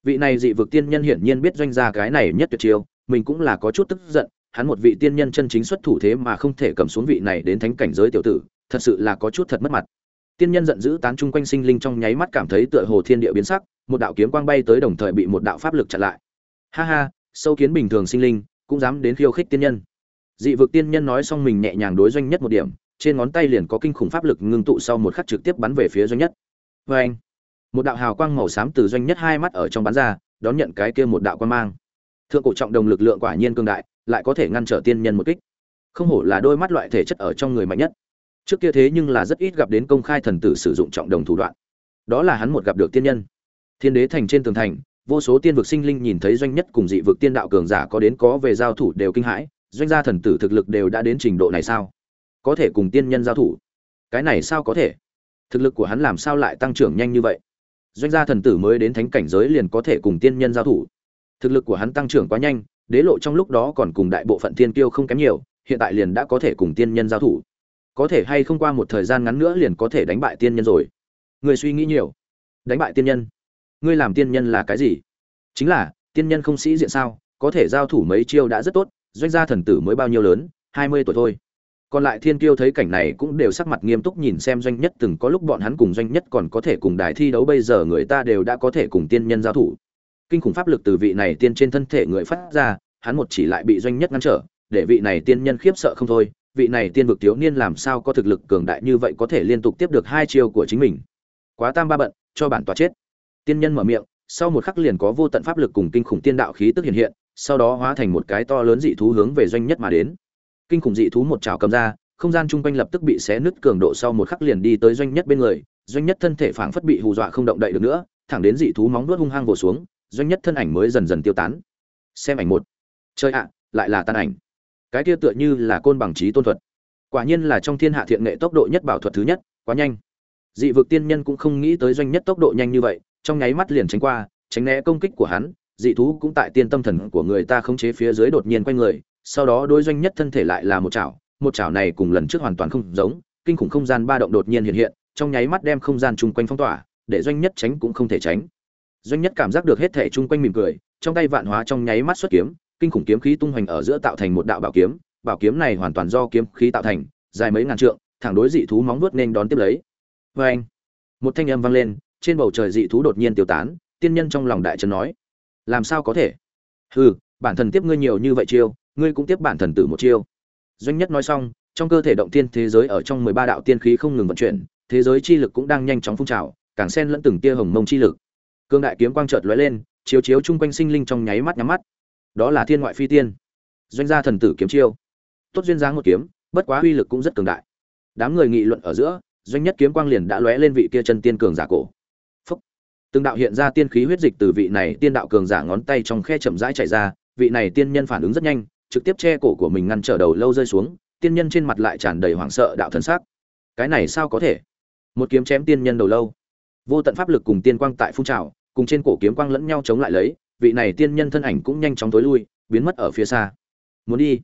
Vị này dị vực tiên nhân hiển nhiên biết doanh gia cái này nhất tuyệt chiêu, mình cũng là có chút tức giận, hắn một vị tiên nhân chân chính xuất thủ thế mà không thể cầm xuống vị này đến thánh cảnh giới tiểu tử, thật sự là có chút thật mất mặt tiên nhân giận dữ tán chung quanh sinh linh trong nháy mắt cảm thấy tựa hồ thiên địa biến sắc, một đạo kiếm quang bay tới đồng thời bị một đạo pháp lực chặn lại. Ha ha, sâu kiến bình thường sinh linh, cũng dám đến khiêu khích tiên nhân. Dị vực tiên nhân nói xong mình nhẹ nhàng đối doanh nhất một điểm, trên ngón tay liền có kinh khủng pháp lực ngưng tụ sau một khắc trực tiếp bắn về phía doanh nhất. Vê anh một đạo hào quang màu xám từ doanh nhất hai mắt ở trong bắn ra, đón nhận cái kia một đạo quang mang. Thượng cổ trọng đồng lực lượng quả nhiên cương đại, lại có thể ngăn trở tiên nhân một kích. Không hổ là đôi mắt loại thể chất ở trong người mạnh nhất trước kia thế nhưng là rất ít gặp đến công khai thần tử sử dụng trọng đồng thủ đoạn. Đó là hắn một gặp được tiên nhân. Thiên đế thành trên tường thành, vô số tiên vực sinh linh nhìn thấy doanh nhất cùng dị vực tiên đạo cường giả có đến có về giao thủ đều kinh hãi, doanh gia thần tử thực lực đều đã đến trình độ này sao? Có thể cùng tiên nhân giao thủ? Cái này sao có thể? Thực lực của hắn làm sao lại tăng trưởng nhanh như vậy? Doanh gia thần tử mới đến thánh cảnh giới liền có thể cùng tiên nhân giao thủ. Thực lực của hắn tăng trưởng quá nhanh, đế lộ trong lúc đó còn cùng đại bộ phận tiên kiêu không kém nhiều, hiện tại liền đã có thể cùng tiên nhân giao thủ có thể hay không qua một thời gian ngắn nữa liền có thể đánh bại tiên nhân rồi? Người suy nghĩ nhiều. Đánh bại tiên nhân? Ngươi làm tiên nhân là cái gì? Chính là, tiên nhân không sĩ diện sao? Có thể giao thủ mấy chiêu đã rất tốt, doanh gia thần tử mới bao nhiêu lớn? Hai mươi tuổi thôi. Còn lại thiên kiêu thấy cảnh này cũng đều sắc mặt nghiêm túc nhìn xem doanh nhất từng có lúc bọn hắn cùng doanh nhất còn có thể cùng đài thi đấu bây giờ người ta đều đã có thể cùng tiên nhân giao thủ. Kinh khủng pháp lực từ vị này tiên trên thân thể người phát ra, hắn một chỉ lại bị doanh nhất ngăn trở, để vị này tiên nhân khiếp sợ không thôi vị này tiên vực thiếu niên làm sao có thực lực cường đại như vậy có thể liên tục tiếp được hai chiêu của chính mình? Quá tam ba bận, cho bản tòa chết. Tiên nhân mở miệng, sau một khắc liền có vô tận pháp lực cùng kinh khủng tiên đạo khí tức hiện hiện, sau đó hóa thành một cái to lớn dị thú hướng về doanh nhất mà đến. Kinh khủng dị thú một trào cầm ra, không gian chung quanh lập tức bị xé nứt cường độ sau một khắc liền đi tới doanh nhất bên người, doanh nhất thân thể phảng phất bị hù dọa không động đậy được nữa, thẳng đến dị thú móng nuốt hung hăng vồ xuống, doanh nhất thân ảnh mới dần dần tiêu tán. Xem ảnh một. Chơi ạ, lại là tan ảnh cái kia tựa như là côn bằng trí tôn thuật. Quả nhiên là trong thiên hạ thiện nghệ tốc độ nhất bảo thuật thứ nhất, quá nhanh. Dị vực tiên nhân cũng không nghĩ tới doanh nhất tốc độ nhanh như vậy, trong nháy mắt liền tránh qua, tránh né công kích của hắn, dị thú cũng tại tiên tâm thần của người ta khống chế phía dưới đột nhiên quay người, sau đó đối doanh nhất thân thể lại là một chảo một chảo này cùng lần trước hoàn toàn không giống, kinh khủng không gian ba động đột nhiên hiện hiện, trong nháy mắt đem không gian chung quanh phong tỏa, để doanh nhất tránh cũng không thể tránh. Doanh nhất cảm giác được hết thể chung quanh mỉm cười, trong tay vạn hóa trong nháy mắt xuất kiếm kinh khủng kiếm khí tung hoành ở giữa tạo thành một đạo bảo kiếm bảo kiếm này hoàn toàn do kiếm khí tạo thành, dài mấy ngàn trượng, thẳng đối dị thú móng vuốt nên đón tiếp lấy. Vê anh một thanh âm vang lên, trên bầu trời dị thú đột nhiên tiêu tán, tiên nhân trong lòng đại trần nói, làm sao có thể? Hừ, bản thần tiếp ngươi nhiều như vậy chiêu, ngươi cũng tiếp bản thần tử một chiêu. Doanh nhất nói xong, trong cơ thể động tiên thế giới ở trong mười ba đạo tiên khí không ngừng vận chuyển, thế giới chi lực cũng đang nhanh chóng phun trào, càng xen lẫn từng tia hồng mông chi lực. Cương đại kiếm quang chợt lóe lên, chiếu chiếu chung quanh sinh linh trong nháy mắt nhắm mắt đó là thiên ngoại phi tiên. Doanh gia thần tử kiếm chiêu. Tốt duyên dáng một kiếm, bất quá uy lực cũng rất cường đại. Đám người nghị luận ở giữa, doanh nhất kiếm quang liền đã lóe lên vị kia chân tiên cường giả cổ. Phúc. từng đạo hiện ra tiên khí huyết dịch từ vị này tiên đạo cường giả ngón tay trong khe chậm rãi chảy ra, vị này tiên nhân phản ứng rất nhanh, trực tiếp che cổ của mình ngăn trở đầu lâu rơi xuống, tiên nhân trên mặt lại tràn đầy hoảng sợ đạo thần sắc. Cái này sao có thể? Một kiếm chém tiên nhân đầu lâu. Vô tận pháp lực cùng tiên quang tại phun trào, cùng trên cổ kiếm quang lẫn nhau chống lại lấy vị này tiên nhân thân ảnh cũng nhanh chóng tối lui, biến mất ở phía xa. Muốn đi.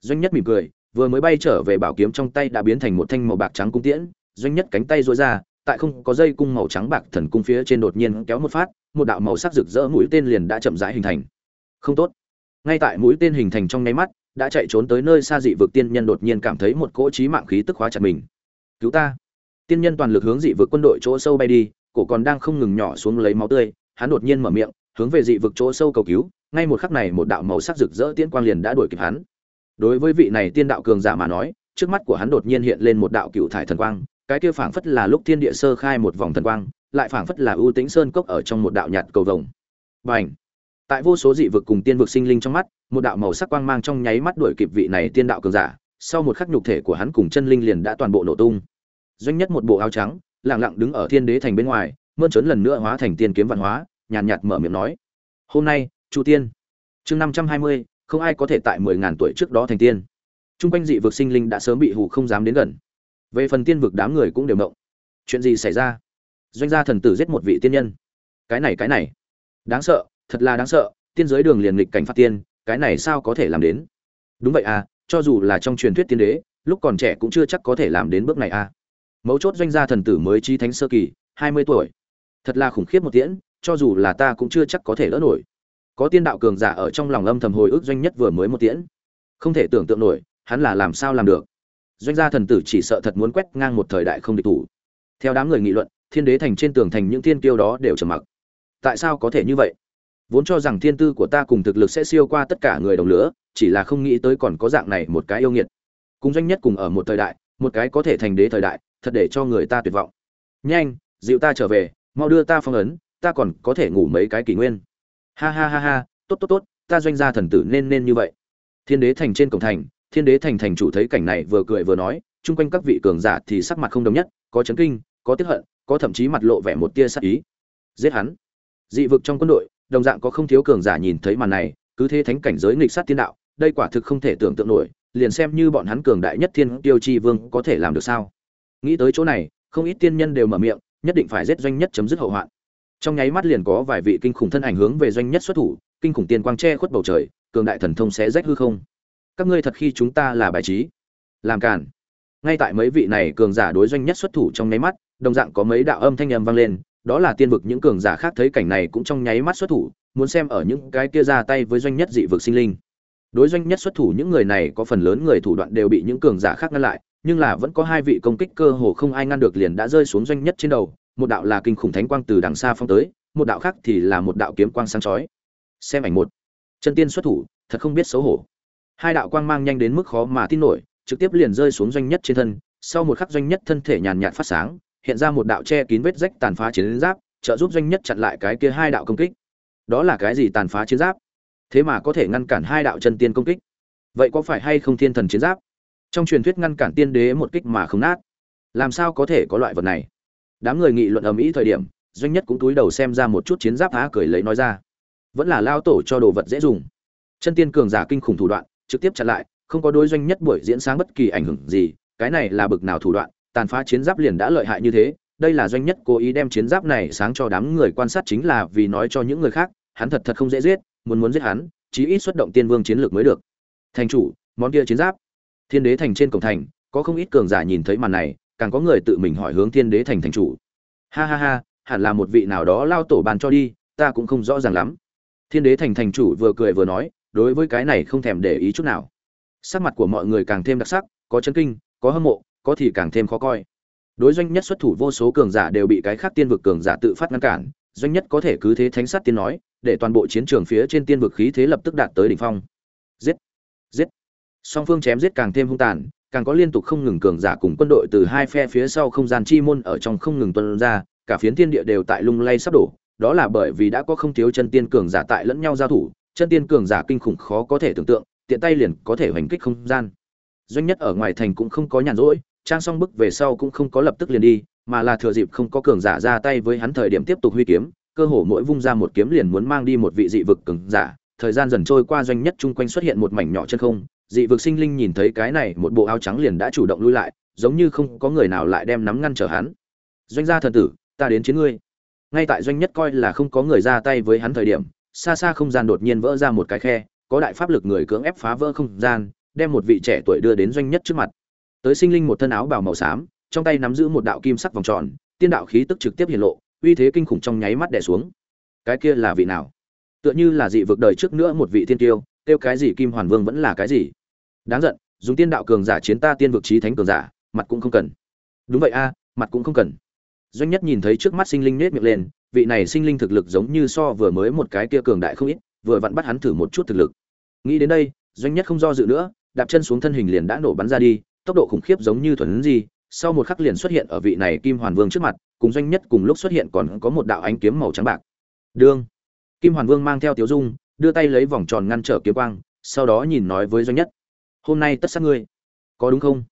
Doanh nhất mỉm cười, vừa mới bay trở về bảo kiếm trong tay đã biến thành một thanh màu bạc trắng cung tiễn. Doanh nhất cánh tay dối ra, tại không có dây cung màu trắng bạc thần cung phía trên đột nhiên kéo một phát, một đạo màu sắc rực rỡ mũi tên liền đã chậm rãi hình thành. Không tốt. Ngay tại mũi tên hình thành trong nháy mắt, đã chạy trốn tới nơi xa dị vực tiên nhân đột nhiên cảm thấy một cỗ trí mạng khí tức hóa chặt mình. Cứu ta. Tiên nhân toàn lực hướng dị vực quân đội chỗ sâu bay đi, cổ còn đang không ngừng nhỏ xuống lấy máu tươi, hắn đột nhiên mở miệng hướng về dị vực chỗ sâu cầu cứu, ngay một khắc này một đạo màu sắc rực rỡ tiên quang liền đã đuổi kịp hắn. Đối với vị này tiên đạo cường giả mà nói, trước mắt của hắn đột nhiên hiện lên một đạo cựu thải thần quang, cái kia phảng phất là lúc thiên địa sơ khai một vòng thần quang, lại phảng phất là ưu tính sơn cốc ở trong một đạo nhạt cầu vồng. Và tại vô số dị vực cùng tiên vực sinh linh trong mắt, một đạo màu sắc quang mang trong nháy mắt đuổi kịp vị này tiên đạo cường giả, sau một khắc nhục thể của hắn cùng chân linh liền đã toàn bộ nổ tung. Doanh nhất một bộ áo trắng, lặng lặng đứng ở thiên đế thành bên ngoài, mơn trớn lần nữa hóa thành tiên kiếm văn hóa nhàn nhạt mở miệng nói. Hôm nay, chu tiên. Chương năm trăm hai mươi, không ai có thể tại mười ngàn tuổi trước đó thành tiên. Trung quanh dị vực sinh linh đã sớm bị hù không dám đến gần. Về phần tiên vực đám người cũng đều động. Chuyện gì xảy ra? Doanh gia thần tử giết một vị tiên nhân. Cái này cái này. Đáng sợ, thật là đáng sợ, tiên giới đường liền nghịch cảnh phát tiên, cái này sao có thể làm đến? Đúng vậy à cho dù là trong truyền thuyết tiên đế, lúc còn trẻ cũng chưa chắc có thể làm đến bước này à. Mấu chốt doanh gia thần tử mới chi thánh sơ kỳ, hai mươi tuổi. Thật là khủng khiếp một tiễn cho dù là ta cũng chưa chắc có thể lỡ nổi. Có tiên đạo cường giả ở trong lòng âm thầm hồi ức doanh nhất vừa mới một tiễn. Không thể tưởng tượng nổi hắn là làm sao làm được. Doanh gia thần tử chỉ sợ thật muốn quét ngang một thời đại không địch thủ. Theo đám người nghị luận thiên đế thành trên tường thành những thiên kiêu đó đều trầm mặc. Tại sao có thể như vậy? Vốn cho rằng thiên tư của ta cùng thực lực sẽ siêu qua tất cả người đồng lứa, chỉ là không nghĩ tới còn có dạng này một cái yêu nghiệt. Cùng doanh nhất cùng ở một thời đại một cái có thể thành đế thời đại thật để cho người ta tuyệt vọng. Nhanh dịu ta trở về mau đưa ta phong ấn ta còn có thể ngủ mấy cái kỷ nguyên. Ha ha ha ha, tốt tốt tốt, ta doanh gia thần tử nên nên như vậy. Thiên đế thành trên cổng thành, thiên đế thành thành chủ thấy cảnh này vừa cười vừa nói, chung quanh các vị cường giả thì sắc mặt không đồng nhất, có chấn kinh, có tiếc hận, có thậm chí mặt lộ vẻ một tia sắc ý. Giết hắn. Dị vực trong quân đội, đồng dạng có không thiếu cường giả nhìn thấy màn này, cứ thế thánh cảnh giới nghịch sát tiên đạo, đây quả thực không thể tưởng tượng nổi, liền xem như bọn hắn cường đại nhất thiên tiêu chi vương có thể làm được sao. Nghĩ tới chỗ này, không ít tiên nhân đều mở miệng, nhất định phải giết doanh nhất chấm dứt hậu hoạn trong nháy mắt liền có vài vị kinh khủng thân ảnh hướng về doanh nhất xuất thủ, kinh khủng tiên quang che khuất bầu trời, cường đại thần thông sẽ rách hư không. Các ngươi thật khi chúng ta là bài trí. Làm cản ngay tại mấy vị này cường giả đối doanh nhất xuất thủ trong nháy mắt, đồng dạng có mấy đạo âm thanh âm vang lên, đó là tiên vực những cường giả khác thấy cảnh này cũng trong nháy mắt xuất thủ, muốn xem ở những cái kia ra tay với doanh nhất dị vực sinh linh. Đối doanh nhất xuất thủ những người này có phần lớn người thủ đoạn đều bị những cường giả khác ngăn lại, nhưng là vẫn có hai vị công kích cơ hồ không ai ngăn được liền đã rơi xuống doanh nhất trên đầu một đạo là kinh khủng thánh quang từ đằng xa phong tới, một đạo khác thì là một đạo kiếm quang sáng chói. Xem ảnh một. Chân tiên xuất thủ, thật không biết xấu hổ. Hai đạo quang mang nhanh đến mức khó mà tin nổi, trực tiếp liền rơi xuống doanh nhất trên thân, sau một khắc doanh nhất thân thể nhàn nhạt phát sáng, hiện ra một đạo che kín vết rách tàn phá chiến giáp, trợ giúp doanh nhất chặn lại cái kia hai đạo công kích. Đó là cái gì tàn phá chiến giáp? Thế mà có thể ngăn cản hai đạo chân tiên công kích. Vậy có phải hay không thiên thần chiến giáp? Trong truyền thuyết ngăn cản tiên đế một kích mà không nát. Làm sao có thể có loại vật này? Đám người nghị luận ầm ĩ thời điểm, doanh nhất cũng túi đầu xem ra một chút chiến giáp há cười lấy nói ra. Vẫn là lao tổ cho đồ vật dễ dùng. Chân tiên cường giả kinh khủng thủ đoạn, trực tiếp chặn lại, không có đôi doanh nhất buổi diễn sáng bất kỳ ảnh hưởng gì, cái này là bực nào thủ đoạn, tàn phá chiến giáp liền đã lợi hại như thế, đây là doanh nhất cố ý đem chiến giáp này sáng cho đám người quan sát chính là vì nói cho những người khác, hắn thật thật không dễ giết, muốn muốn giết hắn, chí ít xuất động tiên vương chiến lược mới được. Thành chủ, món kia chiến giáp. Thiên đế thành trên cổng thành, có không ít cường giả nhìn thấy màn này càng có người tự mình hỏi hướng thiên đế thành thành chủ. Ha ha ha, hẳn là một vị nào đó lao tổ bàn cho đi, ta cũng không rõ ràng lắm. Thiên đế thành thành chủ vừa cười vừa nói, đối với cái này không thèm để ý chút nào. Sắc mặt của mọi người càng thêm đặc sắc, có chấn kinh, có hâm mộ, có thì càng thêm khó coi. Đối doanh nhất xuất thủ vô số cường giả đều bị cái khác tiên vực cường giả tự phát ngăn cản, doanh nhất có thể cứ thế thánh sát tiên nói, để toàn bộ chiến trường phía trên tiên vực khí thế lập tức đạt tới đỉnh phong. Giết! Giết! Song phương chém giết càng thêm hung tàn càng có liên tục không ngừng cường giả cùng quân đội từ hai phe phía sau không gian chi môn ở trong không ngừng tuân ra, cả phiến thiên địa đều tại lung lay sắp đổ, đó là bởi vì đã có không thiếu chân tiên cường giả tại lẫn nhau giao thủ, chân tiên cường giả kinh khủng khó có thể tưởng tượng, tiện tay liền có thể hoành kích không gian. Doanh nhất ở ngoài thành cũng không có nhàn rỗi, trang xong bức về sau cũng không có lập tức liền đi, mà là thừa dịp không có cường giả ra tay với hắn thời điểm tiếp tục huy kiếm, cơ hồ mỗi vung ra một kiếm liền muốn mang đi một vị dị vực cường giả. Thời gian dần trôi qua, doanh nhất chung quanh xuất hiện một mảnh nhỏ chân không dị vực sinh linh nhìn thấy cái này một bộ áo trắng liền đã chủ động lui lại, giống như không có người nào lại đem nắm ngăn trở hắn. Doanh gia thần tử, ta đến chiến ngươi. Ngay tại doanh nhất coi là không có người ra tay với hắn thời điểm, xa xa không gian đột nhiên vỡ ra một cái khe, có đại pháp lực người cưỡng ép phá vỡ không gian, đem một vị trẻ tuổi đưa đến doanh nhất trước mặt. Tới sinh linh một thân áo bào màu xám, trong tay nắm giữ một đạo kim sắc vòng tròn, tiên đạo khí tức trực tiếp hiện lộ, uy thế kinh khủng trong nháy mắt đè xuống. Cái kia là vị nào? Tựa như là dị vực đời trước nữa một vị thiên tiêu tiêu cái gì kim hoàn vương vẫn là cái gì? Đáng giận, dùng tiên đạo cường giả chiến ta tiên vực trí thánh cường giả, mặt cũng không cần. Đúng vậy a, mặt cũng không cần. Doanh nhất nhìn thấy trước mắt sinh linh nết miệng lên, vị này sinh linh thực lực giống như so vừa mới một cái kia cường đại không ít, vừa vặn bắt hắn thử một chút thực lực. Nghĩ đến đây, doanh nhất không do dự nữa, đạp chân xuống thân hình liền đã nổ bắn ra đi, tốc độ khủng khiếp giống như thuần gì, sau một khắc liền xuất hiện ở vị này kim hoàn vương trước mặt, cùng doanh nhất cùng lúc xuất hiện còn có một đạo ánh kiếm màu trắng bạc. Đương, kim hoàn vương mang theo tiếu dung, đưa tay lấy vòng tròn ngăn trở kiếm quang, sau đó nhìn nói với doanh nhất hôm nay tất sát ngươi có đúng không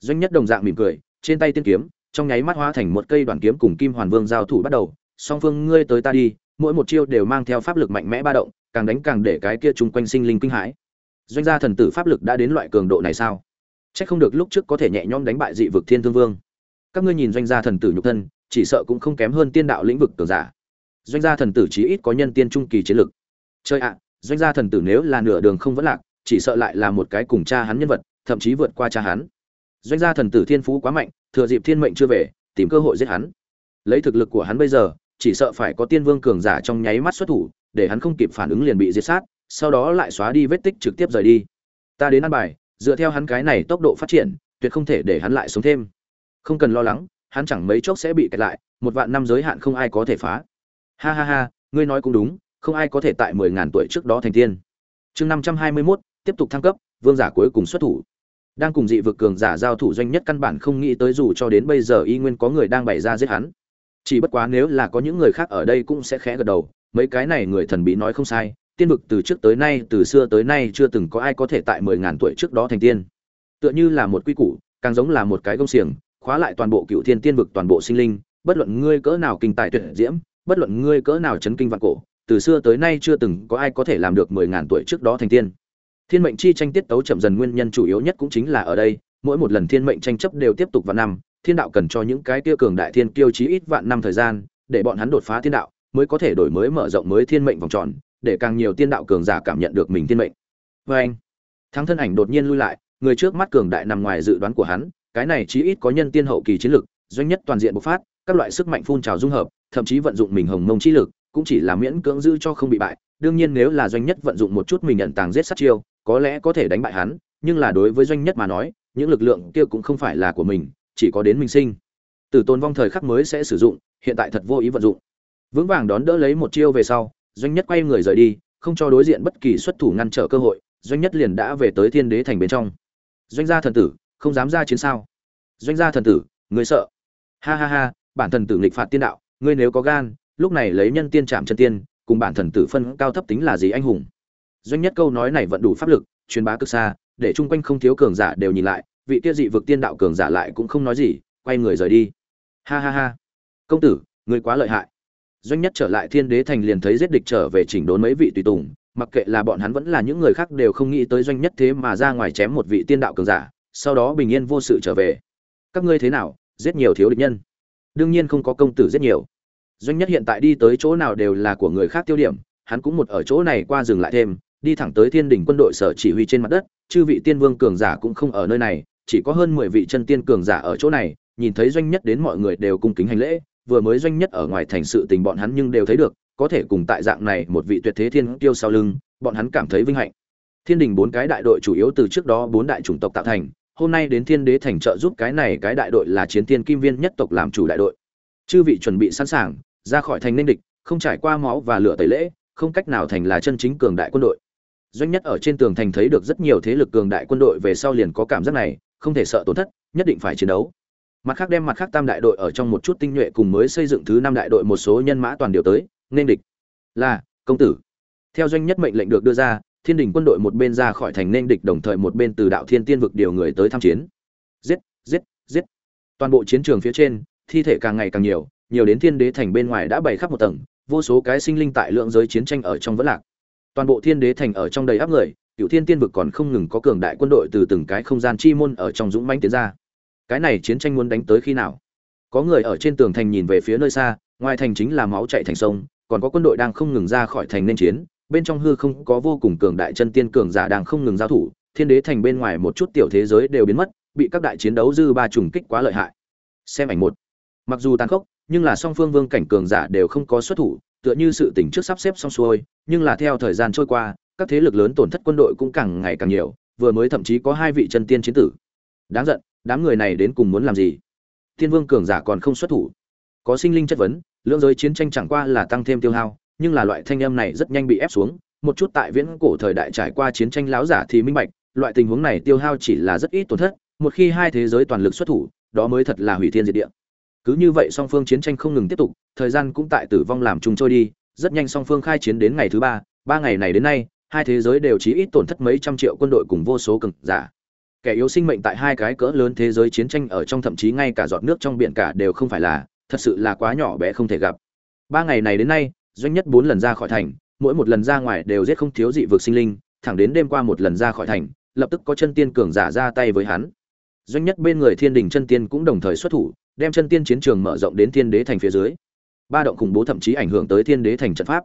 doanh nhất đồng dạng mỉm cười trên tay tiên kiếm trong nháy mắt hóa thành một cây đoàn kiếm cùng kim hoàn vương giao thủ bắt đầu song phương ngươi tới ta đi mỗi một chiêu đều mang theo pháp lực mạnh mẽ ba động càng đánh càng để cái kia chung quanh sinh linh kinh hãi doanh gia thần tử pháp lực đã đến loại cường độ này sao Chắc không được lúc trước có thể nhẹ nhõm đánh bại dị vực Thiên Thương Vương. Các ngươi nhìn doanh gia thần tử nhục thân, chỉ sợ cũng không kém hơn tiên đạo lĩnh vực cường giả. Doanh gia thần tử chí ít có nhân tiên trung kỳ chiến lực. Chơi ạ, doanh gia thần tử nếu là nửa đường không vẫn lạc, chỉ sợ lại là một cái cùng cha hắn nhân vật, thậm chí vượt qua cha hắn. Doanh gia thần tử thiên phú quá mạnh, thừa dịp thiên mệnh chưa về, tìm cơ hội giết hắn. Lấy thực lực của hắn bây giờ, chỉ sợ phải có tiên vương cường giả trong nháy mắt xuất thủ, để hắn không kịp phản ứng liền bị diệt sát, sau đó lại xóa đi vết tích trực tiếp rời đi. Ta đến ăn bài, dựa theo hắn cái này tốc độ phát triển tuyệt không thể để hắn lại sống thêm không cần lo lắng hắn chẳng mấy chốc sẽ bị kẹt lại một vạn năm giới hạn không ai có thể phá ha ha ha ngươi nói cũng đúng không ai có thể tại mười ngàn tuổi trước đó thành tiên chương năm trăm hai mươi mốt tiếp tục thăng cấp, vương giả cuối cùng xuất thủ. Đang cùng dị vực cường giả giao thủ doanh nhất căn bản không nghĩ tới dù cho đến bây giờ y nguyên có người đang bày ra giết hắn. Chỉ bất quá nếu là có những người khác ở đây cũng sẽ khẽ gật đầu, mấy cái này người thần bí nói không sai, tiên vực từ trước tới nay, từ xưa tới nay chưa từng có ai có thể tại mười ngàn tuổi trước đó thành tiên. Tựa như là một quy củ, càng giống là một cái công xiềng, khóa lại toàn bộ cựu thiên tiên vực, toàn bộ sinh linh, bất luận ngươi cỡ nào kinh tài tuyệt diễm, bất luận ngươi cỡ nào chấn kinh vạn cổ, từ xưa tới nay chưa từng có ai có thể làm được mười ngàn tuổi trước đó thành tiên thiên mệnh chi tranh tiết tấu chậm dần, nguyên nhân chủ yếu nhất cũng chính là ở đây, mỗi một lần thiên mệnh tranh chấp đều tiếp tục vạn năm, thiên đạo cần cho những cái kia cường đại thiên kiêu chí ít vạn năm thời gian, để bọn hắn đột phá thiên đạo, mới có thể đổi mới mở rộng mới thiên mệnh vòng tròn, để càng nhiều tiên đạo cường giả cảm nhận được mình thiên mệnh. Vê anh, thắng thân ảnh đột nhiên lui lại, người trước mắt cường đại nằm ngoài dự đoán của hắn, cái này chí ít có nhân tiên hậu kỳ chiến lực, doanh nhất toàn diện bộc phát, các loại sức mạnh phun trào dung hợp, thậm chí vận dụng mình hồng mông chi lực, cũng chỉ là miễn cưỡng giữ cho không bị bại, đương nhiên nếu là doanh nhất vận dụng một chút mình nhận tàng giết sát chiêu có lẽ có thể đánh bại hắn, nhưng là đối với doanh nhất mà nói, những lực lượng kia cũng không phải là của mình, chỉ có đến mình sinh. Từ tôn vong thời khắc mới sẽ sử dụng, hiện tại thật vô ý vận dụng. Vững vàng đón đỡ lấy một chiêu về sau, doanh nhất quay người rời đi, không cho đối diện bất kỳ xuất thủ ngăn trở cơ hội, doanh nhất liền đã về tới thiên đế thành bên trong. Doanh gia thần tử, không dám ra chiến sao? Doanh gia thần tử, người sợ. Ha ha ha, bản thần tử nghịch phạt tiên đạo, ngươi nếu có gan, lúc này lấy nhân tiên chạm chân tiên, cùng bản thần tử phân cao thấp tính là gì anh hùng? Doanh nhất câu nói này vẫn đủ pháp lực, truyền bá cực xa, để chung quanh không thiếu cường giả đều nhìn lại, vị kia dị vực tiên đạo cường giả lại cũng không nói gì, quay người rời đi. Ha ha ha. Công tử, ngươi quá lợi hại. Doanh nhất trở lại thiên đế thành liền thấy giết địch trở về chỉnh đốn mấy vị tùy tùng, mặc kệ là bọn hắn vẫn là những người khác đều không nghĩ tới doanh nhất thế mà ra ngoài chém một vị tiên đạo cường giả, sau đó bình yên vô sự trở về. Các ngươi thế nào, giết nhiều thiếu địch nhân? Đương nhiên không có công tử giết nhiều. Doanh nhất hiện tại đi tới chỗ nào đều là của người khác tiêu điểm, hắn cũng một ở chỗ này qua dừng lại thêm đi thẳng tới thiên đỉnh quân đội sở chỉ huy trên mặt đất, chư vị tiên vương cường giả cũng không ở nơi này, chỉ có hơn mười vị chân tiên cường giả ở chỗ này, nhìn thấy doanh nhất đến mọi người đều cung kính hành lễ, vừa mới doanh nhất ở ngoài thành sự tình bọn hắn nhưng đều thấy được, có thể cùng tại dạng này một vị tuyệt thế thiên tiêu sau lưng, bọn hắn cảm thấy vinh hạnh. Thiên đình bốn cái đại đội chủ yếu từ trước đó bốn đại chủng tộc tạo thành, hôm nay đến thiên đế thành trợ giúp cái này cái đại đội là chiến thiên kim viên nhất tộc làm chủ đại đội. Chư vị chuẩn bị sẵn sàng, ra khỏi thành nên địch, không trải qua máu và lửa tẩy lễ, không cách nào thành là chân chính cường đại quân đội doanh nhất ở trên tường thành thấy được rất nhiều thế lực cường đại quân đội về sau liền có cảm giác này, không thể sợ tổn thất, nhất định phải chiến đấu. Mặt khác đem mặt khác tam đại đội ở trong một chút tinh nhuệ cùng mới xây dựng thứ năm đại đội một số nhân mã toàn điều tới, nên địch. Là, công tử. Theo doanh nhất mệnh lệnh được đưa ra, thiên đình quân đội một bên ra khỏi thành nên địch đồng thời một bên từ đạo thiên tiên vực điều người tới tham chiến. Giết giết giết. Toàn bộ chiến trường phía trên, thi thể càng ngày càng nhiều nhiều đến thiên đế thành bên ngoài đã bày khắp một tầng, vô số cái sinh linh tại lượng giới chiến tranh ở trong vẫn lạc toàn bộ thiên đế thành ở trong đầy áp người cựu thiên tiên vực còn không ngừng có cường đại quân đội từ từng cái không gian chi môn ở trong dũng mãnh tiến ra. Cái này chiến tranh muốn đánh tới khi nào? Có người ở trên tường thành nhìn về phía nơi xa, ngoài thành chính là máu chạy thành sông, còn có quân đội đang không ngừng ra khỏi thành nên chiến, bên trong hư không có vô cùng cường đại chân tiên cường giả đang không ngừng giao thủ, thiên đế thành bên ngoài một chút tiểu thế giới đều biến mất, bị các đại chiến đấu dư ba trùng kích quá lợi hại. Xem ảnh một. Mặc dù tàn khốc, nhưng là song phương vương cảnh cường giả đều không có xuất thủ tựa như sự tỉnh trước sắp xếp xong xuôi, nhưng là theo thời gian trôi qua, các thế lực lớn tổn thất quân đội cũng càng ngày càng nhiều, vừa mới thậm chí có hai vị chân tiên chiến tử. Đáng giận, đám người này đến cùng muốn làm gì? Tiên vương cường giả còn không xuất thủ. Có sinh linh chất vấn lượng giới chiến tranh chẳng qua là tăng thêm tiêu hao, nhưng là loại thanh âm này rất nhanh bị ép xuống, một chút tại viễn cổ thời đại trải qua chiến tranh láo giả thì minh bạch, loại tình huống này tiêu hao chỉ là rất ít tổn thất, một khi hai thế giới toàn lực xuất thủ, đó mới thật là hủy thiên diệt địa cứ như vậy song phương chiến tranh không ngừng tiếp tục, thời gian cũng tại tử vong làm chung trôi đi, rất nhanh song phương khai chiến đến ngày thứ ba ba ngày này đến nay, hai thế giới đều chỉ ít tổn thất mấy trăm triệu quân đội cùng vô số cường giả. Kẻ yếu sinh mệnh tại hai cái cỡ lớn thế giới chiến tranh ở trong thậm chí ngay cả giọt nước trong biển cả đều không phải là, thật sự là quá nhỏ bé không thể gặp. Ba ngày này đến nay, doanh nhất bốn lần ra khỏi thành, mỗi một lần ra ngoài đều giết không thiếu dị vực sinh linh, thẳng đến đêm qua một lần ra khỏi thành, lập tức có chân tiên cường giả ra tay với hắn. Doanh nhất bên người thiên đình chân tiên cũng đồng thời xuất thủ đem chân tiên chiến trường mở rộng đến thiên đế thành phía dưới. Ba động khủng bố thậm chí ảnh hưởng tới thiên đế thành trận pháp.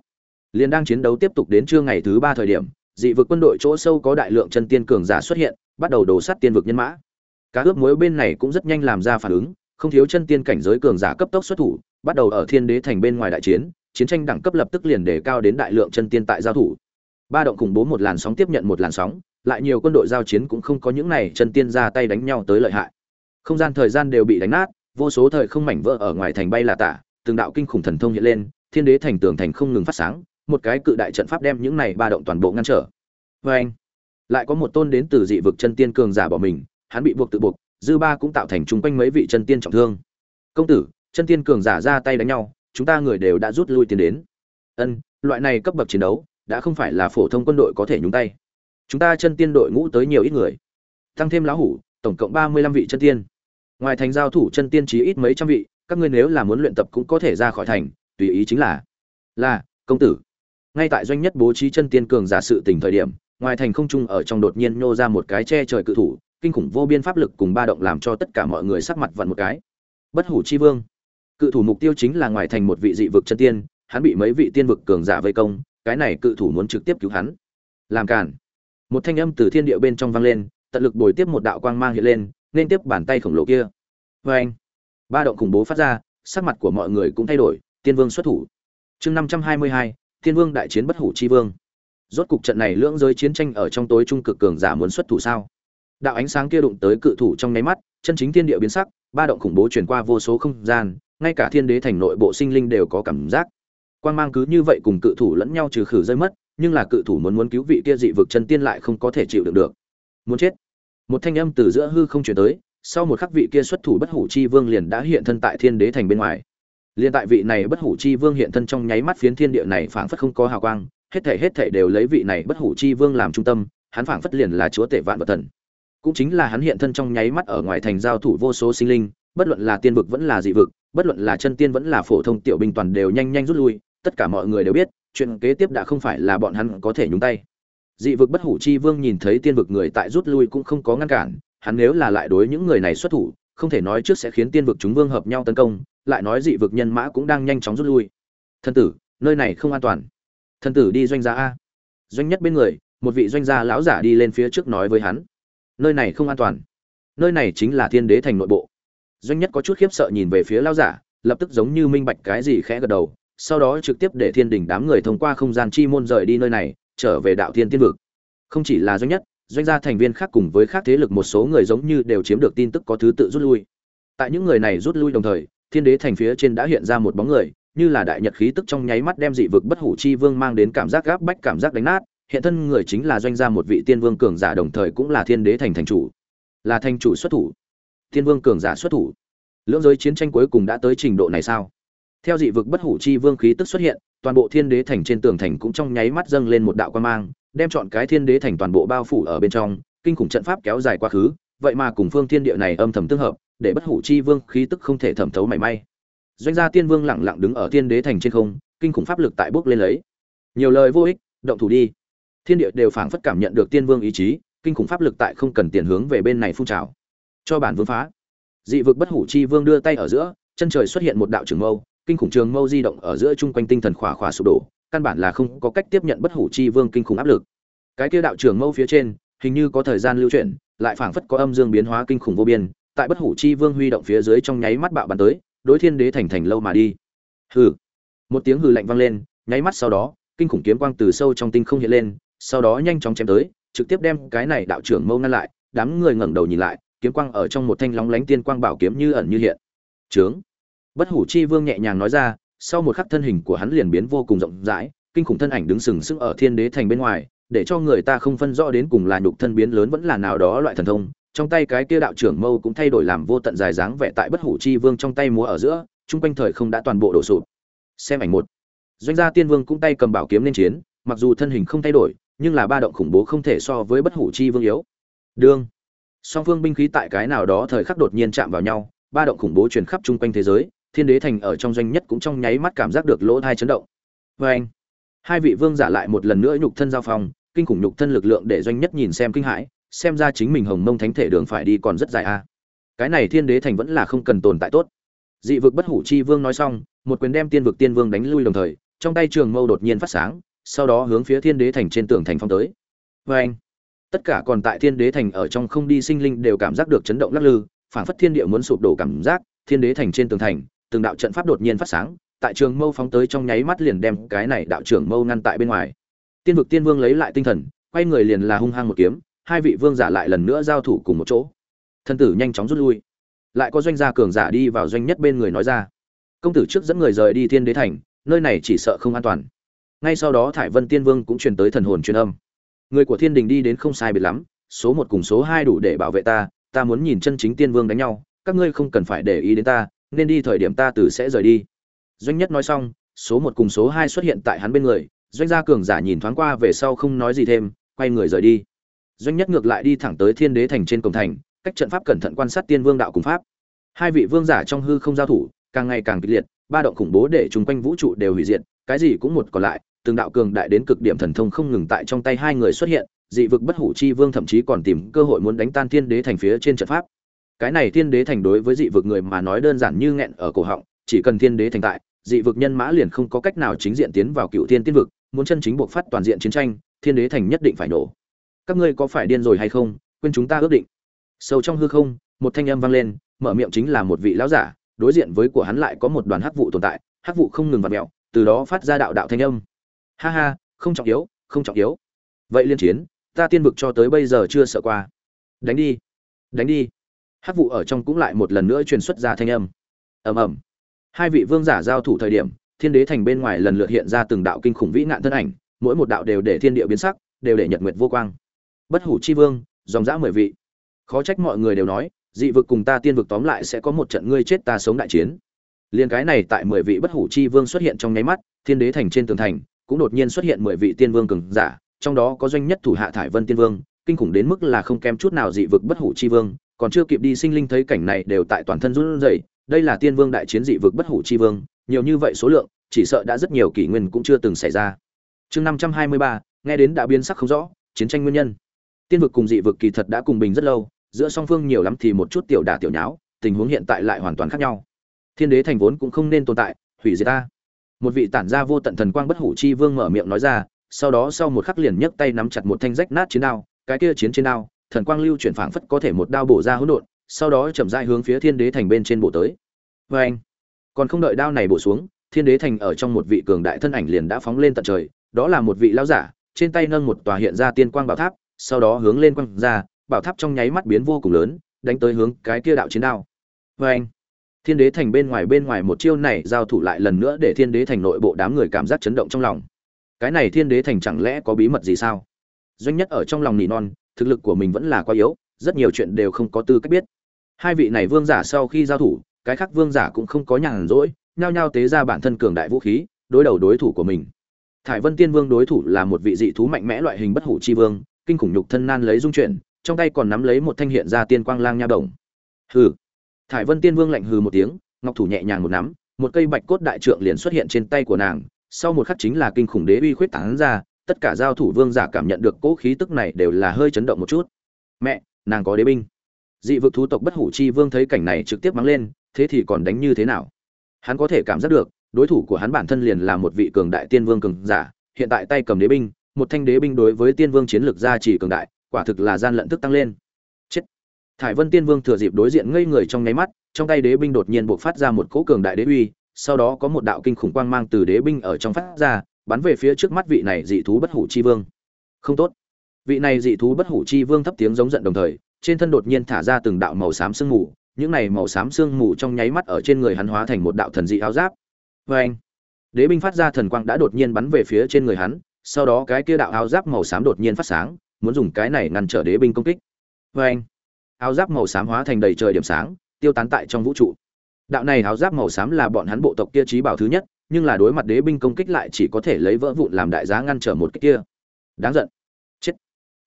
Liền đang chiến đấu tiếp tục đến trưa ngày thứ ba thời điểm, dị vực quân đội chỗ sâu có đại lượng chân tiên cường giả xuất hiện, bắt đầu đổ sát tiên vực nhân mã. Cá ướp muối bên này cũng rất nhanh làm ra phản ứng, không thiếu chân tiên cảnh giới cường giả cấp tốc xuất thủ, bắt đầu ở thiên đế thành bên ngoài đại chiến chiến tranh đẳng cấp lập tức liền đề cao đến đại lượng chân tiên tại giao thủ. Ba động khủng bố một làn sóng tiếp nhận một làn sóng, lại nhiều quân đội giao chiến cũng không có những này chân tiên ra tay đánh nhau tới lợi hại. Không gian thời gian đều bị đánh nát vô số thời không mảnh vỡ ở ngoài thành bay là tả, từng đạo kinh khủng thần thông hiện lên, thiên đế thành tường thành không ngừng phát sáng, một cái cự đại trận pháp đem những này ba động toàn bộ ngăn trở. Vê anh lại có một tôn đến từ dị vực chân tiên cường giả bỏ mình, hắn bị buộc tự buộc, dư ba cũng tạo thành chung quanh mấy vị chân tiên trọng thương. Công tử, chân tiên cường giả ra tay đánh nhau, chúng ta người đều đã rút lui tiến đến. Ân, loại này cấp bậc chiến đấu, đã không phải là phổ thông quân đội có thể nhúng tay. Chúng ta chân tiên đội ngũ tới nhiều ít người. Tăng thêm lão hủ, tổng cộng ba mươi lăm vị chân tiên ngoài thành giao thủ chân tiên trí ít mấy trăm vị, các ngươi nếu là muốn luyện tập cũng có thể ra khỏi thành, tùy ý chính là là, công tử. Ngay tại doanh nhất bố trí chân tiên cường giả sự tình thời điểm, ngoài thành không trung ở trong đột nhiên nhô ra một cái che trời cự thủ, kinh khủng vô biên pháp lực cùng ba động làm cho tất cả mọi người sắc mặt vặn một cái. Bất hủ chi vương. Cự thủ mục tiêu chính là ngoài thành một vị dị vực chân tiên, hắn bị mấy vị tiên vực cường giả vây công, cái này cự thủ muốn trực tiếp cứu hắn. Làm cản một thanh âm từ thiên địa bên trong vang lên, tận lực bồi tiếp một đạo quang mang hiện lên nên tiếp bàn tay khổng lồ kia. Vê anh, ba động khủng bố phát ra, sắc mặt của mọi người cũng thay đổi, tiên vương xuất thủ. Chương năm trăm hai mươi hai, tiên vương đại chiến bất hủ chi vương. Rốt cục trận này lưỡng giới chiến tranh ở trong tối trung cực cường giả muốn xuất thủ sao? Đạo ánh sáng kia đụng tới cự thủ trong nháy mắt, chân chính thiên địa biến sắc, ba động khủng bố truyền qua vô số không gian, ngay cả thiên đế thành nội bộ sinh linh đều có cảm giác. Quang mang cứ như vậy cùng cự thủ lẫn nhau trừ khử rơi mất, nhưng là cự thủ muốn muốn cứu vị kia dị vực chân tiên lại không có thể chịu đựng được. Muốn chết một thanh âm từ giữa hư không chuyển tới, sau một khắc vị kia xuất thủ bất hủ chi vương liền đã hiện thân tại thiên đế thành bên ngoài. Liền tại vị này bất hủ chi vương hiện thân trong nháy mắt phiến thiên địa này phảng phất không có hào quang, hết thể hết thể đều lấy vị này bất hủ chi vương làm trung tâm, hắn phảng phất liền là chúa tể vạn vật thần. Cũng chính là hắn hiện thân trong nháy mắt ở ngoài thành giao thủ vô số sinh linh, bất luận là tiên vực vẫn là dị vực, bất luận là chân tiên vẫn là phổ thông tiểu binh toàn đều nhanh nhanh rút lui, tất cả mọi người đều biết, chuyện kế tiếp đã không phải là bọn hắn có thể nhúng tay dị vực bất hủ chi vương nhìn thấy tiên vực người tại rút lui cũng không có ngăn cản, hắn nếu là lại đối những người này xuất thủ, không thể nói trước sẽ khiến tiên vực chúng vương hợp nhau tấn công, lại nói dị vực nhân mã cũng đang nhanh chóng rút lui. Thân tử, nơi này không an toàn. Thân tử đi doanh gia a. Doanh nhất bên người, một vị doanh gia lão giả đi lên phía trước nói với hắn. Nơi này không an toàn. Nơi này chính là thiên đế thành nội bộ. Doanh nhất có chút khiếp sợ nhìn về phía lão giả, lập tức giống như minh bạch cái gì khẽ gật đầu, sau đó trực tiếp để thiên đình đám người thông qua không gian chi môn rời đi nơi này trở về đạo thiên tiên vực. Không chỉ là doanh nhất, doanh gia thành viên khác cùng với các thế lực một số người giống như đều chiếm được tin tức có thứ tự rút lui. Tại những người này rút lui đồng thời, thiên đế thành phía trên đã hiện ra một bóng người, như là đại nhật khí tức trong nháy mắt đem dị vực bất hủ chi vương mang đến cảm giác gáp bách, cảm giác đánh nát. Hiện thân người chính là doanh gia một vị tiên vương cường giả đồng thời cũng là thiên đế thành thành chủ. Là thành chủ xuất thủ. Tiên vương cường giả xuất thủ. Lưỡng giới chiến tranh cuối cùng đã tới trình độ này sao? Theo dị vực bất hủ chi vương khí tức xuất hiện, toàn bộ thiên đế thành trên tường thành cũng trong nháy mắt dâng lên một đạo quan mang, đem chọn cái thiên đế thành toàn bộ bao phủ ở bên trong, kinh khủng trận pháp kéo dài quá khứ, vậy mà cùng phương thiên địa này âm thầm tương hợp, để bất hủ chi vương khí tức không thể thẩm thấu mảy may. Doanh gia tiên vương lặng lặng đứng ở thiên đế thành trên không, kinh khủng pháp lực tại bước lên lấy. Nhiều lời vô ích, động thủ đi. Thiên địa đều phảng phất cảm nhận được tiên vương ý chí, kinh khủng pháp lực tại không cần tiền hướng về bên này phun trào. Cho bản vương phá. Dị vực bất hủ chi vương đưa tay ở giữa, chân trời xuất hiện một đạo trường mâu kinh khủng trường mâu di động ở giữa chung quanh tinh thần khỏa khỏa sụp đổ, căn bản là không có cách tiếp nhận bất hủ chi vương kinh khủng áp lực. Cái kia đạo trường mâu phía trên, hình như có thời gian lưu chuyển, lại phảng phất có âm dương biến hóa kinh khủng vô biên, tại bất hủ chi vương huy động phía dưới trong nháy mắt bạo bắn tới, đối thiên đế thành thành lâu mà đi. Hừ. Một tiếng hừ lạnh vang lên, nháy mắt sau đó, kinh khủng kiếm quang từ sâu trong tinh không hiện lên, sau đó nhanh chóng chém tới, trực tiếp đem cái này đạo trưởng mâu ngăn lại, đám người ngẩng đầu nhìn lại, kiếm quang ở trong một thanh lóng lánh tiên quang bảo kiếm như ẩn như hiện. Trướng bất hủ chi vương nhẹ nhàng nói ra, sau một khắc thân hình của hắn liền biến vô cùng rộng rãi, kinh khủng thân ảnh đứng sừng sững ở thiên đế thành bên ngoài, để cho người ta không phân rõ đến cùng là nhục thân biến lớn vẫn là nào đó loại thần thông. Trong tay cái kia đạo trưởng mâu cũng thay đổi làm vô tận dài dáng vẻ tại bất hủ chi vương trong tay múa ở giữa, chung quanh thời không đã toàn bộ đổ sụp. Xem ảnh một. Doanh gia tiên vương cũng tay cầm bảo kiếm lên chiến, mặc dù thân hình không thay đổi, nhưng là ba động khủng bố không thể so với bất hủ chi vương yếu. Đương. Song phương binh khí tại cái nào đó thời khắc đột nhiên chạm vào nhau, ba động khủng bố truyền khắp chung quanh thế giới thiên đế thành ở trong doanh nhất cũng trong nháy mắt cảm giác được lỗ thai chấn động. Vê anh, hai vị vương giả lại một lần nữa nhục thân giao phong, kinh khủng nhục thân lực lượng để doanh nhất nhìn xem kinh hãi, xem ra chính mình hồng mông thánh thể đường phải đi còn rất dài a. Cái này thiên đế thành vẫn là không cần tồn tại tốt. Dị vực bất hủ chi vương nói xong, một quyền đem tiên vực tiên vương đánh lui đồng thời, trong tay trường mâu đột nhiên phát sáng, sau đó hướng phía thiên đế thành trên tường thành phong tới. Vê anh, tất cả còn tại thiên đế thành ở trong không đi sinh linh đều cảm giác được chấn động lắc lư, phảng phất thiên địa muốn sụp đổ cảm giác, thiên đế thành trên tường thành từng đạo trận pháp đột nhiên phát sáng, tại trường mâu phóng tới trong nháy mắt liền đem cái này đạo trưởng mâu ngăn tại bên ngoài. Tiên vực tiên vương lấy lại tinh thần, quay người liền là hung hăng một kiếm, hai vị vương giả lại lần nữa giao thủ cùng một chỗ. Thân tử nhanh chóng rút lui. Lại có doanh gia cường giả đi vào doanh nhất bên người nói ra. Công tử trước dẫn người rời đi thiên đế thành, nơi này chỉ sợ không an toàn. Ngay sau đó thải vân tiên vương cũng truyền tới thần hồn truyền âm. Người của thiên đình đi đến không sai biệt lắm, số một cùng số hai đủ để bảo vệ ta ta muốn nhìn chân chính tiên vương đánh nhau, các ngươi không cần phải để ý đến ta nên đi thời điểm ta từ sẽ rời đi. Doanh nhất nói xong, số một cùng số hai xuất hiện tại hắn bên người, doanh gia cường giả nhìn thoáng qua về sau không nói gì thêm, quay người rời đi. Doanh nhất ngược lại đi thẳng tới thiên đế thành trên cổng thành, cách trận pháp cẩn thận quan sát tiên vương đạo cùng pháp. Hai vị vương giả trong hư không giao thủ, càng ngày càng kịch liệt, ba động khủng bố để chung quanh vũ trụ đều hủy diệt, cái gì cũng một còn lại, từng đạo cường đại đến cực điểm thần thông không ngừng tại trong tay hai người xuất hiện, dị vực bất hủ chi vương thậm chí còn tìm cơ hội muốn đánh tan thiên đế thành phía trên trận pháp cái này thiên đế thành đối với dị vực người mà nói đơn giản như nghẹn ở cổ họng, chỉ cần thiên đế thành tại, dị vực nhân mã liền không có cách nào chính diện tiến vào cựu thiên tiên vực, muốn chân chính buộc phát toàn diện chiến tranh, thiên đế thành nhất định phải nổ. Các ngươi có phải điên rồi hay không? Quên chúng ta ước định. Sâu trong hư không, một thanh âm vang lên, mở miệng chính là một vị lão giả, đối diện với của hắn lại có một đoàn hắc vụ tồn tại, hắc vụ không ngừng vặt mẹo từ đó phát ra đạo đạo thanh âm. Ha ha, không trọng yếu, không trọng yếu. Vậy liên chiến, ta tiên vực cho tới bây giờ chưa sợ qua. Đánh đi. Đánh đi hát vụ ở trong cũng lại một lần nữa truyền xuất ra thanh âm. Ầm ầm. Hai vị vương giả giao thủ thời điểm, thiên đế thành bên ngoài lần lượt hiện ra từng đạo kinh khủng vĩ nạn thân ảnh, mỗi một đạo đều để thiên địa biến sắc, đều để nhật nguyệt vô quang. Bất hủ chi vương, dòng dã mười vị. Khó trách mọi người đều nói, dị vực cùng ta tiên vực tóm lại sẽ có một trận ngươi chết ta sống đại chiến. Liền cái này tại mười vị bất hủ chi vương xuất hiện trong nháy mắt, thiên đế thành trên tường thành, cũng đột nhiên xuất hiện mười vị tiên vương cường giả, trong đó có doanh nhất thủ hạ thải vân tiên vương, kinh khủng đến mức là không kém chút nào dị vực bất hủ chi vương còn chưa kịp đi sinh linh thấy cảnh này đều tại toàn thân run rẩy, đây là tiên vương đại chiến dị vực bất hủ chi vương, nhiều như vậy số lượng, chỉ sợ đã rất nhiều kỷ nguyên cũng chưa từng xảy ra. Chương năm trăm hai mươi ba, nghe đến đã biến sắc không rõ, chiến tranh nguyên nhân. Tiên vực cùng dị vực kỳ thật đã cùng bình rất lâu, giữa song phương nhiều lắm thì một chút tiểu đả tiểu nháo, tình huống hiện tại lại hoàn toàn khác nhau. Thiên đế thành vốn cũng không nên tồn tại, hủy diệt ta. Một vị tản gia vô tận thần quang bất hủ chi vương mở miệng nói ra, sau đó sau một khắc liền nhấc tay nắm chặt một thanh rách nát chiến đao, cái kia chiến trên đao thần quang lưu chuyển phảng phất có thể một đao bổ ra hỗn độn, sau đó chậm rãi hướng phía thiên đế thành bên trên bổ tới. Và anh, còn không đợi đao này bổ xuống, thiên đế thành ở trong một vị cường đại thân ảnh liền đã phóng lên tận trời, đó là một vị lão giả, trên tay nâng một tòa hiện ra tiên quang bảo tháp, sau đó hướng lên quang ra, bảo tháp trong nháy mắt biến vô cùng lớn, đánh tới hướng cái kia đạo chiến đao. Và anh, thiên đế thành bên ngoài bên ngoài một chiêu này giao thủ lại lần nữa để thiên đế thành nội bộ đám người cảm giác chấn động trong lòng. Cái này thiên đế thành chẳng lẽ có bí mật gì sao? Doanh nhất ở trong lòng nỉ non thực lực của mình vẫn là quá yếu, rất nhiều chuyện đều không có tư cách biết. Hai vị này vương giả sau khi giao thủ, cái khác vương giả cũng không có nhàn rỗi, nhao nhao tế ra bản thân cường đại vũ khí, đối đầu đối thủ của mình. Thải vân tiên vương đối thủ là một vị dị thú mạnh mẽ loại hình bất hủ chi vương, kinh khủng nhục thân nan lấy dung chuyển, trong tay còn nắm lấy một thanh hiện ra tiên quang lang nha đồng. Hừ. Thải vân tiên vương lạnh hừ một tiếng, ngọc thủ nhẹ nhàng một nắm, một cây bạch cốt đại trượng liền xuất hiện trên tay của nàng, sau một khắc chính là kinh khủng đế uy khuyết tán ra tất cả giao thủ vương giả cảm nhận được cỗ khí tức này đều là hơi chấn động một chút. Mẹ, nàng có đế binh. Dị vực thú tộc bất hủ chi vương thấy cảnh này trực tiếp mắng lên, thế thì còn đánh như thế nào? Hắn có thể cảm giác được, đối thủ của hắn bản thân liền là một vị cường đại tiên vương cường giả, hiện tại tay cầm đế binh, một thanh đế binh đối với tiên vương chiến lược gia trì cường đại, quả thực là gian lận tức tăng lên. Chết. Thải vân tiên vương thừa dịp đối diện ngây người trong nháy mắt, trong tay đế binh đột nhiên buộc phát ra một cỗ cường đại đế uy, sau đó có một đạo kinh khủng quang mang từ đế binh ở trong phát ra bắn về phía trước mắt vị này dị thú bất hủ chi vương. Không tốt. Vị này dị thú bất hủ chi vương thấp tiếng giống giận đồng thời, trên thân đột nhiên thả ra từng đạo màu xám sương mù, những này màu xám sương mù trong nháy mắt ở trên người hắn hóa thành một đạo thần dị áo giáp. Vê anh đế binh phát ra thần quang đã đột nhiên bắn về phía trên người hắn, sau đó cái kia đạo áo giáp màu xám đột nhiên phát sáng, muốn dùng cái này ngăn trở đế binh công kích. Vê anh áo giáp màu xám hóa thành đầy trời điểm sáng, tiêu tán tại trong vũ trụ. Đạo này áo giáp màu xám là bọn hắn bộ tộc kia trí bảo thứ nhất nhưng là đối mặt đế binh công kích lại chỉ có thể lấy vỡ vụn làm đại giá ngăn trở một kích kia. Đáng giận. Chết.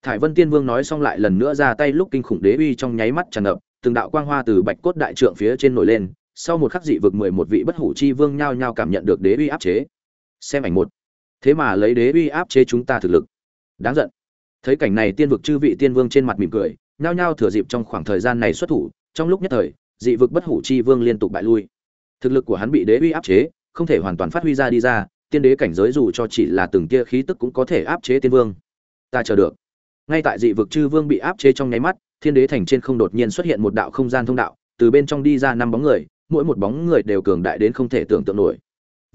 Thải vân tiên vương nói xong lại lần nữa ra tay lúc kinh khủng đế uy trong nháy mắt tràn ngập, từng đạo quang hoa từ bạch cốt đại trượng phía trên nổi lên, sau một khắc dị vực mười một vị bất hủ chi vương nhao nhao cảm nhận được đế uy áp chế. Xem ảnh một. Thế mà lấy đế uy áp chế chúng ta thực lực. Đáng giận. Thấy cảnh này tiên vực chư vị tiên vương trên mặt mỉm cười, nhao nhao thừa dịp trong khoảng thời gian này xuất thủ, trong lúc nhất thời, dị vực bất hủ chi vương liên tục bại lui. Thực lực của hắn bị đế uy áp chế không thể hoàn toàn phát huy ra đi ra, tiên đế cảnh giới dù cho chỉ là từng tia khí tức cũng có thể áp chế tiên vương. Ta chờ được. Ngay tại dị vực chư vương bị áp chế trong nháy mắt, thiên đế thành trên không đột nhiên xuất hiện một đạo không gian thông đạo, từ bên trong đi ra năm bóng người, mỗi một bóng người đều cường đại đến không thể tưởng tượng nổi.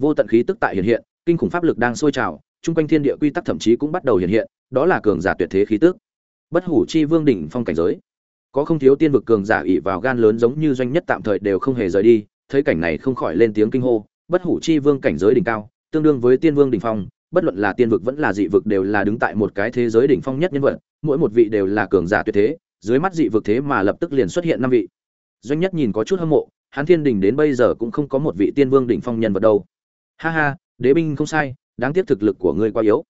Vô tận khí tức tại hiện hiện, kinh khủng pháp lực đang sôi trào, chung quanh thiên địa quy tắc thậm chí cũng bắt đầu hiện hiện, đó là cường giả tuyệt thế khí tức. Bất hủ chi vương đỉnh phong cảnh giới. Có không thiếu tiên vực cường giả ỉ vào gan lớn giống như doanh nhất tạm thời đều không hề rời đi, thấy cảnh này không khỏi lên tiếng kinh hô bất hủ chi vương cảnh giới đỉnh cao, tương đương với tiên vương đỉnh phong, bất luận là tiên vực vẫn là dị vực đều là đứng tại một cái thế giới đỉnh phong nhất nhân vật, mỗi một vị đều là cường giả tuyệt thế, dưới mắt dị vực thế mà lập tức liền xuất hiện năm vị. Doanh nhất nhìn có chút hâm mộ, hắn thiên đình đến bây giờ cũng không có một vị tiên vương đỉnh phong nhân vật đâu. Ha ha, đế binh không sai, đáng tiếc thực lực của ngươi quá yếu.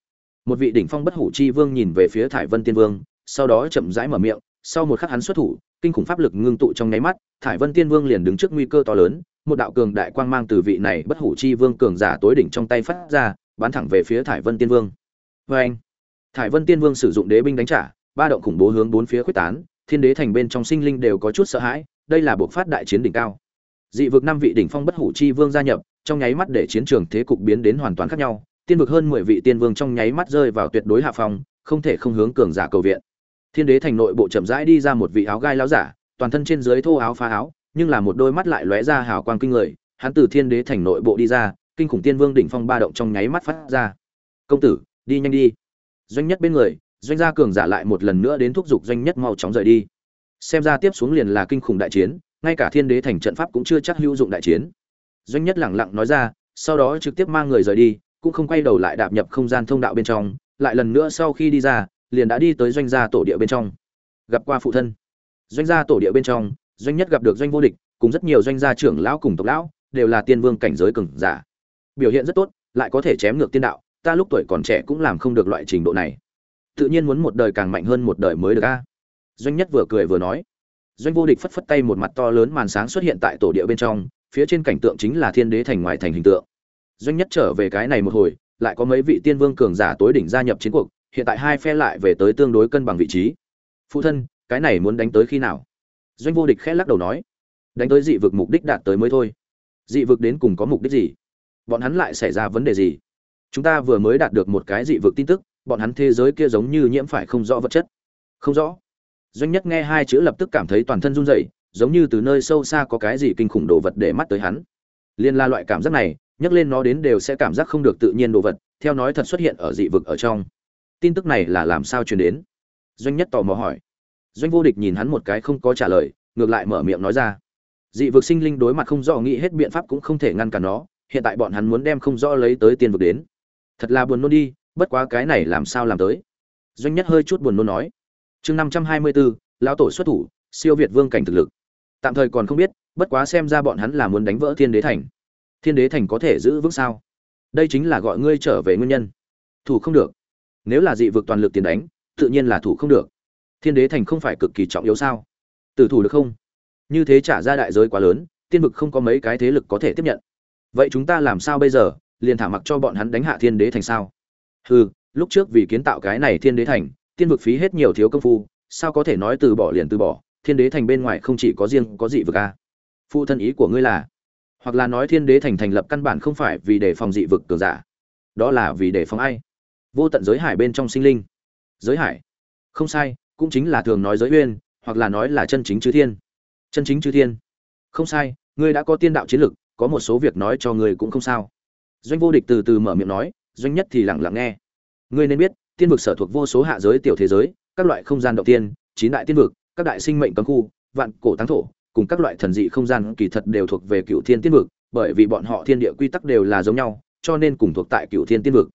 Một vị đỉnh phong bất hủ chi vương nhìn về phía thải vân tiên vương, sau đó chậm rãi mở miệng, sau một khắc hắn xuất thủ, kinh khủng pháp lực ngưng tụ trong nháy mắt, thải vân tiên vương liền đứng trước nguy cơ to lớn một đạo cường đại quang mang từ vị này bất hủ chi vương cường giả tối đỉnh trong tay phát ra, bắn thẳng về phía thải vân tiên vương. Vê anh, thải vân tiên vương sử dụng đế binh đánh trả, ba động khủng bố hướng bốn phía quyết tán, thiên đế thành bên trong sinh linh đều có chút sợ hãi, đây là buộc phát đại chiến đỉnh cao. Dị vực năm vị đỉnh phong bất hủ chi vương gia nhập, trong nháy mắt để chiến trường thế cục biến đến hoàn toàn khác nhau, tiên vực hơn mười vị tiên vương trong nháy mắt rơi vào tuyệt đối hạ phong, không thể không hướng cường giả cầu viện. Thiên đế thành nội bộ chậm rãi đi ra một vị áo gai láo giả, toàn thân trên dưới thô áo phá áo nhưng là một đôi mắt lại lóe ra hào quang kinh người, hắn từ thiên đế thành nội bộ đi ra, kinh khủng tiên vương đỉnh phong ba động trong nháy mắt phát ra. Công tử, đi nhanh đi. Doanh nhất bên người, doanh gia cường giả lại một lần nữa đến thúc giục doanh nhất mau chóng rời đi. Xem ra tiếp xuống liền là kinh khủng đại chiến, ngay cả thiên đế thành trận pháp cũng chưa chắc hữu dụng đại chiến. Doanh nhất lẳng lặng nói ra, sau đó trực tiếp mang người rời đi, cũng không quay đầu lại đạp nhập không gian thông đạo bên trong, lại lần nữa sau khi đi ra, liền đã đi tới doanh gia tổ địa bên trong. Gặp qua phụ thân. Doanh gia tổ địa bên trong doanh nhất gặp được doanh vô địch, cùng rất nhiều doanh gia trưởng lão cùng tộc lão, đều là tiên vương cảnh giới cường giả. Biểu hiện rất tốt, lại có thể chém ngược tiên đạo, ta lúc tuổi còn trẻ cũng làm không được loại trình độ này. Tự nhiên muốn một đời càng mạnh hơn một đời mới được a. Doanh nhất vừa cười vừa nói. Doanh vô địch phất phất tay một mặt to lớn màn sáng xuất hiện tại tổ địa bên trong, phía trên cảnh tượng chính là thiên đế thành ngoài thành hình tượng. Doanh nhất trở về cái này một hồi, lại có mấy vị tiên vương cường giả tối đỉnh gia nhập chiến cuộc, hiện tại hai phe lại về tới tương đối cân bằng vị trí. Phụ thân, cái này muốn đánh tới khi nào? Doanh vô địch khẽ lắc đầu nói, đánh tới dị vực mục đích đạt tới mới thôi. Dị vực đến cùng có mục đích gì? Bọn hắn lại xảy ra vấn đề gì? Chúng ta vừa mới đạt được một cái dị vực tin tức, bọn hắn thế giới kia giống như nhiễm phải không rõ vật chất. Không rõ. Doanh nhất nghe hai chữ lập tức cảm thấy toàn thân run rẩy, giống như từ nơi sâu xa có cái gì kinh khủng đồ vật để mắt tới hắn. Liên la loại cảm giác này, nhắc lên nó đến đều sẽ cảm giác không được tự nhiên đồ vật, theo nói thật xuất hiện ở dị vực ở trong. Tin tức này là làm sao truyền đến? Doanh nhất tò mò hỏi doanh vô địch nhìn hắn một cái không có trả lời, ngược lại mở miệng nói ra. Dị vực sinh linh đối mặt không rõ nghĩ hết biện pháp cũng không thể ngăn cản nó, hiện tại bọn hắn muốn đem không rõ lấy tới tiền vực đến. Thật là buồn nôn đi, bất quá cái này làm sao làm tới? Doanh nhất hơi chút buồn nôn nói. Chương năm trăm hai mươi bốn lão tổ xuất thủ, siêu việt vương cảnh thực lực. Tạm thời còn không biết, bất quá xem ra bọn hắn là muốn đánh vỡ thiên đế thành. Thiên đế thành có thể giữ vững sao? Đây chính là gọi ngươi trở về nguyên nhân. Thủ không được. Nếu là dị vực toàn lực tiền đánh, tự nhiên là thủ không được thiên đế thành không phải cực kỳ trọng yếu sao? Tử thủ được không? Như thế trả ra đại giới quá lớn, tiên vực không có mấy cái thế lực có thể tiếp nhận. Vậy chúng ta làm sao bây giờ? Liền thả mặc cho bọn hắn đánh hạ thiên đế thành sao? Hừ, lúc trước vì kiến tạo cái này thiên đế thành, tiên vực phí hết nhiều thiếu công phu, sao có thể nói từ bỏ liền từ bỏ? Thiên đế thành bên ngoài không chỉ có riêng, có dị vực a à? phụ thân ý của ngươi là? Hoặc là nói thiên đế thành thành lập căn bản không phải vì đề phòng dị vực cường giả? Đó là vì đề phòng ai? Vô tận giới hải bên trong sinh linh. Giới hải? Không sai cũng chính là thường nói giới uyên, hoặc là nói là chân chính chư thiên. Chân chính chư thiên. Không sai, ngươi đã có tiên đạo chiến lực, có một số việc nói cho ngươi cũng không sao. Doanh vô địch từ từ mở miệng nói, doanh nhất thì lặng lặng nghe. Ngươi nên biết, tiên vực sở thuộc vô số hạ giới tiểu thế giới, các loại không gian động tiên, chín đại tiên vực, các đại sinh mệnh cấm khu, vạn cổ táng thổ, cùng các loại thần dị không gian kỳ thật đều thuộc về cựu thiên tiên vực, bởi vì bọn họ thiên địa quy tắc đều là giống nhau, cho nên cùng thuộc tại cựu thiên tiên vực.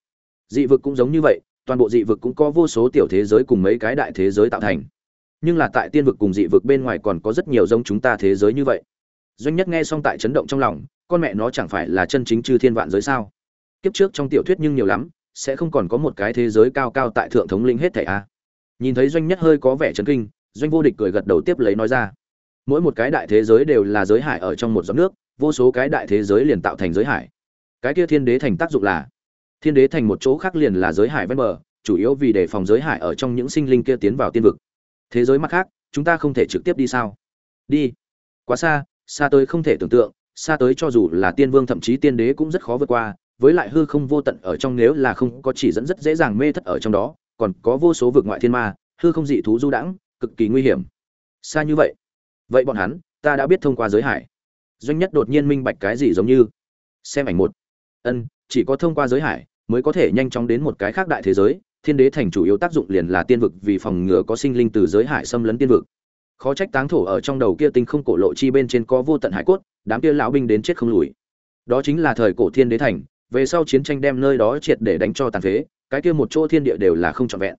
Dị vực cũng giống như vậy toàn bộ dị vực cũng có vô số tiểu thế giới cùng mấy cái đại thế giới tạo thành. Nhưng là tại tiên vực cùng dị vực bên ngoài còn có rất nhiều giống chúng ta thế giới như vậy. Doanh nhất nghe xong tại chấn động trong lòng, con mẹ nó chẳng phải là chân chính chư thiên vạn giới sao? Kiếp trước trong tiểu thuyết nhưng nhiều lắm, sẽ không còn có một cái thế giới cao cao tại thượng thống linh hết thảy a. Nhìn thấy doanh nhất hơi có vẻ chấn kinh, doanh vô địch cười gật đầu tiếp lấy nói ra. Mỗi một cái đại thế giới đều là giới hải ở trong một giọt nước, vô số cái đại thế giới liền tạo thành giới hải. Cái kia thiên đế thành tác dụng là thiên đế thành một chỗ khác liền là giới hải ven bờ, chủ yếu vì để phòng giới hải ở trong những sinh linh kia tiến vào tiên vực. Thế giới mặt khác, chúng ta không thể trực tiếp đi sao? Đi. Quá xa xa tới không thể tưởng tượng, xa tới cho dù là tiên vương thậm chí tiên đế cũng rất khó vượt qua, với lại hư không vô tận ở trong nếu là không có chỉ dẫn rất dễ dàng mê thất ở trong đó, còn có vô số vực ngoại thiên ma, hư không dị thú du đãng, cực kỳ nguy hiểm. Xa như vậy. Vậy bọn hắn, ta đã biết thông qua giới hải. Doanh nhất đột nhiên minh bạch cái gì giống như. Xem ảnh một. Ân chỉ có thông qua giới hải mới có thể nhanh chóng đến một cái khác đại thế giới. Thiên đế thành chủ yếu tác dụng liền là tiên vực, vì phòng ngừa có sinh linh từ giới hải xâm lấn tiên vực. Khó trách táng thổ ở trong đầu kia tinh không cổ lộ chi bên trên có vô tận hải cốt, đám kia lão binh đến chết không lùi. Đó chính là thời cổ thiên đế thành, về sau chiến tranh đem nơi đó triệt để đánh cho tàn phế, cái kia một chỗ thiên địa đều là không trọn vẹn.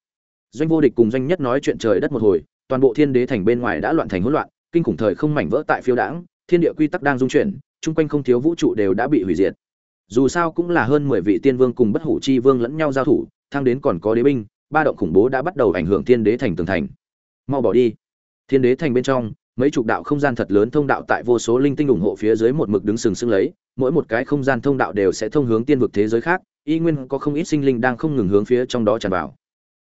Doanh vô địch cùng doanh nhất nói chuyện trời đất một hồi, toàn bộ thiên đế thành bên ngoài đã loạn thành hỗn loạn, kinh khủng thời không mảnh vỡ tại phiêu đãng, thiên địa quy tắc đang dung chuyển, chung quanh không thiếu vũ trụ đều đã bị hủy diệt dù sao cũng là hơn mười vị tiên vương cùng bất hủ chi vương lẫn nhau giao thủ, thang đến còn có đế binh, ba động khủng bố đã bắt đầu ảnh hưởng thiên đế thành tường thành. Mau bỏ đi. Thiên đế thành bên trong, mấy chục đạo không gian thật lớn thông đạo tại vô số linh tinh ủng hộ phía dưới một mực đứng sừng sững lấy, mỗi một cái không gian thông đạo đều sẽ thông hướng tiên vực thế giới khác, y nguyên có không ít sinh linh đang không ngừng hướng phía trong đó tràn vào.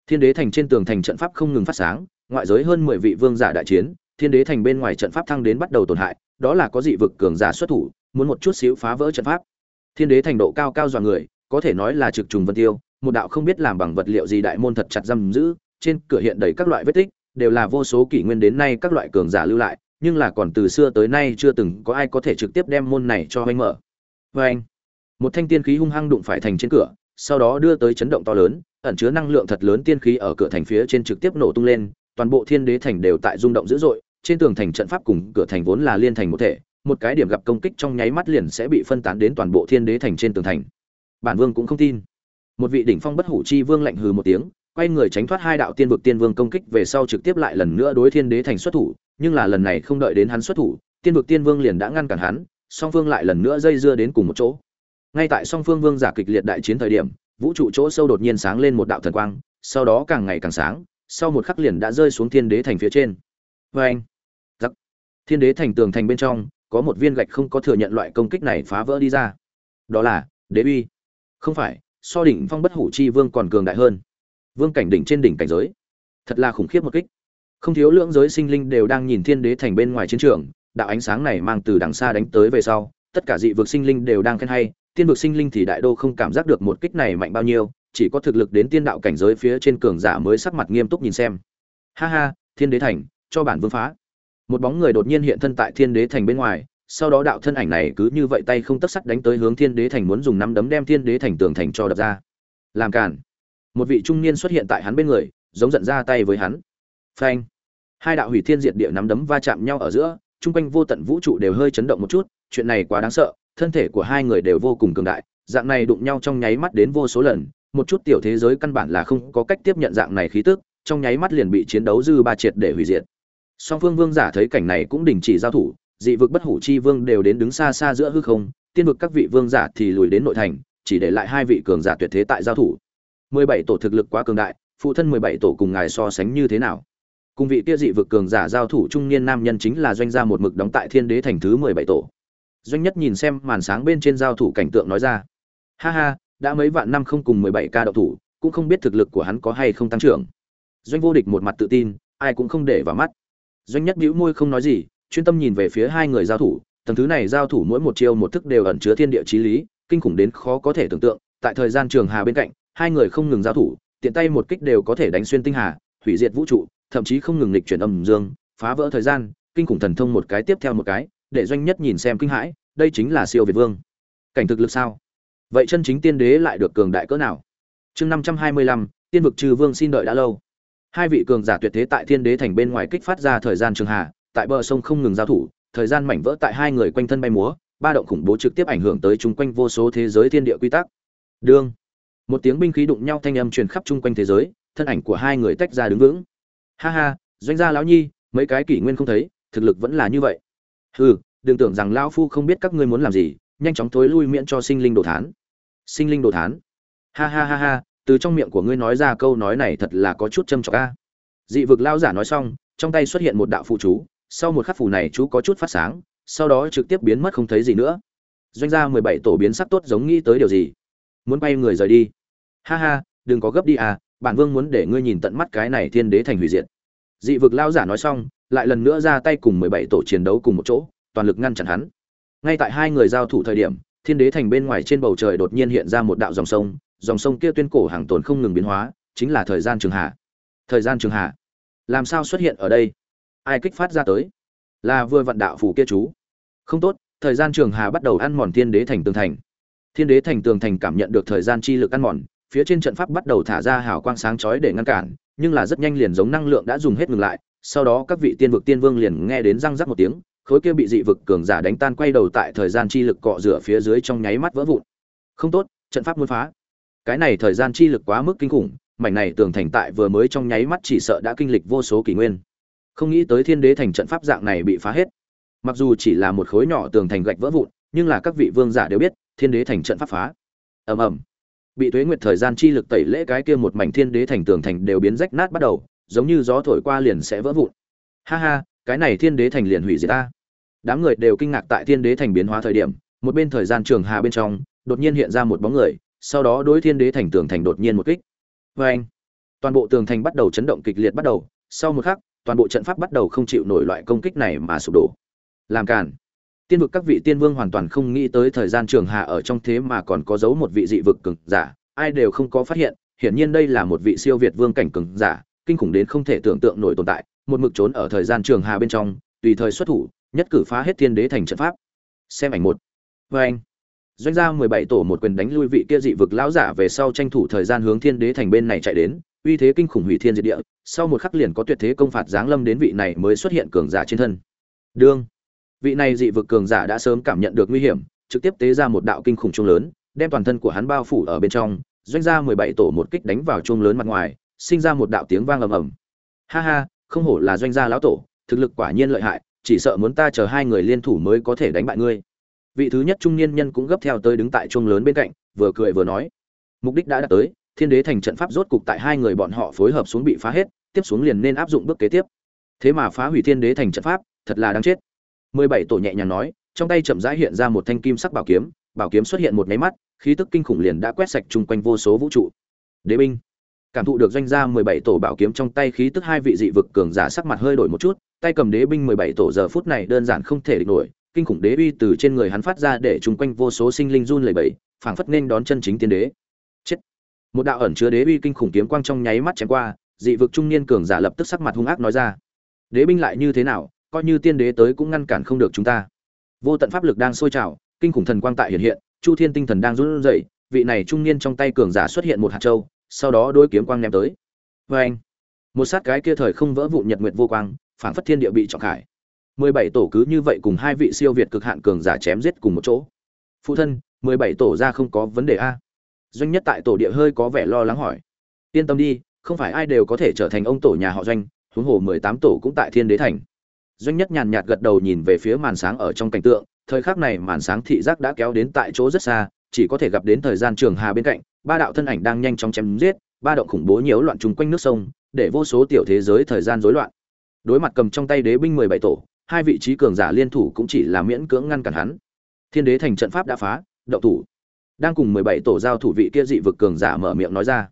Thiên đế thành trên tường thành trận pháp không ngừng phát sáng, ngoại giới hơn mười vị vương giả đại chiến, thiên đế thành bên ngoài trận pháp thăng đến bắt đầu tổn hại, đó là có dị vực cường giả xuất thủ, muốn một chút xíu phá vỡ trận pháp thiên đế thành độ cao cao dọa người, có thể nói là trực trùng vân tiêu, một đạo không biết làm bằng vật liệu gì đại môn thật chặt giam giữ, trên cửa hiện đầy các loại vết tích, đều là vô số kỷ nguyên đến nay các loại cường giả lưu lại, nhưng là còn từ xưa tới nay chưa từng có ai có thể trực tiếp đem môn này cho anh mở. Vê anh một thanh tiên khí hung hăng đụng phải thành trên cửa, sau đó đưa tới chấn động to lớn, ẩn chứa năng lượng thật lớn tiên khí ở cửa thành phía trên trực tiếp nổ tung lên, toàn bộ thiên đế thành đều tại rung động dữ dội, trên tường thành trận pháp cùng cửa thành vốn là liên thành một thể một cái điểm gặp công kích trong nháy mắt liền sẽ bị phân tán đến toàn bộ thiên đế thành trên tường thành. Bản vương cũng không tin. Một vị đỉnh phong bất hủ chi vương lạnh hừ một tiếng, quay người tránh thoát hai đạo tiên vực tiên vương công kích về sau trực tiếp lại lần nữa đối thiên đế thành xuất thủ, nhưng là lần này không đợi đến hắn xuất thủ, tiên vực tiên vương liền đã ngăn cản hắn, song phương lại lần nữa dây dưa đến cùng một chỗ. Ngay tại song phương vương giả kịch liệt đại chiến thời điểm, vũ trụ chỗ sâu đột nhiên sáng lên một đạo thần quang, sau đó càng ngày càng sáng, sau một khắc liền đã rơi xuống thiên đế thành phía trên. Vê anh giặc! Thiên đế thành tường thành bên trong có một viên gạch không có thừa nhận loại công kích này phá vỡ đi ra. Đó là, đế uy. Không phải, so đỉnh phong bất hủ chi vương còn cường đại hơn. Vương cảnh đỉnh trên đỉnh cảnh giới. Thật là khủng khiếp một kích. Không thiếu lưỡng giới sinh linh đều đang nhìn thiên đế thành bên ngoài chiến trường, đạo ánh sáng này mang từ đằng xa đánh tới về sau, tất cả dị vực sinh linh đều đang khen hay, tiên vực sinh linh thì đại đô không cảm giác được một kích này mạnh bao nhiêu, chỉ có thực lực đến tiên đạo cảnh giới phía trên cường giả mới sắc mặt nghiêm túc nhìn xem. Ha ha, thiên đế thành, cho bản vương phá một bóng người đột nhiên hiện thân tại thiên đế thành bên ngoài, sau đó đạo thân ảnh này cứ như vậy tay không tất sắt đánh tới hướng thiên đế thành muốn dùng nắm đấm đem thiên đế thành tường thành cho đập ra. Làm cản một vị trung niên xuất hiện tại hắn bên người, giống giận ra tay với hắn. Phanh. Hai đạo hủy thiên diệt địa nắm đấm va chạm nhau ở giữa, chung quanh vô tận vũ trụ đều hơi chấn động một chút, chuyện này quá đáng sợ, thân thể của hai người đều vô cùng cường đại, dạng này đụng nhau trong nháy mắt đến vô số lần, một chút tiểu thế giới căn bản là không có cách tiếp nhận dạng này khí tức, trong nháy mắt liền bị chiến đấu dư ba triệt để hủy diệt song phương vương giả thấy cảnh này cũng đình chỉ giao thủ, dị vực bất hủ chi vương đều đến đứng xa xa giữa hư không, tiên vực các vị vương giả thì lùi đến nội thành, chỉ để lại hai vị cường giả tuyệt thế tại giao thủ. Mười bảy tổ thực lực quá cường đại, phụ thân mười bảy tổ cùng ngài so sánh như thế nào? Cùng vị kia dị vực cường giả giao thủ trung niên nam nhân chính là doanh gia một mực đóng tại thiên đế thành thứ mười bảy tổ. Doanh nhất nhìn xem màn sáng bên trên giao thủ cảnh tượng nói ra, ha ha, đã mấy vạn năm không cùng mười bảy ca đậu thủ, cũng không biết thực lực của hắn có hay không tăng trưởng. Doanh vô địch một mặt tự tin, ai cũng không để vào mắt doanh nhất bĩu môi không nói gì, chuyên tâm nhìn về phía hai người giao thủ. Tầng thứ này giao thủ mỗi một chiêu một thức đều ẩn chứa thiên địa chí lý, kinh khủng đến khó có thể tưởng tượng. Tại thời gian trường hà bên cạnh, hai người không ngừng giao thủ, tiện tay một kích đều có thể đánh xuyên tinh hà, hủy diệt vũ trụ, thậm chí không ngừng lịch chuyển âm dương, phá vỡ thời gian, kinh khủng thần thông một cái tiếp theo một cái, để doanh nhất nhìn xem kinh hãi, đây chính là siêu việt vương. Cảnh thực lực sao? Vậy chân chính tiên đế lại được cường đại cỡ nào? Chương năm trăm hai mươi lăm, tiên vực trừ vương xin đợi đã lâu hai vị cường giả tuyệt thế tại thiên đế thành bên ngoài kích phát ra thời gian trường hà, tại bờ sông không ngừng giao thủ, thời gian mảnh vỡ tại hai người quanh thân bay múa, ba động khủng bố trực tiếp ảnh hưởng tới chung quanh vô số thế giới thiên địa quy tắc. Đương, một tiếng binh khí đụng nhau thanh âm truyền khắp chung quanh thế giới, thân ảnh của hai người tách ra đứng vững. Ha ha, doanh gia lão nhi, mấy cái kỷ nguyên không thấy, thực lực vẫn là như vậy. Hừ, đừng tưởng rằng lão phu không biết các ngươi muốn làm gì, nhanh chóng thối lui miễn cho sinh linh đồ thán. Sinh linh đồ thán. Ha ha ha ha từ trong miệng của ngươi nói ra câu nói này thật là có chút châm trọc a. Dị vực lao giả nói xong, trong tay xuất hiện một đạo phụ chú, sau một khắc phù này chú có chút phát sáng, sau đó trực tiếp biến mất không thấy gì nữa. Doanh gia mười bảy tổ biến sắc tốt giống nghĩ tới điều gì? Muốn bay người rời đi. Ha ha, đừng có gấp đi à bản vương muốn để ngươi nhìn tận mắt cái này thiên đế thành hủy diệt. Dị vực lao giả nói xong, lại lần nữa ra tay cùng mười bảy tổ chiến đấu cùng một chỗ, toàn lực ngăn chặn hắn. Ngay tại hai người giao thủ thời điểm, thiên đế thành bên ngoài trên bầu trời đột nhiên hiện ra một đạo dòng sông dòng sông kia tuyên cổ hàng tồn không ngừng biến hóa, chính là thời gian trường hạ. Thời gian trường hạ. Làm sao xuất hiện ở đây? Ai kích phát ra tới? Là vừa vận đạo phủ kia chú. Không tốt, thời gian trường hà bắt đầu ăn mòn thiên đế thành tường thành. Thiên đế thành tường thành cảm nhận được thời gian chi lực ăn mòn, phía trên trận pháp bắt đầu thả ra hào quang sáng chói để ngăn cản, nhưng là rất nhanh liền giống năng lượng đã dùng hết ngừng lại, sau đó các vị tiên vực tiên vương liền nghe đến răng rắc một tiếng, khối kia bị dị vực cường giả đánh tan quay đầu tại thời gian chi lực cọ rửa phía dưới trong nháy mắt vỡ vụn. Không tốt, trận pháp muốn phá cái này thời gian chi lực quá mức kinh khủng, mảnh này tường thành tại vừa mới trong nháy mắt chỉ sợ đã kinh lịch vô số kỷ nguyên. Không nghĩ tới thiên đế thành trận pháp dạng này bị phá hết. Mặc dù chỉ là một khối nhỏ tường thành gạch vỡ vụn, nhưng là các vị vương giả đều biết, thiên đế thành trận pháp phá. Ầm ầm. Bị thuế nguyệt thời gian chi lực tẩy lễ cái kia một mảnh thiên đế thành tường thành đều biến rách nát bắt đầu, giống như gió thổi qua liền sẽ vỡ vụn. Ha ha, cái này thiên đế thành liền hủy diệt ta. Đám người đều kinh ngạc tại thiên đế thành biến hóa thời điểm, một bên thời gian trường hà bên trong, đột nhiên hiện ra một bóng người sau đó đối thiên đế thành tường thành đột nhiên một kích. Vê anh, toàn bộ tường thành bắt đầu chấn động kịch liệt bắt đầu. Sau một khắc, toàn bộ trận pháp bắt đầu không chịu nổi loại công kích này mà sụp đổ. Làm cản tiên vực các vị tiên vương hoàn toàn không nghĩ tới thời gian trường hạ ở trong thế mà còn có giấu một vị dị vực cường giả. Ai đều không có phát hiện, hiển nhiên đây là một vị siêu việt vương cảnh cường giả, kinh khủng đến không thể tưởng tượng nổi tồn tại. Một mực trốn ở thời gian trường hà bên trong, tùy thời xuất thủ, nhất cử phá hết thiên đế thành trận pháp. Xem ảnh một. Vê anh doanh gia mười bảy tổ một quyền đánh lui vị kia dị vực lão giả về sau tranh thủ thời gian hướng thiên đế thành bên này chạy đến, uy thế kinh khủng hủy thiên diệt địa, sau một khắc liền có tuyệt thế công phạt giáng lâm đến vị này mới xuất hiện cường giả trên thân. Đương, vị này dị vực cường giả đã sớm cảm nhận được nguy hiểm, trực tiếp tế ra một đạo kinh khủng trung lớn, đem toàn thân của hắn bao phủ ở bên trong. Doanh gia mười bảy tổ một kích đánh vào trung lớn mặt ngoài, sinh ra một đạo tiếng vang ầm ầm. Ha ha, không hổ là doanh gia lão tổ, thực lực quả nhiên lợi hại, chỉ sợ muốn ta chờ hai người liên thủ mới có thể đánh bại ngươi vị thứ nhất trung niên nhân cũng gấp theo tới đứng tại chuông lớn bên cạnh, vừa cười vừa nói. Mục đích đã đạt tới, thiên đế thành trận pháp rốt cục tại hai người bọn họ phối hợp xuống bị phá hết, tiếp xuống liền nên áp dụng bước kế tiếp. Thế mà phá hủy thiên đế thành trận pháp, thật là đáng chết. Mười bảy tổ nhẹ nhàng nói, trong tay chậm rãi hiện ra một thanh kim sắc bảo kiếm bảo kiếm xuất hiện một máy mắt, khí tức kinh khủng liền đã quét sạch chung quanh vô số vũ trụ. Đế binh. Cảm thụ được doanh gia mười bảy tổ bảo kiếm trong tay khí tức hai vị dị vực cường giả sắc mặt hơi đổi một chút, tay cầm đế binh mười bảy tổ giờ phút này đơn giản không thể địch nổi kinh khủng đế uy từ trên người hắn phát ra để chung quanh vô số sinh linh run lẩy bẩy, phảng phất nên đón chân chính tiên đế. Chết. Một đạo ẩn chứa đế uy kinh khủng kiếm quang trong nháy mắt chém qua, dị vực trung niên cường giả lập tức sắc mặt hung ác nói ra. Đế binh lại như thế nào, coi như tiên đế tới cũng ngăn cản không được chúng ta. Vô tận pháp lực đang sôi trào, kinh khủng thần quang tại hiện hiện, chu thiên tinh thần đang run rẩy, vị này trung niên trong tay cường giả xuất hiện một hạt châu, sau đó đôi kiếm quang ném tới. Vê anh một sát cái kia thời không vỡ vụn nhật nguyệt vô quang, phảng phất thiên địa bị trọng khải mười bảy tổ cứ như vậy cùng hai vị siêu việt cực hạn cường giả chém giết cùng một chỗ. Phụ thân, mười bảy tổ ra không có vấn đề a? Doanh nhất tại tổ địa hơi có vẻ lo lắng hỏi. Yên tâm đi, không phải ai đều có thể trở thành ông tổ nhà họ doanh, huống hồ mười tám tổ cũng tại thiên đế thành. Doanh nhất nhàn nhạt gật đầu nhìn về phía màn sáng ở trong cảnh tượng, thời khắc này màn sáng thị giác đã kéo đến tại chỗ rất xa, chỉ có thể gặp đến thời gian trường hà bên cạnh, ba đạo thân ảnh đang nhanh chóng chém giết, ba động khủng bố nhiễu loạn chung quanh nước sông, để vô số tiểu thế giới thời gian rối loạn. Đối mặt cầm trong tay đế binh mười bảy tổ hai vị trí cường giả liên thủ cũng chỉ là miễn cưỡng ngăn cản hắn. Thiên đế thành trận pháp đã phá, động thủ. Đang cùng mười bảy tổ giao thủ vị kia dị vực cường giả mở miệng nói ra.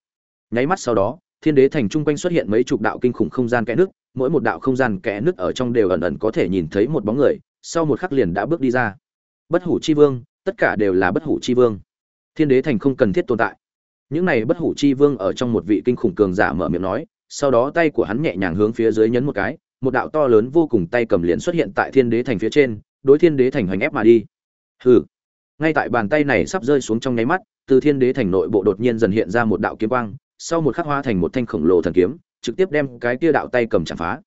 Nháy mắt sau đó, thiên đế thành trung quanh xuất hiện mấy chục đạo kinh khủng không gian kẽ nước mỗi một đạo không gian kẽ nước ở trong đều ẩn ẩn có thể nhìn thấy một bóng người, sau một khắc liền đã bước đi ra. Bất hủ chi vương, tất cả đều là bất hủ chi vương. Thiên đế thành không cần thiết tồn tại. Những này bất hủ chi vương ở trong một vị kinh khủng cường giả mở miệng nói, sau đó tay của hắn nhẹ nhàng hướng phía dưới nhấn một cái một đạo to lớn vô cùng tay cầm liền xuất hiện tại thiên đế thành phía trên, đối thiên đế thành hoành ép mà đi. Hừ. Ngay tại bàn tay này sắp rơi xuống trong nháy mắt, từ thiên đế thành nội bộ đột nhiên dần hiện ra một đạo kiếm quang, sau một khắc hoa thành một thanh khổng lồ thần kiếm, trực tiếp đem cái kia đạo tay cầm chạm phá.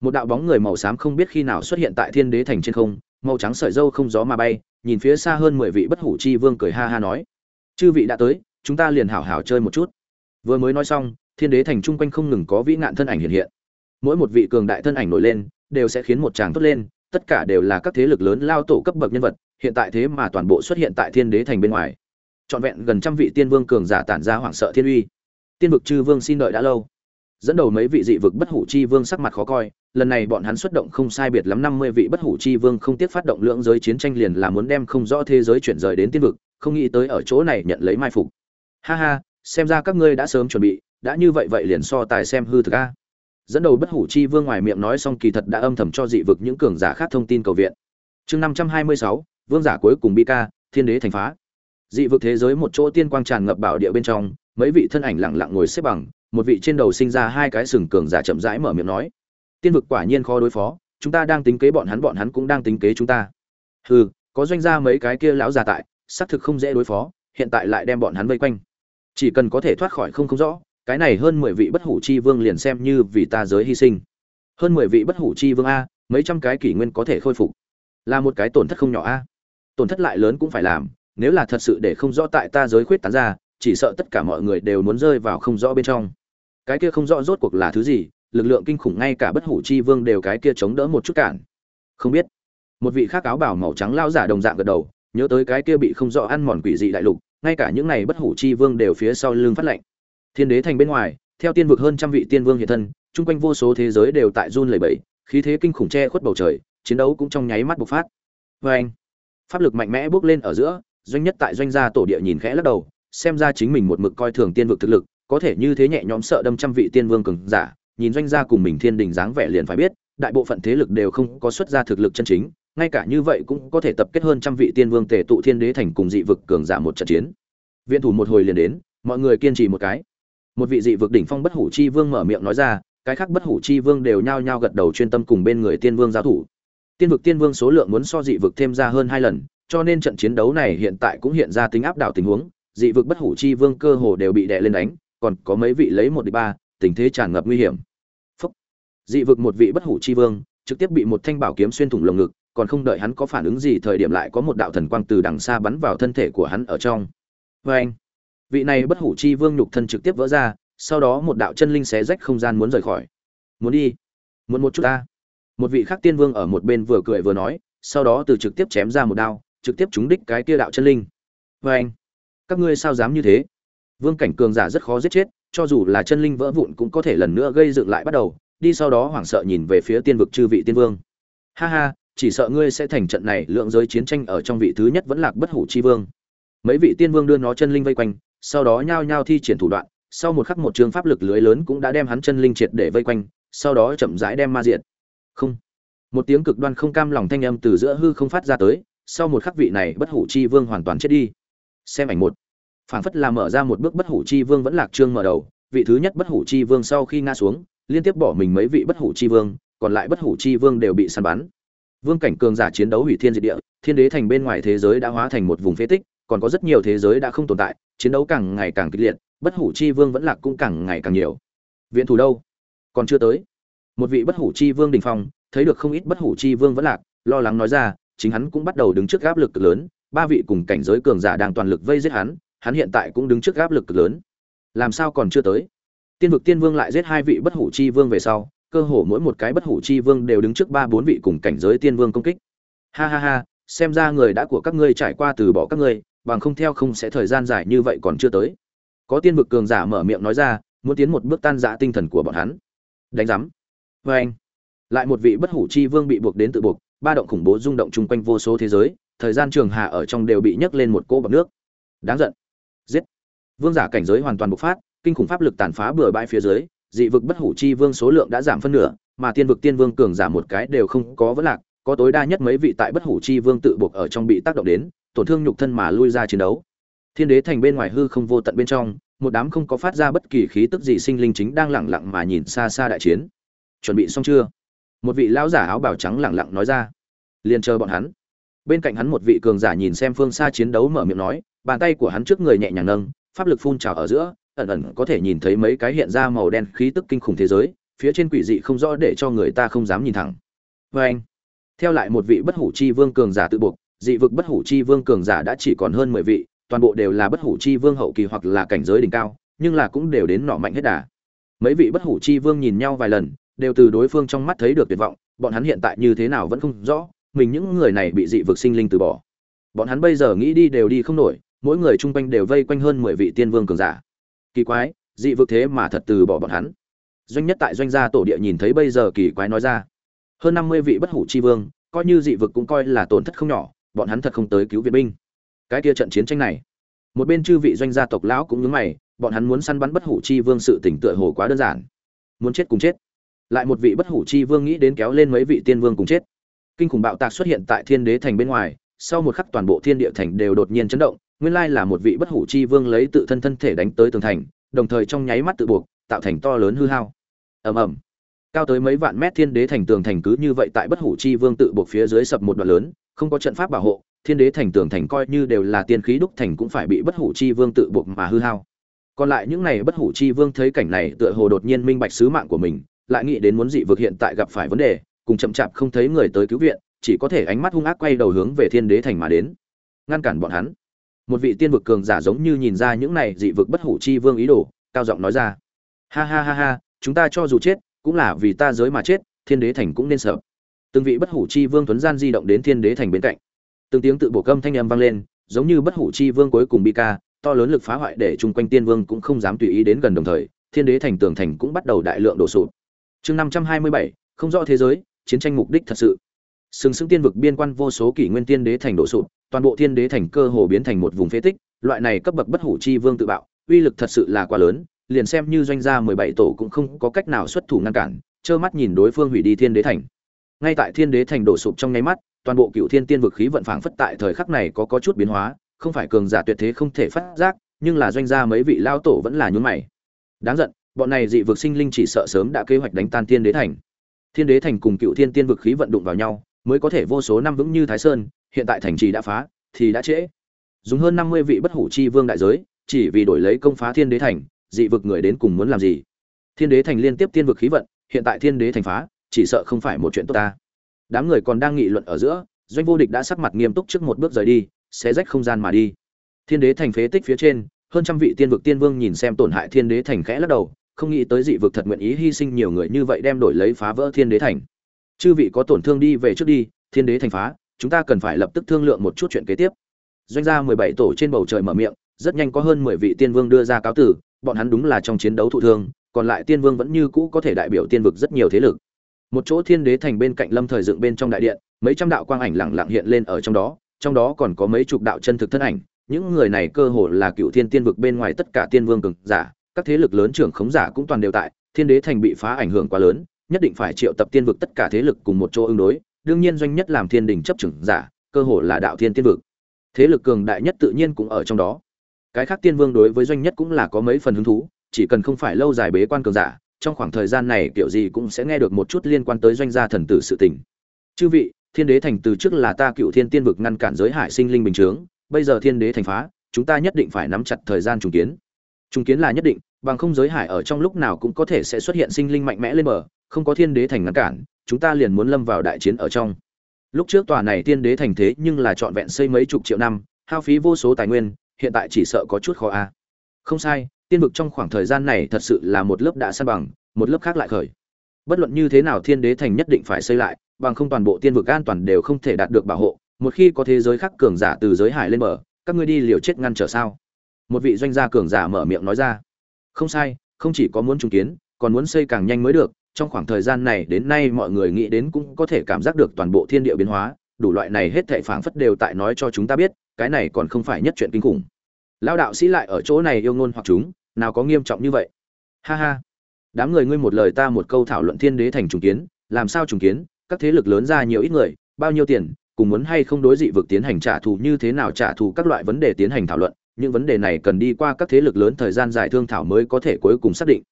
Một đạo bóng người màu xám không biết khi nào xuất hiện tại thiên đế thành trên không, màu trắng sợi dâu không gió mà bay, nhìn phía xa hơn mười vị bất hủ chi vương cười ha ha nói. Chư vị đã tới, chúng ta liền hảo hảo chơi một chút. Vừa mới nói xong, thiên đế thành chung quanh không ngừng có vĩ nạn thân ảnh hiện hiện mỗi một vị cường đại thân ảnh nổi lên, đều sẽ khiến một tràng tốt lên, tất cả đều là các thế lực lớn lao tổ cấp bậc nhân vật, hiện tại thế mà toàn bộ xuất hiện tại thiên đế thành bên ngoài. Trọn vẹn gần trăm vị tiên vương cường giả tản ra hoảng sợ thiên uy. Tiên vực chư vương xin đợi đã lâu. Dẫn đầu mấy vị dị vực bất hủ chi vương sắc mặt khó coi, lần này bọn hắn xuất động không sai biệt lắm năm mươi vị bất hủ chi vương không tiếc phát động lưỡng giới chiến tranh liền là muốn đem không rõ thế giới chuyển rời đến tiên vực, không nghĩ tới ở chỗ này nhận lấy mai phục. Ha ha, xem ra các ngươi đã sớm chuẩn bị, đã như vậy vậy liền so tài xem hư thực a dẫn đầu bất hủ chi vương ngoài miệng nói xong kỳ thật đã âm thầm cho dị vực những cường giả khác thông tin cầu viện. Chương năm trăm hai mươi sáu, vương giả cuối cùng bi ca, thiên đế thành phá. Dị vực thế giới một chỗ tiên quang tràn ngập bảo địa bên trong, mấy vị thân ảnh lặng lặng ngồi xếp bằng, một vị trên đầu sinh ra hai cái sừng cường giả chậm rãi mở miệng nói. Tiên vực quả nhiên khó đối phó, chúng ta đang tính kế bọn hắn bọn hắn cũng đang tính kế chúng ta. Hừ, có doanh gia mấy cái kia lão già tại, xác thực không dễ đối phó, hiện tại lại đem bọn hắn vây quanh. Chỉ cần có thể thoát khỏi không không rõ cái này hơn mười vị bất hủ chi vương liền xem như vì ta giới hy sinh. Hơn mười vị bất hủ chi vương a, mấy trăm cái kỷ nguyên có thể khôi phục. Là một cái tổn thất không nhỏ a. Tổn thất lại lớn cũng phải làm, nếu là thật sự để không rõ tại ta giới khuyết tán ra, chỉ sợ tất cả mọi người đều muốn rơi vào không rõ bên trong. Cái kia không rõ rốt cuộc là thứ gì, lực lượng kinh khủng ngay cả bất hủ chi vương đều cái kia chống đỡ một chút cản. Không biết. Một vị khác áo bảo màu trắng lao giả đồng dạng gật đầu, nhớ tới cái kia bị không rõ ăn mòn quỷ dị đại lục, ngay cả những này bất hủ chi vương đều phía sau lưng phát lệnh thiên đế thành bên ngoài, theo tiên vực hơn trăm vị tiên vương hiện thân, chung quanh vô số thế giới đều tại run lẩy bẩy, khí thế kinh khủng che khuất bầu trời, chiến đấu cũng trong nháy mắt bộc phát. Vê anh, pháp lực mạnh mẽ bước lên ở giữa, doanh nhất tại doanh gia tổ địa nhìn khẽ lắc đầu, xem ra chính mình một mực coi thường tiên vực thực lực, có thể như thế nhẹ nhõm sợ đâm trăm vị tiên vương cường giả, nhìn doanh gia cùng mình thiên đình dáng vẻ liền phải biết, đại bộ phận thế lực đều không có xuất ra thực lực chân chính, ngay cả như vậy cũng có thể tập kết hơn trăm vị tiên vương tề tụ thiên đế thành cùng dị vực cường giả một trận chiến. Viện thủ một hồi liền đến, mọi người kiên trì một cái một vị dị vực đỉnh phong bất hủ chi vương mở miệng nói ra, cái khác bất hủ chi vương đều nhao nhao gật đầu chuyên tâm cùng bên người tiên vương giáo thủ. Tiên vực tiên vương số lượng muốn so dị vực thêm ra hơn hai lần, cho nên trận chiến đấu này hiện tại cũng hiện ra tính áp đảo tình huống, dị vực bất hủ chi vương cơ hồ đều bị đè lên đánh, còn có mấy vị lấy một đi ba, tình thế tràn ngập nguy hiểm. Phúc. dị vực một vị bất hủ chi vương, trực tiếp bị một thanh bảo kiếm xuyên thủng lồng ngực, còn không đợi hắn có phản ứng gì thời điểm lại có một đạo thần quang từ đằng xa bắn vào thân thể của hắn ở trong. Vê anh vị này bất hủ chi vương nhục thân trực tiếp vỡ ra, sau đó một đạo chân linh xé rách không gian muốn rời khỏi. Muốn đi? Muốn một chút ta? Một vị khác tiên vương ở một bên vừa cười vừa nói, sau đó từ trực tiếp chém ra một đao, trực tiếp trúng đích cái kia đạo chân linh. Vê anh, các ngươi sao dám như thế? Vương cảnh cường giả rất khó giết chết, cho dù là chân linh vỡ vụn cũng có thể lần nữa gây dựng lại bắt đầu, đi sau đó hoảng sợ nhìn về phía tiên vực chư vị tiên vương. Ha ha, chỉ sợ ngươi sẽ thành trận này, lượng giới chiến tranh ở trong vị thứ nhất vẫn lạc bất hủ chi vương. Mấy vị tiên vương đưa nó chân linh vây quanh sau đó nhao nhao thi triển thủ đoạn, sau một khắc một trường pháp lực lưới lớn cũng đã đem hắn chân linh triệt để vây quanh, sau đó chậm rãi đem ma diệt. không. Một tiếng cực đoan không cam lòng thanh âm từ giữa hư không phát ra tới, sau một khắc vị này bất hủ chi vương hoàn toàn chết đi. Xem ảnh một. Phảng phất là mở ra một bước bất hủ chi vương vẫn lạc trương mở đầu, vị thứ nhất bất hủ chi vương sau khi ngã xuống, liên tiếp bỏ mình mấy vị bất hủ chi vương, còn lại bất hủ chi vương đều bị săn bắn. Vương cảnh cường giả chiến đấu hủy thiên diệt địa, thiên đế thành bên ngoài thế giới đã hóa thành một vùng phế tích còn có rất nhiều thế giới đã không tồn tại, chiến đấu càng ngày càng kịch liệt, bất hủ chi vương vẫn lạc cũng càng ngày càng nhiều. Viện thủ đâu? Còn chưa tới. Một vị bất hủ chi vương đình phong, thấy được không ít bất hủ chi vương vẫn lạc, lo lắng nói ra, chính hắn cũng bắt đầu đứng trước áp lực cực lớn, ba vị cùng cảnh giới cường giả đang toàn lực vây giết hắn hắn hiện tại cũng đứng trước áp lực cực lớn. Làm sao còn chưa tới? Tiên vực tiên vương lại giết hai vị bất hủ chi vương về sau, cơ hồ mỗi một cái bất hủ chi vương đều đứng trước ba bốn vị cùng cảnh giới tiên vương công kích. Ha ha ha, xem ra người đã của các ngươi trải qua từ bỏ các ngươi bằng không theo không sẽ thời gian dài như vậy còn chưa tới. Có tiên vực cường giả mở miệng nói ra, muốn tiến một bước tan rã tinh thần của bọn hắn. Đánh giám. Vê anh. Lại một vị bất hủ chi vương bị buộc đến tự buộc, ba động khủng bố rung động chung quanh vô số thế giới, thời gian trường hạ ở trong đều bị nhấc lên một cỗ bọc nước. Đáng giận. Giết. Vương giả cảnh giới hoàn toàn bộc phát, kinh khủng pháp lực tàn phá bừa bãi phía dưới, dị vực bất hủ chi vương số lượng đã giảm phân nửa, mà tiên vực tiên vương cường giả một cái đều không có vấn lạc có tối đa nhất mấy vị tại bất hủ chi vương tự buộc ở trong bị tác động đến, tổn thương nhục thân mà lui ra chiến đấu. Thiên đế thành bên ngoài hư không vô tận bên trong, một đám không có phát ra bất kỳ khí tức gì sinh linh chính đang lẳng lặng mà nhìn xa xa đại chiến. Chuẩn bị xong chưa? Một vị lão giả áo bào trắng lẳng lặng nói ra. Liền chờ bọn hắn. Bên cạnh hắn một vị cường giả nhìn xem phương xa chiến đấu mở miệng nói, bàn tay của hắn trước người nhẹ nhàng nâng, pháp lực phun trào ở giữa, ẩn ẩn có thể nhìn thấy mấy cái hiện ra màu đen khí tức kinh khủng thế giới, phía trên quỷ dị không rõ để cho người ta không dám nhìn thẳng. Vê anh theo lại một vị bất hủ chi vương cường giả tự buộc, dị vực bất hủ chi vương cường giả đã chỉ còn hơn mười vị, toàn bộ đều là bất hủ chi vương hậu kỳ hoặc là cảnh giới đỉnh cao, nhưng là cũng đều đến nọ mạnh hết đà. Mấy vị bất hủ chi vương nhìn nhau vài lần, đều từ đối phương trong mắt thấy được tuyệt vọng, bọn hắn hiện tại như thế nào vẫn không rõ, mình những người này bị dị vực sinh linh từ bỏ. Bọn hắn bây giờ nghĩ đi đều đi không nổi, mỗi người chung quanh đều vây quanh hơn mười vị tiên vương cường giả. Kỳ quái, dị vực thế mà thật từ bỏ bọn hắn. Doanh nhất tại doanh gia tổ địa nhìn thấy bây giờ kỳ quái nói ra hơn năm mươi vị bất hủ chi vương, coi như dị vực cũng coi là tổn thất không nhỏ, bọn hắn thật không tới cứu viện binh. Cái kia trận chiến tranh này, một bên chư vị doanh gia tộc lão cũng nhướng mày, bọn hắn muốn săn bắn bất hủ chi vương sự tỉnh tựa hồ quá đơn giản. Muốn chết cùng chết. Lại một vị bất hủ chi vương nghĩ đến kéo lên mấy vị tiên vương cùng chết. Kinh khủng bạo tạc xuất hiện tại thiên đế thành bên ngoài, sau một khắc toàn bộ thiên địa thành đều đột nhiên chấn động, nguyên lai là một vị bất hủ chi vương lấy tự thân thân thể đánh tới tường thành, đồng thời trong nháy mắt tự buộc, tạo thành to lớn hư hao. Ầm ầm cao tới mấy vạn mét thiên đế thành tường thành cứ như vậy tại bất hủ chi vương tự buộc phía dưới sập một đoạn lớn, không có trận pháp bảo hộ, thiên đế thành tường thành coi như đều là tiên khí đúc thành cũng phải bị bất hủ chi vương tự buộc mà hư hao. Còn lại những này bất hủ chi vương thấy cảnh này tựa hồ đột nhiên minh bạch sứ mạng của mình, lại nghĩ đến muốn dị vực hiện tại gặp phải vấn đề, cùng chậm chạp không thấy người tới cứu viện, chỉ có thể ánh mắt hung ác quay đầu hướng về thiên đế thành mà đến. Ngăn cản bọn hắn. Một vị tiên vực cường giả giống như nhìn ra những này dị vực bất hủ chi vương ý đồ, cao giọng nói ra. Ha ha ha ha, chúng ta cho dù chết cũng là vì ta giới mà chết, thiên đế thành cũng nên sợ. Từng vị bất hủ chi vương tuấn gian di động đến thiên đế thành bên cạnh. Từng tiếng tự bổ câm thanh âm vang lên, giống như bất hủ chi vương cuối cùng bị ca, to lớn lực phá hoại để chung quanh tiên vương cũng không dám tùy ý đến gần đồng thời, thiên đế thành tường thành cũng bắt đầu đại lượng đổ sụp. Chương năm trăm hai mươi bảy, không rõ thế giới, chiến tranh mục đích thật sự. Sừng sững tiên vực biên quan vô số kỷ nguyên tiên đế thành đổ sụp, toàn bộ thiên đế thành cơ hồ biến thành một vùng phế tích, loại này cấp bậc bất hủ chi vương tự bạo, uy lực thật sự là quá lớn liền xem như doanh gia mười bảy tổ cũng không có cách nào xuất thủ ngăn cản, trơ mắt nhìn đối phương hủy đi thiên đế thành. Ngay tại thiên đế thành đổ sụp trong nháy mắt, toàn bộ cựu thiên tiên vực khí vận phảng phất tại thời khắc này có có chút biến hóa, không phải cường giả tuyệt thế không thể phát giác, nhưng là doanh gia mấy vị lao tổ vẫn là nhún mày. Đáng giận, bọn này dị vực sinh linh chỉ sợ sớm đã kế hoạch đánh tan thiên đế thành. Thiên đế thành cùng cựu thiên tiên vực khí vận đụng vào nhau, mới có thể vô số năm vững như thái sơn, hiện tại thành trì đã phá, thì đã trễ. Dùng hơn năm mươi vị bất hủ chi vương đại giới, chỉ vì đổi lấy công phá thiên đế thành dị vực người đến cùng muốn làm gì? Thiên đế thành liên tiếp tiên vực khí vận, hiện tại thiên đế thành phá, chỉ sợ không phải một chuyện tốt ta. Đám người còn đang nghị luận ở giữa, doanh vô địch đã sắc mặt nghiêm túc trước một bước rời đi sẽ rách không gian mà đi. Thiên đế thành phế tích phía trên, hơn trăm vị tiên vực tiên vương nhìn xem tổn hại thiên đế thành khẽ lắc đầu, không nghĩ tới dị vực thật nguyện ý hy sinh nhiều người như vậy đem đổi lấy phá vỡ thiên đế thành. Chư vị có tổn thương đi về trước đi, thiên đế thành phá, chúng ta cần phải lập tức thương lượng một chút chuyện kế tiếp. Doanh gia mười bảy tổ trên bầu trời mở miệng, rất nhanh có hơn mười vị tiên vương đưa ra cáo tử bọn hắn đúng là trong chiến đấu thụ thương, còn lại tiên vương vẫn như cũ có thể đại biểu tiên vực rất nhiều thế lực. Một chỗ thiên đế thành bên cạnh lâm thời dựng bên trong đại điện, mấy trăm đạo quang ảnh lặng lặng hiện lên ở trong đó trong đó còn có mấy chục đạo chân thực thân ảnh, những người này cơ hồ là cựu thiên tiên vực bên ngoài tất cả tiên vương cường giả, các thế lực lớn trưởng khống giả cũng toàn đều tại, thiên đế thành bị phá ảnh hưởng quá lớn, nhất định phải triệu tập tiên vực tất cả thế lực cùng một chỗ ứng đối, đương nhiên doanh nhất làm thiên đình chấp trưởng giả, cơ hồ là đạo thiên tiên vực. Thế lực cường đại nhất tự nhiên cũng ở trong đó cái khác tiên vương đối với doanh nhất cũng là có mấy phần hứng thú, chỉ cần không phải lâu dài bế quan cường giả, trong khoảng thời gian này kiểu gì cũng sẽ nghe được một chút liên quan tới doanh gia thần tử sự tình. Chư vị, thiên đế thành từ trước là ta cựu thiên tiên vực ngăn cản giới hải sinh linh bình chướng, bây giờ thiên đế thành phá, chúng ta nhất định phải nắm chặt thời gian trùng kiến. Trùng kiến là nhất định, bằng không giới hải ở trong lúc nào cũng có thể sẽ xuất hiện sinh linh mạnh mẽ lên bờ, không có thiên đế thành ngăn cản, chúng ta liền muốn lâm vào đại chiến ở trong. Lúc trước tòa này thiên đế thành thế nhưng là trọn vẹn xây mấy chục triệu năm, hao phí vô số tài nguyên hiện tại chỉ sợ có chút khó a. Không sai, tiên vực trong khoảng thời gian này thật sự là một lớp đã san bằng, một lớp khác lại khởi. Bất luận như thế nào thiên đế thành nhất định phải xây lại, bằng không toàn bộ tiên vực an toàn đều không thể đạt được bảo hộ. Một khi có thế giới khác cường giả từ giới hải lên bờ, các ngươi đi liều chết ngăn trở sao? Một vị doanh gia cường giả mở miệng nói ra. Không sai, không chỉ có muốn trùng kiến, còn muốn xây càng nhanh mới được. Trong khoảng thời gian này đến nay mọi người nghĩ đến cũng có thể cảm giác được toàn bộ thiên địa biến hóa. Đủ loại này hết thảy phảng phất đều tại nói cho chúng ta biết cái này còn không phải nhất chuyện kinh khủng. Lao đạo sĩ lại ở chỗ này yêu ngôn hoặc chúng, nào có nghiêm trọng như vậy? Ha ha. Đám người ngươi một lời ta một câu thảo luận thiên đế thành trùng kiến, làm sao trùng kiến? Các thế lực lớn ra nhiều ít người, bao nhiêu tiền, cùng muốn hay không đối dị vực tiến hành trả thù như thế nào trả thù các loại vấn đề tiến hành thảo luận. Những vấn đề này cần đi qua các thế lực lớn thời gian dài thương thảo mới có thể cuối cùng xác định.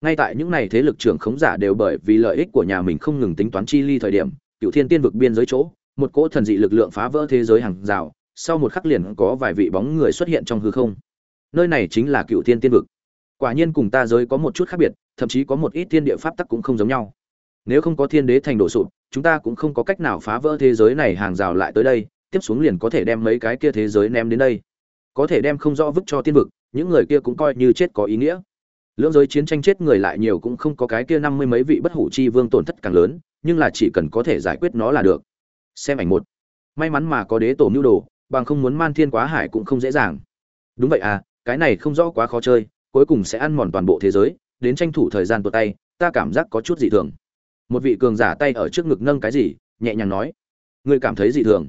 Ngay tại những này thế lực trưởng khống giả đều bởi vì lợi ích của nhà mình không ngừng tính toán chi ly thời điểm cựu thiên tiên vực biên giới chỗ, một cỗ thần dị lực lượng phá vỡ thế giới hàng rào sau một khắc liền có vài vị bóng người xuất hiện trong hư không. Nơi này chính là cựu thiên tiên vực. Quả nhiên cùng ta giới có một chút khác biệt, thậm chí có một ít thiên địa pháp tắc cũng không giống nhau. Nếu không có thiên đế thành đổ sụp, chúng ta cũng không có cách nào phá vỡ thế giới này hàng rào lại tới đây, tiếp xuống liền có thể đem mấy cái kia thế giới ném đến đây. Có thể đem không rõ vứt cho tiên vực, những người kia cũng coi như chết có ý nghĩa. Lưỡng giới chiến tranh chết người lại nhiều cũng không có cái kia năm mươi mấy vị bất hủ chi vương tổn thất càng lớn, nhưng là chỉ cần có thể giải quyết nó là được. Xem ảnh một. May mắn mà có đế tổ mưu đồ bằng không muốn man thiên quá hải cũng không dễ dàng. Đúng vậy à cái này không rõ quá khó chơi, cuối cùng sẽ ăn mòn toàn bộ thế giới, đến tranh thủ thời gian tuột tay, ta cảm giác có chút dị thường. Một vị cường giả tay ở trước ngực nâng cái gì, nhẹ nhàng nói. Ngươi cảm thấy dị thường.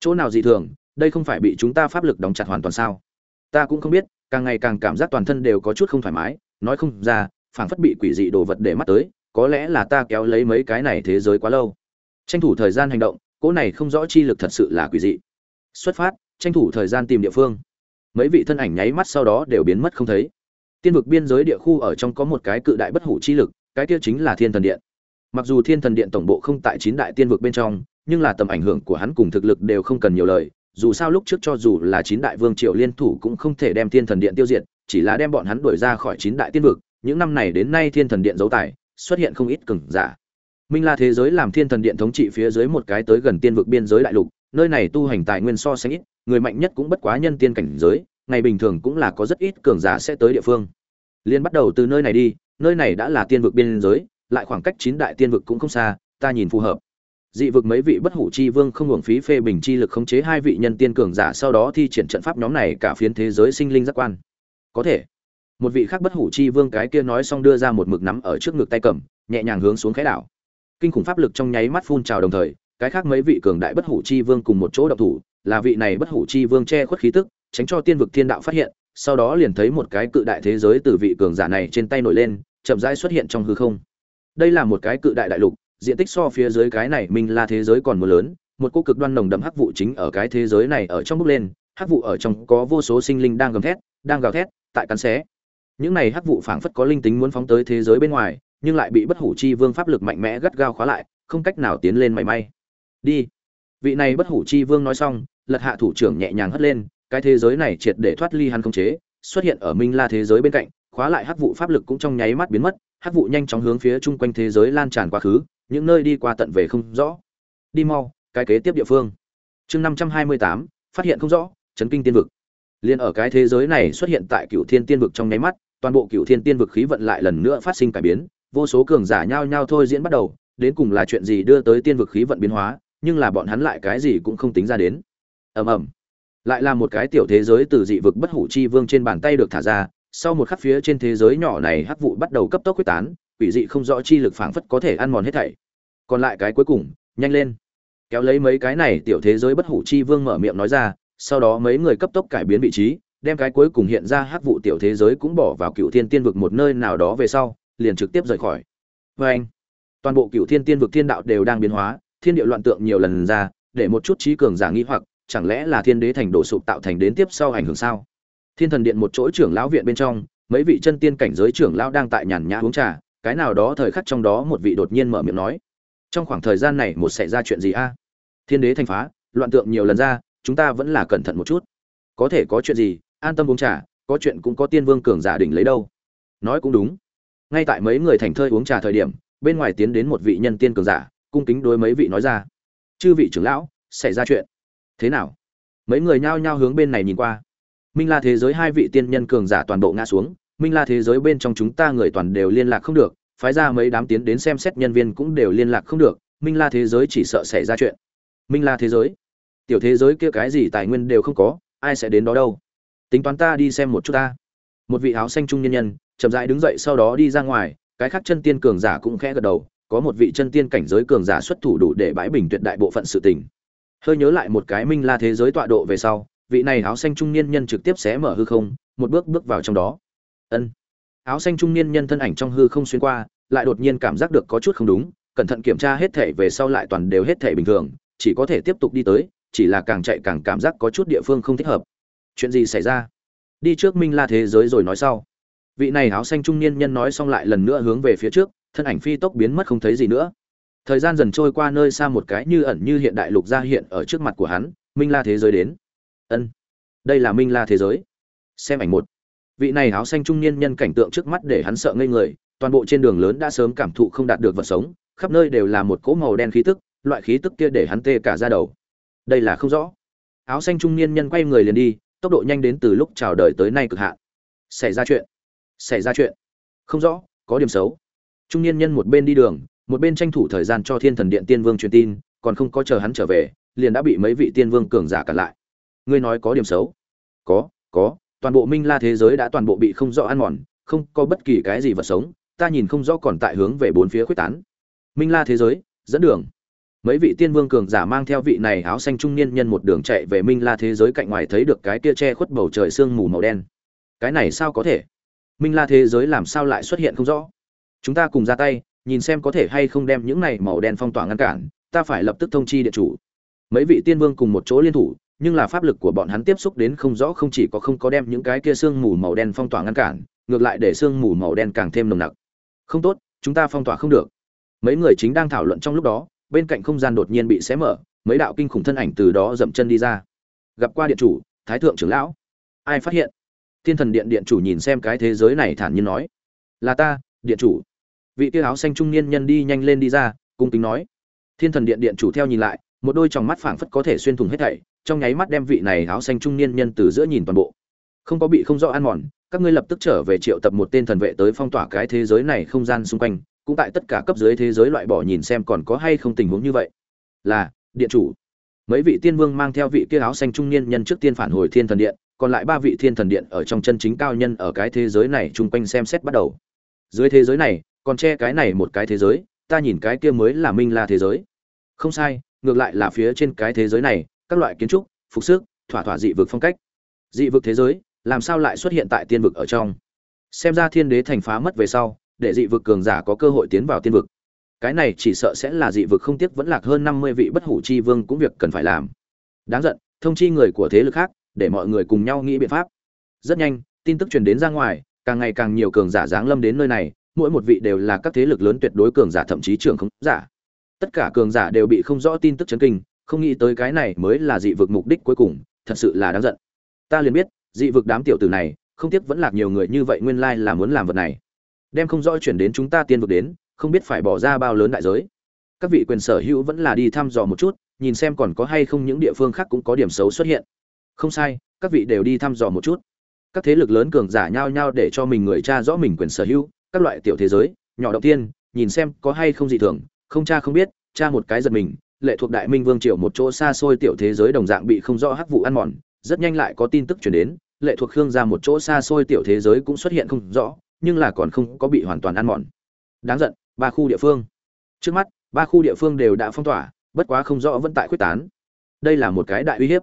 Chỗ nào dị thường, đây không phải bị chúng ta pháp lực đóng chặt hoàn toàn sao? Ta cũng không biết, càng ngày càng cảm giác toàn thân đều có chút không thoải mái, nói không ra, phảng phất bị quỷ dị đồ vật để mắt tới, có lẽ là ta kéo lấy mấy cái này thế giới quá lâu. Tranh thủ thời gian hành động, cỗ này không rõ chi lực thật sự là quỷ dị xuất phát, tranh thủ thời gian tìm địa phương. Mấy vị thân ảnh nháy mắt sau đó đều biến mất không thấy. Tiên vực biên giới địa khu ở trong có một cái cự đại bất hủ chi lực, cái kia chính là thiên thần điện. Mặc dù thiên thần điện tổng bộ không tại chín đại tiên vực bên trong, nhưng là tầm ảnh hưởng của hắn cùng thực lực đều không cần nhiều lời, dù sao lúc trước cho dù là chín đại vương triều liên thủ cũng không thể đem thiên thần điện tiêu diệt, chỉ là đem bọn hắn đuổi ra khỏi chín đại tiên vực, những năm này đến nay thiên thần điện giấu tài xuất hiện không ít cường giả. Minh la thế giới làm thiên thần điện thống trị phía dưới một cái tới gần tiên vực biên giới đại lục nơi này tu hành tài nguyên so sánh ít, người mạnh nhất cũng bất quá nhân tiên cảnh giới, ngày bình thường cũng là có rất ít cường giả sẽ tới địa phương. Liên bắt đầu từ nơi này đi, nơi này đã là tiên vực biên giới, lại khoảng cách chín đại tiên vực cũng không xa, ta nhìn phù hợp. Dị vực mấy vị bất hủ chi vương không hưởng phí phê bình chi lực khống chế hai vị nhân tiên cường giả sau đó thi triển trận pháp nhóm này cả phiến thế giới sinh linh giác quan. Có thể. Một vị khác bất hủ chi vương cái kia nói xong đưa ra một mực nắm ở trước ngực tay cầm, nhẹ nhàng hướng xuống khái đảo. Kinh khủng pháp lực trong nháy mắt phun trào đồng thời cái khác mấy vị cường đại bất hủ chi vương cùng một chỗ độc thủ, là vị này bất hủ chi vương che khuất khí tức, tránh cho tiên vực thiên đạo phát hiện, sau đó liền thấy một cái cự đại thế giới từ vị cường giả này trên tay nổi lên, chậm rãi xuất hiện trong hư không. Đây là một cái cự đại đại lục, diện tích so phía dưới cái này minh là thế giới còn mưa lớn, một cô cực đoan nồng đậm hắc vụ chính ở cái thế giới này ở trong bốc lên, hắc vụ ở trong có vô số sinh linh đang gầm thét, đang gào thét, tại cắn xé. Những này hắc vụ phảng phất có linh tính muốn phóng tới thế giới bên ngoài, nhưng lại bị bất hủ chi vương pháp lực mạnh mẽ gắt gao khóa lại, không cách nào tiến lên mảy may đi. Vị này bất hủ chi vương nói xong, lật hạ thủ trưởng nhẹ nhàng hất lên, cái thế giới này triệt để thoát ly hắn không chế, xuất hiện ở minh la thế giới bên cạnh, khóa lại hắc vụ pháp lực cũng trong nháy mắt biến mất, hắc vụ nhanh chóng hướng phía chung quanh thế giới lan tràn quá khứ, những nơi đi qua tận về không rõ. Đi mau, cái kế tiếp địa phương. Chương năm trăm hai mươi tám, phát hiện không rõ, chấn kinh tiên vực. Liền ở cái thế giới này xuất hiện tại cựu thiên tiên vực trong nháy mắt, toàn bộ cựu thiên tiên vực khí vận lại lần nữa phát sinh cải biến, vô số cường giả nhao nhao thôi diễn bắt đầu, đến cùng là chuyện gì đưa tới tiên vực khí vận biến hóa nhưng là bọn hắn lại cái gì cũng không tính ra đến. Ầm ầm. Lại là một cái tiểu thế giới từ dị vực bất hủ chi vương trên bàn tay được thả ra, sau một khắc phía trên thế giới nhỏ này hắc vụ bắt đầu cấp tốc quyết tán, quỷ dị không rõ chi lực phảng phất có thể ăn mòn hết thảy. Còn lại cái cuối cùng, nhanh lên. Kéo lấy mấy cái này tiểu thế giới bất hủ chi vương mở miệng nói ra, sau đó mấy người cấp tốc cải biến vị trí, đem cái cuối cùng hiện ra hắc vụ tiểu thế giới cũng bỏ vào cựu thiên tiên vực một nơi nào đó về sau, liền trực tiếp rời khỏi. Vê anh toàn bộ cựu thiên tiên vực thiên đạo đều đang biến hóa thiên địa loạn tượng nhiều lần ra, để một chút trí cường giả nghi hoặc, chẳng lẽ là thiên đế thành đổ sụp tạo thành đến tiếp sau ảnh hưởng sao? Thiên thần điện một chỗ trưởng lão viện bên trong, mấy vị chân tiên cảnh giới trưởng lão đang tại nhàn nhã uống trà, cái nào đó thời khắc trong đó một vị đột nhiên mở miệng nói, trong khoảng thời gian này một xảy ra chuyện gì a? Thiên đế thành phá, loạn tượng nhiều lần ra, chúng ta vẫn là cẩn thận một chút. Có thể có chuyện gì, an tâm uống trà, có chuyện cũng có tiên vương cường giả đỉnh lấy đâu. Nói cũng đúng. Ngay tại mấy người thành thơi uống trà thời điểm, bên ngoài tiến đến một vị nhân tiên cường giả cung kính đối mấy vị nói ra. Chư vị trưởng lão, xảy ra chuyện. Thế nào? Mấy người nhao nhao hướng bên này nhìn qua. Minh la thế giới hai vị tiên nhân cường giả toàn bộ ngã xuống. Minh la thế giới bên trong chúng ta người toàn đều liên lạc không được. Phái ra mấy đám tiến đến xem xét nhân viên cũng đều liên lạc không được. Minh la thế giới chỉ sợ xảy ra chuyện. Minh la thế giới? Tiểu thế giới kia cái gì tài nguyên đều không có, ai sẽ đến đó đâu? Tính toán ta đi xem một chút ta. Một vị áo xanh trung nhân nhân, chậm rãi đứng dậy sau đó đi ra ngoài. Cái khác chân tiên cường giả cũng khẽ gật đầu có một vị chân tiên cảnh giới cường giả xuất thủ đủ để bãi bình tuyệt đại bộ phận sự tình. Hơi nhớ lại một cái minh la thế giới tọa độ về sau, vị này áo xanh trung niên nhân trực tiếp xé mở hư không, một bước bước vào trong đó. Ân. Áo xanh trung niên nhân thân ảnh trong hư không xuyên qua, lại đột nhiên cảm giác được có chút không đúng, cẩn thận kiểm tra hết thể về sau lại toàn đều hết thể bình thường, chỉ có thể tiếp tục đi tới, chỉ là càng chạy càng cảm giác có chút địa phương không thích hợp. Chuyện gì xảy ra? Đi trước minh la thế giới rồi nói sau. Vị này áo xanh trung niên nhân nói xong lại lần nữa hướng về phía trước thân ảnh phi tốc biến mất không thấy gì nữa. Thời gian dần trôi qua nơi xa một cái như ẩn như hiện đại lục ra hiện ở trước mặt của hắn, minh la thế giới đến. Ân, đây là minh la thế giới. Xem ảnh một. Vị này áo xanh trung niên nhân cảnh tượng trước mắt để hắn sợ ngây người, toàn bộ trên đường lớn đã sớm cảm thụ không đạt được vật sống, khắp nơi đều là một cỗ màu đen khí tức, loại khí tức kia để hắn tê cả ra đầu. Đây là không rõ. Áo xanh trung niên nhân quay người liền đi, tốc độ nhanh đến từ lúc chào đời tới nay cực hạn. Xảy ra chuyện. Xảy ra chuyện. Không rõ, có điểm xấu trung niên nhân một bên đi đường, một bên tranh thủ thời gian cho thiên thần điện tiên vương truyền tin, còn không có chờ hắn trở về, liền đã bị mấy vị tiên vương cường giả cản lại. Ngươi nói có điểm xấu? Có có, toàn bộ minh la thế giới đã toàn bộ bị không rõ ăn mòn, không có bất kỳ cái gì vật sống, ta nhìn không rõ còn tại hướng về bốn phía quyết tán. Minh la thế giới, dẫn đường. Mấy vị tiên vương cường giả mang theo vị này áo xanh trung niên nhân một đường chạy về minh la thế giới cạnh ngoài thấy được cái kia che khuất bầu trời sương mù màu đen. Cái này sao có thể? Minh la thế giới làm sao lại xuất hiện không rõ? Chúng ta cùng ra tay, nhìn xem có thể hay không đem những này màu đen phong tỏa ngăn cản, ta phải lập tức thông chi điện chủ. Mấy vị tiên vương cùng một chỗ liên thủ, nhưng là pháp lực của bọn hắn tiếp xúc đến không rõ, không chỉ có không có đem những cái kia sương mù màu đen phong tỏa ngăn cản, ngược lại để sương mù màu đen càng thêm nồng nặc. Không tốt, chúng ta phong tỏa không được. Mấy người chính đang thảo luận trong lúc đó, bên cạnh không gian đột nhiên bị xé mở, mấy đạo kinh khủng thân ảnh từ đó dậm chân đi ra. Gặp qua điện chủ, thái thượng trưởng lão. Ai phát hiện? Thiên thần điện điện chủ nhìn xem cái thế giới này thản nhiên nói. Là ta, điện chủ vị kia áo xanh trung niên nhân đi nhanh lên đi ra, cung kính nói. Thiên thần điện điện chủ theo nhìn lại, một đôi tròng mắt phảng phất có thể xuyên thủng hết thảy, trong nháy mắt đem vị này áo xanh trung niên nhân từ giữa nhìn toàn bộ. Không có bị không rõ ăn mòn, các ngươi lập tức trở về triệu tập một tên thần vệ tới phong tỏa cái thế giới này không gian xung quanh, cũng tại tất cả cấp dưới thế giới loại bỏ nhìn xem còn có hay không tình huống như vậy. Là, điện chủ. Mấy vị tiên vương mang theo vị kia áo xanh trung niên nhân trước tiên phản hồi thiên thần điện, còn lại ba vị thiên thần điện ở trong chân chính cao nhân ở cái thế giới này chung quanh xem xét bắt đầu. Dưới thế giới này còn che cái này một cái thế giới, ta nhìn cái kia mới là minh la thế giới. Không sai, ngược lại là phía trên cái thế giới này, các loại kiến trúc, phục sức, thỏa thỏa dị vực phong cách. Dị vực thế giới, làm sao lại xuất hiện tại tiên vực ở trong? Xem ra thiên đế thành phá mất về sau, để dị vực cường giả có cơ hội tiến vào tiên vực. Cái này chỉ sợ sẽ là dị vực không tiếc vẫn lạc hơn năm mươi vị bất hủ chi vương cũng việc cần phải làm. Đáng giận, thông chi người của thế lực khác, để mọi người cùng nhau nghĩ biện pháp. Rất nhanh, tin tức truyền đến ra ngoài, càng ngày càng nhiều cường giả giáng lâm đến nơi này mỗi một vị đều là các thế lực lớn tuyệt đối cường giả, thậm chí trưởng không giả. Tất cả cường giả đều bị không rõ tin tức chấn kinh, không nghĩ tới cái này mới là dị vực mục đích cuối cùng, thật sự là đáng giận. Ta liền biết, dị vực đám tiểu tử này, không tiếc vẫn lạc nhiều người như vậy nguyên lai là muốn làm vật này. Đem không rõ chuyển đến chúng ta tiên vực đến, không biết phải bỏ ra bao lớn đại giới. Các vị quyền sở hữu vẫn là đi thăm dò một chút, nhìn xem còn có hay không những địa phương khác cũng có điểm xấu xuất hiện. Không sai, các vị đều đi thăm dò một chút. Các thế lực lớn cường giả nhau nhau để cho mình người cha rõ mình quyền sở hữu các loại tiểu thế giới, nhỏ động tiên, nhìn xem có hay không dị thường, không cha không biết, cha một cái giật mình, lệ thuộc đại minh vương triều một chỗ xa xôi tiểu thế giới đồng dạng bị không rõ hắc vụ ăn mòn, rất nhanh lại có tin tức chuyển đến, lệ thuộc khương ra một chỗ xa xôi tiểu thế giới cũng xuất hiện không rõ, nhưng là còn không có bị hoàn toàn ăn mòn. Đáng giận, ba khu địa phương. Trước mắt, ba khu địa phương đều đã phong tỏa, bất quá không rõ vẫn tại quyết tán. Đây là một cái đại uy hiếp.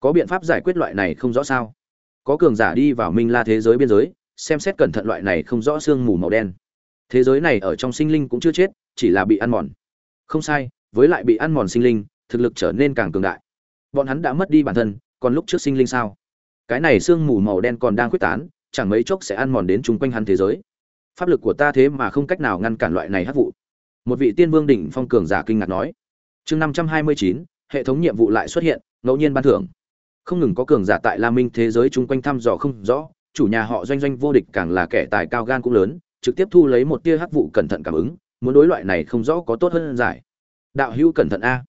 Có biện pháp giải quyết loại này không rõ sao? Có cường giả đi vào minh la thế giới biên giới xem xét cẩn thận loại này không rõ xương mù màu đen. Thế giới này ở trong sinh linh cũng chưa chết, chỉ là bị ăn mòn. Không sai, với lại bị ăn mòn sinh linh, thực lực trở nên càng cường đại. Bọn hắn đã mất đi bản thân, còn lúc trước sinh linh sao? Cái này sương mù màu đen còn đang quyết tán, chẳng mấy chốc sẽ ăn mòn đến chung quanh hắn thế giới. Pháp lực của ta thế mà không cách nào ngăn cản loại này hắc vụ. Một vị tiên vương đỉnh phong cường giả kinh ngạc nói. Chương năm trăm hai mươi chín, hệ thống nhiệm vụ lại xuất hiện, ngẫu nhiên ban thưởng. Không ngừng có cường giả tại la minh thế giới chung quanh thăm dò không rõ chủ nhà họ doanh doanh vô địch càng là kẻ tài cao gan cũng lớn, trực tiếp thu lấy một tia hắc vụ cẩn thận cảm ứng, muốn đối loại này không rõ có tốt hơn giải. Đạo hữu cẩn thận a.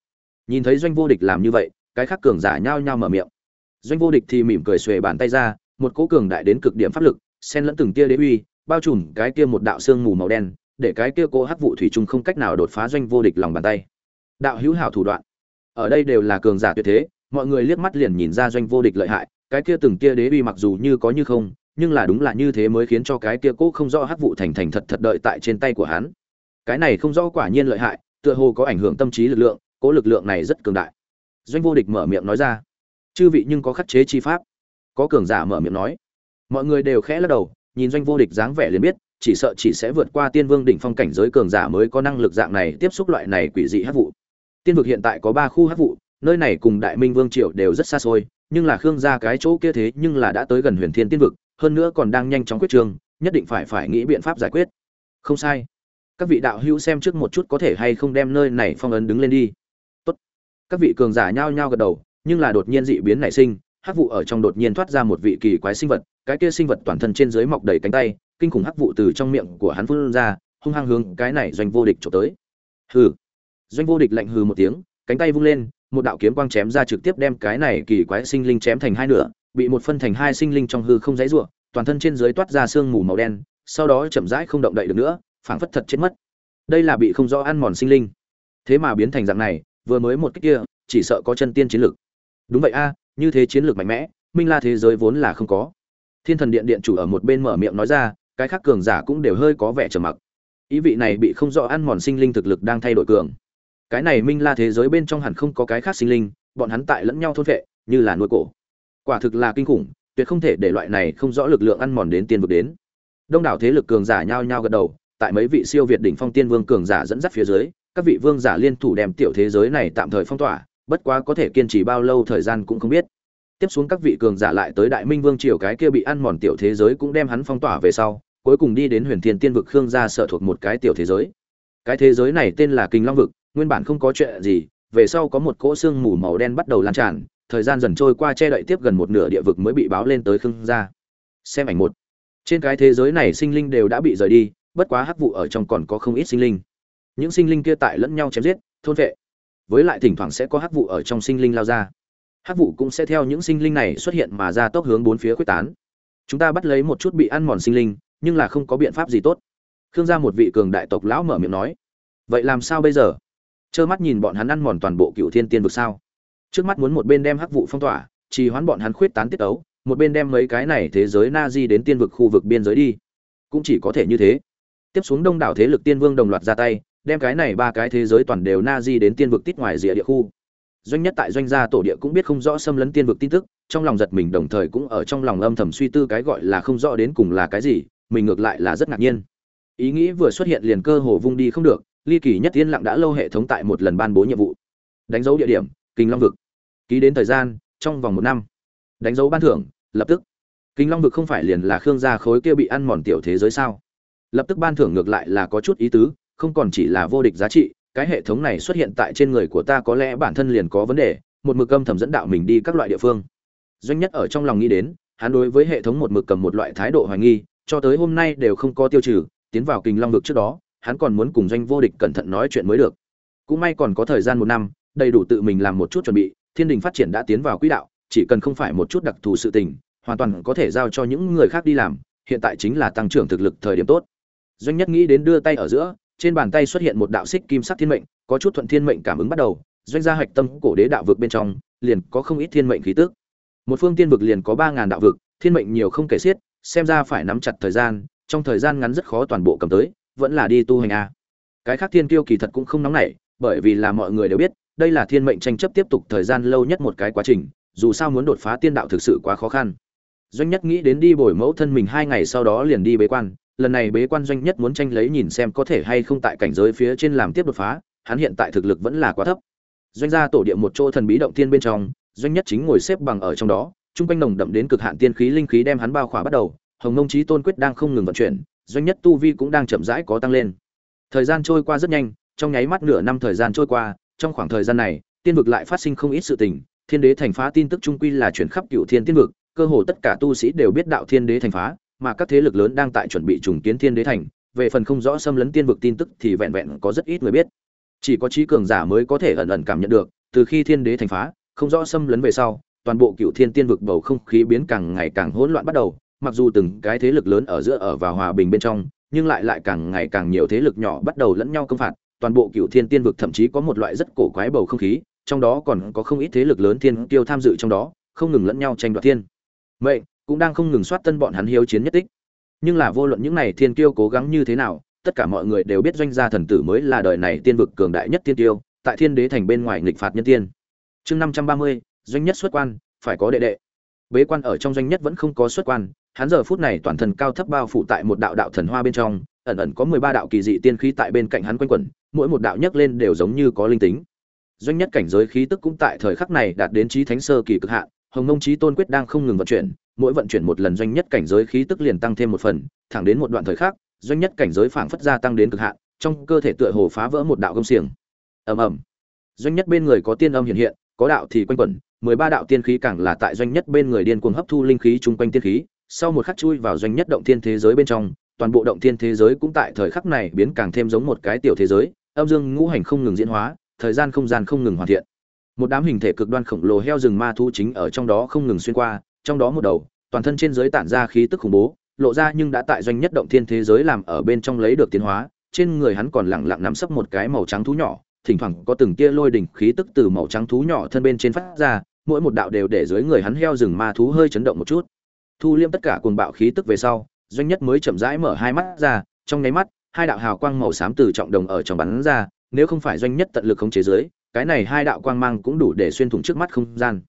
Nhìn thấy doanh vô địch làm như vậy, cái khác cường giả nhao nhao mở miệng. Doanh vô địch thì mỉm cười xuề bàn tay ra, một cỗ cường đại đến cực điểm pháp lực, xen lẫn từng tia đế uy, bao trùm cái kia một đạo xương mù màu đen, để cái kia cỗ hắc vụ thủy chung không cách nào đột phá doanh vô địch lòng bàn tay. Đạo hữu hảo thủ đoạn. Ở đây đều là cường giả tuyệt thế, mọi người liếc mắt liền nhìn ra doanh vô địch lợi hại cái kia từng kia đế uy mặc dù như có như không, nhưng là đúng là như thế mới khiến cho cái kia cố không rõ hắc vụ thành thành thật thật đợi tại trên tay của hắn. Cái này không rõ quả nhiên lợi hại, tựa hồ có ảnh hưởng tâm trí lực lượng, cố lực lượng này rất cường đại. Doanh vô địch mở miệng nói ra, chư vị nhưng có khắc chế chi pháp. Có cường giả mở miệng nói. Mọi người đều khẽ lắc đầu, nhìn doanh vô địch dáng vẻ liền biết, chỉ sợ chỉ sẽ vượt qua tiên vương đỉnh phong cảnh giới cường giả mới có năng lực dạng này tiếp xúc loại này quỷ dị hắc vụ. Tiên vực hiện tại có ba khu hắc vụ, nơi này cùng đại minh vương triều đều rất xa xôi nhưng là khương gia cái chỗ kia thế nhưng là đã tới gần huyền thiên tiên vực, hơn nữa còn đang nhanh chóng quyết trường, nhất định phải phải nghĩ biện pháp giải quyết. Không sai. Các vị đạo hữu xem trước một chút có thể hay không đem nơi này phong ấn đứng lên đi. Tốt. Các vị cường giả nhao nhao gật đầu, nhưng là đột nhiên dị biến nảy sinh, hắc vụ ở trong đột nhiên thoát ra một vị kỳ quái sinh vật, cái kia sinh vật toàn thân trên dưới mọc đầy cánh tay, kinh khủng hắc vụ từ trong miệng của hắn phun ra, hung hăng hướng cái này doanh vô địch trộm tới. Hừ. Doanh vô địch lạnh hừ một tiếng, cánh tay vung lên một đạo kiếm quang chém ra trực tiếp đem cái này kỳ quái sinh linh chém thành hai nửa, bị một phân thành hai sinh linh trong hư không dãy rủa, toàn thân trên dưới toát ra sương mù màu đen, sau đó chậm rãi không động đậy được nữa, phảng phất thật chết mất. Đây là bị không rõ ăn mòn sinh linh. Thế mà biến thành dạng này, vừa mới một cái kia, chỉ sợ có chân tiên chiến lực đúng vậy a, như thế chiến lược mạnh mẽ, minh la thế giới vốn là không có. Thiên thần điện điện chủ ở một bên mở miệng nói ra, cái khác cường giả cũng đều hơi có vẻ trầm mặc. Ý vị này bị không rõ ăn mòn sinh linh thực lực đang thay đổi cường cái này minh la thế giới bên trong hẳn không có cái khác sinh linh, bọn hắn tại lẫn nhau thôn vệ, như là nuôi cổ. Quả thực là kinh khủng, tuyệt không thể để loại này không rõ lực lượng ăn mòn đến tiên vực đến. Đông đảo thế lực cường giả nhao nhao gật đầu, tại mấy vị siêu việt đỉnh phong tiên vương cường giả dẫn dắt phía dưới, các vị vương giả liên thủ đem tiểu thế giới này tạm thời phong tỏa, bất quá có thể kiên trì bao lâu thời gian cũng không biết. Tiếp xuống các vị cường giả lại tới đại minh vương triều cái kia bị ăn mòn tiểu thế giới cũng đem hắn phong tỏa về sau, cuối cùng đi đến huyền thiên tiên vực khương gia sợ thuộc một cái tiểu thế giới. Cái thế giới này tên là kinh long vực nguyên bản không có chuyện gì, về sau có một cỗ xương mù màu đen bắt đầu lan tràn, thời gian dần trôi qua che đậy tiếp gần một nửa địa vực mới bị báo lên tới khương gia. Xem ảnh một. Trên cái thế giới này sinh linh đều đã bị rời đi, bất quá hắc vụ ở trong còn có không ít sinh linh. Những sinh linh kia tại lẫn nhau chém giết, thôn vệ. Với lại thỉnh thoảng sẽ có hắc vụ ở trong sinh linh lao ra. Hắc vụ cũng sẽ theo những sinh linh này xuất hiện mà ra tốc hướng bốn phía quyết tán. Chúng ta bắt lấy một chút bị ăn mòn sinh linh, nhưng là không có biện pháp gì tốt. Khương gia một vị cường đại tộc lão mở miệng nói. Vậy làm sao bây giờ? Trơ mắt nhìn bọn hắn ăn mòn toàn bộ cựu thiên tiên vực sao? Trước mắt muốn một bên đem hắc vụ phong tỏa, trì hoãn bọn hắn khuyết tán tiết ấu một bên đem mấy cái này thế giới na di đến tiên vực khu vực biên giới đi. Cũng chỉ có thể như thế. Tiếp xuống đông đảo thế lực tiên vương đồng loạt ra tay, đem cái này ba cái thế giới toàn đều na di đến tiên vực tít ngoài rìa địa khu. Doanh nhất tại doanh gia tổ địa cũng biết không rõ xâm lấn tiên vực tin tức, trong lòng giật mình đồng thời cũng ở trong lòng âm thầm suy tư cái gọi là không rõ đến cùng là cái gì, mình ngược lại là rất ngạc nhiên. Ý nghĩ vừa xuất hiện liền cơ hồ vung đi không được ly kỳ nhất yên lặng đã lâu hệ thống tại một lần ban bố nhiệm vụ. Đánh dấu địa điểm, kinh long vực. Ký đến thời gian, trong vòng một năm. Đánh dấu ban thưởng, lập tức. Kinh long vực không phải liền là khương gia khối kia bị ăn mòn tiểu thế giới sao? Lập tức ban thưởng ngược lại là có chút ý tứ, không còn chỉ là vô địch giá trị, cái hệ thống này xuất hiện tại trên người của ta có lẽ bản thân liền có vấn đề, một mực âm thầm dẫn đạo mình đi các loại địa phương. Doanh nhất ở trong lòng nghĩ đến, hắn đối với hệ thống một mực cầm một loại thái độ hoài nghi, cho tới hôm nay đều không có tiêu trừ, tiến vào kinh long vực trước đó hắn còn muốn cùng doanh vô địch cẩn thận nói chuyện mới được. Cũng may còn có thời gian một năm, đầy đủ tự mình làm một chút chuẩn bị, thiên đình phát triển đã tiến vào quỹ đạo, chỉ cần không phải một chút đặc thù sự tình, hoàn toàn có thể giao cho những người khác đi làm, hiện tại chính là tăng trưởng thực lực thời điểm tốt. Doanh nhất nghĩ đến đưa tay ở giữa, trên bàn tay xuất hiện một đạo xích kim sắc thiên mệnh, có chút thuận thiên mệnh cảm ứng bắt đầu, doanh gia hạch tâm cổ đế đạo vực bên trong, liền có không ít thiên mệnh khí tức. Một phương tiên vực liền có ba ngàn đạo vực, thiên mệnh nhiều không kể xiết, xem ra phải nắm chặt thời gian, trong thời gian ngắn rất khó toàn bộ cầm tới vẫn là đi tu hành a cái khác thiên kiêu kỳ thật cũng không nóng nảy, bởi vì là mọi người đều biết, đây là thiên mệnh tranh chấp tiếp tục thời gian lâu nhất một cái quá trình, dù sao muốn đột phá tiên đạo thực sự quá khó khăn. Doanh nhất nghĩ đến đi bồi mẫu thân mình hai ngày sau đó liền đi bế quan, lần này bế quan doanh nhất muốn tranh lấy nhìn xem có thể hay không tại cảnh giới phía trên làm tiếp đột phá, hắn hiện tại thực lực vẫn là quá thấp. Doanh gia tổ địa một chỗ thần bí động tiên bên trong, doanh nhất chính ngồi xếp bằng ở trong đó trung quanh nồng đậm đến cực hạn tiên khí linh khí đem hắn bao khỏa bắt đầu, hồng nông chí tôn quyết đang không ngừng vận chuyển doanh nhất tu vi cũng đang chậm rãi có tăng lên. Thời gian trôi qua rất nhanh, trong nháy mắt nửa năm thời gian trôi qua, trong khoảng thời gian này, tiên vực lại phát sinh không ít sự tình. Thiên đế thành phá tin tức trung quy là chuyển khắp cựu thiên tiên vực, cơ hồ tất cả tu sĩ đều biết đạo thiên đế thành phá, mà các thế lực lớn đang tại chuẩn bị trùng kiến thiên đế thành. Về phần không rõ xâm lấn tiên vực tin tức thì vẹn vẹn có rất ít người biết. Chỉ có trí cường giả mới có thể ẩn ẩn cảm nhận được, từ khi thiên đế thành phá, không rõ xâm lấn về sau, toàn bộ cựu thiên tiên vực bầu không khí biến càng ngày càng hỗn loạn bắt đầu mặc dù từng cái thế lực lớn ở giữa ở vào hòa bình bên trong, nhưng lại lại càng ngày càng nhiều thế lực nhỏ bắt đầu lẫn nhau công phạt, toàn bộ cựu thiên tiên vực thậm chí có một loại rất cổ quái bầu không khí, trong đó còn có không ít thế lực lớn thiên tiêu tham dự trong đó, không ngừng lẫn nhau tranh đoạt thiên. Mệnh cũng đang không ngừng soát tân bọn hắn hiếu chiến nhất tích. Nhưng là vô luận những này thiên kiêu cố gắng như thế nào, tất cả mọi người đều biết doanh gia thần tử mới là đời này tiên vực cường đại nhất tiên tiêu tại thiên đế thành bên ngoài nghịch phạt nhân tiên. Chương năm trăm ba mươi, doanh nhất xuất quan, phải có đệ đệ. Bế quan ở trong doanh nhất vẫn không có xuất quan hắn giờ phút này toàn thân cao thấp bao phủ tại một đạo đạo thần hoa bên trong, ẩn ẩn có mười ba đạo kỳ dị tiên khí tại bên cạnh hắn quanh quẩn, mỗi một đạo nhấc lên đều giống như có linh tính. Doanh nhất cảnh giới khí tức cũng tại thời khắc này đạt đến trí thánh sơ kỳ cực hạn, hồng nông trí tôn quyết đang không ngừng vận chuyển, mỗi vận chuyển một lần doanh nhất cảnh giới khí tức liền tăng thêm một phần, thẳng đến một đoạn thời khắc, doanh nhất cảnh giới phảng phất gia tăng đến cực hạn, trong cơ thể tựa hồ phá vỡ một đạo công xiềng. Ầm ầm. Doanh nhất bên người có tiên âm hiện hiện, có đạo thì quanh quẩn, mười ba đạo tiên khí càng là tại doanh nhất bên người điên cuồng hấp thu linh khí chung quanh tiên khí sau một khắc chui vào doanh nhất động thiên thế giới bên trong, toàn bộ động thiên thế giới cũng tại thời khắc này biến càng thêm giống một cái tiểu thế giới, âm dương ngũ hành không ngừng diễn hóa, thời gian không gian không ngừng hoàn thiện. Một đám hình thể cực đoan khổng lồ heo rừng ma thú chính ở trong đó không ngừng xuyên qua, trong đó một đầu, toàn thân trên giới tản ra khí tức khủng bố, lộ ra nhưng đã tại doanh nhất động thiên thế giới làm ở bên trong lấy được tiến hóa, trên người hắn còn lẳng lặng nắm sấp một cái màu trắng thú nhỏ, thỉnh thoảng có từng tia lôi đỉnh khí tức từ màu trắng thú nhỏ thân bên trên phát ra, mỗi một đạo đều để dưới người hắn heo rừng ma thú hơi chấn động một chút thu liêm tất cả cuồng bạo khí tức về sau, doanh nhất mới chậm rãi mở hai mắt ra, trong nháy mắt, hai đạo hào quang màu xám từ trọng đồng ở trong bắn ra, nếu không phải doanh nhất tận lực khống chế dưới, cái này hai đạo quang mang cũng đủ để xuyên thủng trước mắt không gian.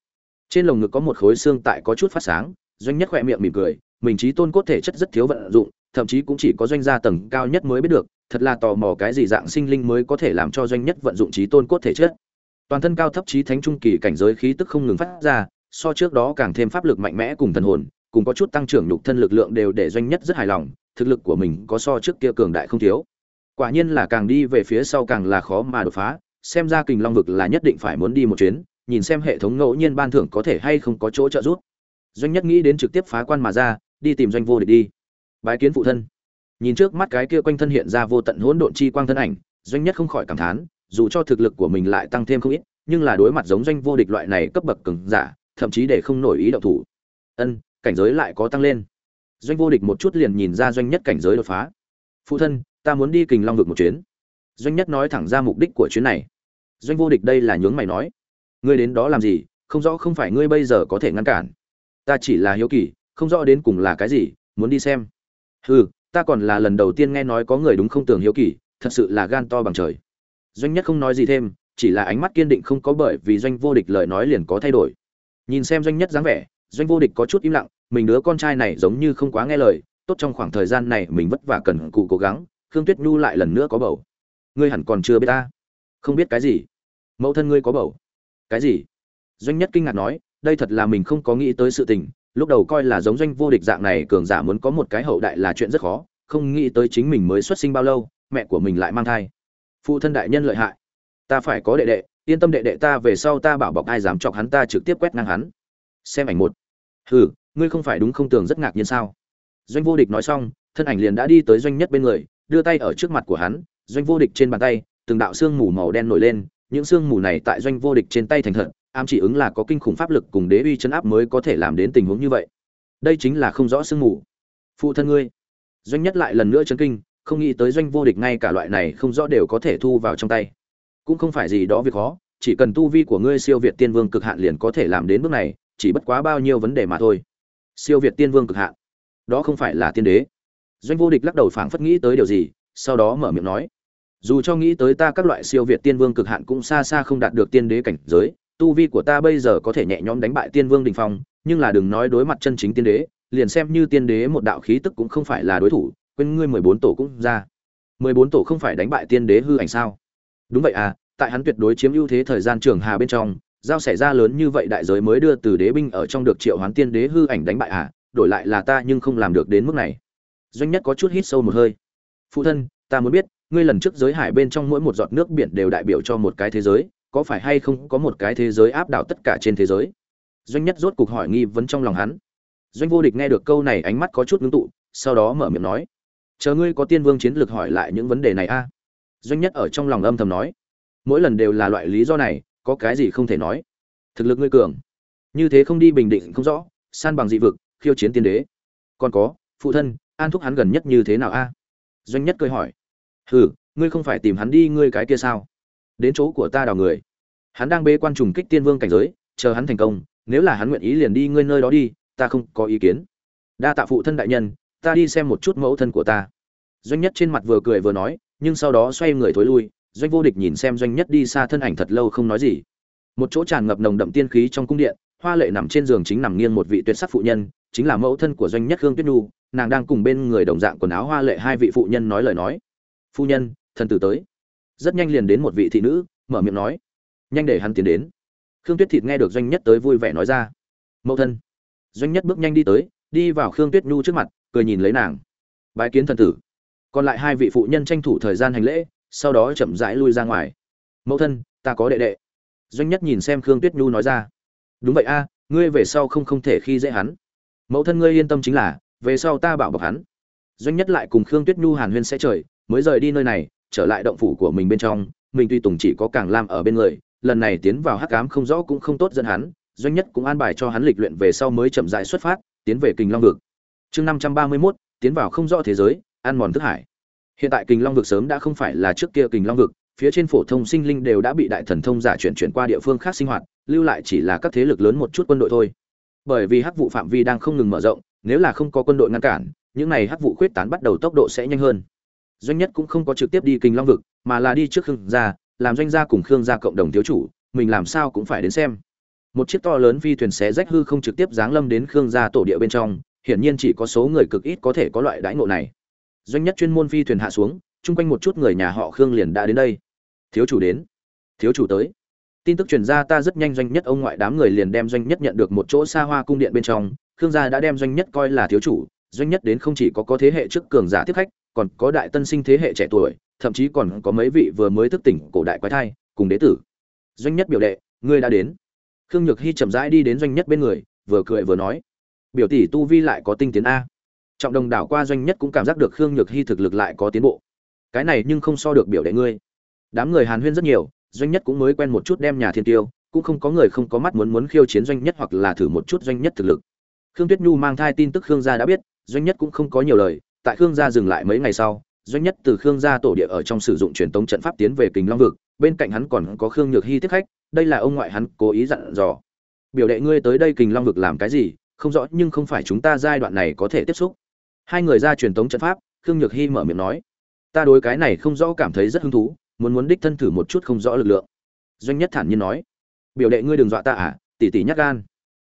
Trên lồng ngực có một khối xương tại có chút phát sáng, doanh nhất khỏe miệng mỉm cười, mình trí tôn cốt thể chất rất thiếu vận dụng, thậm chí cũng chỉ có doanh gia tầng cao nhất mới biết được, thật là tò mò cái gì dạng sinh linh mới có thể làm cho doanh nhất vận dụng trí tôn cốt thể chất. Toàn thân cao thấp trí thánh trung kỳ cảnh giới khí tức không ngừng phát ra, so trước đó càng thêm pháp lực mạnh mẽ cùng thần hồn cùng có chút tăng trưởng nhục thân lực lượng đều để doanh nhất rất hài lòng, thực lực của mình có so trước kia cường đại không thiếu. Quả nhiên là càng đi về phía sau càng là khó mà đột phá, xem ra kình long vực là nhất định phải muốn đi một chuyến, nhìn xem hệ thống ngẫu nhiên ban thưởng có thể hay không có chỗ trợ giúp. Doanh nhất nghĩ đến trực tiếp phá quan mà ra, đi tìm doanh vô địch đi. Bái kiến phụ thân. Nhìn trước mắt cái kia quanh thân hiện ra vô tận hỗn độn chi quang thân ảnh, doanh nhất không khỏi cảm thán, dù cho thực lực của mình lại tăng thêm không ít, nhưng là đối mặt giống doanh vô địch loại này cấp bậc cường giả, thậm chí để không nổi ý động thủ. Ân cảnh giới lại có tăng lên. Doanh vô địch một chút liền nhìn ra doanh nhất cảnh giới đột phá. Phụ thân, ta muốn đi kình long vực một chuyến. Doanh nhất nói thẳng ra mục đích của chuyến này. Doanh vô địch đây là nhướng mày nói. Ngươi đến đó làm gì? Không rõ không phải ngươi bây giờ có thể ngăn cản. Ta chỉ là hiếu kỳ, không rõ đến cùng là cái gì, muốn đi xem. Hừ, ta còn là lần đầu tiên nghe nói có người đúng không tưởng hiếu kỳ, thật sự là gan to bằng trời. Doanh nhất không nói gì thêm, chỉ là ánh mắt kiên định không có bởi vì doanh vô địch lời nói liền có thay đổi. Nhìn xem doanh nhất dáng vẻ doanh vô địch có chút im lặng, mình đứa con trai này giống như không quá nghe lời, tốt trong khoảng thời gian này mình vất vả cần cù cố gắng, khương tuyết nhu lại lần nữa có bầu. Ngươi hẳn còn chưa biết ta. Không biết cái gì. Mẫu thân ngươi có bầu. Cái gì? Doanh nhất kinh ngạc nói, đây thật là mình không có nghĩ tới sự tình, lúc đầu coi là giống doanh vô địch dạng này cường giả muốn có một cái hậu đại là chuyện rất khó, không nghĩ tới chính mình mới xuất sinh bao lâu, mẹ của mình lại mang thai. Phụ thân đại nhân lợi hại. Ta phải có đệ đệ, yên tâm đệ đệ ta về sau ta bảo bọc ai dám chọc hắn ta trực tiếp quét ngang hắn xem ảnh một. Hừ, ngươi không phải đúng không tưởng rất ngạc nhiên sao? Doanh vô địch nói xong, thân ảnh liền đã đi tới doanh nhất bên người, đưa tay ở trước mặt của hắn, doanh vô địch trên bàn tay, từng đạo xương mù màu đen nổi lên, những xương mù này tại doanh vô địch trên tay thành thật, ám chỉ ứng là có kinh khủng pháp lực cùng đế uy chấn áp mới có thể làm đến tình huống như vậy. Đây chính là không rõ xương mù. Phụ thân ngươi. Doanh nhất lại lần nữa chấn kinh, không nghĩ tới doanh vô địch ngay cả loại này không rõ đều có thể thu vào trong tay. Cũng không phải gì đó việc khó, chỉ cần tu vi của ngươi siêu việt tiên vương cực hạn liền có thể làm đến bước này chỉ bất quá bao nhiêu vấn đề mà thôi. Siêu việt tiên vương cực hạn. Đó không phải là tiên đế. Doanh vô địch lắc đầu phảng phất nghĩ tới điều gì, sau đó mở miệng nói. Dù cho nghĩ tới ta các loại siêu việt tiên vương cực hạn cũng xa xa không đạt được tiên đế cảnh giới, tu vi của ta bây giờ có thể nhẹ nhõm đánh bại tiên vương đình phong, nhưng là đừng nói đối mặt chân chính tiên đế, liền xem như tiên đế một đạo khí tức cũng không phải là đối thủ, quên ngươi mười bốn tổ cũng ra. Mười bốn tổ không phải đánh bại tiên đế hư ảnh sao? Đúng vậy à tại hắn tuyệt đối chiếm ưu thế thời gian trường hà bên trong giao xảy ra lớn như vậy đại giới mới đưa từ đế binh ở trong được triệu hoán tiên đế hư ảnh đánh bại à đổi lại là ta nhưng không làm được đến mức này. Doanh nhất có chút hít sâu một hơi. Phụ thân, ta muốn biết, ngươi lần trước giới hải bên trong mỗi một giọt nước biển đều đại biểu cho một cái thế giới, có phải hay không có một cái thế giới áp đảo tất cả trên thế giới? Doanh nhất rốt cục hỏi nghi vấn trong lòng hắn. Doanh vô địch nghe được câu này ánh mắt có chút ngưng tụ, sau đó mở miệng nói, chờ ngươi có tiên vương chiến lược hỏi lại những vấn đề này a. Doanh nhất ở trong lòng âm thầm nói, mỗi lần đều là loại lý do này có cái gì không thể nói. Thực lực ngươi cường. Như thế không đi bình định không rõ, san bằng dị vực, khiêu chiến tiên đế. Còn có, phụ thân, an thúc hắn gần nhất như thế nào a? Doanh nhất cười hỏi. Hừ, ngươi không phải tìm hắn đi ngươi cái kia sao? Đến chỗ của ta đào người. Hắn đang bê quan trùng kích tiên vương cảnh giới, chờ hắn thành công, nếu là hắn nguyện ý liền đi ngươi nơi đó đi, ta không có ý kiến. Đa tạ phụ thân đại nhân, ta đi xem một chút mẫu thân của ta. Doanh nhất trên mặt vừa cười vừa nói, nhưng sau đó xoay người thối lui doanh vô địch nhìn xem doanh nhất đi xa thân ảnh thật lâu không nói gì. Một chỗ tràn ngập nồng đậm tiên khí trong cung điện, hoa lệ nằm trên giường chính nằm nghiêng một vị tuyệt sắc phụ nhân, chính là mẫu thân của doanh nhất Hương tuyết nhu, nàng đang cùng bên người đồng dạng quần áo hoa lệ hai vị phụ nhân nói lời nói. Phu nhân, thần tử tới. Rất nhanh liền đến một vị thị nữ, mở miệng nói. Nhanh để hắn tiến đến. Khương tuyết thịt nghe được doanh nhất tới vui vẻ nói ra. Mẫu thân. Doanh nhất bước nhanh đi tới, đi vào khương tuyết nhu trước mặt, cười nhìn lấy nàng. Bái kiến thần tử. Còn lại hai vị phụ nhân tranh thủ thời gian hành lễ sau đó chậm rãi lui ra ngoài. Mẫu thân, ta có đệ đệ. Doanh nhất nhìn xem khương tuyết nhu nói ra. Đúng vậy a, ngươi về sau không không thể khi dễ hắn. Mẫu thân ngươi yên tâm chính là, về sau ta bảo bọc hắn. Doanh nhất lại cùng khương tuyết nhu hàn huyên sẽ trời, mới rời đi nơi này, trở lại động phủ của mình bên trong, mình tuy tùng chỉ có càng lam ở bên người, lần này tiến vào hắc cám không rõ cũng không tốt dẫn hắn, doanh nhất cũng an bài cho hắn lịch luyện về sau mới chậm rãi xuất phát, tiến về kình long vực. Chương năm trăm ba mươi mốt, tiến vào không rõ thế giới, ăn mòn thức hải hiện tại kình long vực sớm đã không phải là trước kia kình long vực, phía trên phổ thông sinh linh đều đã bị đại thần thông giả chuyển chuyển qua địa phương khác sinh hoạt, lưu lại chỉ là các thế lực lớn một chút quân đội thôi. Bởi vì hắc vụ phạm vi đang không ngừng mở rộng, nếu là không có quân đội ngăn cản, những này hắc vụ khuyết tán bắt đầu tốc độ sẽ nhanh hơn. Doanh nhất cũng không có trực tiếp đi kinh long vực, mà là đi trước khương gia, làm doanh gia cùng khương gia cộng đồng thiếu chủ, mình làm sao cũng phải đến xem. Một chiếc to lớn phi thuyền xé rách hư không trực tiếp giáng lâm đến khương gia tổ địa bên trong, hiển nhiên chỉ có số người cực ít có thể có loại đãi ngộ này doanh nhất chuyên môn phi thuyền hạ xuống, chung quanh một chút người nhà họ khương liền đã đến đây. Thiếu chủ đến. Thiếu chủ tới. Tin tức truyền ra ta rất nhanh doanh nhất ông ngoại đám người liền đem doanh nhất nhận được một chỗ xa hoa cung điện bên trong. Khương gia đã đem doanh nhất coi là thiếu chủ. Doanh nhất đến không chỉ có có thế hệ trước cường giả tiếp khách, còn có đại tân sinh thế hệ trẻ tuổi, thậm chí còn có mấy vị vừa mới thức tỉnh cổ đại quái thai, cùng đế tử. Doanh nhất biểu đệ, ngươi đã đến. Khương nhược hy chậm rãi đi đến doanh nhất bên người, vừa cười vừa nói. Biểu tỷ tu vi lại có tinh tiến a trọng đồng đảo qua doanh nhất cũng cảm giác được khương nhược hy thực lực lại có tiến bộ. Cái này nhưng không so được biểu đệ ngươi. Đám người hàn huyên rất nhiều, doanh nhất cũng mới quen một chút đem nhà thiên tiêu, cũng không có người không có mắt muốn muốn khiêu chiến doanh nhất hoặc là thử một chút doanh nhất thực lực. Khương tuyết nhu mang thai tin tức khương gia đã biết, doanh nhất cũng không có nhiều lời, tại khương gia dừng lại mấy ngày sau, doanh nhất từ khương gia tổ địa ở trong sử dụng truyền tống trận pháp tiến về kình long vực, bên cạnh hắn còn có khương nhược hy tiếp khách, đây là ông ngoại hắn cố ý dặn dò. Biểu đệ ngươi tới đây kình long vực làm cái gì? Không rõ, nhưng không phải chúng ta giai đoạn này có thể tiếp xúc hai người ra truyền tống trận pháp, khương nhược hy mở miệng nói, ta đối cái này không rõ cảm thấy rất hứng thú, muốn muốn đích thân thử một chút không rõ lực lượng. Doanh nhất thản nhiên nói, biểu đệ ngươi đừng dọa ta à tỷ tỷ nhắc gan.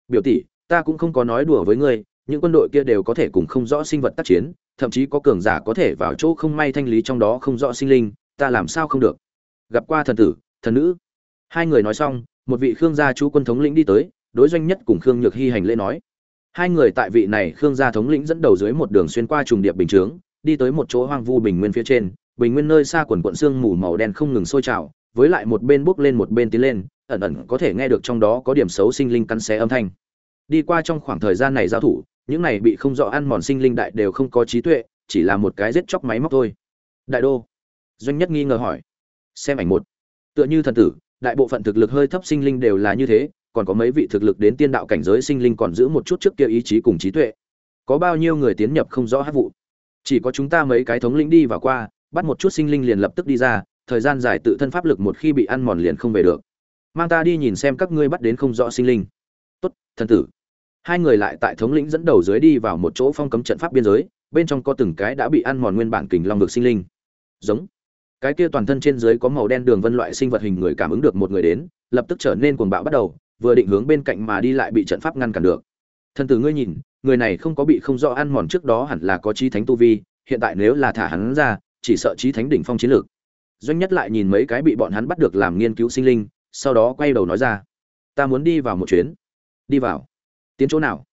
Biểu tỷ, ta cũng không có nói đùa với ngươi, những quân đội kia đều có thể cùng không rõ sinh vật tác chiến, thậm chí có cường giả có thể vào chỗ không may thanh lý trong đó không rõ sinh linh, ta làm sao không được? Gặp qua thần tử, thần nữ. Hai người nói xong, một vị khương gia chú quân thống lĩnh đi tới, đối doanh nhất cùng khương nhược hy hành lễ nói hai người tại vị này khương gia thống lĩnh dẫn đầu dưới một đường xuyên qua trùng điệp bình chướng, đi tới một chỗ hoang vu bình nguyên phía trên, bình nguyên nơi xa quần quận sương mù màu đen không ngừng sôi trào, với lại một bên bước lên một bên tiến lên, ẩn ẩn có thể nghe được trong đó có điểm xấu sinh linh cắn xé âm thanh. Đi qua trong khoảng thời gian này giao thủ, những này bị không rõ ăn mòn sinh linh đại đều không có trí tuệ, chỉ là một cái giết chóc máy móc thôi. Đại đô, doanh nhất nghi ngờ hỏi. Xem ảnh một. Tựa như thần tử, đại bộ phận thực lực hơi thấp sinh linh đều là như thế còn có mấy vị thực lực đến tiên đạo cảnh giới sinh linh còn giữ một chút trước kia ý chí cùng trí tuệ. Có bao nhiêu người tiến nhập không rõ hát vụ? Chỉ có chúng ta mấy cái thống lĩnh đi vào qua, bắt một chút sinh linh liền lập tức đi ra, thời gian dài tự thân pháp lực một khi bị ăn mòn liền không về được. Mang ta đi nhìn xem các ngươi bắt đến không rõ sinh linh. Tốt, thần tử. Hai người lại tại thống lĩnh dẫn đầu dưới đi vào một chỗ phong cấm trận pháp biên giới, bên trong có từng cái đã bị ăn mòn nguyên bản kình long vực sinh linh. Giống. Cái kia toàn thân trên dưới có màu đen đường vân loại sinh vật hình người cảm ứng được một người đến, lập tức trở nên cuồng bạo bắt đầu vừa định hướng bên cạnh mà đi lại bị trận pháp ngăn cản được. Thần tử ngươi nhìn, người này không có bị không rõ ăn mòn trước đó hẳn là có trí thánh tu vi, hiện tại nếu là thả hắn ra, chỉ sợ trí thánh đỉnh phong chiến lược. Doanh nhất lại nhìn mấy cái bị bọn hắn bắt được làm nghiên cứu sinh linh, sau đó quay đầu nói ra, ta muốn đi vào một chuyến. Đi vào? Tiến chỗ nào?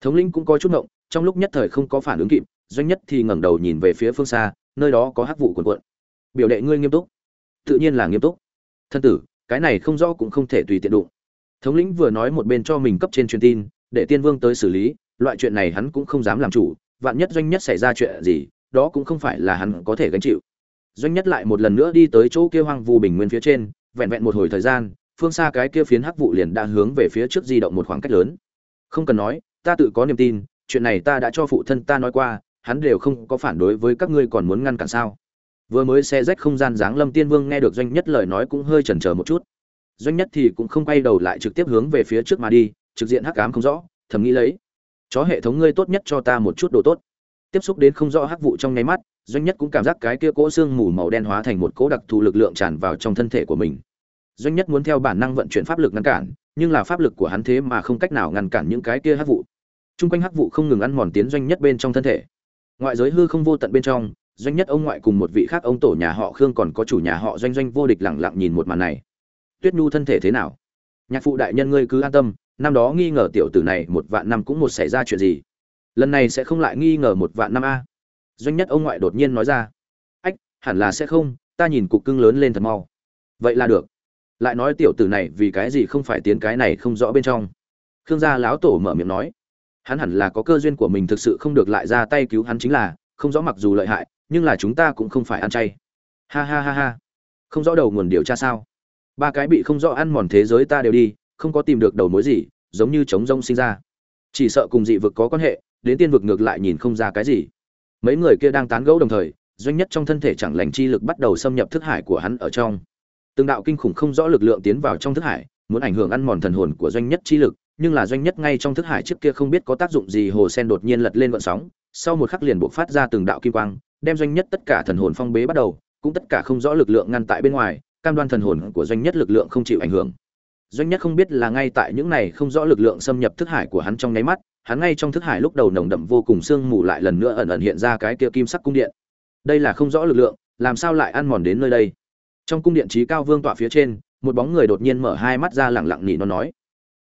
Thống linh cũng có chút ngộng, trong lúc nhất thời không có phản ứng kịp, doanh nhất thì ngẩng đầu nhìn về phía phương xa, nơi đó có hắc vụ cuồn cuộn. Biểu đệ ngươi nghiêm túc. Tự nhiên là nghiêm túc. Thân tử, cái này không rõ cũng không thể tùy tiện đụng thống lĩnh vừa nói một bên cho mình cấp trên truyền tin, để tiên vương tới xử lý, loại chuyện này hắn cũng không dám làm chủ, vạn nhất doanh nhất xảy ra chuyện gì, đó cũng không phải là hắn có thể gánh chịu. Doanh nhất lại một lần nữa đi tới chỗ kia hoang vu bình nguyên phía trên, vẹn vẹn một hồi thời gian, phương xa cái kia phiến hắc vụ liền đã hướng về phía trước di động một khoảng cách lớn. Không cần nói, ta tự có niềm tin, chuyện này ta đã cho phụ thân ta nói qua, hắn đều không có phản đối với các ngươi còn muốn ngăn cản sao? Vừa mới xe rách không gian giáng lâm tiên vương nghe được doanh nhất lời nói cũng hơi chần chờ một chút doanh nhất thì cũng không quay đầu lại trực tiếp hướng về phía trước mà đi, trực diện hắc ám không rõ, thầm nghĩ lấy, chó hệ thống ngươi tốt nhất cho ta một chút đồ tốt. Tiếp xúc đến không rõ hắc vụ trong nháy mắt, doanh nhất cũng cảm giác cái kia cỗ xương mù màu đen hóa thành một cỗ đặc thù lực lượng tràn vào trong thân thể của mình. Doanh nhất muốn theo bản năng vận chuyển pháp lực ngăn cản, nhưng là pháp lực của hắn thế mà không cách nào ngăn cản những cái kia hắc vụ Trung quanh hắc vụ không ngừng ăn mòn tiến doanh nhất bên trong thân thể. Ngoại giới hư không vô tận bên trong, doanh nhất ông ngoại cùng một vị khác ông tổ nhà họ khương còn có chủ nhà họ doanh doanh vô địch lẳng lặng nhìn một màn này tuyết nhu thân thể thế nào? Nhạc phụ đại nhân ngươi cứ an tâm, năm đó nghi ngờ tiểu tử này một vạn năm cũng một xảy ra chuyện gì? Lần này sẽ không lại nghi ngờ một vạn năm a. Doanh nhất ông ngoại đột nhiên nói ra. Ách, hẳn là sẽ không, ta nhìn cục cưng lớn lên thật mau. Vậy là được. Lại nói tiểu tử này vì cái gì không phải tiến cái này không rõ bên trong. Khương gia lão tổ mở miệng nói. Hắn hẳn là có cơ duyên của mình thực sự không được lại ra tay cứu hắn chính là, không rõ mặc dù lợi hại, nhưng là chúng ta cũng không phải ăn chay. Ha ha ha ha. Không rõ đầu nguồn điều tra sao? Ba cái bị không rõ ăn mòn thế giới ta đều đi, không có tìm được đầu mối gì, giống như trống rông sinh ra. Chỉ sợ cùng dị vực có quan hệ, đến tiên vực ngược lại nhìn không ra cái gì. Mấy người kia đang tán gẫu đồng thời, doanh nhất trong thân thể chẳng lành chi lực bắt đầu xâm nhập thức hải của hắn ở trong. Từng đạo kinh khủng không rõ lực lượng tiến vào trong thức hải, muốn ảnh hưởng ăn mòn thần hồn của doanh nhất chi lực, nhưng là doanh nhất ngay trong thức hải trước kia không biết có tác dụng gì, hồ sen đột nhiên lật lên vận sóng, sau một khắc liền buộc phát ra từng đạo kim quang, đem doanh nhất tất cả thần hồn phong bế bắt đầu, cũng tất cả không rõ lực lượng ngăn tại bên ngoài cam đoan thần hồn của doanh nhất lực lượng không chịu ảnh hưởng. Doanh nhất không biết là ngay tại những này không rõ lực lượng xâm nhập thức hải của hắn trong nháy mắt, hắn ngay trong thức hải lúc đầu nồng đậm vô cùng sương mù lại lần nữa ẩn ẩn hiện ra cái kia kim sắc cung điện. Đây là không rõ lực lượng, làm sao lại ăn mòn đến nơi đây? Trong cung điện trí cao vương tọa phía trên, một bóng người đột nhiên mở hai mắt ra lẳng lặng nỉ nó nói